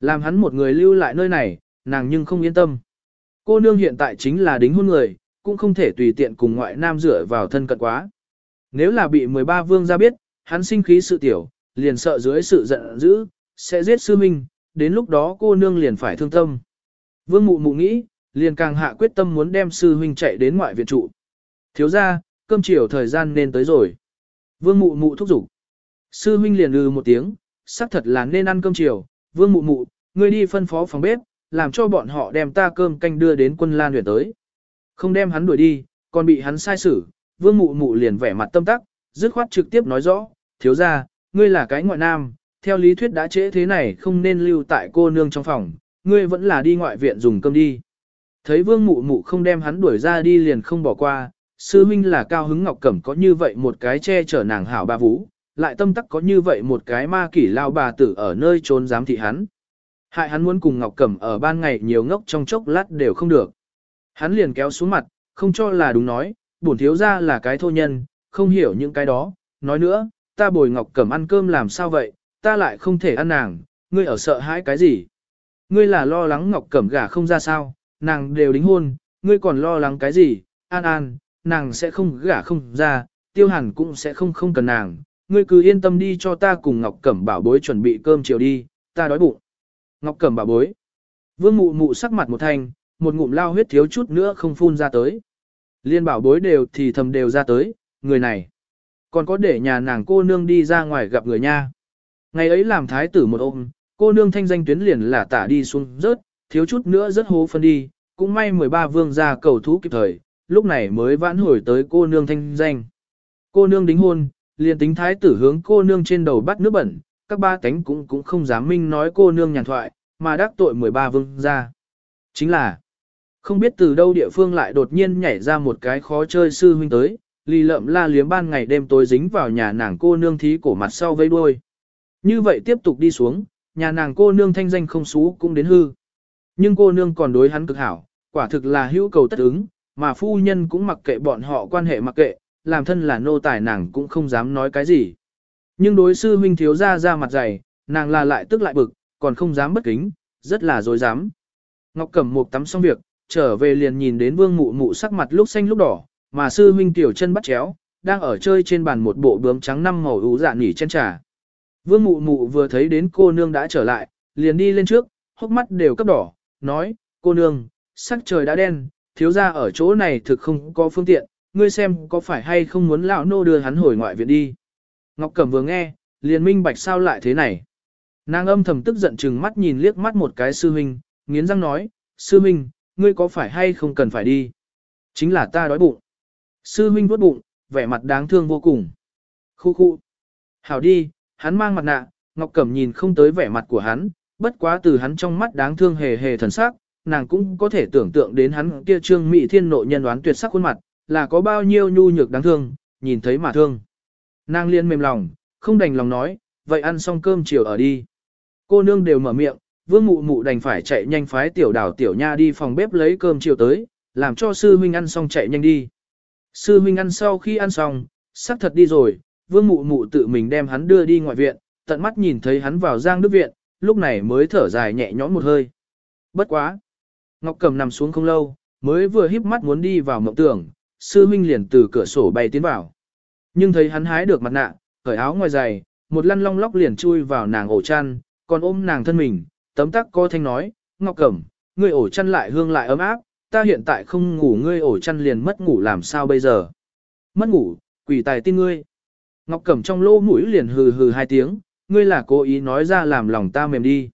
Làm hắn một người lưu lại nơi này, nàng nhưng không yên tâm. Cô nương hiện tại chính là đính hôn người, cũng không thể tùy tiện cùng ngoại nam dựa vào thân cận quá. Nếu là bị 13 vương ra biết, hắn sinh khí sự tiểu, liền sợ dưới sự giận dữ, sẽ giết sư minh, đến lúc đó cô nương liền phải thương tâm. Vương mụ mụ nghĩ, liền càng hạ quyết tâm muốn đem sư huynh chạy đến ngoại viện trụ. Thiếu ra, cơm chiều thời gian nên tới rồi. Vương mụ mụ thúc giục. Sư huynh liền lừ một tiếng, xác thật là nên ăn cơm chiều, vương mụ mụ, ngươi đi phân phó phòng bếp, làm cho bọn họ đem ta cơm canh đưa đến quân lan huyện tới. Không đem hắn đuổi đi, còn bị hắn sai xử, vương mụ mụ liền vẻ mặt tâm tắc, dứt khoát trực tiếp nói rõ, thiếu ra, ngươi là cái ngoại nam, theo lý thuyết đã trễ thế này không nên lưu tại cô nương trong phòng, ngươi vẫn là đi ngoại viện dùng cơm đi. Thấy vương mụ mụ không đem hắn đuổi ra đi liền không bỏ qua, sư huynh là cao hứng ngọc cẩm có như vậy một cái che chở nàng hảo ba vũ, lại tâm tắc có như vậy một cái ma kỷ lao bà tử ở nơi trốn giám thị hắn. Hại hắn muốn cùng Ngọc Cẩm ở ban ngày nhiều ngốc trong chốc lát đều không được. Hắn liền kéo xuống mặt, không cho là đúng nói, bổn thiếu ra là cái thô nhân, không hiểu những cái đó. Nói nữa, ta bồi Ngọc Cẩm ăn cơm làm sao vậy, ta lại không thể ăn nàng, ngươi ở sợ hãi cái gì. Ngươi là lo lắng Ngọc Cẩm gả không ra sao, nàng đều đính hôn, ngươi còn lo lắng cái gì, an an, nàng sẽ không gả không ra, tiêu hàn cũng sẽ không không cần nàng, ngươi cứ yên tâm đi cho ta cùng Ngọc Cẩm bảo bối chuẩn bị cơm chiều đi, ta đói bụng. Ngọc Cẩm bảo bối. Vương mụ mụ sắc mặt một thanh, một ngụm lao huyết thiếu chút nữa không phun ra tới. Liên bảo bối đều thì thầm đều ra tới, người này. Còn có để nhà nàng cô nương đi ra ngoài gặp người nha. Ngày ấy làm thái tử một ôm, cô nương thanh danh tuyến liền là tả đi xuống rớt, thiếu chút nữa rất hố phân đi, cũng may 13 vương ra cầu thú kịp thời, lúc này mới vãn hồi tới cô nương thanh danh. Cô nương đính hôn, liền tính thái tử hướng cô nương trên đầu bắt nước bẩn, các ba tánh cũng cũng không dám minh nói cô nương nhàn thoại, mà đắc tội 13 vương ra. Chính là, không biết từ đâu địa phương lại đột nhiên nhảy ra một cái khó chơi sư huynh tới, lì lợm la liếm ban ngày đêm tối dính vào nhà nàng cô nương thí cổ mặt sau vây đuôi. Như vậy tiếp tục đi xuống, nhà nàng cô nương thanh danh không xú cũng đến hư. Nhưng cô nương còn đối hắn cực hảo, quả thực là hữu cầu tất ứng, mà phu nhân cũng mặc kệ bọn họ quan hệ mặc kệ, làm thân là nô tài nàng cũng không dám nói cái gì. Nhưng đối sư huynh thiếu ra ra mặt dày, nàng là lại tức lại bực, còn không dám bất kính, rất là dối dám. Ngọc Cẩm một tắm xong việc, trở về liền nhìn đến vương mụ mụ sắc mặt lúc xanh lúc đỏ, mà sư huynh tiểu chân bắt chéo, đang ở chơi trên bàn một bộ bướm trắng năm màu ú dạ nỉ chân trà. Vương mụ mụ vừa thấy đến cô nương đã trở lại, liền đi lên trước, hốc mắt đều cấp đỏ, nói, cô nương, sắc trời đã đen, thiếu ra ở chỗ này thực không có phương tiện, ngươi xem có phải hay không muốn lão nô đưa hắn hồi ngoại viện đi. Ngọc Cẩm vừa nghe, liền minh bạch sao lại thế này. Nàng âm thầm tức giận chừng mắt nhìn liếc mắt một cái sư huynh, nghiến răng nói, sư huynh, ngươi có phải hay không cần phải đi? Chính là ta đói bụng. Sư huynh vuốt bụng, vẻ mặt đáng thương vô cùng. Khu khu. Hảo đi, hắn mang mặt nạ, Ngọc Cẩm nhìn không tới vẻ mặt của hắn, bất quá từ hắn trong mắt đáng thương hề hề thần sắc, nàng cũng có thể tưởng tượng đến hắn kia trương mỹ thiên nội nhân oán tuyệt sắc khuôn mặt, là có bao nhiêu nhu nhược đáng thương, nhìn thấy mà thương. Nàng liên mềm lòng, không đành lòng nói, vậy ăn xong cơm chiều ở đi. Cô nương đều mở miệng, vương mụ mụ đành phải chạy nhanh phái tiểu đảo tiểu nha đi phòng bếp lấy cơm chiều tới, làm cho sư huynh ăn xong chạy nhanh đi. Sư huynh ăn sau khi ăn xong, sắp thật đi rồi, vương mụ mụ tự mình đem hắn đưa đi ngoại viện, tận mắt nhìn thấy hắn vào giang đức viện, lúc này mới thở dài nhẹ nhõm một hơi. Bất quá. Ngọc Cầm nằm xuống không lâu, mới vừa híp mắt muốn đi vào mộng tưởng, sư huynh liền từ cửa sổ bay tiến vào. Nhưng thấy hắn hái được mặt nạ, cởi áo ngoài dày, một lăn long lóc liền chui vào nàng ổ chăn, còn ôm nàng thân mình, tấm tắc co thanh nói, Ngọc Cẩm, ngươi ổ chăn lại hương lại ấm áp, ta hiện tại không ngủ ngươi ổ chăn liền mất ngủ làm sao bây giờ. Mất ngủ, quỷ tài tin ngươi. Ngọc Cẩm trong lô mũi liền hừ hừ hai tiếng, ngươi là cố ý nói ra làm lòng ta mềm đi.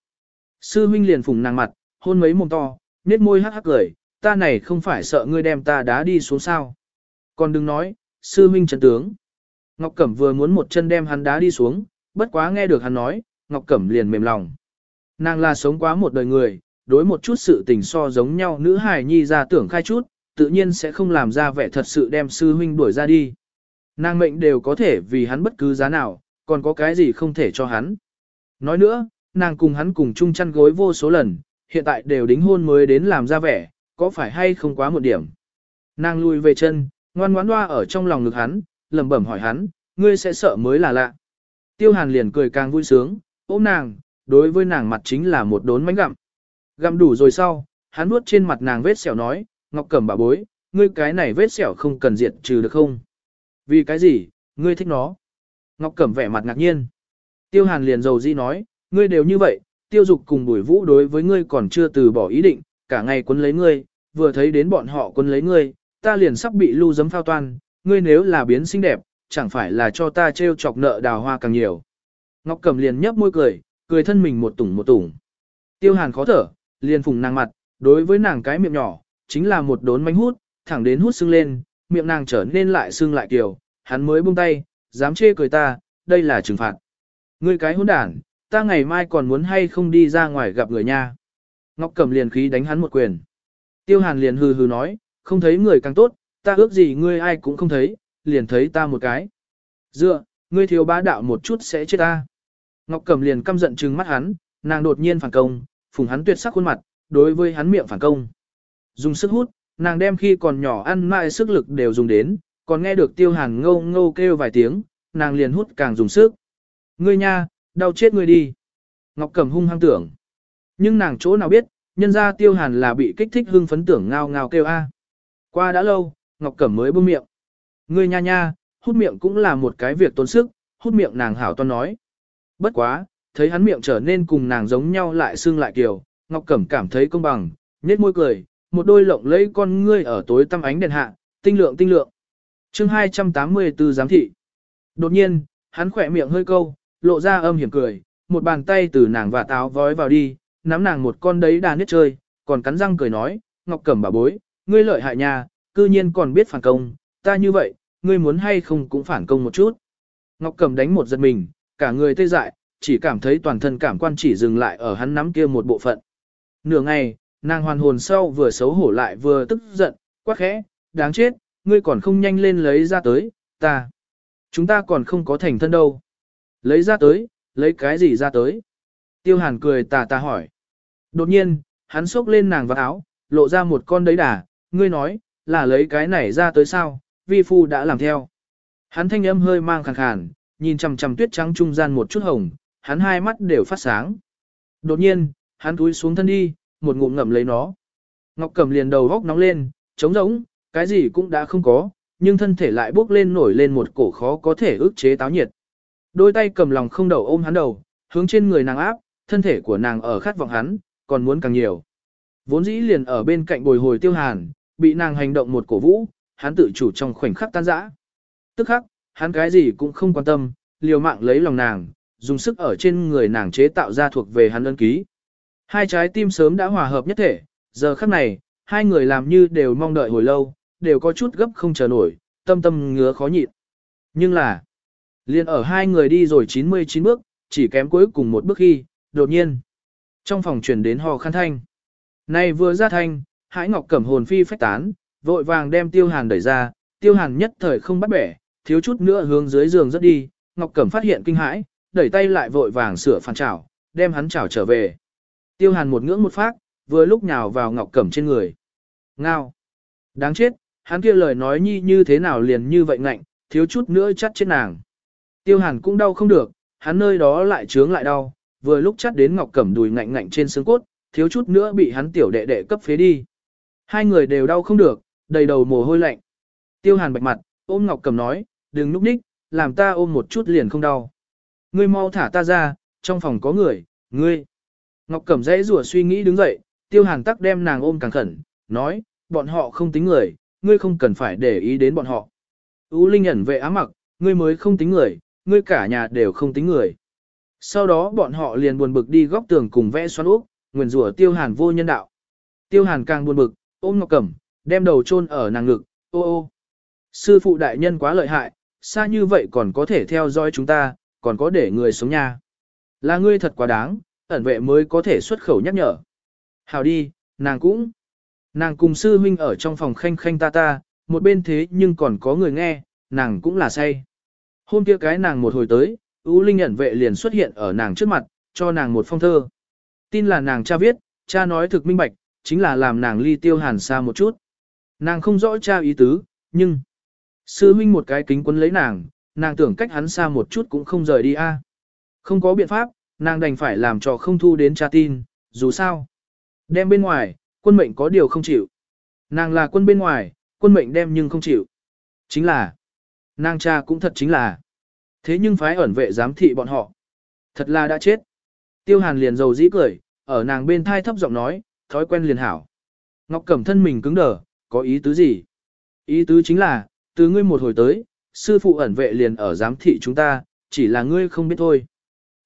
Sư huynh liền phùng nàng mặt, hôn mấy mồm to, nết môi hắc hắc cười, ta này không phải sợ ngươi đem ta đá đi xuống sao. Còn đừng nói, sư huynh trấn tướng. Ngọc Cẩm vừa muốn một chân đem hắn đá đi xuống, bất quá nghe được hắn nói, Ngọc Cẩm liền mềm lòng. Nàng là sống quá một đời người, đối một chút sự tình so giống nhau nữ hài nhi ra tưởng khai chút, tự nhiên sẽ không làm ra vẻ thật sự đem sư huynh đuổi ra đi. Nàng mệnh đều có thể vì hắn bất cứ giá nào, còn có cái gì không thể cho hắn. Nói nữa, nàng cùng hắn cùng chung chăn gối vô số lần, hiện tại đều đính hôn mới đến làm ra vẻ, có phải hay không quá một điểm. Nàng lùi về chân, ngoan ngoãn hoa ở trong lòng ngực hắn, lẩm bẩm hỏi hắn, ngươi sẽ sợ mới là lạ. Tiêu hàn liền cười càng vui sướng, ôm nàng, đối với nàng mặt chính là một đốn mánh gặm. Gặm đủ rồi sau, hắn nuốt trên mặt nàng vết sẹo nói, ngọc cẩm bà bối, ngươi cái này vết sẹo không cần diệt trừ được không? Vì cái gì, ngươi thích nó? Ngọc cẩm vẻ mặt ngạc nhiên. Tiêu hàn liền dầu di nói, ngươi đều như vậy, tiêu dục cùng bùi vũ đối với ngươi còn chưa từ bỏ ý định, cả ngày quấn lấy ngươi, vừa thấy đến bọn họ quấn lấy ngươi, ta liền sắp bị lưu giấm phao toan, ngươi nếu là biến xinh đẹp, chẳng phải là cho ta trêu chọc nợ đào hoa càng nhiều. Ngọc Cẩm liền nhấp môi cười, cười thân mình một tủng một tủng. Tiêu Hàn khó thở, liền phùng nàng mặt, đối với nàng cái miệng nhỏ, chính là một đốn manh hút, thẳng đến hút sưng lên, miệng nàng trở nên lại sưng lại kiều, hắn mới buông tay, dám chê cười ta, đây là trừng phạt. Ngươi cái hỗn đản, ta ngày mai còn muốn hay không đi ra ngoài gặp người nha. Ngọc Cẩm liền khí đánh hắn một quyền. Tiêu Hàn liền hừ hừ nói, không thấy người càng tốt, ta ước gì ngươi ai cũng không thấy, liền thấy ta một cái. Dựa, ngươi thiếu bá đạo một chút sẽ chết ta. Ngọc Cẩm liền căm giận trừng mắt hắn, nàng đột nhiên phản công, phùng hắn tuyệt sắc khuôn mặt, đối với hắn miệng phản công. Dùng sức hút, nàng đem khi còn nhỏ ăn mãi sức lực đều dùng đến, còn nghe được tiêu hàn ngâu ngâu kêu vài tiếng, nàng liền hút càng dùng sức. Ngươi nha, đau chết ngươi đi. Ngọc Cẩm hung hăng tưởng. Nhưng nàng chỗ nào biết, nhân ra tiêu hàn là bị kích thích hưng phấn tưởng ngao ngao kêu a. Qua đã lâu, Ngọc Cẩm mới buông miệng. Ngươi nha nha, hút miệng cũng là một cái việc tốn sức, hút miệng nàng hảo toan nói. Bất quá, thấy hắn miệng trở nên cùng nàng giống nhau lại xương lại kiều, Ngọc Cẩm cảm thấy công bằng, nhếch môi cười, một đôi lộng lẫy con ngươi ở tối tăm ánh đèn hạ, tinh lượng tinh lượng. Chương 284 giám thị. Đột nhiên, hắn khỏe miệng hơi câu, lộ ra âm hiểm cười, một bàn tay từ nàng và táo vói vào đi, nắm nàng một con đấy đàn nết chơi, còn cắn răng cười nói, Ngọc Cẩm bà bối, ngươi lợi hại nha cư nhiên còn biết phản công, ta như vậy, ngươi muốn hay không cũng phản công một chút. Ngọc Cầm đánh một giật mình, cả người tê dại, chỉ cảm thấy toàn thân cảm quan chỉ dừng lại ở hắn nắm kia một bộ phận. Nửa ngày, nàng hoàn hồn sau vừa xấu hổ lại vừa tức giận, quá khẽ, đáng chết, ngươi còn không nhanh lên lấy ra tới, ta. Chúng ta còn không có thành thân đâu. Lấy ra tới, lấy cái gì ra tới? Tiêu hàn cười tà tà hỏi. Đột nhiên, hắn xốc lên nàng vào áo, lộ ra một con đấy đà, ngươi nói, là lấy cái này ra tới sao, vi phu đã làm theo. Hắn thanh âm hơi mang khàn khàn, nhìn chằm chằm tuyết trắng trung gian một chút hồng, hắn hai mắt đều phát sáng. Đột nhiên, hắn túi xuống thân đi, một ngụm ngậm lấy nó. Ngọc Cẩm liền đầu góc nóng lên, trống rỗng, cái gì cũng đã không có, nhưng thân thể lại bốc lên nổi lên một cổ khó có thể ức chế táo nhiệt. Đôi tay cầm lòng không đầu ôm hắn đầu, hướng trên người nàng áp, thân thể của nàng ở khát vọng hắn, còn muốn càng nhiều. Vốn dĩ liền ở bên cạnh bồi hồi tiêu hàn, bị nàng hành động một cổ vũ, hắn tự chủ trong khoảnh khắc tan rã. Tức khắc, hắn cái gì cũng không quan tâm, liều mạng lấy lòng nàng, dùng sức ở trên người nàng chế tạo ra thuộc về hắn ân ký. Hai trái tim sớm đã hòa hợp nhất thể, giờ khắc này, hai người làm như đều mong đợi hồi lâu, đều có chút gấp không chờ nổi, tâm tâm ngứa khó nhịn. Nhưng là, liền ở hai người đi rồi 99 bước, chỉ kém cuối cùng một bước khi, đột nhiên, trong phòng truyền đến hò khăn thanh. Này vừa ra thanh, hãi ngọc cẩm hồn phi phách tán, vội vàng đem tiêu hàn đẩy ra, tiêu hàn nhất thời không bắt bẻ, thiếu chút nữa hướng dưới giường rất đi, ngọc cẩm phát hiện kinh hãi, đẩy tay lại vội vàng sửa phản trảo, đem hắn trảo trở về. Tiêu hàn một ngưỡng một phát, vừa lúc nhào vào ngọc cẩm trên người. Ngao! Đáng chết, hắn kia lời nói nhi như thế nào liền như vậy ngạnh, thiếu chút nữa chắt trên nàng. Tiêu hàn cũng đau không được, hắn nơi đó lại trướng lại đau, vừa lúc chắt đến ngọc cẩm đùi ngạnh ngạnh trên xương cốt, thiếu chút nữa bị hắn tiểu đệ đệ cấp phế đi. Hai người đều đau không được, đầy đầu mồ hôi lạnh. Tiêu hàn bạch mặt, ôm ngọc cầm nói, đừng núp ních, làm ta ôm một chút liền không đau. Ngươi mau thả ta ra, trong phòng có người, ngươi. Ngọc cầm dãy rùa suy nghĩ đứng dậy, tiêu hàn tắc đem nàng ôm càng khẩn, nói, bọn họ không tính người, ngươi không cần phải để ý đến bọn họ. Ú Linh ẩn vệ ám mặc, ngươi mới không tính người, ngươi cả nhà đều không tính người. Sau đó bọn họ liền buồn bực đi góc tường cùng vẽ xoắn ốc, nguyền rủa tiêu hàn vô nhân đạo. Tiêu hàn càng buồn bực, ôm Ngọc Cẩm, đem đầu chôn ở nàng ngực, ô ô. Sư phụ đại nhân quá lợi hại, xa như vậy còn có thể theo dõi chúng ta, còn có để người sống nha. Là ngươi thật quá đáng, ẩn vệ mới có thể xuất khẩu nhắc nhở. Hào đi, nàng cũng. Nàng cùng sư huynh ở trong phòng khanh khanh ta ta, một bên thế nhưng còn có người nghe, nàng cũng là say. Hôm kia cái nàng một hồi tới, Ú Linh ẩn vệ liền xuất hiện ở nàng trước mặt, cho nàng một phong thơ. Tin là nàng cha viết, cha nói thực minh bạch, chính là làm nàng ly tiêu hàn xa một chút. Nàng không rõ cha ý tứ, nhưng... Sư huynh một cái kính quân lấy nàng, nàng tưởng cách hắn xa một chút cũng không rời đi a. Không có biện pháp, nàng đành phải làm cho không thu đến cha tin, dù sao. Đem bên ngoài, quân mệnh có điều không chịu. Nàng là quân bên ngoài, quân mệnh đem nhưng không chịu. Chính là, nàng cha cũng thật chính là. Thế nhưng phái ẩn vệ giám thị bọn họ. Thật là đã chết. Tiêu hàn liền dầu dĩ cười, ở nàng bên thai thấp giọng nói, thói quen liền hảo. Ngọc Cẩm thân mình cứng đờ, có ý tứ gì? Ý tứ chính là, từ ngươi một hồi tới, sư phụ ẩn vệ liền ở giám thị chúng ta, chỉ là ngươi không biết thôi.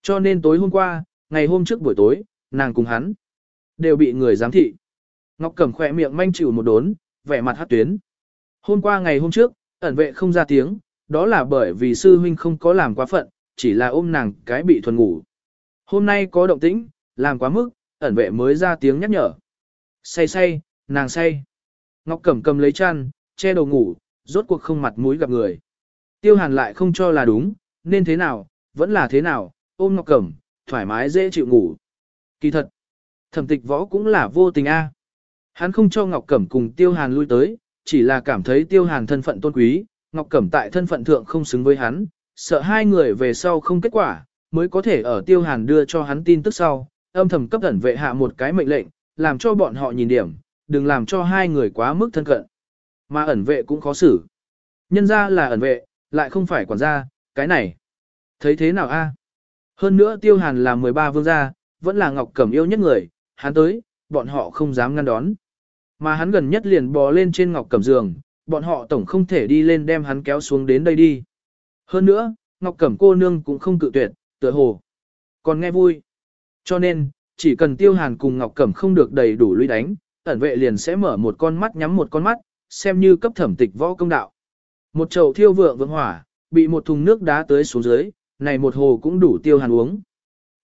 Cho nên tối hôm qua, ngày hôm trước buổi tối, nàng cùng hắn, đều bị người giám thị. Ngọc Cẩm khỏe miệng manh chịu một đốn, vẻ mặt hát tuyến. Hôm qua ngày hôm trước, ẩn vệ không ra tiếng, đó là bởi vì sư huynh không có làm quá phận, chỉ là ôm nàng cái bị thuần ngủ. Hôm nay có động tĩnh, làm quá mức, ẩn vệ mới ra tiếng nhắc nhở. Say say, nàng say. Ngọc Cẩm cầm lấy chăn, che đầu ngủ, rốt cuộc không mặt mũi gặp người. Tiêu Hàn lại không cho là đúng, nên thế nào, vẫn là thế nào, ôm Ngọc Cẩm, thoải mái dễ chịu ngủ. Kỳ thật, thẩm tịch võ cũng là vô tình a. Hắn không cho Ngọc Cẩm cùng Tiêu Hàn lui tới, chỉ là cảm thấy Tiêu Hàn thân phận tôn quý, Ngọc Cẩm tại thân phận thượng không xứng với hắn, sợ hai người về sau không kết quả, mới có thể ở Tiêu Hàn đưa cho hắn tin tức sau, âm thầm cấp thần vệ hạ một cái mệnh lệnh, làm cho bọn họ nhìn điểm, đừng làm cho hai người quá mức thân cận. Mà ẩn vệ cũng khó xử. Nhân ra là ẩn vệ, lại không phải quản gia, cái này. Thấy thế nào a? Hơn nữa tiêu hàn là 13 vương gia, vẫn là ngọc cẩm yêu nhất người, hắn tới, bọn họ không dám ngăn đón. Mà hắn gần nhất liền bò lên trên ngọc cẩm giường, bọn họ tổng không thể đi lên đem hắn kéo xuống đến đây đi. Hơn nữa, ngọc cẩm cô nương cũng không cự tuyệt, tựa hồ. Còn nghe vui. Cho nên, chỉ cần tiêu hàn cùng Ngọc Cẩm không được đầy đủ lũy đánh, ẩn vệ liền sẽ mở một con mắt nhắm một con mắt, xem như cấp thẩm tịch võ công đạo. Một chậu thiêu vượng vượng hỏa, bị một thùng nước đá tới xuống dưới, này một hồ cũng đủ tiêu hàn uống.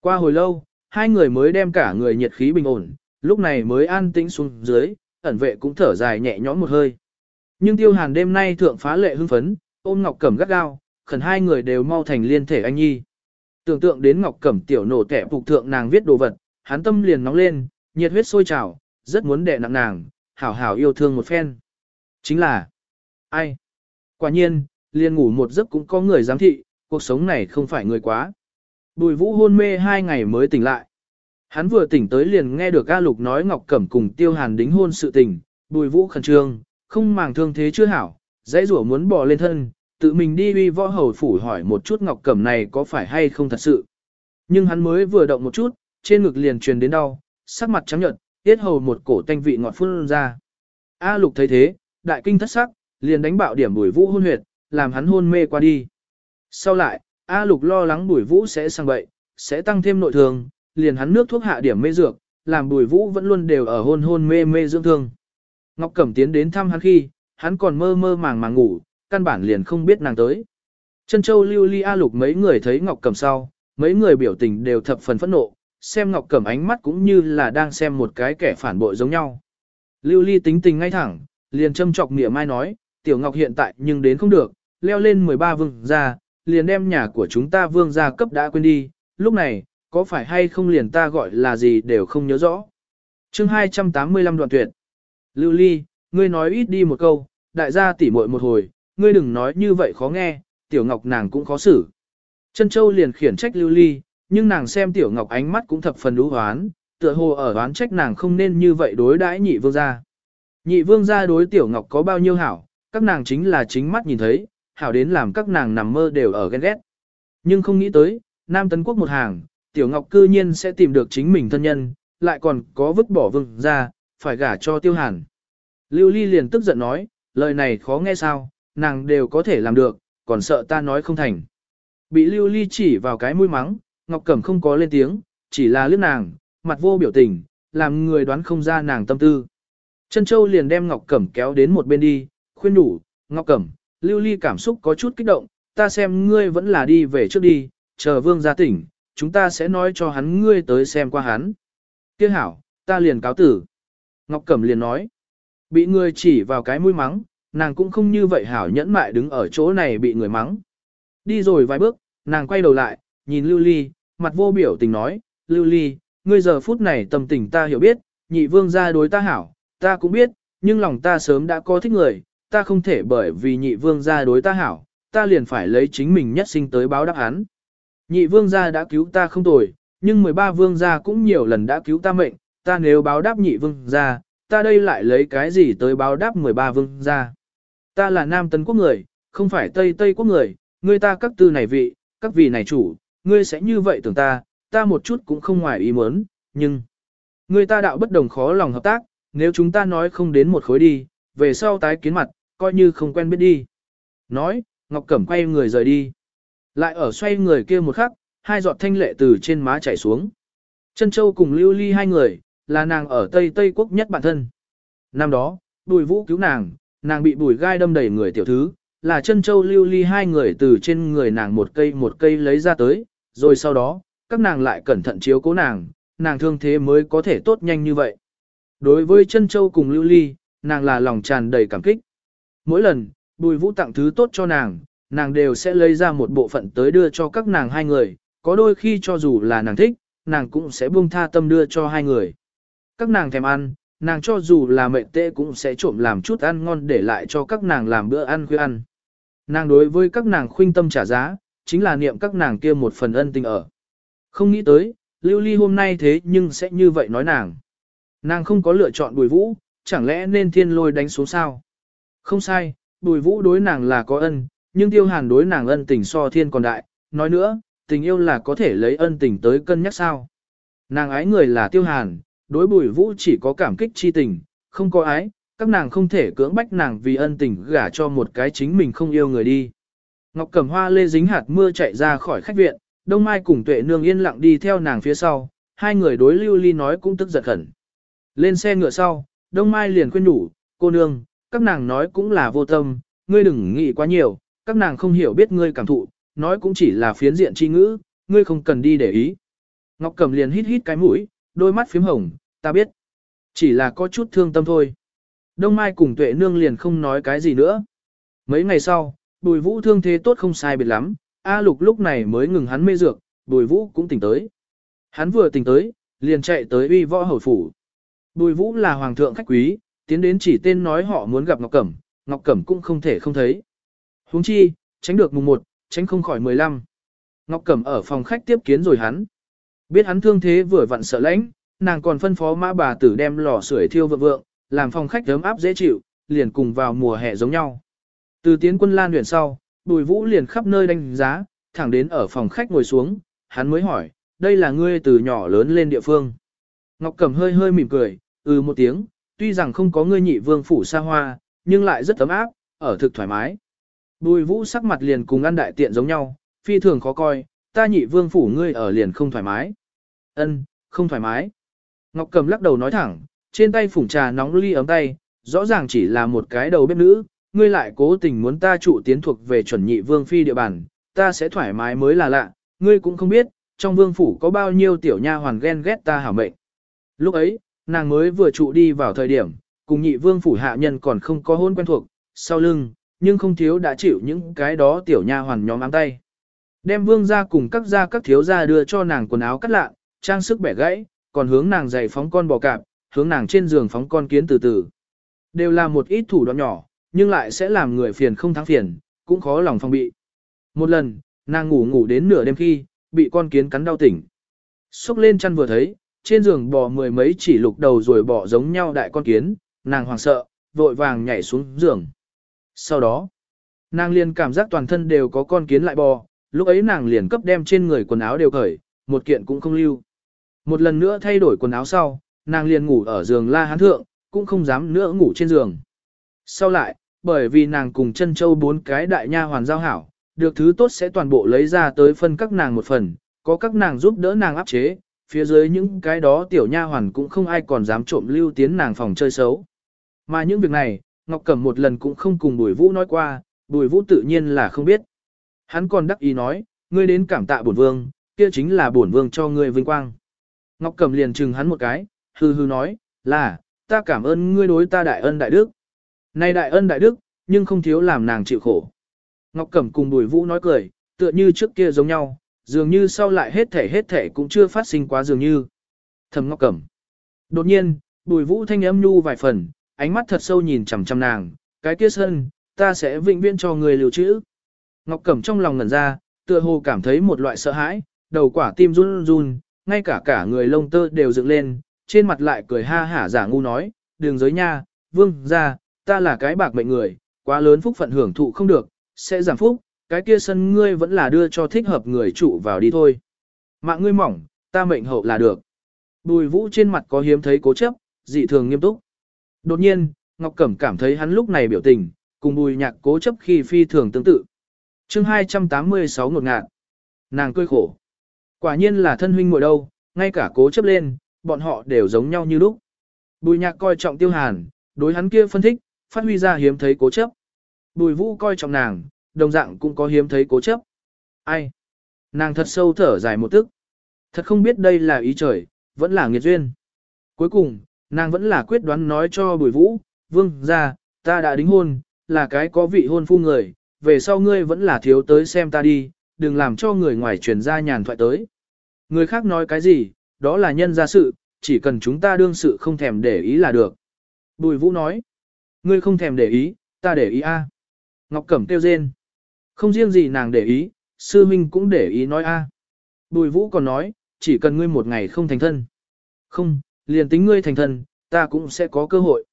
Qua hồi lâu, hai người mới đem cả người nhiệt khí bình ổn, lúc này mới an tĩnh xuống dưới, ẩn vệ cũng thở dài nhẹ nhõm một hơi. Nhưng tiêu hàn đêm nay thượng phá lệ hưng phấn, ôm Ngọc Cẩm gắt gao, khẩn hai người đều mau thành liên thể anh nhi tưởng tượng đến Ngọc Cẩm tiểu nổ tẻ phục thượng nàng viết đồ vật, hắn tâm liền nóng lên, nhiệt huyết sôi trào, rất muốn đè nặng nàng, hảo hảo yêu thương một phen. Chính là, ai? Quả nhiên, liền ngủ một giấc cũng có người giám thị, cuộc sống này không phải người quá. Bùi vũ hôn mê hai ngày mới tỉnh lại. Hắn vừa tỉnh tới liền nghe được ca Lục nói Ngọc Cẩm cùng Tiêu Hàn đính hôn sự tình, bùi vũ khẩn trương, không màng thương thế chưa hảo, dãy rủa muốn bỏ lên thân, tự mình đi uy võ hầu phủ hỏi một chút ngọc cẩm này có phải hay không thật sự. Nhưng hắn mới vừa động một chút, trên ngực liền truyền đến đau, sắc mặt trắng nhợt, tiết hầu một cổ tanh vị ngọt phun ra. A lục thấy thế, đại kinh thất sắc, liền đánh bạo điểm bùi vũ hôn huyệt, làm hắn hôn mê qua đi. Sau lại, A lục lo lắng bùi vũ sẽ sang bậy, sẽ tăng thêm nội thường, liền hắn nước thuốc hạ điểm mê dược, làm bùi vũ vẫn luôn đều ở hôn hôn mê mê dưỡng thương. Ngọc Cẩm tiến đến thăm hắn khi, hắn còn mơ mơ màng màng ngủ, căn bản liền không biết nàng tới. Chân châu lưu ly a lục mấy người thấy Ngọc Cẩm sau, mấy người biểu tình đều thập phần phẫn nộ, xem Ngọc Cẩm ánh mắt cũng như là đang xem một cái kẻ phản bội giống nhau. Lưu ly tính tình ngay thẳng, liền châm chọc nghĩa mai nói, tiểu Ngọc hiện tại nhưng đến không được, leo lên 13 vương ra, liền đem nhà của chúng ta vương ra cấp đã quên đi, lúc này, có phải hay không liền ta gọi là gì đều không nhớ rõ. chương 285 đoạn tuyệt. Lưu Ly, ngươi nói ít đi một câu, đại gia tỉ muội một hồi, ngươi đừng nói như vậy khó nghe, tiểu ngọc nàng cũng khó xử. Trân Châu liền khiển trách lưu ly, nhưng nàng xem tiểu ngọc ánh mắt cũng thập phần đú hoán, tựa hồ ở đoán trách nàng không nên như vậy đối đãi nhị vương gia. Nhị vương gia đối tiểu ngọc có bao nhiêu hảo, các nàng chính là chính mắt nhìn thấy, hảo đến làm các nàng nằm mơ đều ở ghen ghét. Nhưng không nghĩ tới, Nam Tấn Quốc một hàng, tiểu ngọc cư nhiên sẽ tìm được chính mình thân nhân, lại còn có vứt bỏ vương gia, phải gả cho tiêu hàn. Lưu ly liền tức giận nói, lời này khó nghe sao, nàng đều có thể làm được, còn sợ ta nói không thành. Bị lưu ly chỉ vào cái mũi mắng, Ngọc Cẩm không có lên tiếng, chỉ là lướt nàng, mặt vô biểu tình, làm người đoán không ra nàng tâm tư. Trân Châu liền đem Ngọc Cẩm kéo đến một bên đi, khuyên đủ, Ngọc Cẩm, lưu ly cảm xúc có chút kích động, ta xem ngươi vẫn là đi về trước đi, chờ vương ra tỉnh, chúng ta sẽ nói cho hắn ngươi tới xem qua hắn. Tiếc hảo, ta liền cáo tử. Ngọc Cẩm liền nói, bị ngươi chỉ vào cái mũi mắng, nàng cũng không như vậy hảo nhẫn mại đứng ở chỗ này bị người mắng. Đi rồi vài bước, nàng quay đầu lại, nhìn Lưu Ly, mặt vô biểu tình nói, Lưu Ly, ngươi giờ phút này tâm tình ta hiểu biết, nhị vương gia đối ta hảo, ta cũng biết, nhưng lòng ta sớm đã có thích người, ta không thể bởi vì nhị vương gia đối ta hảo, ta liền phải lấy chính mình nhất sinh tới báo đáp án. Nhị vương gia đã cứu ta không tồi, nhưng 13 vương gia cũng nhiều lần đã cứu ta mệnh, ta nếu báo đáp nhị vương gia, ta đây lại lấy cái gì tới báo đáp 13 vương gia. Ta là Nam Tấn Quốc người, không phải Tây Tây Quốc người, ngươi ta các tư này vị, các vị này chủ, ngươi sẽ như vậy tưởng ta, ta một chút cũng không ngoài ý muốn, nhưng... Ngươi ta đạo bất đồng khó lòng hợp tác, nếu chúng ta nói không đến một khối đi, về sau tái kiến mặt, coi như không quen biết đi. Nói, Ngọc Cẩm quay người rời đi. Lại ở xoay người kia một khắc, hai giọt thanh lệ từ trên má chảy xuống. Trân Châu cùng Lưu Ly hai người, là nàng ở Tây Tây Quốc nhất bản thân. Năm đó, đùi vũ cứu nàng, nàng bị bùi gai đâm đầy người tiểu thứ, là chân châu lưu ly hai người từ trên người nàng một cây một cây lấy ra tới, rồi sau đó, các nàng lại cẩn thận chiếu cố nàng, nàng thương thế mới có thể tốt nhanh như vậy. Đối với chân châu cùng lưu ly, nàng là lòng tràn đầy cảm kích. Mỗi lần, bùi vũ tặng thứ tốt cho nàng, nàng đều sẽ lấy ra một bộ phận tới đưa cho các nàng hai người, có đôi khi cho dù là nàng thích, nàng cũng sẽ buông tha tâm đưa cho hai người. Các nàng thèm ăn, nàng cho dù là mệnh tệ cũng sẽ trộm làm chút ăn ngon để lại cho các nàng làm bữa ăn khuya ăn. Nàng đối với các nàng khuynh tâm trả giá, chính là niệm các nàng kia một phần ân tình ở. Không nghĩ tới, Lưu Ly hôm nay thế nhưng sẽ như vậy nói nàng. Nàng không có lựa chọn bùi vũ, chẳng lẽ nên thiên lôi đánh xuống sao? Không sai, bùi vũ đối nàng là có ân, nhưng tiêu hàn đối nàng ân tình so thiên còn đại. Nói nữa, tình yêu là có thể lấy ân tình tới cân nhắc sao? Nàng ái người là tiêu hàn, đối bùi vũ chỉ có cảm kích chi tình, không có ái, các nàng không thể cưỡng bách nàng vì ân tình gả cho một cái chính mình không yêu người đi. Ngọc Cẩm Hoa lê dính hạt mưa chạy ra khỏi khách viện, Đông Mai cùng Tuệ Nương yên lặng đi theo nàng phía sau, hai người đối Lưu Ly nói cũng tức giật khẩn. Lên xe ngựa sau, Đông Mai liền khuyên nhủ, cô nương, các nàng nói cũng là vô tâm, ngươi đừng nghĩ quá nhiều, các nàng không hiểu biết ngươi cảm thụ, nói cũng chỉ là phiến diện chi ngữ, ngươi không cần đi để ý. Ngọc Cẩm liền hít hít cái mũi, đôi mắt phím hồng, ta biết. Chỉ là có chút thương tâm thôi. Đông Mai cùng Tuệ Nương liền không nói cái gì nữa. Mấy ngày sau, Bùi Vũ thương thế tốt không sai biệt lắm, A Lục lúc này mới ngừng hắn mê dược, Bùi Vũ cũng tỉnh tới. Hắn vừa tỉnh tới, liền chạy tới uy võ hầu phủ. Bùi Vũ là hoàng thượng khách quý, tiến đến chỉ tên nói họ muốn gặp Ngọc Cẩm, Ngọc Cẩm cũng không thể không thấy. huống chi, tránh được mùng 1, tránh không khỏi 15. Ngọc Cẩm ở phòng khách tiếp kiến rồi hắn. Biết hắn thương thế vừa vặn sợ lãnh, nàng còn phân phó mã bà tử đem lò sưởi thiêu vượng vượng, làm phòng khách ấm áp dễ chịu, liền cùng vào mùa hè giống nhau. Từ tiến quân lan luyện sau, bùi vũ liền khắp nơi đánh giá, thẳng đến ở phòng khách ngồi xuống, hắn mới hỏi, đây là ngươi từ nhỏ lớn lên địa phương. Ngọc Cẩm hơi hơi mỉm cười, ừ một tiếng, tuy rằng không có ngươi nhị vương phủ xa hoa, nhưng lại rất ấm áp, ở thực thoải mái. Bùi vũ sắc mặt liền cùng ăn đại tiện giống nhau, phi thường khó coi, ta nhị vương phủ ngươi ở liền không thoải mái. ân không thoải mái. Ngọc Cầm lắc đầu nói thẳng, trên tay phủng trà nóng ly ấm tay, rõ ràng chỉ là một cái đầu bếp nữ, ngươi lại cố tình muốn ta trụ tiến thuộc về chuẩn nhị vương phi địa bàn, ta sẽ thoải mái mới là lạ, ngươi cũng không biết, trong vương phủ có bao nhiêu tiểu nha hoàn ghen ghét ta hảo mệnh. Lúc ấy, nàng mới vừa trụ đi vào thời điểm, cùng nhị vương phủ hạ nhân còn không có hôn quen thuộc, sau lưng, nhưng không thiếu đã chịu những cái đó tiểu nha hoàn nhóm ám tay. Đem vương ra cùng các gia các thiếu gia đưa cho nàng quần áo cắt lạ, trang sức bẻ gãy, còn hướng nàng dạy phóng con bò cạp, hướng nàng trên giường phóng con kiến từ từ. Đều là một ít thủ đoạn nhỏ, nhưng lại sẽ làm người phiền không thắng phiền, cũng khó lòng phòng bị. Một lần, nàng ngủ ngủ đến nửa đêm khi, bị con kiến cắn đau tỉnh. Xúc lên chăn vừa thấy, trên giường bò mười mấy chỉ lục đầu rồi bò giống nhau đại con kiến, nàng hoảng sợ, vội vàng nhảy xuống giường. Sau đó, nàng liền cảm giác toàn thân đều có con kiến lại bò, lúc ấy nàng liền cấp đem trên người quần áo đều cởi, một kiện cũng không lưu. Một lần nữa thay đổi quần áo sau, nàng liền ngủ ở giường La Hán Thượng, cũng không dám nữa ngủ trên giường. Sau lại, bởi vì nàng cùng chân châu bốn cái đại nha hoàn giao hảo, được thứ tốt sẽ toàn bộ lấy ra tới phân các nàng một phần, có các nàng giúp đỡ nàng áp chế, phía dưới những cái đó tiểu nha hoàn cũng không ai còn dám trộm lưu tiến nàng phòng chơi xấu. Mà những việc này, Ngọc Cẩm một lần cũng không cùng Bùi Vũ nói qua, Bùi Vũ tự nhiên là không biết. Hắn còn đắc ý nói, ngươi đến cảm tạ bổn vương, kia chính là bổn vương cho ngươi vinh quang. Ngọc Cẩm liền chừng hắn một cái, hư hư nói, là, ta cảm ơn ngươi đối ta đại ân đại đức. Này đại ân đại đức, nhưng không thiếu làm nàng chịu khổ. Ngọc Cẩm cùng Bùi Vũ nói cười, tựa như trước kia giống nhau, dường như sau lại hết thể hết thể cũng chưa phát sinh quá dường như. Thầm Ngọc Cẩm. Đột nhiên, Bùi Vũ thanh âm nhu vài phần, ánh mắt thật sâu nhìn chằm chằm nàng, cái kia sân, ta sẽ vĩnh viên cho người liều chữ. Ngọc Cẩm trong lòng ngẩn ra, tựa hồ cảm thấy một loại sợ hãi, đầu quả tim run run, ngay cả cả người lông tơ đều dựng lên, trên mặt lại cười ha hả giả ngu nói, đường giới nha, vương, ra, ta là cái bạc mệnh người, quá lớn phúc phận hưởng thụ không được, sẽ giảm phúc, cái kia sân ngươi vẫn là đưa cho thích hợp người trụ vào đi thôi. Mạng ngươi mỏng, ta mệnh hậu là được. Bùi vũ trên mặt có hiếm thấy cố chấp, dị thường nghiêm túc. Đột nhiên, Ngọc Cẩm cảm thấy hắn lúc này biểu tình, cùng bùi nhạc cố chấp khi phi thường tương tự. chương 286 ngột ngạt. Nàng cười khổ. Quả nhiên là thân huynh ngồi đâu, ngay cả cố chấp lên, bọn họ đều giống nhau như lúc. Bùi nhạc coi trọng tiêu hàn, đối hắn kia phân tích, phát huy ra hiếm thấy cố chấp. Bùi vũ coi trọng nàng, đồng dạng cũng có hiếm thấy cố chấp. Ai? Nàng thật sâu thở dài một tức. Thật không biết đây là ý trời, vẫn là nghiệt duyên. Cuối cùng, nàng vẫn là quyết đoán nói cho bùi vũ, vương ra, ta đã đính hôn, là cái có vị hôn phu người, về sau ngươi vẫn là thiếu tới xem ta đi, đừng làm cho người ngoài truyền ra nhàn thoại tới. Người khác nói cái gì, đó là nhân ra sự, chỉ cần chúng ta đương sự không thèm để ý là được. Bùi Vũ nói, ngươi không thèm để ý, ta để ý a. Ngọc Cẩm kêu rên. Không riêng gì nàng để ý, sư minh cũng để ý nói a. À. Bùi Vũ còn nói, chỉ cần ngươi một ngày không thành thân. Không, liền tính ngươi thành thân, ta cũng sẽ có cơ hội.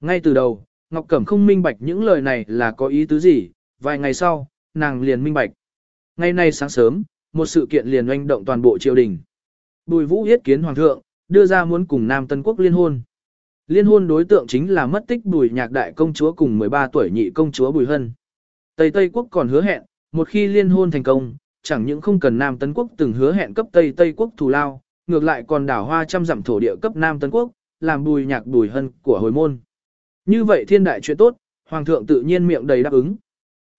Ngay từ đầu, Ngọc Cẩm không minh bạch những lời này là có ý tứ gì, vài ngày sau, nàng liền minh bạch. Ngày nay sáng sớm, một sự kiện liền oanh động toàn bộ triều đình. Bùi Vũ yết kiến hoàng thượng, đưa ra muốn cùng Nam Tân Quốc liên hôn. Liên hôn đối tượng chính là mất tích Bùi Nhạc đại công chúa cùng 13 tuổi nhị công chúa Bùi Hân. Tây Tây quốc còn hứa hẹn, một khi liên hôn thành công, chẳng những không cần Nam Tân quốc từng hứa hẹn cấp Tây Tây quốc thù lao, ngược lại còn đảo hoa trăm dặm thổ địa cấp Nam Tân quốc, làm Bùi Nhạc Bùi Hân của hồi môn. Như vậy thiên đại chuyện tốt, hoàng thượng tự nhiên miệng đầy đáp ứng.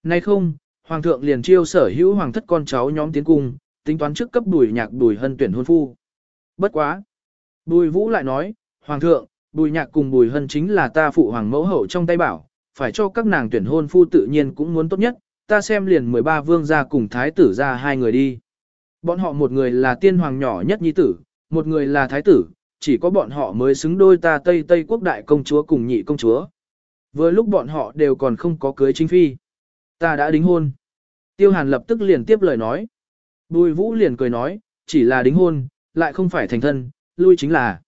Nay không, hoàng thượng liền chiêu sở hữu hoàng thất con cháu nhóm tiến cung, tính toán trước cấp bùi nhạc bùi hân tuyển hôn phu. Bất quá. Bùi vũ lại nói, hoàng thượng, bùi nhạc cùng bùi hân chính là ta phụ hoàng mẫu hậu trong tay bảo, phải cho các nàng tuyển hôn phu tự nhiên cũng muốn tốt nhất, ta xem liền 13 vương ra cùng thái tử ra hai người đi. Bọn họ một người là tiên hoàng nhỏ nhất nhi tử, một người là thái tử, chỉ có bọn họ mới xứng đôi ta Tây Tây quốc đại công chúa cùng nhị công chúa. Với lúc bọn họ đều còn không có cưới chính phi. Ta đã đính hôn. Tiêu Hàn lập tức liền tiếp lời nói. Bùi Vũ liền cười nói, chỉ là đính hôn, lại không phải thành thân, lui chính là.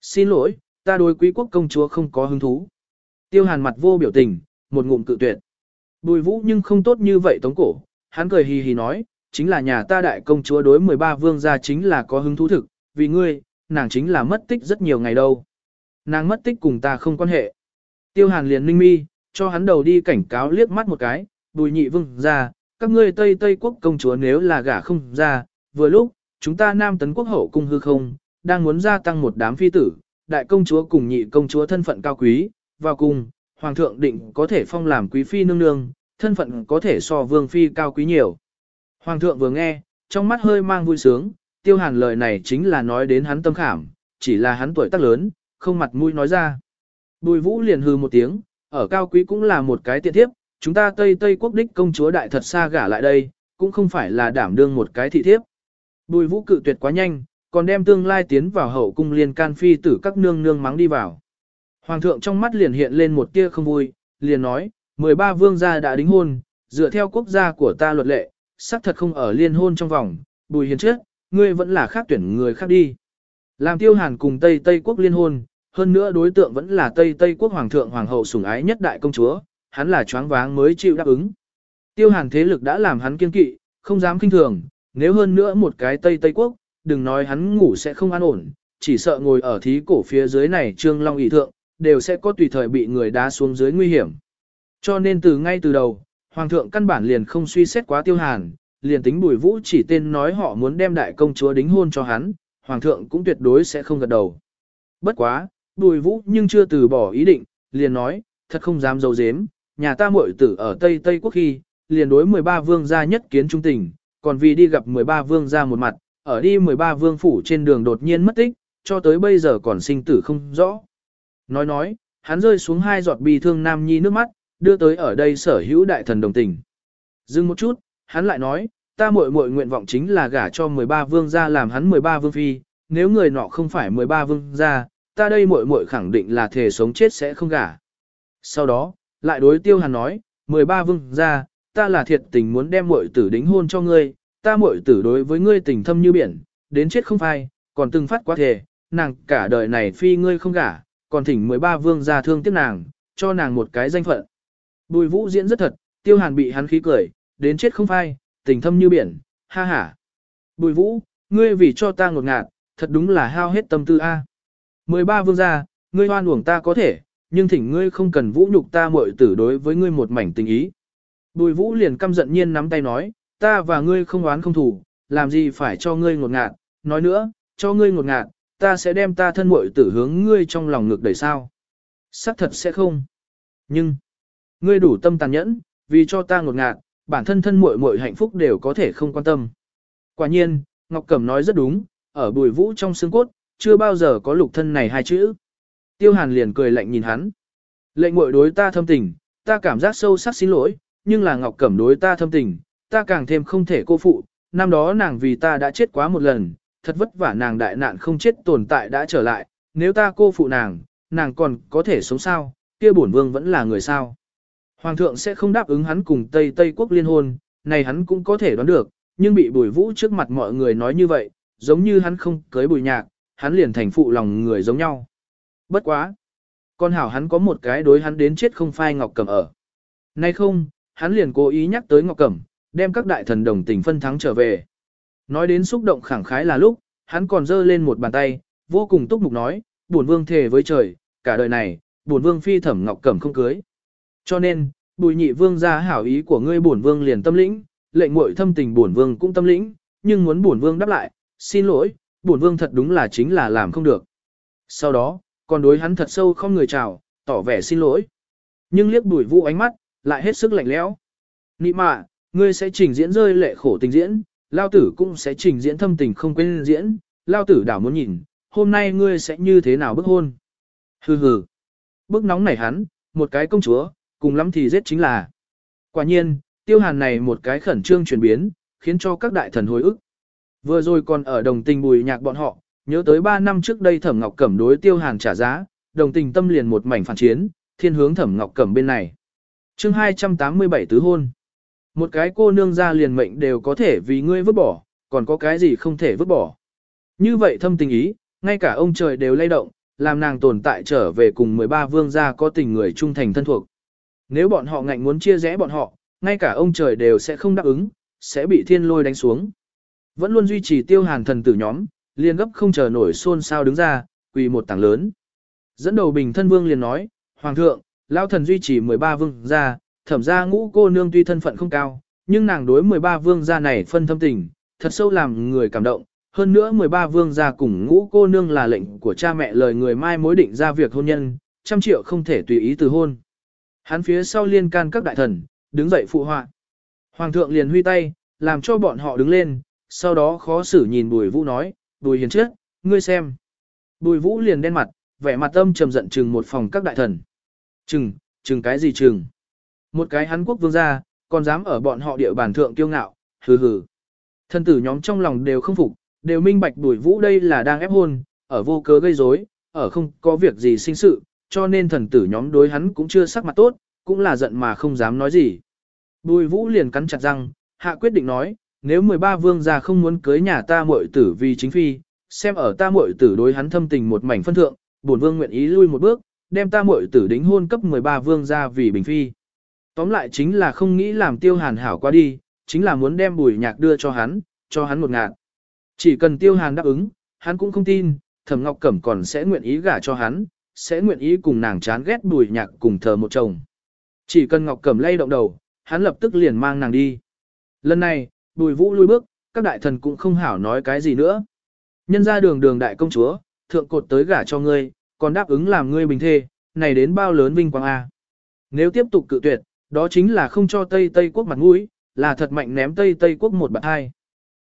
Xin lỗi, ta đối quý quốc công chúa không có hứng thú. Tiêu Hàn mặt vô biểu tình, một ngụm cự tuyệt. Bùi Vũ nhưng không tốt như vậy tống cổ, hắn cười hì hì nói, chính là nhà ta đại công chúa đối 13 vương gia chính là có hứng thú thực, vì ngươi, nàng chính là mất tích rất nhiều ngày đâu. Nàng mất tích cùng ta không quan hệ. Tiêu Hàn liền ninh mi, cho hắn đầu đi cảnh cáo liếc mắt một cái, bùi nhị vương ra, các ngươi Tây Tây quốc công chúa nếu là gả không ra, vừa lúc, chúng ta Nam Tấn quốc hậu cung hư không, đang muốn gia tăng một đám phi tử, đại công chúa cùng nhị công chúa thân phận cao quý, vào cùng, hoàng thượng định có thể phong làm quý phi nương nương, thân phận có thể so vương phi cao quý nhiều. Hoàng thượng vừa nghe, trong mắt hơi mang vui sướng, tiêu hàn lời này chính là nói đến hắn tâm khảm, chỉ là hắn tuổi tác lớn, không mặt mũi nói ra. Bùi vũ liền hư một tiếng, ở cao quý cũng là một cái tiện thiếp, chúng ta Tây Tây quốc đích công chúa đại thật xa gả lại đây, cũng không phải là đảm đương một cái thị thiếp. Bùi vũ cự tuyệt quá nhanh, còn đem tương lai tiến vào hậu cung liền can phi tử các nương nương mắng đi vào. Hoàng thượng trong mắt liền hiện lên một tia không vui, liền nói, 13 vương gia đã đính hôn, dựa theo quốc gia của ta luật lệ, xác thật không ở liên hôn trong vòng, bùi hiền trước, ngươi vẫn là khác tuyển người khác đi. Làm tiêu hàn cùng Tây Tây quốc liên hôn, hơn nữa đối tượng vẫn là Tây Tây quốc hoàng thượng hoàng hậu sủng ái nhất đại công chúa, hắn là choáng váng mới chịu đáp ứng. Tiêu hàn thế lực đã làm hắn kiên kỵ, không dám kinh thường, nếu hơn nữa một cái Tây Tây Quốc, đừng nói hắn ngủ sẽ không an ổn, chỉ sợ ngồi ở thí cổ phía dưới này trương long ý thượng, đều sẽ có tùy thời bị người đá xuống dưới nguy hiểm. Cho nên từ ngay từ đầu, Hoàng thượng căn bản liền không suy xét quá tiêu hàn, liền tính bùi vũ chỉ tên nói họ muốn đem đại công chúa đính hôn cho hắn, Hoàng thượng cũng tuyệt đối sẽ không gật đầu. Bất quá, bùi vũ nhưng chưa từ bỏ ý định, liền nói, thật không dám dấu dếm, nhà ta muội tử ở Tây Tây Quốc khi, liền đối 13 vương gia nhất kiến trung tình, còn vì đi gặp 13 vương gia một mặt, ở đi 13 vương phủ trên đường đột nhiên mất tích, cho tới bây giờ còn sinh tử không rõ. Nói nói, hắn rơi xuống hai giọt bi thương nam nhi nước mắt, đưa tới ở đây sở hữu đại thần đồng tình. Dừng một chút, hắn lại nói, ta muội muội nguyện vọng chính là gả cho 13 vương gia làm hắn 13 vương phi, nếu người nọ không phải 13 vương gia, ta đây muội muội khẳng định là thể sống chết sẽ không gả. Sau đó, lại đối tiêu hàn nói, 13 vương ra, ta là thiệt tình muốn đem muội tử đính hôn cho ngươi, ta muội tử đối với ngươi tình thâm như biển, đến chết không phai, còn từng phát quá thề, nàng cả đời này phi ngươi không gả, còn thỉnh 13 vương ra thương tiếc nàng, cho nàng một cái danh phận. Bùi vũ diễn rất thật, tiêu hàn bị hắn khí cười, đến chết không phai, tình thâm như biển, ha ha. Bùi vũ, ngươi vì cho ta ngột ngạt, thật đúng là hao hết tâm tư a. 13 vương gia, ngươi hoan uổng ta có thể, nhưng thỉnh ngươi không cần vũ nhục ta muội tử đối với ngươi một mảnh tình ý. Bùi vũ liền căm giận nhiên nắm tay nói, ta và ngươi không oán không thù, làm gì phải cho ngươi ngột ngạt, nói nữa, cho ngươi ngột ngạt, ta sẽ đem ta thân muội tử hướng ngươi trong lòng ngược đẩy sao. Sắc thật sẽ không. Nhưng, ngươi đủ tâm tàn nhẫn, vì cho ta ngột ngạt, bản thân thân muội muội hạnh phúc đều có thể không quan tâm. Quả nhiên, Ngọc Cẩm nói rất đúng, ở bùi vũ trong xương cốt, chưa bao giờ có lục thân này hai chữ. Tiêu hàn liền cười lạnh nhìn hắn. Lệnh muội đối ta thâm tình, ta cảm giác sâu sắc xin lỗi, nhưng là Ngọc Cẩm đối ta thâm tình, ta càng thêm không thể cô phụ, năm đó nàng vì ta đã chết quá một lần, thật vất vả nàng đại nạn không chết tồn tại đã trở lại, nếu ta cô phụ nàng, nàng còn có thể sống sao, kia bổn vương vẫn là người sao. Hoàng thượng sẽ không đáp ứng hắn cùng Tây Tây quốc liên hôn, này hắn cũng có thể đoán được, nhưng bị bùi vũ trước mặt mọi người nói như vậy, giống như hắn không cưới bùi nhạc, hắn liền thành phụ lòng người giống nhau. Bất quá. Con hảo hắn có một cái đối hắn đến chết không phai Ngọc Cẩm ở. Nay không, hắn liền cố ý nhắc tới Ngọc Cẩm, đem các đại thần đồng tình phân thắng trở về. Nói đến xúc động khẳng khái là lúc, hắn còn giơ lên một bàn tay, vô cùng túc mục nói, buồn vương thề với trời, cả đời này, buồn vương phi thẩm Ngọc Cẩm không cưới. Cho nên, bùi nhị vương ra hảo ý của ngươi buồn vương liền tâm lĩnh, lệnh muội thâm tình buồn vương cũng tâm lĩnh, nhưng muốn buồn vương đáp lại, xin lỗi, buồn vương thật đúng là chính là làm không được. Sau đó, còn đối hắn thật sâu không người chào, tỏ vẻ xin lỗi. Nhưng liếc bùi vũ ánh mắt, lại hết sức lạnh lẽo. Nị mạ, ngươi sẽ trình diễn rơi lệ khổ tình diễn, lao tử cũng sẽ trình diễn thâm tình không quên diễn, lao tử đảo muốn nhìn, hôm nay ngươi sẽ như thế nào bức hôn. Hừ hừ. Bức nóng này hắn, một cái công chúa, cùng lắm thì giết chính là. Quả nhiên, tiêu hàn này một cái khẩn trương chuyển biến, khiến cho các đại thần hồi ức. Vừa rồi còn ở đồng tình bùi nhạc bọn họ, nhớ tới 3 năm trước đây Thẩm Ngọc Cẩm đối Tiêu Hàn trả giá, đồng tình tâm liền một mảnh phản chiến, thiên hướng Thẩm Ngọc Cẩm bên này. chương 287 tứ hôn. Một cái cô nương ra liền mệnh đều có thể vì ngươi vứt bỏ, còn có cái gì không thể vứt bỏ. Như vậy thâm tình ý, ngay cả ông trời đều lay động, làm nàng tồn tại trở về cùng 13 vương gia có tình người trung thành thân thuộc. Nếu bọn họ ngạnh muốn chia rẽ bọn họ, ngay cả ông trời đều sẽ không đáp ứng, sẽ bị thiên lôi đánh xuống. Vẫn luôn duy trì tiêu hàn thần tử nhóm, liền gấp không chờ nổi xôn xao đứng ra, quỳ một tảng lớn. Dẫn đầu bình thân vương liền nói, Hoàng thượng, lao thần duy trì 13 vương gia, thẩm ra ngũ cô nương tuy thân phận không cao, nhưng nàng đối 13 vương gia này phân thâm tình, thật sâu làm người cảm động. Hơn nữa 13 vương gia cùng ngũ cô nương là lệnh của cha mẹ lời người mai mối định ra việc hôn nhân, trăm triệu không thể tùy ý từ hôn. Hắn phía sau liên can các đại thần, đứng dậy phụ họa. Hoàng thượng liền huy tay, làm cho bọn họ đứng lên, sau đó khó xử nhìn bùi vũ nói, bùi hiền chết, ngươi xem. Bùi vũ liền đen mặt, vẻ mặt tâm trầm giận chừng một phòng các đại thần. Chừng, chừng cái gì chừng? Một cái hắn quốc vương gia, còn dám ở bọn họ địa bàn thượng kiêu ngạo, hừ hừ. Thân tử nhóm trong lòng đều không phục, đều minh bạch bùi vũ đây là đang ép hôn, ở vô cớ gây rối, ở không có việc gì sinh sự, cho nên thần tử nhóm đối hắn cũng chưa sắc mặt tốt, cũng là giận mà không dám nói gì. Bùi vũ liền cắn chặt răng, hạ quyết định nói, nếu 13 vương gia không muốn cưới nhà ta muội tử vì chính phi, xem ở ta muội tử đối hắn thâm tình một mảnh phân thượng, bổn vương nguyện ý lui một bước, đem ta muội tử đính hôn cấp 13 vương gia vì bình phi. Tóm lại chính là không nghĩ làm tiêu hàn hảo qua đi, chính là muốn đem bùi nhạc đưa cho hắn, cho hắn một ngạt. Chỉ cần tiêu hàn đáp ứng, hắn cũng không tin, thẩm ngọc cẩm còn sẽ nguyện ý gả cho hắn, sẽ nguyện ý cùng nàng chán ghét bùi nhạc cùng thờ một chồng. Chỉ cần ngọc cẩm lay động đầu, hắn lập tức liền mang nàng đi. Lần này, bùi vũ lui bước, các đại thần cũng không hảo nói cái gì nữa. Nhân ra đường đường đại công chúa, thượng cột tới gả cho ngươi, còn đáp ứng làm ngươi bình thê, này đến bao lớn vinh quang a. Nếu tiếp tục cự tuyệt, đó chính là không cho Tây Tây quốc mặt mũi, là thật mạnh ném Tây Tây quốc một bạt hai.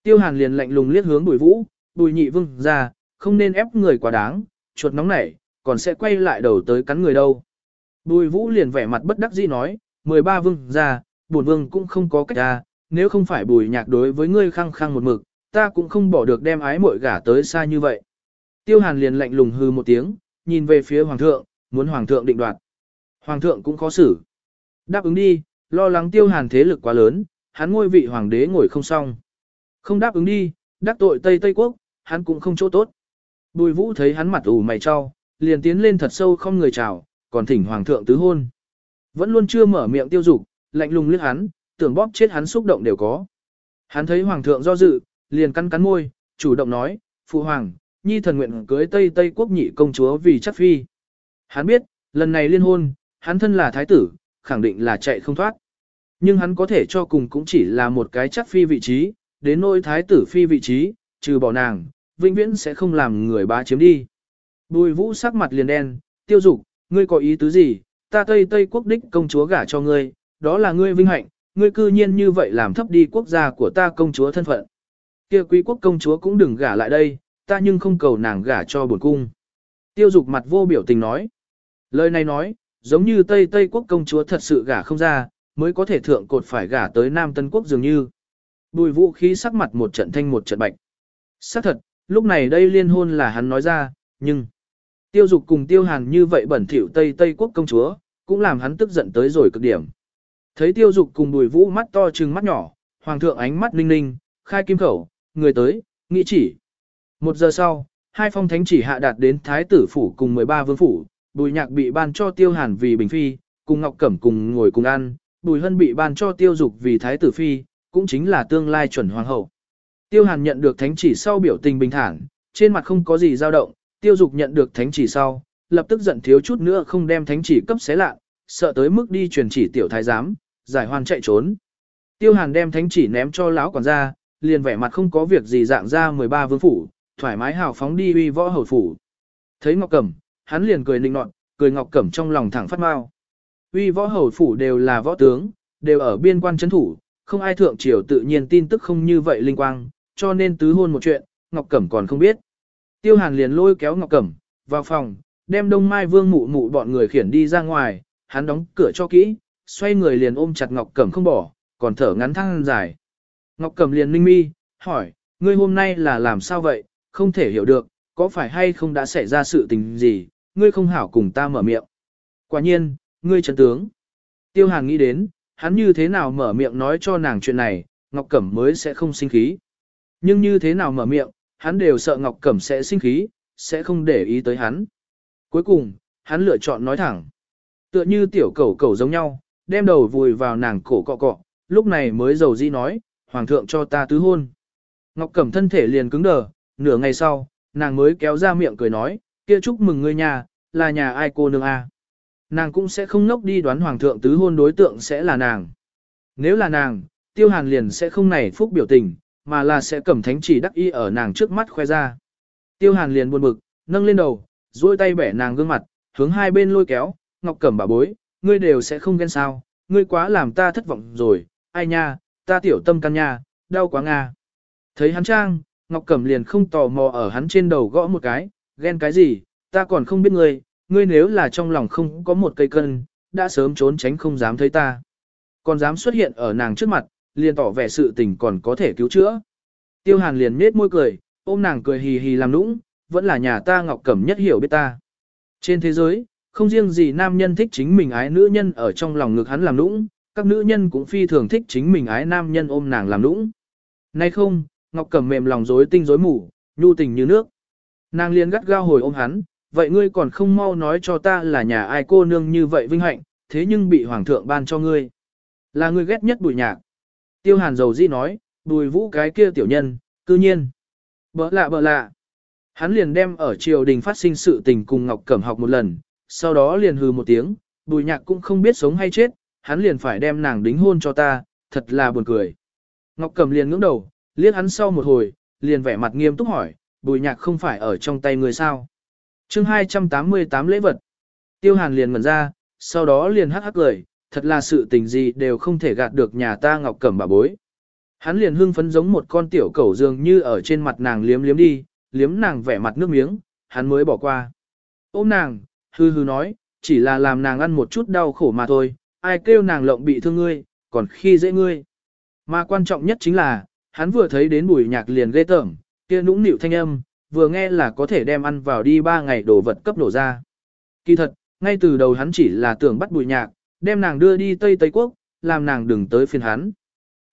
Tiêu Hàn liền lạnh lùng liếc hướng Bùi Vũ, Bùi Nhị Vương ra, không nên ép người quá đáng, chuột nóng nảy, còn sẽ quay lại đầu tới cắn người đâu. Bùi Vũ liền vẻ mặt bất đắc dĩ nói, 13 Vương ra, bổn Vương cũng không có cách ra, nếu không phải bùi nhạc đối với ngươi khăng khăng một mực, ta cũng không bỏ được đem ái mội gả tới xa như vậy. Tiêu hàn liền lạnh lùng hư một tiếng, nhìn về phía hoàng thượng, muốn hoàng thượng định đoạt. Hoàng thượng cũng khó xử. Đáp ứng đi, lo lắng tiêu hàn thế lực quá lớn, hắn ngôi vị hoàng đế ngồi không xong. Không đáp ứng đi, đắc tội Tây Tây Quốc, hắn cũng không chỗ tốt. Bùi vũ thấy hắn mặt ủ mày cho, liền tiến lên thật sâu không người chào, còn thỉnh hoàng thượng tứ hôn. Vẫn luôn chưa mở miệng tiêu dục, lạnh lùng lướt hắn, tưởng bóp chết hắn xúc động đều có. Hắn thấy hoàng thượng do dự, liền cắn cắn môi, chủ động nói, phụ hoàng, nhi thần nguyện cưới Tây Tây quốc nhị công chúa vì chắc phi. Hắn biết, lần này liên hôn, hắn thân là thái tử, khẳng định là chạy không thoát. Nhưng hắn có thể cho cùng cũng chỉ là một cái chắc phi vị trí, đến nỗi thái tử phi vị trí, trừ bỏ nàng, vĩnh viễn sẽ không làm người bá chiếm đi. Bùi vũ sắc mặt liền đen, tiêu dục, ngươi có ý tứ gì, ta Tây Tây quốc đích công chúa gả cho ngươi, đó là ngươi vinh hạnh, ngươi cư nhiên như vậy làm thấp đi quốc gia của ta công chúa thân phận. Kia quý quốc công chúa cũng đừng gả lại đây, ta nhưng không cầu nàng gả cho bổn cung. Tiêu dục mặt vô biểu tình nói. Lời này nói, giống như Tây Tây quốc công chúa thật sự gả không ra, mới có thể thượng cột phải gả tới Nam Tân quốc dường như. Bùi vũ khí sắc mặt một trận thanh một trận bạch. Sắc thật, lúc này đây liên hôn là hắn nói ra, nhưng... Tiêu dục cùng tiêu hàn như vậy bẩn thỉu Tây Tây quốc công chúa, cũng làm hắn tức giận tới rồi cực điểm. Thấy tiêu dục cùng đùi vũ mắt to trừng mắt nhỏ, hoàng thượng ánh mắt ninh ninh, khai kim khẩu, người tới, nghị chỉ. Một giờ sau, hai phong thánh chỉ hạ đạt đến thái tử phủ cùng 13 vương phủ, bùi nhạc bị ban cho tiêu hàn vì bình phi, cùng ngọc cẩm cùng ngồi cùng ăn, bùi hân bị ban cho tiêu dục vì thái tử phi, cũng chính là tương lai chuẩn hoàng hậu. Tiêu hàn nhận được thánh chỉ sau biểu tình bình thản, trên mặt không có gì dao động, tiêu dục nhận được thánh chỉ sau, lập tức giận thiếu chút nữa không đem thánh chỉ cấp xé lạ, sợ tới mức đi truyền chỉ tiểu thái giám, giải hoàn chạy trốn. Tiêu Hàn đem thánh chỉ ném cho lão quản gia, liền vẻ mặt không có việc gì dạng ra 13 vương phủ, thoải mái hào phóng đi uy võ hầu phủ. Thấy Ngọc Cẩm, hắn liền cười nịnh nọt, cười Ngọc Cẩm trong lòng thẳng phát mau. Uy võ hầu phủ đều là võ tướng, đều ở biên quan trấn thủ, không ai thượng triều tự nhiên tin tức không như vậy linh quang, cho nên tứ hôn một chuyện, Ngọc Cẩm còn không biết. Tiêu Hàn liền lôi kéo Ngọc Cẩm vào phòng, đem Đông Mai Vương mụ mụ bọn người khiển đi ra ngoài, hắn đóng cửa cho kỹ, xoay người liền ôm chặt Ngọc Cẩm không bỏ, còn thở ngắn thăng dài. Ngọc Cẩm liền ninh mi, hỏi, ngươi hôm nay là làm sao vậy, không thể hiểu được, có phải hay không đã xảy ra sự tình gì, ngươi không hảo cùng ta mở miệng. Quả nhiên, ngươi trấn tướng. Tiêu Hàn nghĩ đến, hắn như thế nào mở miệng nói cho nàng chuyện này, Ngọc Cẩm mới sẽ không sinh khí. Nhưng như thế nào mở miệng, hắn đều sợ Ngọc Cẩm sẽ sinh khí, sẽ không để ý tới hắn. Cuối cùng, hắn lựa chọn nói thẳng. Tựa như tiểu cẩu cẩu giống nhau, đem đầu vùi vào nàng cổ cọ cọ, lúc này mới dầu di nói, hoàng thượng cho ta tứ hôn. Ngọc Cẩm thân thể liền cứng đờ, nửa ngày sau, nàng mới kéo ra miệng cười nói, kia chúc mừng ngươi nhà, là nhà ai cô nương a. À. Nàng cũng sẽ không nốc đi đoán hoàng thượng tứ hôn đối tượng sẽ là nàng. Nếu là nàng, Tiêu Hàn liền sẽ không nảy phúc biểu tình, mà là sẽ cầm thánh chỉ đắc y ở nàng trước mắt khoe ra. Tiêu Hàn liền buồn bực, nâng lên đầu, duỗi tay bẻ nàng gương mặt, hướng hai bên lôi kéo, Ngọc Cẩm bà bối, ngươi đều sẽ không ghen sao, ngươi quá làm ta thất vọng rồi, ai nha, ta tiểu tâm căn nha, đau quá nga. Thấy hắn trang, Ngọc Cẩm liền không tò mò ở hắn trên đầu gõ một cái, ghen cái gì, ta còn không biết ngươi, ngươi nếu là trong lòng không có một cây cân, đã sớm trốn tránh không dám thấy ta. Còn dám xuất hiện ở nàng trước mặt, liền tỏ vẻ sự tình còn có thể cứu chữa. Tiêu Hàn liền nết môi cười, ôm nàng cười hì hì làm nũng, vẫn là nhà ta Ngọc Cẩm nhất hiểu biết ta. Trên thế giới, không riêng gì nam nhân thích chính mình ái nữ nhân ở trong lòng ngực hắn làm nũng, các nữ nhân cũng phi thường thích chính mình ái nam nhân ôm nàng làm nũng. Nay không, Ngọc Cẩm mềm lòng rối tinh rối mù, nhu tình như nước. Nàng liền gắt gao hồi ôm hắn, vậy ngươi còn không mau nói cho ta là nhà ai cô nương như vậy vinh hạnh, thế nhưng bị hoàng thượng ban cho ngươi. Là ngươi ghét nhất bùi nhạc. Tiêu hàn dầu di nói, bùi vũ cái kia tiểu nhân, cư nhiên. Bỡ lạ bỡ lạ. Hắn liền đem ở triều đình phát sinh sự tình cùng Ngọc Cẩm học một lần, sau đó liền hừ một tiếng, bùi nhạc cũng không biết sống hay chết, hắn liền phải đem nàng đính hôn cho ta, thật là buồn cười. Ngọc Cầm liền ngưỡng đầu, liếc hắn sau một hồi, liền vẻ mặt nghiêm túc hỏi, bùi nhạc không phải ở trong tay người sao. chương 288 lễ vật. Tiêu Hàn liền ngẩn ra, sau đó liền hắc hắc cười, thật là sự tình gì đều không thể gạt được nhà ta Ngọc cầm bà bối. Hắn liền hưng phấn giống một con tiểu cẩu dường như ở trên mặt nàng liếm liếm đi, liếm nàng vẻ mặt nước miếng, hắn mới bỏ qua. Ôm nàng, hư hư nói, chỉ là làm nàng ăn một chút đau khổ mà thôi, ai kêu nàng lộng bị thương ngươi, còn khi dễ ngươi. Mà quan trọng nhất chính là, hắn vừa thấy đến bùi nhạc liền ghê tởm, kia nũng nịu thanh âm, vừa nghe là có thể đem ăn vào đi ba ngày đồ vật cấp nổ ra. Kỳ thật, ngay từ đầu hắn chỉ là tưởng bắt bùi nhạc, đem nàng đưa đi Tây Tây Quốc, làm nàng đừng tới phiền hắn.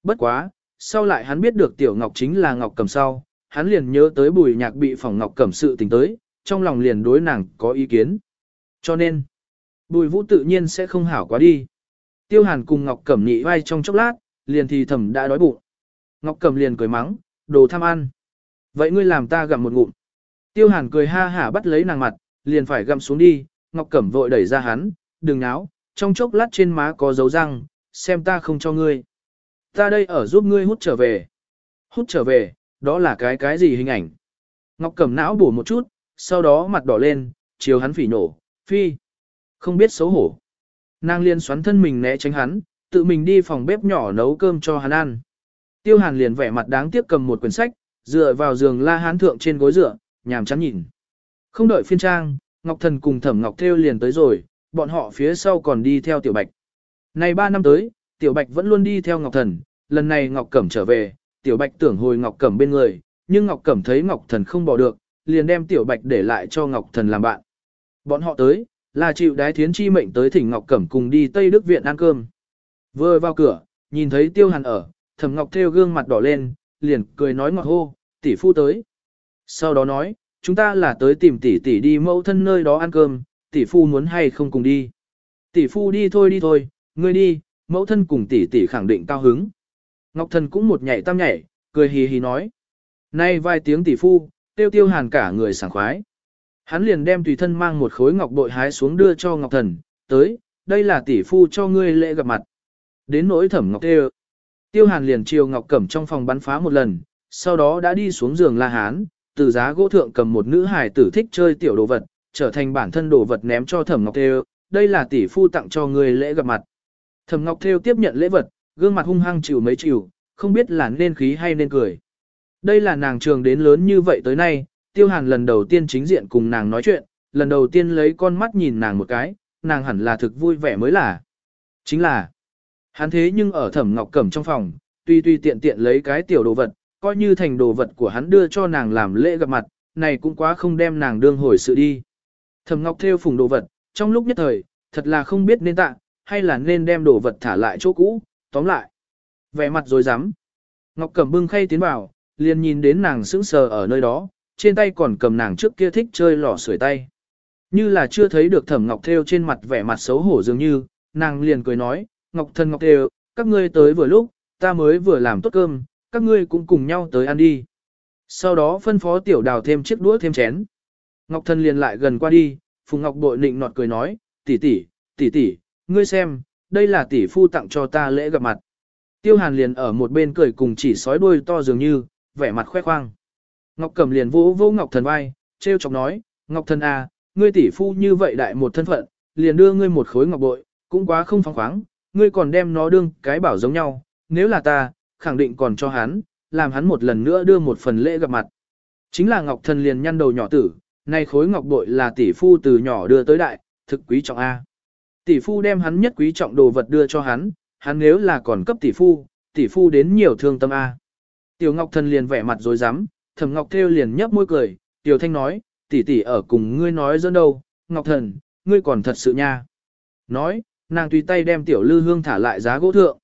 Bất quá, sau lại hắn biết được Tiểu Ngọc chính là Ngọc Cầm sau, hắn liền nhớ tới bùi nhạc bị phòng Ngọc Cẩm sự tình tới, trong lòng liền đối nàng có ý kiến. Cho nên, bùi vũ tự nhiên sẽ không hảo quá đi. Tiêu hàn cùng Ngọc Cẩm nhị vai trong chốc lát, liền thì thầm đã đói bụng. Ngọc Cẩm liền cười mắng, đồ tham ăn. Vậy ngươi làm ta gặm một ngụm. Tiêu hàn cười ha hả bắt lấy nàng mặt, liền phải gặm xuống đi, Ngọc Cẩm vội đẩy ra hắn, đừng náo, trong chốc lát trên má có dấu răng, xem ta không cho ngươi. Ta đây ở giúp ngươi hút trở về. Hút trở về, đó là cái cái gì hình ảnh. Ngọc Cẩm não bổ một chút, sau đó mặt đỏ lên, chiều hắn phỉ nổ, phi, không biết xấu hổ. Nàng liền xoắn thân mình né tránh hắn, tự mình đi phòng bếp nhỏ nấu cơm cho hắn ăn. Tiêu hàn liền vẻ mặt đáng tiếc cầm một quyển sách, dựa vào giường la hán thượng trên gối dựa, nhàm chán nhìn. Không đợi phiên trang, Ngọc Thần cùng Thẩm Ngọc Thêu liền tới rồi, bọn họ phía sau còn đi theo Tiểu Bạch. Này 3 năm tới, Tiểu Bạch vẫn luôn đi theo Ngọc Thần, lần này Ngọc Cẩm trở về, Tiểu Bạch tưởng hồi Ngọc Cẩm bên người, nhưng Ngọc Cẩm thấy Ngọc Thần không bỏ được, liền đem Tiểu Bạch để lại cho Ngọc Thần làm bạn. Bọn họ tới, là chịu đái thiến chi mệnh tới thỉnh Ngọc Cẩm cùng đi Tây Đức Viện ăn cơm. Vừa vào cửa, nhìn thấy tiêu hàn ở, thẩm Ngọc theo gương mặt đỏ lên, liền cười nói ngọt hô, tỷ phu tới. Sau đó nói, chúng ta là tới tìm tỷ tỷ đi mẫu thân nơi đó ăn cơm, tỷ phu muốn hay không cùng đi. Tỷ phu đi thôi đi thôi, ngươi đi, mẫu thân cùng tỷ tỷ khẳng định cao hứng. Ngọc thần cũng một nhảy tam nhảy, cười hì hì nói. Nay vài tiếng tỷ phu, tiêu tiêu hàn cả người sảng khoái hắn liền đem tùy thân mang một khối ngọc bội hái xuống đưa cho ngọc thần, tới, đây là tỷ phu cho ngươi lễ gặp mặt. Đến nỗi thẩm ngọc tê Tiêu hàn liền chiều ngọc cẩm trong phòng bắn phá một lần, sau đó đã đi xuống giường la hán, từ giá gỗ thượng cầm một nữ hài tử thích chơi tiểu đồ vật, trở thành bản thân đồ vật ném cho thẩm ngọc tê đây là tỷ phu tặng cho ngươi lễ gặp mặt. Thẩm ngọc theo tiếp nhận lễ vật, gương mặt hung hăng chịu mấy chịu, không biết là nên khí hay nên cười. Đây là nàng trường đến lớn như vậy tới nay, tiêu hàn lần đầu tiên chính diện cùng nàng nói chuyện, lần đầu tiên lấy con mắt nhìn nàng một cái, nàng hẳn là thực vui vẻ mới là. Chính là, hắn thế nhưng ở thẩm ngọc cẩm trong phòng, tuy tuy tiện tiện lấy cái tiểu đồ vật, coi như thành đồ vật của hắn đưa cho nàng làm lễ gặp mặt, này cũng quá không đem nàng đương hồi sự đi. Thẩm ngọc theo phùng đồ vật, trong lúc nhất thời, thật là không biết nên tặng, hay là nên đem đồ vật thả lại chỗ cũ, tóm lại. Vẻ mặt rồi rắm Ngọc Cẩm bưng khay tiến vào, liền nhìn đến nàng sững sờ ở nơi đó, trên tay còn cầm nàng trước kia thích chơi lò sưởi tay. Như là chưa thấy được thẩm ngọc theo trên mặt vẻ mặt xấu hổ dường như, nàng liền cười nói, ngọc thân ngọc theo, các ngươi tới vừa lúc, ta mới vừa làm tốt cơm, các ngươi cũng cùng nhau tới ăn đi. Sau đó phân phó tiểu đào thêm chiếc đũa thêm chén. Ngọc thân liền lại gần qua đi, Phùng Ngọc bội nịnh nọt cười nói, tỷ tỷ, tỷ tỷ, ngươi xem, đây là tỷ phu tặng cho ta lễ gặp mặt. Tiêu Hàn liền ở một bên cười cùng chỉ sói đuôi to dường như, vẻ mặt khoe khoang. Ngọc Cẩm liền vỗ vỗ Ngọc Thần vai, trêu chọc nói, Ngọc Thần à, ngươi tỷ phu như vậy đại một thân phận, liền đưa ngươi một khối ngọc bội, cũng quá không phóng khoáng, ngươi còn đem nó đương cái bảo giống nhau, nếu là ta, khẳng định còn cho hắn, làm hắn một lần nữa đưa một phần lễ gặp mặt. Chính là Ngọc Thần liền nhăn đầu nhỏ tử, này khối ngọc bội là tỷ phu từ nhỏ đưa tới đại, thực quý trọng A. Tỷ phu đem hắn nhất quý trọng đồ vật đưa cho hắn, hắn nếu là còn cấp tỷ phu, tỷ phu đến nhiều thương tâm A. Tiểu Ngọc Thần liền vẻ mặt rồi dám, Thẩm Ngọc Thêu liền nhấp môi cười, Tiểu Thanh nói, tỷ tỷ ở cùng ngươi nói dẫn đâu, Ngọc Thần, ngươi còn thật sự nha. Nói, nàng tùy tay đem Tiểu Lư Hương thả lại giá gỗ thượng.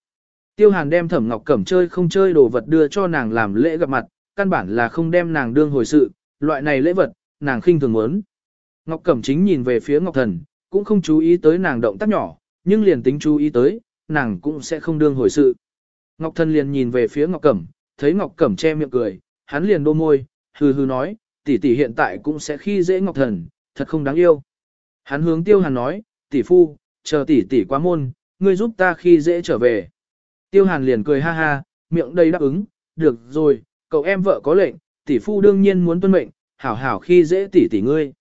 Tiêu Hàn đem Thẩm Ngọc Cẩm chơi không chơi đồ vật đưa cho nàng làm lễ gặp mặt, căn bản là không đem nàng đương hồi sự, loại này lễ vật, nàng khinh thường muốn. Ngọc Cẩm chính nhìn về phía Ngọc Thần, cũng không chú ý tới nàng động tác nhỏ, nhưng liền tính chú ý tới, nàng cũng sẽ không đương hồi sự. Ngọc Thần liền nhìn về phía Ngọc Cẩm, thấy Ngọc Cẩm che miệng cười, hắn liền đô môi, hừ hừ nói, tỷ tỷ hiện tại cũng sẽ khi dễ ngọc thần, thật không đáng yêu. Hắn hướng tiêu hàn nói, tỷ phu, chờ tỷ tỷ quá môn, ngươi giúp ta khi dễ trở về. Tiêu hàn liền cười ha ha, miệng đầy đáp ứng, được rồi, cậu em vợ có lệnh, tỷ phu đương nhiên muốn tuân mệnh, hảo hảo khi dễ tỷ tỷ ngươi.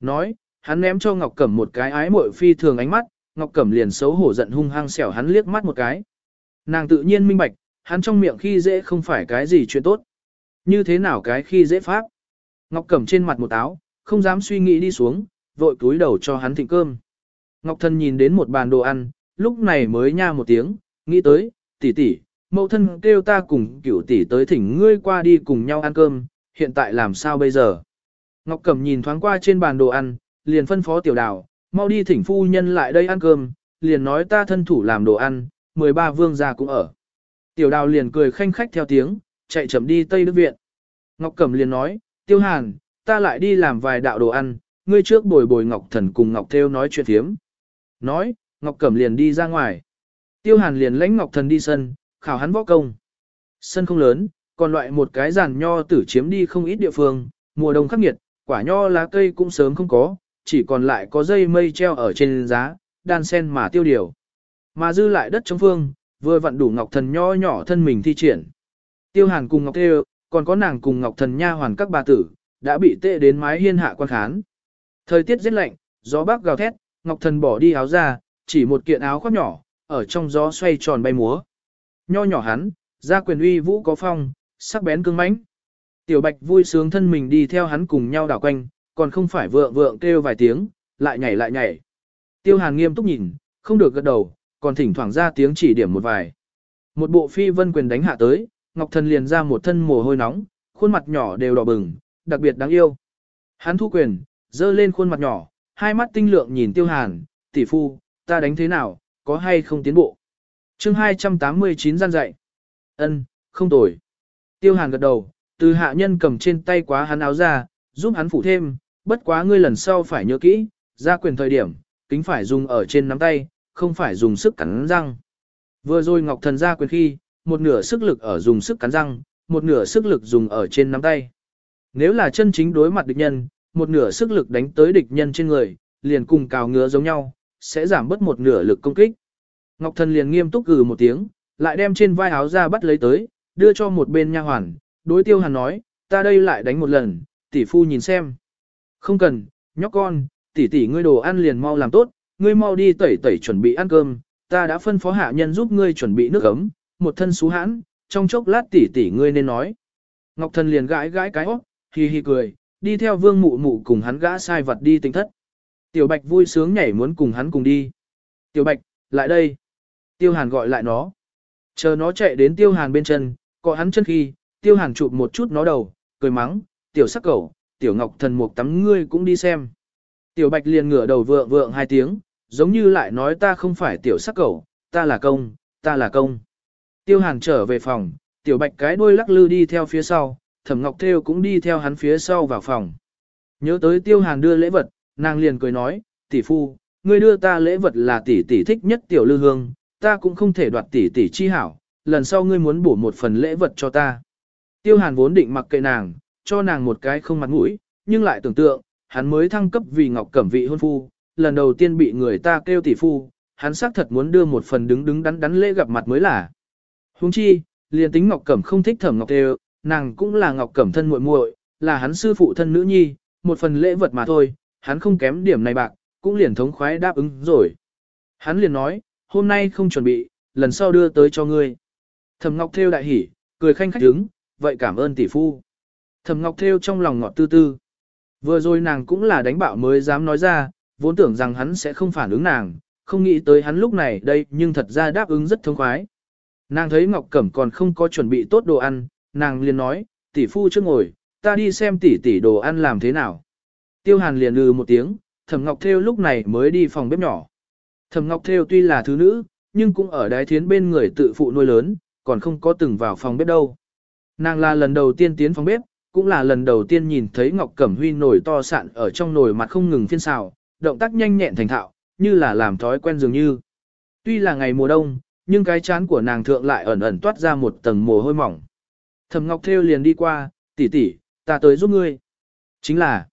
Nói, hắn ném cho Ngọc Cẩm một cái ái muội phi thường ánh mắt, Ngọc Cẩm liền xấu hổ giận hung hăng xẻo hắn liếc mắt một cái. Nàng tự nhiên minh bạch, hắn trong miệng khi dễ không phải cái gì chuyện tốt. Như thế nào cái khi dễ pháp? Ngọc Cẩm trên mặt một áo, không dám suy nghĩ đi xuống, vội túi đầu cho hắn thịnh cơm. Ngọc Thần nhìn đến một bàn đồ ăn, lúc này mới nha một tiếng, nghĩ tới, tỷ tỷ, mẫu thân kêu ta cùng cửu tỷ tới thỉnh ngươi qua đi cùng nhau ăn cơm, hiện tại làm sao bây giờ? Ngọc Cẩm nhìn thoáng qua trên bàn đồ ăn, liền phân phó tiểu đào, mau đi thỉnh phu nhân lại đây ăn cơm, liền nói ta thân thủ làm đồ ăn, 13 vương gia cũng ở. Tiểu đào liền cười khanh khách theo tiếng, chạy chậm đi Tây Đức Viện. Ngọc Cẩm liền nói, Tiêu Hàn, ta lại đi làm vài đạo đồ ăn, ngươi trước bồi bồi Ngọc Thần cùng Ngọc Theo nói chuyện thiếm. Nói, Ngọc Cẩm liền đi ra ngoài. Tiêu Hàn liền lãnh Ngọc Thần đi sân, khảo hắn võ công. Sân không lớn, còn loại một cái giàn nho tử chiếm đi không ít địa phương, mùa đông khắc nghiệt, quả nho lá cây cũng sớm không có, chỉ còn lại có dây mây treo ở trên giá, đan sen mà tiêu điều. Mà dư lại đất trống phương, vừa vặn đủ Ngọc Thần nho nhỏ thân mình thi triển. Tiêu Hàn cùng Ngọc Tê, còn có nàng cùng Ngọc Thần Nha hoàn các bà tử, đã bị tệ đến mái hiên hạ quan khán. Thời tiết rất lạnh, gió bắc gào thét, Ngọc Thần bỏ đi áo ra, chỉ một kiện áo khoác nhỏ, ở trong gió xoay tròn bay múa. Nho nhỏ hắn, ra quyền uy vũ có phong, sắc bén cứng mãnh. Tiểu Bạch vui sướng thân mình đi theo hắn cùng nhau đảo quanh, còn không phải vượng vượng kêu vài tiếng, lại nhảy lại nhảy. Tiêu Hàn nghiêm túc nhìn, không được gật đầu, còn thỉnh thoảng ra tiếng chỉ điểm một vài. Một bộ phi vân quyền đánh hạ tới, Ngọc Thần liền ra một thân mồ hôi nóng, khuôn mặt nhỏ đều đỏ bừng, đặc biệt đáng yêu. Hắn thu quyền, dơ lên khuôn mặt nhỏ, hai mắt tinh lượng nhìn Tiêu Hàn, tỷ phu, ta đánh thế nào, có hay không tiến bộ. chương 289 gian dạy. ân không tồi. Tiêu Hàn gật đầu, từ hạ nhân cầm trên tay quá hắn áo ra, giúp hắn phủ thêm, bất quá ngươi lần sau phải nhớ kỹ, ra quyền thời điểm, kính phải dùng ở trên nắm tay, không phải dùng sức cắn răng. Vừa rồi Ngọc Thần ra quyền khi, một nửa sức lực ở dùng sức cắn răng, một nửa sức lực dùng ở trên nắm tay. Nếu là chân chính đối mặt địch nhân, một nửa sức lực đánh tới địch nhân trên người, liền cùng cào ngứa giống nhau, sẽ giảm bớt một nửa lực công kích. Ngọc Thần liền nghiêm túc gừ một tiếng, lại đem trên vai áo ra bắt lấy tới, đưa cho một bên nha hoàn, đối tiêu hàn nói, ta đây lại đánh một lần, tỷ phu nhìn xem. Không cần, nhóc con, tỷ tỷ ngươi đồ ăn liền mau làm tốt, ngươi mau đi tẩy tẩy chuẩn bị ăn cơm, ta đã phân phó hạ nhân giúp ngươi chuẩn bị nước ấm, một thân xú hãn, trong chốc lát tỉ tỉ ngươi nên nói. Ngọc Thần liền gãi gãi cái óc, hì hì cười, đi theo Vương Mụ Mụ cùng hắn gã sai vật đi tinh thất. Tiểu Bạch vui sướng nhảy muốn cùng hắn cùng đi. Tiểu Bạch, lại đây. Tiêu Hàn gọi lại nó. Chờ nó chạy đến Tiêu Hàn bên chân, có hắn chân khi, Tiêu Hàn chụp một chút nó đầu, cười mắng, tiểu sắc cẩu, tiểu Ngọc Thần Mục tắm ngươi cũng đi xem. Tiểu Bạch liền ngửa đầu vượng vượng hai tiếng, giống như lại nói ta không phải tiểu sắc cẩu, ta là công, ta là công. Tiêu hàn trở về phòng, tiểu bạch cái đuôi lắc lư đi theo phía sau, thẩm ngọc theo cũng đi theo hắn phía sau vào phòng. Nhớ tới tiêu hàn đưa lễ vật, nàng liền cười nói, tỷ phu, ngươi đưa ta lễ vật là tỷ tỷ thích nhất tiểu lư hương, ta cũng không thể đoạt tỷ tỷ chi hảo, lần sau ngươi muốn bổ một phần lễ vật cho ta. Tiêu hàn vốn định mặc kệ nàng, cho nàng một cái không mặt mũi, nhưng lại tưởng tượng, hắn mới thăng cấp vì ngọc cẩm vị hôn phu, lần đầu tiên bị người ta kêu tỷ phu, hắn xác thật muốn đưa một phần đứng đứng đắn đắn lễ gặp mặt mới là. Huống chi, liền tính Ngọc Cẩm không thích Thẩm Ngọc Tề, nàng cũng là Ngọc Cẩm thân muội muội, là hắn sư phụ thân nữ nhi, một phần lễ vật mà thôi, hắn không kém điểm này bạc, cũng liền thống khoái đáp ứng rồi. Hắn liền nói, hôm nay không chuẩn bị, lần sau đưa tới cho ngươi. Thẩm Ngọc Thêu đại hỉ, cười khanh khách đứng, vậy cảm ơn tỷ phu. Thẩm Ngọc Thêu trong lòng ngọt tư tư. Vừa rồi nàng cũng là đánh bạo mới dám nói ra, vốn tưởng rằng hắn sẽ không phản ứng nàng, không nghĩ tới hắn lúc này đây nhưng thật ra đáp ứng rất thông khoái. Nàng thấy Ngọc Cẩm còn không có chuẩn bị tốt đồ ăn, nàng liền nói, tỷ phu trước ngồi, ta đi xem tỷ tỷ đồ ăn làm thế nào. Tiêu Hàn liền lừ một tiếng, Thẩm Ngọc Thêu lúc này mới đi phòng bếp nhỏ. Thẩm Ngọc Thêu tuy là thứ nữ, nhưng cũng ở đái thiến bên người tự phụ nuôi lớn, còn không có từng vào phòng bếp đâu. Nàng là lần đầu tiên tiến phòng bếp, cũng là lần đầu tiên nhìn thấy Ngọc Cẩm Huy nổi to sạn ở trong nồi mặt không ngừng phiên xào, động tác nhanh nhẹn thành thạo, như là làm thói quen dường như. Tuy là ngày mùa đông, nhưng cái chán của nàng thượng lại ẩn ẩn toát ra một tầng mồ hôi mỏng. Thẩm Ngọc Thêu liền đi qua, tỷ tỷ, ta tới giúp ngươi. Chính là,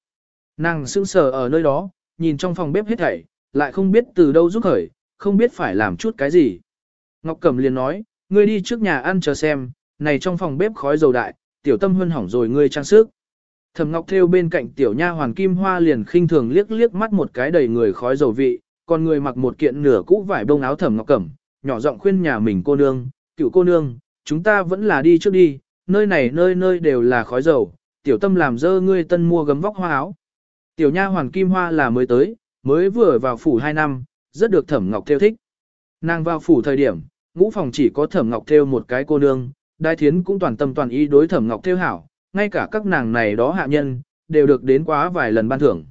nàng sững sờ ở nơi đó, nhìn trong phòng bếp hết thảy, lại không biết từ đâu giúp khởi, không biết phải làm chút cái gì. Ngọc Cẩm liền nói, ngươi đi trước nhà ăn chờ xem, này trong phòng bếp khói dầu đại, tiểu tâm hơn hỏng rồi ngươi trang sức. Thẩm Ngọc Thêu bên cạnh tiểu nha Hoàng Kim Hoa liền khinh thường liếc liếc mắt một cái đầy người khói dầu vị, còn người mặc một kiện nửa cũ vải bông áo Thẩm Ngọc Cẩm, nhỏ giọng khuyên nhà mình cô nương, cựu cô nương, chúng ta vẫn là đi trước đi, nơi này nơi nơi đều là khói dầu, tiểu tâm làm dơ ngươi tân mua gấm vóc hoa áo. Tiểu nha hoàn kim hoa là mới tới, mới vừa vào phủ 2 năm, rất được thẩm ngọc theo thích. Nàng vào phủ thời điểm, ngũ phòng chỉ có thẩm ngọc theo một cái cô nương, đai thiến cũng toàn tâm toàn ý đối thẩm ngọc theo hảo, ngay cả các nàng này đó hạ nhân, đều được đến quá vài lần ban thưởng.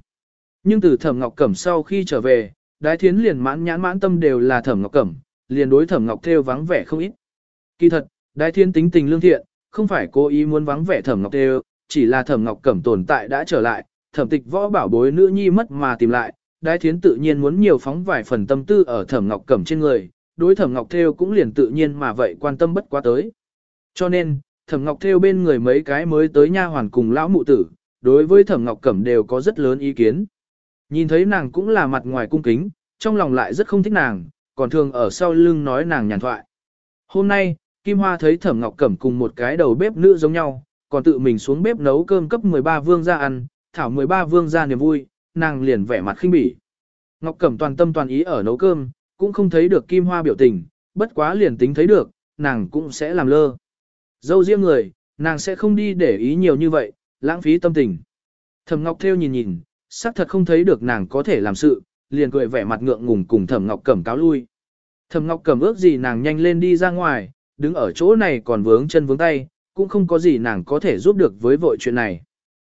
Nhưng từ thẩm ngọc cẩm sau khi trở về, đái thiến liền mãn nhãn mãn tâm đều là thẩm ngọc cẩm, liền đối thẩm ngọc thêu vắng vẻ không ít. Kỳ thật, đại thiên tính tình lương thiện, không phải cố ý muốn vắng vẻ thẩm ngọc thêu, chỉ là thẩm ngọc cẩm tồn tại đã trở lại, thẩm tịch võ bảo bối nữ nhi mất mà tìm lại, đại thiên tự nhiên muốn nhiều phóng vài phần tâm tư ở thẩm ngọc cẩm trên người, đối thẩm ngọc thêu cũng liền tự nhiên mà vậy quan tâm bất quá tới. Cho nên, thẩm ngọc thêu bên người mấy cái mới tới nha hoàn cùng lão mụ tử, đối với thẩm ngọc cẩm đều có rất lớn ý kiến. Nhìn thấy nàng cũng là mặt ngoài cung kính, trong lòng lại rất không thích nàng, còn thường ở sau lưng nói nàng nhàn thoại. Hôm nay, Kim Hoa thấy Thẩm Ngọc Cẩm cùng một cái đầu bếp nữ giống nhau, còn tự mình xuống bếp nấu cơm cấp 13 vương ra ăn, thảo 13 vương ra niềm vui, nàng liền vẻ mặt khinh bỉ. Ngọc Cẩm toàn tâm toàn ý ở nấu cơm, cũng không thấy được Kim Hoa biểu tình, bất quá liền tính thấy được, nàng cũng sẽ làm lơ. Dâu riêng người, nàng sẽ không đi để ý nhiều như vậy, lãng phí tâm tình. Thẩm Ngọc Thêu nhìn nhìn, xác thật không thấy được nàng có thể làm sự, liền cười vẻ mặt ngượng ngùng cùng Thẩm Ngọc Cẩm cáo lui. Thẩm Ngọc Cẩm ước gì nàng nhanh lên đi ra ngoài, đứng ở chỗ này còn vướng chân vướng tay, cũng không có gì nàng có thể giúp được với vội chuyện này.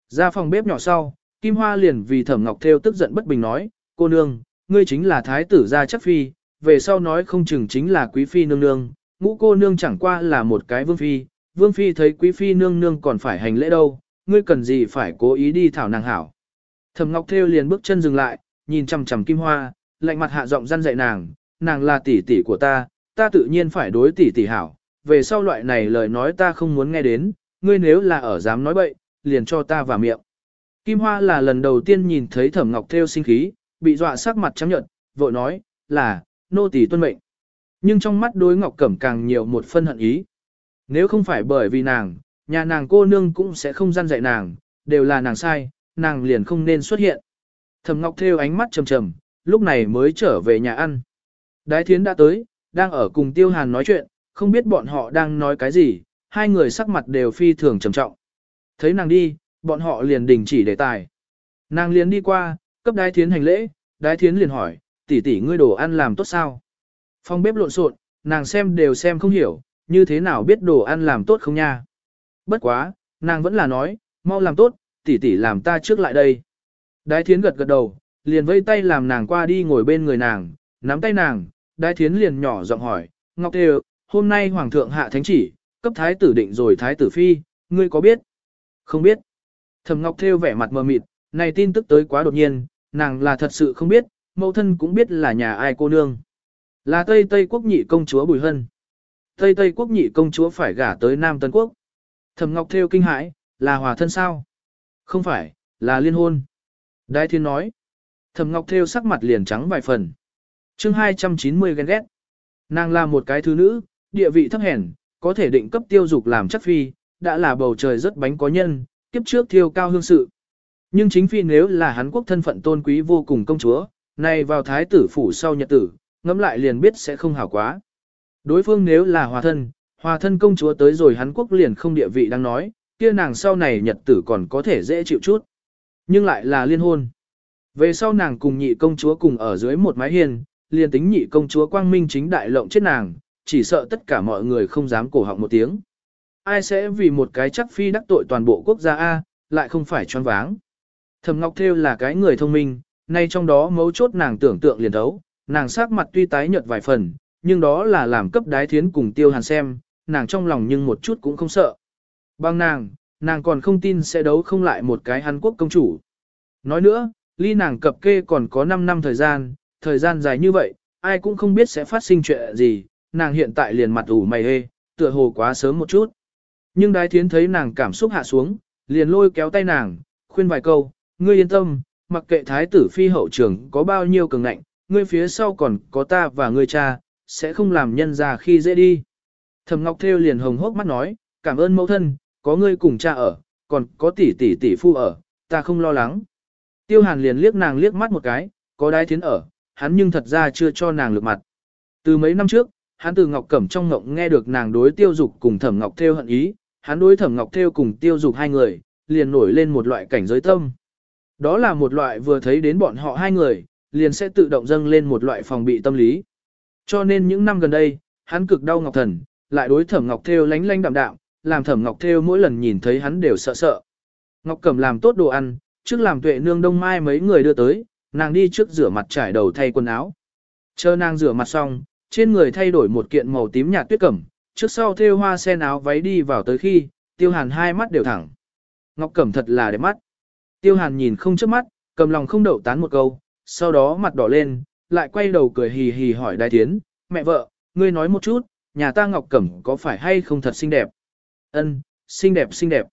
Ra phòng bếp nhỏ sau, Kim Hoa liền vì Thẩm Ngọc Thêu tức giận bất bình nói, cô nương, ngươi chính là thái tử gia chắc phi, về sau nói không chừng chính là quý phi nương nương, ngũ cô nương chẳng qua là một cái vương phi, vương phi thấy quý phi nương nương còn phải hành lễ đâu, ngươi cần gì phải cố ý đi thảo nàng hảo. Thẩm Ngọc Thêu liền bước chân dừng lại, nhìn chằm chằm Kim Hoa, lạnh mặt hạ giọng răn dạy nàng, nàng là tỷ tỷ của ta, ta tự nhiên phải đối tỷ tỷ hảo, về sau loại này lời nói ta không muốn nghe đến, ngươi nếu là ở dám nói bậy, liền cho ta vào miệng. Kim Hoa là lần đầu tiên nhìn thấy Thẩm Ngọc Thêu sinh khí, bị dọa sắc mặt trắng nhợt, vội nói, là, nô tỷ tuân mệnh. Nhưng trong mắt đối Ngọc Cẩm càng nhiều một phân hận ý. Nếu không phải bởi vì nàng, nhà nàng cô nương cũng sẽ không gian dạy nàng, đều là nàng sai, nàng liền không nên xuất hiện. Thẩm Ngọc Thêu ánh mắt trầm trầm, lúc này mới trở về nhà ăn. Đái Thiến đã tới, đang ở cùng Tiêu Hàn nói chuyện, không biết bọn họ đang nói cái gì, hai người sắc mặt đều phi thường trầm trọng. Thấy nàng đi, bọn họ liền đình chỉ đề tài. Nàng liền đi qua, cấp Đái Thiến hành lễ, Đái Thiến liền hỏi, tỷ tỷ ngươi đồ ăn làm tốt sao? Phong bếp lộn xộn, nàng xem đều xem không hiểu, như thế nào biết đồ ăn làm tốt không nha? Bất quá, nàng vẫn là nói, mau làm tốt, tỷ tỷ làm ta trước lại đây. Đái thiến gật gật đầu, liền vây tay làm nàng qua đi ngồi bên người nàng, nắm tay nàng, đái thiến liền nhỏ giọng hỏi, Ngọc Thề, hôm nay Hoàng thượng hạ thánh chỉ, cấp thái tử định rồi thái tử phi, ngươi có biết? Không biết. Thầm Ngọc Thêu vẻ mặt mờ mịt, này tin tức tới quá đột nhiên, nàng là thật sự không biết, mẫu thân cũng biết là nhà ai cô nương. Là Tây Tây quốc nhị công chúa Bùi Hân. Tây Tây quốc nhị công chúa phải gả tới Nam Tân Quốc. Thầm Ngọc Thêu kinh hãi, là hòa thân sao? Không phải, là liên hôn. Đái thiên nói. Thẩm Ngọc Thêu sắc mặt liền trắng vài phần. chương 290 ghen ghét. Nàng là một cái thứ nữ, địa vị thấp hèn, có thể định cấp tiêu dục làm chất phi, đã là bầu trời rất bánh có nhân, kiếp trước thiêu cao hương sự. Nhưng chính phi nếu là Hán quốc thân phận tôn quý vô cùng công chúa, nay vào thái tử phủ sau nhật tử, ngẫm lại liền biết sẽ không hảo quá. Đối phương nếu là hòa thân, hòa thân công chúa tới rồi Hán quốc liền không địa vị đang nói, kia nàng sau này nhật tử còn có thể dễ chịu chút nhưng lại là liên hôn. Về sau nàng cùng nhị công chúa cùng ở dưới một mái hiền liền tính nhị công chúa quang minh chính đại lộng chết nàng, chỉ sợ tất cả mọi người không dám cổ họng một tiếng. Ai sẽ vì một cái chắc phi đắc tội toàn bộ quốc gia A, lại không phải choáng váng. Thẩm Ngọc Thêu là cái người thông minh, nay trong đó mấu chốt nàng tưởng tượng liền đấu nàng sắc mặt tuy tái nhợt vài phần, nhưng đó là làm cấp đái thiến cùng tiêu hàn xem, nàng trong lòng nhưng một chút cũng không sợ. Bằng nàng, nàng còn không tin sẽ đấu không lại một cái Hàn Quốc công chủ. Nói nữa, ly nàng cập kê còn có 5 năm thời gian, thời gian dài như vậy, ai cũng không biết sẽ phát sinh chuyện gì, nàng hiện tại liền mặt ủ mày hê, tựa hồ quá sớm một chút. Nhưng đái thiến thấy nàng cảm xúc hạ xuống, liền lôi kéo tay nàng, khuyên vài câu, ngươi yên tâm, mặc kệ thái tử phi hậu trưởng có bao nhiêu cường ngạnh, ngươi phía sau còn có ta và ngươi cha, sẽ không làm nhân ra khi dễ đi. Thầm Ngọc Thêu liền hồng hốc mắt nói, cảm ơn mẫu thân, có ngươi cùng cha ở, còn có tỷ tỷ tỷ phu ở, ta không lo lắng. Tiêu Hàn liền liếc nàng liếc mắt một cái, có đái thiến ở, hắn nhưng thật ra chưa cho nàng lược mặt. Từ mấy năm trước, hắn từ Ngọc Cẩm trong ngộng nghe được nàng đối tiêu dục cùng Thẩm Ngọc Thêu hận ý, hắn đối Thẩm Ngọc Thêu cùng tiêu dục hai người, liền nổi lên một loại cảnh giới tâm. Đó là một loại vừa thấy đến bọn họ hai người, liền sẽ tự động dâng lên một loại phòng bị tâm lý. Cho nên những năm gần đây, hắn cực đau Ngọc Thần, lại đối Thẩm Ngọc Thêu lánh lánh đạm đạm, làm thẩm ngọc theo mỗi lần nhìn thấy hắn đều sợ sợ. Ngọc Cẩm làm tốt đồ ăn, trước làm tuệ nương đông mai mấy người đưa tới, nàng đi trước rửa mặt trải đầu thay quần áo. Chờ nàng rửa mặt xong, trên người thay đổi một kiện màu tím nhạt tuyết cẩm, trước sau thêu hoa sen áo váy đi vào tới khi, tiêu hàn hai mắt đều thẳng. Ngọc Cẩm thật là đẹp mắt. Tiêu hàn nhìn không trước mắt, cầm lòng không đậu tán một câu, sau đó mặt đỏ lên, lại quay đầu cười hì hì hỏi đại tiến, mẹ vợ, ngươi nói một chút, nhà ta Ngọc Cẩm có phải hay không thật xinh đẹp. Ân, xinh đẹp xinh đẹp.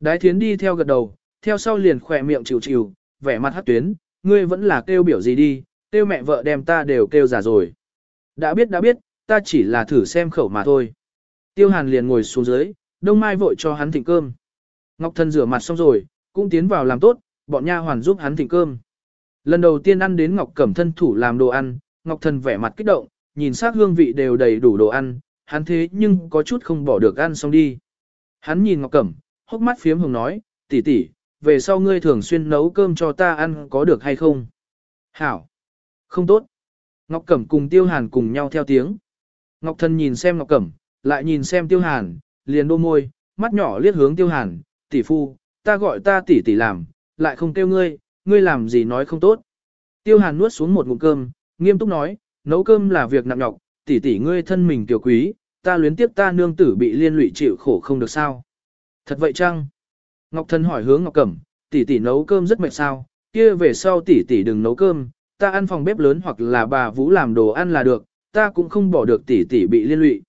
Đái thiến đi theo gật đầu, theo sau liền khỏe miệng chịu chịu, vẻ mặt hát tuyến, ngươi vẫn là kêu biểu gì đi, kêu mẹ vợ đem ta đều kêu già rồi. Đã biết đã biết, ta chỉ là thử xem khẩu mà thôi. Tiêu hàn liền ngồi xuống dưới, đông mai vội cho hắn thịnh cơm. Ngọc thân rửa mặt xong rồi, cũng tiến vào làm tốt, bọn nha hoàn giúp hắn thịnh cơm. Lần đầu tiên ăn đến Ngọc Cẩm thân thủ làm đồ ăn, Ngọc Thần vẻ mặt kích động, nhìn sát hương vị đều đầy đủ đồ ăn, hắn thế nhưng có chút không bỏ được ăn xong đi. Hắn nhìn Ngọc Cẩm, hốc mắt phiếm hồng nói, tỷ tỷ, về sau ngươi thường xuyên nấu cơm cho ta ăn có được hay không? Hảo! Không tốt! Ngọc Cẩm cùng Tiêu Hàn cùng nhau theo tiếng. Ngọc Thần nhìn xem Ngọc Cẩm, lại nhìn xem Tiêu Hàn, liền đô môi, mắt nhỏ liếc hướng Tiêu Hàn, tỷ phu, ta gọi ta tỷ tỷ làm, lại không kêu ngươi, ngươi làm gì nói không tốt. Tiêu Hàn nuốt xuống một ngụm cơm, nghiêm túc nói, nấu cơm là việc nặng nhọc, tỷ tỷ ngươi thân mình tiểu quý, ta luyến tiếp ta nương tử bị liên lụy chịu khổ không được sao. Thật vậy chăng? Ngọc Thần hỏi hướng Ngọc Cẩm, tỷ tỷ nấu cơm rất mệt sao, kia về sau tỷ tỷ đừng nấu cơm, ta ăn phòng bếp lớn hoặc là bà Vũ làm đồ ăn là được, ta cũng không bỏ được tỷ tỷ bị liên lụy.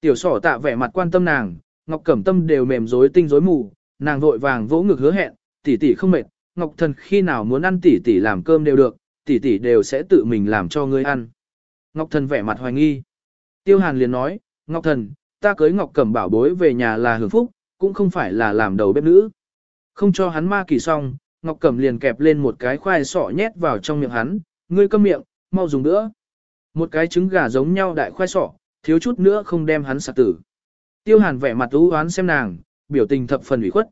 Tiểu Sở tạ vẻ mặt quan tâm nàng, Ngọc Cẩm tâm đều mềm rối tinh rối mù, nàng vội vàng vỗ ngực hứa hẹn, tỷ tỷ không mệt, Ngọc Thần khi nào muốn ăn tỷ tỷ làm cơm đều được, tỷ tỷ đều sẽ tự mình làm cho ngươi ăn. Ngọc Thần vẻ mặt hoài nghi. Tiêu Hàn liền nói, Ngọc Thần, ta cưới Ngọc Cẩm bảo bối về nhà là hưởng phúc, cũng không phải là làm đầu bếp nữ. Không cho hắn ma kỳ xong, Ngọc Cẩm liền kẹp lên một cái khoai sọ nhét vào trong miệng hắn, ngươi câm miệng, mau dùng nữa. Một cái trứng gà giống nhau đại khoai sọ, thiếu chút nữa không đem hắn sạc tử. Tiêu Hàn vẻ mặt u oán xem nàng, biểu tình thập phần ủy khuất.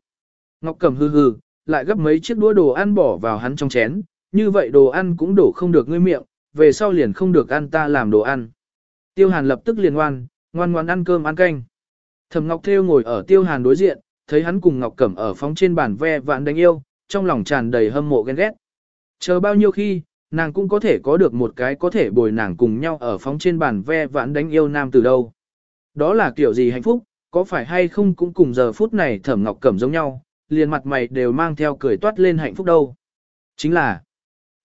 Ngọc Cẩm hừ hừ, lại gấp mấy chiếc đũa đồ ăn bỏ vào hắn trong chén, như vậy đồ ăn cũng đổ không được ngươi miệng, về sau liền không được ăn ta làm đồ ăn. Tiêu Hàn lập tức liền ngoan, Ngoan ngoan ăn cơm ăn canh. Thẩm Ngọc Thêu ngồi ở Tiêu Hàn đối diện, thấy hắn cùng Ngọc Cẩm ở phóng trên bàn ve vạn đánh yêu, trong lòng tràn đầy hâm mộ ghen ghét. Chờ bao nhiêu khi, nàng cũng có thể có được một cái có thể bồi nàng cùng nhau ở phóng trên bàn ve vãn đánh yêu nam từ đâu. Đó là kiểu gì hạnh phúc, có phải hay không cũng cùng giờ phút này thẩm ngọc cẩm giống nhau, liền mặt mày đều mang theo cười toát lên hạnh phúc đâu. Chính là,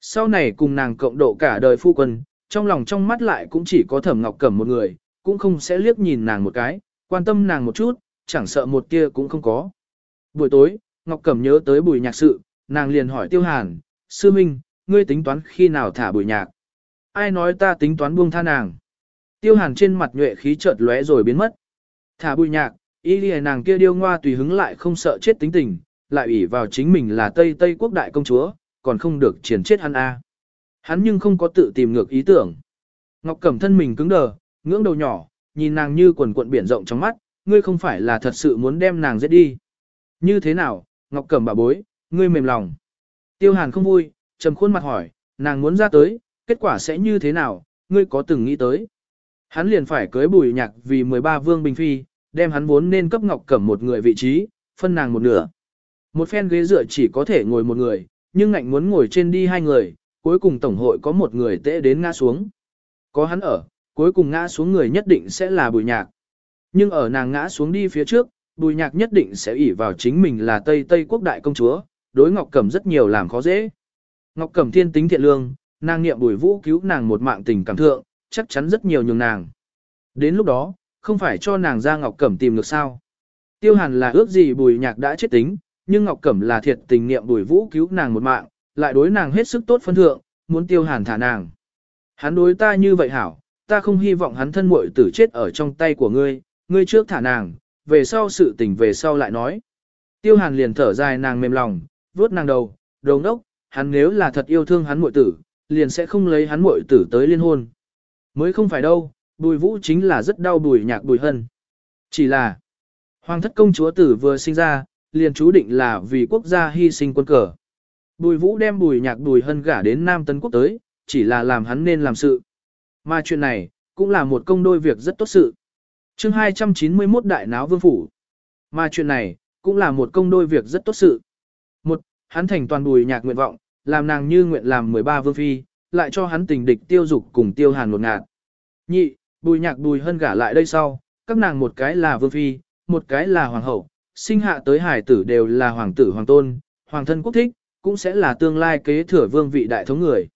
sau này cùng nàng cộng độ cả đời phu quân, trong lòng trong mắt lại cũng chỉ có thẩm ngọc cẩm một người, cũng không sẽ liếc nhìn nàng một cái, quan tâm nàng một chút, chẳng sợ một tia cũng không có. Buổi tối, Ngọc Cẩm nhớ tới buổi nhạc sự, nàng liền hỏi Tiêu Hàn, Sư Minh, ngươi tính toán khi nào thả buổi nhạc? Ai nói ta tính toán buông tha nàng? Tiêu Hàn trên mặt nhuệ khí chợt lóe rồi biến mất. Thả buổi nhạc, ý lìa nàng kia điêu ngoa tùy hứng lại không sợ chết tính tình, lại ủy vào chính mình là Tây Tây quốc đại công chúa, còn không được triển chết hắn a. Hắn nhưng không có tự tìm ngược ý tưởng. Ngọc Cẩm thân mình cứng đờ, ngưỡng đầu nhỏ, nhìn nàng như quần cuộn biển rộng trong mắt, ngươi không phải là thật sự muốn đem nàng giết đi. Như thế nào, Ngọc Cẩm bà bối, ngươi mềm lòng. Tiêu Hàn không vui, trầm khuôn mặt hỏi, nàng muốn ra tới, kết quả sẽ như thế nào, ngươi có từng nghĩ tới. Hắn liền phải cưới bùi nhạc vì 13 vương bình phi, đem hắn vốn nên cấp Ngọc Cẩm một người vị trí, phân nàng một nửa. Một phen ghế dựa chỉ có thể ngồi một người, nhưng ngạnh muốn ngồi trên đi hai người, cuối cùng tổng hội có một người tệ đến ngã xuống. Có hắn ở, cuối cùng ngã xuống người nhất định sẽ là bùi nhạc. Nhưng ở nàng ngã xuống đi phía trước, bùi nhạc nhất định sẽ ỉ vào chính mình là Tây Tây quốc đại công chúa, đối Ngọc Cẩm rất nhiều làm khó dễ. Ngọc Cẩm thiên tính thiện lương, nàng niệm bùi vũ cứu nàng một mạng tình cảm thượng, chắc chắn rất nhiều nhường nàng. Đến lúc đó, không phải cho nàng ra Ngọc Cẩm tìm được sao. Tiêu hàn là ước gì bùi nhạc đã chết tính, nhưng Ngọc Cẩm là thiệt tình niệm bùi vũ cứu nàng một mạng, lại đối nàng hết sức tốt phân thượng, muốn tiêu hàn thả nàng. Hắn đối ta như vậy hảo, ta không hy vọng hắn thân muội tử chết ở trong tay của ngươi, ngươi trước thả nàng, về sau sự tình về sau lại nói. Tiêu hàn liền thở dài nàng mềm lòng, vuốt nàng đầu, đầu ngốc, hắn nếu là thật yêu thương hắn muội tử, liền sẽ không lấy hắn muội tử tới liên hôn. Mới không phải đâu, bùi vũ chính là rất đau bùi nhạc bùi hân. Chỉ là, hoàng thất công chúa tử vừa sinh ra, liền chú định là vì quốc gia hy sinh quân cờ. Bùi vũ đem bùi nhạc bùi hân gả đến Nam Tân Quốc tới, chỉ là làm hắn nên làm sự. Mà chuyện này, cũng là một công đôi việc rất tốt sự. chương 291 đại náo vương phủ. Mà chuyện này, cũng là một công đôi việc rất tốt sự. Một, hắn thành toàn bùi nhạc nguyện vọng, làm nàng như nguyện làm 13 vương phi, lại cho hắn tình địch tiêu dục cùng tiêu hàn một ngạt. Nhị, bùi nhạc bùi hân gả lại đây sau, các nàng một cái là vương phi, một cái là hoàng hậu, sinh hạ tới hải tử đều là hoàng tử hoàng tôn, hoàng thân quốc thích, cũng sẽ là tương lai kế thừa vương vị đại thống người.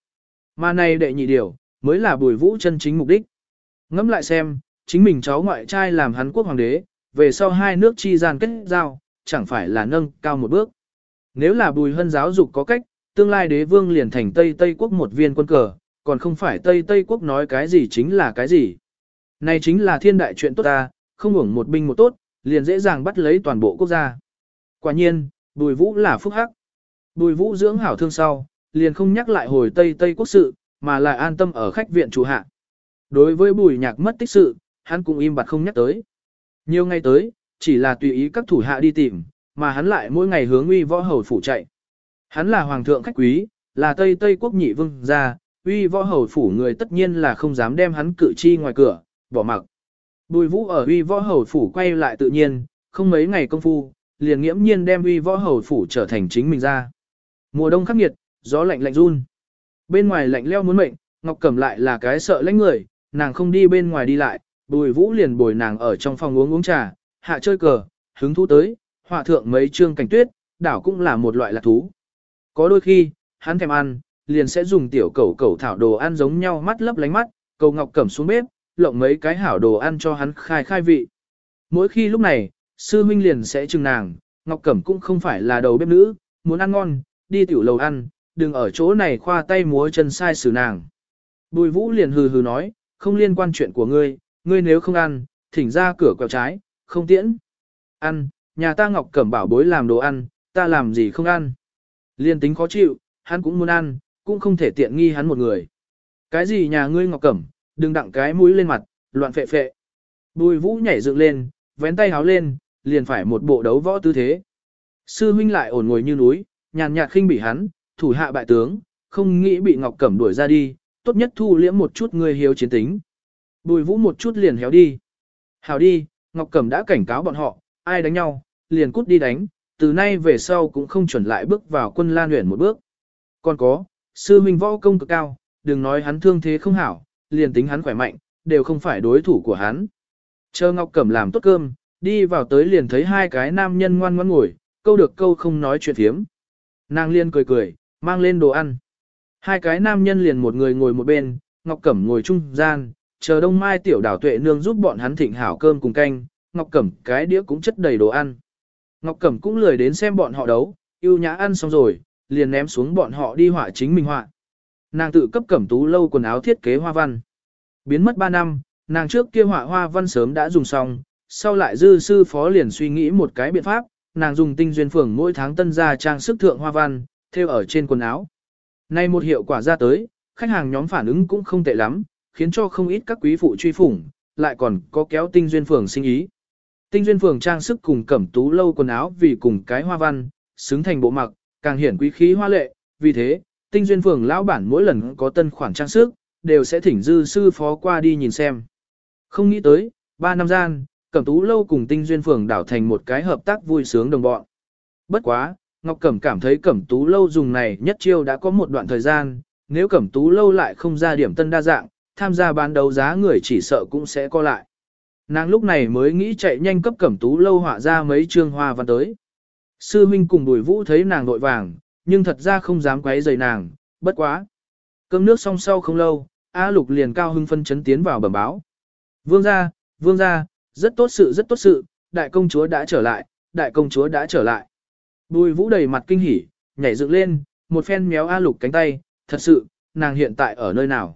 Mà này đệ nhị điều, mới là bùi vũ chân chính mục đích. Ngẫm lại xem, chính mình cháu ngoại trai làm hắn quốc hoàng đế, về sau hai nước chi gian kết giao, chẳng phải là nâng cao một bước. Nếu là bùi hân giáo dục có cách, tương lai đế vương liền thành Tây Tây quốc một viên quân cờ, còn không phải Tây Tây quốc nói cái gì chính là cái gì. Này chính là thiên đại chuyện tốt ta, không hưởng một binh một tốt, liền dễ dàng bắt lấy toàn bộ quốc gia. Quả nhiên, bùi vũ là phúc hắc. Bùi vũ dưỡng hảo thương sau, liền không nhắc lại hồi Tây Tây quốc sự, mà lại an tâm ở khách viện chủ hạ. Đối với bùi nhạc mất tích sự, hắn cũng im bặt không nhắc tới. Nhiều ngày tới, chỉ là tùy ý các thủ hạ đi tìm, mà hắn lại mỗi ngày hướng uy võ hầu phủ chạy. Hắn là hoàng thượng khách quý, là Tây Tây quốc nhị vương gia, uy võ hầu phủ người tất nhiên là không dám đem hắn cử chi ngoài cửa, bỏ mặc. Bùi vũ ở uy võ hầu phủ quay lại tự nhiên, không mấy ngày công phu, liền nghiễm nhiên đem uy võ hầu phủ trở thành chính mình ra. Mùa đông khắc nghiệt, gió lạnh lạnh run. Bên ngoài lạnh leo muốn mệnh, Ngọc Cẩm lại là cái sợ lãnh người, nàng không đi bên ngoài đi lại, Bùi Vũ liền bồi nàng ở trong phòng uống uống trà, hạ chơi cờ, hứng thú tới, họa thượng mấy chương cảnh tuyết, đảo cũng là một loại lạc thú. Có đôi khi, hắn thèm ăn, liền sẽ dùng tiểu cẩu cẩu thảo đồ ăn giống nhau mắt lấp lánh mắt, cầu Ngọc Cẩm xuống bếp, lộng mấy cái hảo đồ ăn cho hắn khai khai vị. Mỗi khi lúc này, sư huynh liền sẽ chừng nàng, Ngọc Cẩm cũng không phải là đầu bếp nữ, muốn ăn ngon, đi tiểu lầu ăn, đừng ở chỗ này khoa tay múa chân sai xử nàng. Bùi vũ liền hừ hừ nói, không liên quan chuyện của ngươi, ngươi nếu không ăn, thỉnh ra cửa quẹo trái, không tiễn. Ăn, nhà ta ngọc cẩm bảo bối làm đồ ăn, ta làm gì không ăn. Liên tính khó chịu, hắn cũng muốn ăn, cũng không thể tiện nghi hắn một người. Cái gì nhà ngươi ngọc cẩm, đừng đặng cái mũi lên mặt, loạn phệ phệ. Bùi vũ nhảy dựng lên, vén tay háo lên, liền phải một bộ đấu võ tư thế. Sư huynh lại ổn ngồi như núi, nhàn nhạt khinh bỉ hắn, thủ hạ bại tướng, không nghĩ bị Ngọc Cẩm đuổi ra đi, tốt nhất thu liễm một chút người hiếu chiến tính. Bùi vũ một chút liền héo đi. Hào đi, Ngọc Cẩm đã cảnh cáo bọn họ, ai đánh nhau, liền cút đi đánh, từ nay về sau cũng không chuẩn lại bước vào quân lan huyển một bước. Còn có, sư huynh võ công cực cao, đừng nói hắn thương thế không hảo, liền tính hắn khỏe mạnh, đều không phải đối thủ của hắn. Chờ Ngọc Cẩm làm tốt cơm, đi vào tới liền thấy hai cái nam nhân ngoan ngoan ngồi, câu được câu không nói chuyện thiếm. Nàng liên cười cười, Mang lên đồ ăn. Hai cái nam nhân liền một người ngồi một bên, Ngọc Cẩm ngồi trung gian, chờ đông mai tiểu đảo tuệ nương giúp bọn hắn thịnh hảo cơm cùng canh, Ngọc Cẩm cái đĩa cũng chất đầy đồ ăn. Ngọc Cẩm cũng lười đến xem bọn họ đấu, yêu nhã ăn xong rồi, liền ném xuống bọn họ đi họa chính mình họa. Nàng tự cấp Cẩm Tú lâu quần áo thiết kế hoa văn. Biến mất 3 năm, nàng trước kia họa hoa văn sớm đã dùng xong, sau lại dư sư phó liền suy nghĩ một cái biện pháp, nàng dùng tinh duyên phường mỗi tháng tân ra trang sức thượng hoa văn, theo ở trên quần áo. Nay một hiệu quả ra tới, khách hàng nhóm phản ứng cũng không tệ lắm, khiến cho không ít các quý phụ truy phủng, lại còn có kéo tinh duyên phường sinh ý. Tinh duyên phường trang sức cùng cẩm tú lâu quần áo vì cùng cái hoa văn, xứng thành bộ mặc, càng hiển quý khí hoa lệ, vì thế, tinh duyên phường lão bản mỗi lần có tân khoản trang sức, đều sẽ thỉnh dư sư phó qua đi nhìn xem. Không nghĩ tới, ba năm gian, cẩm tú lâu cùng tinh duyên phường đảo thành một cái hợp tác vui sướng đồng bọn. Bất quá, Ngọc Cẩm cảm thấy Cẩm Tú Lâu dùng này nhất chiêu đã có một đoạn thời gian, nếu Cẩm Tú Lâu lại không ra điểm tân đa dạng, tham gia bán đấu giá người chỉ sợ cũng sẽ co lại. Nàng lúc này mới nghĩ chạy nhanh cấp Cẩm Tú Lâu họa ra mấy trường hoa văn tới. Sư huynh cùng Bùi Vũ thấy nàng vội vàng, nhưng thật ra không dám quấy rầy nàng, bất quá. Cơm nước xong sau không lâu, A Lục liền cao hưng phân chấn tiến vào bẩm báo. Vương gia, vương gia, rất tốt sự rất tốt sự, đại công chúa đã trở lại, đại công chúa đã trở lại. Bùi vũ đầy mặt kinh hỉ, nhảy dựng lên, một phen méo A lục cánh tay, thật sự, nàng hiện tại ở nơi nào.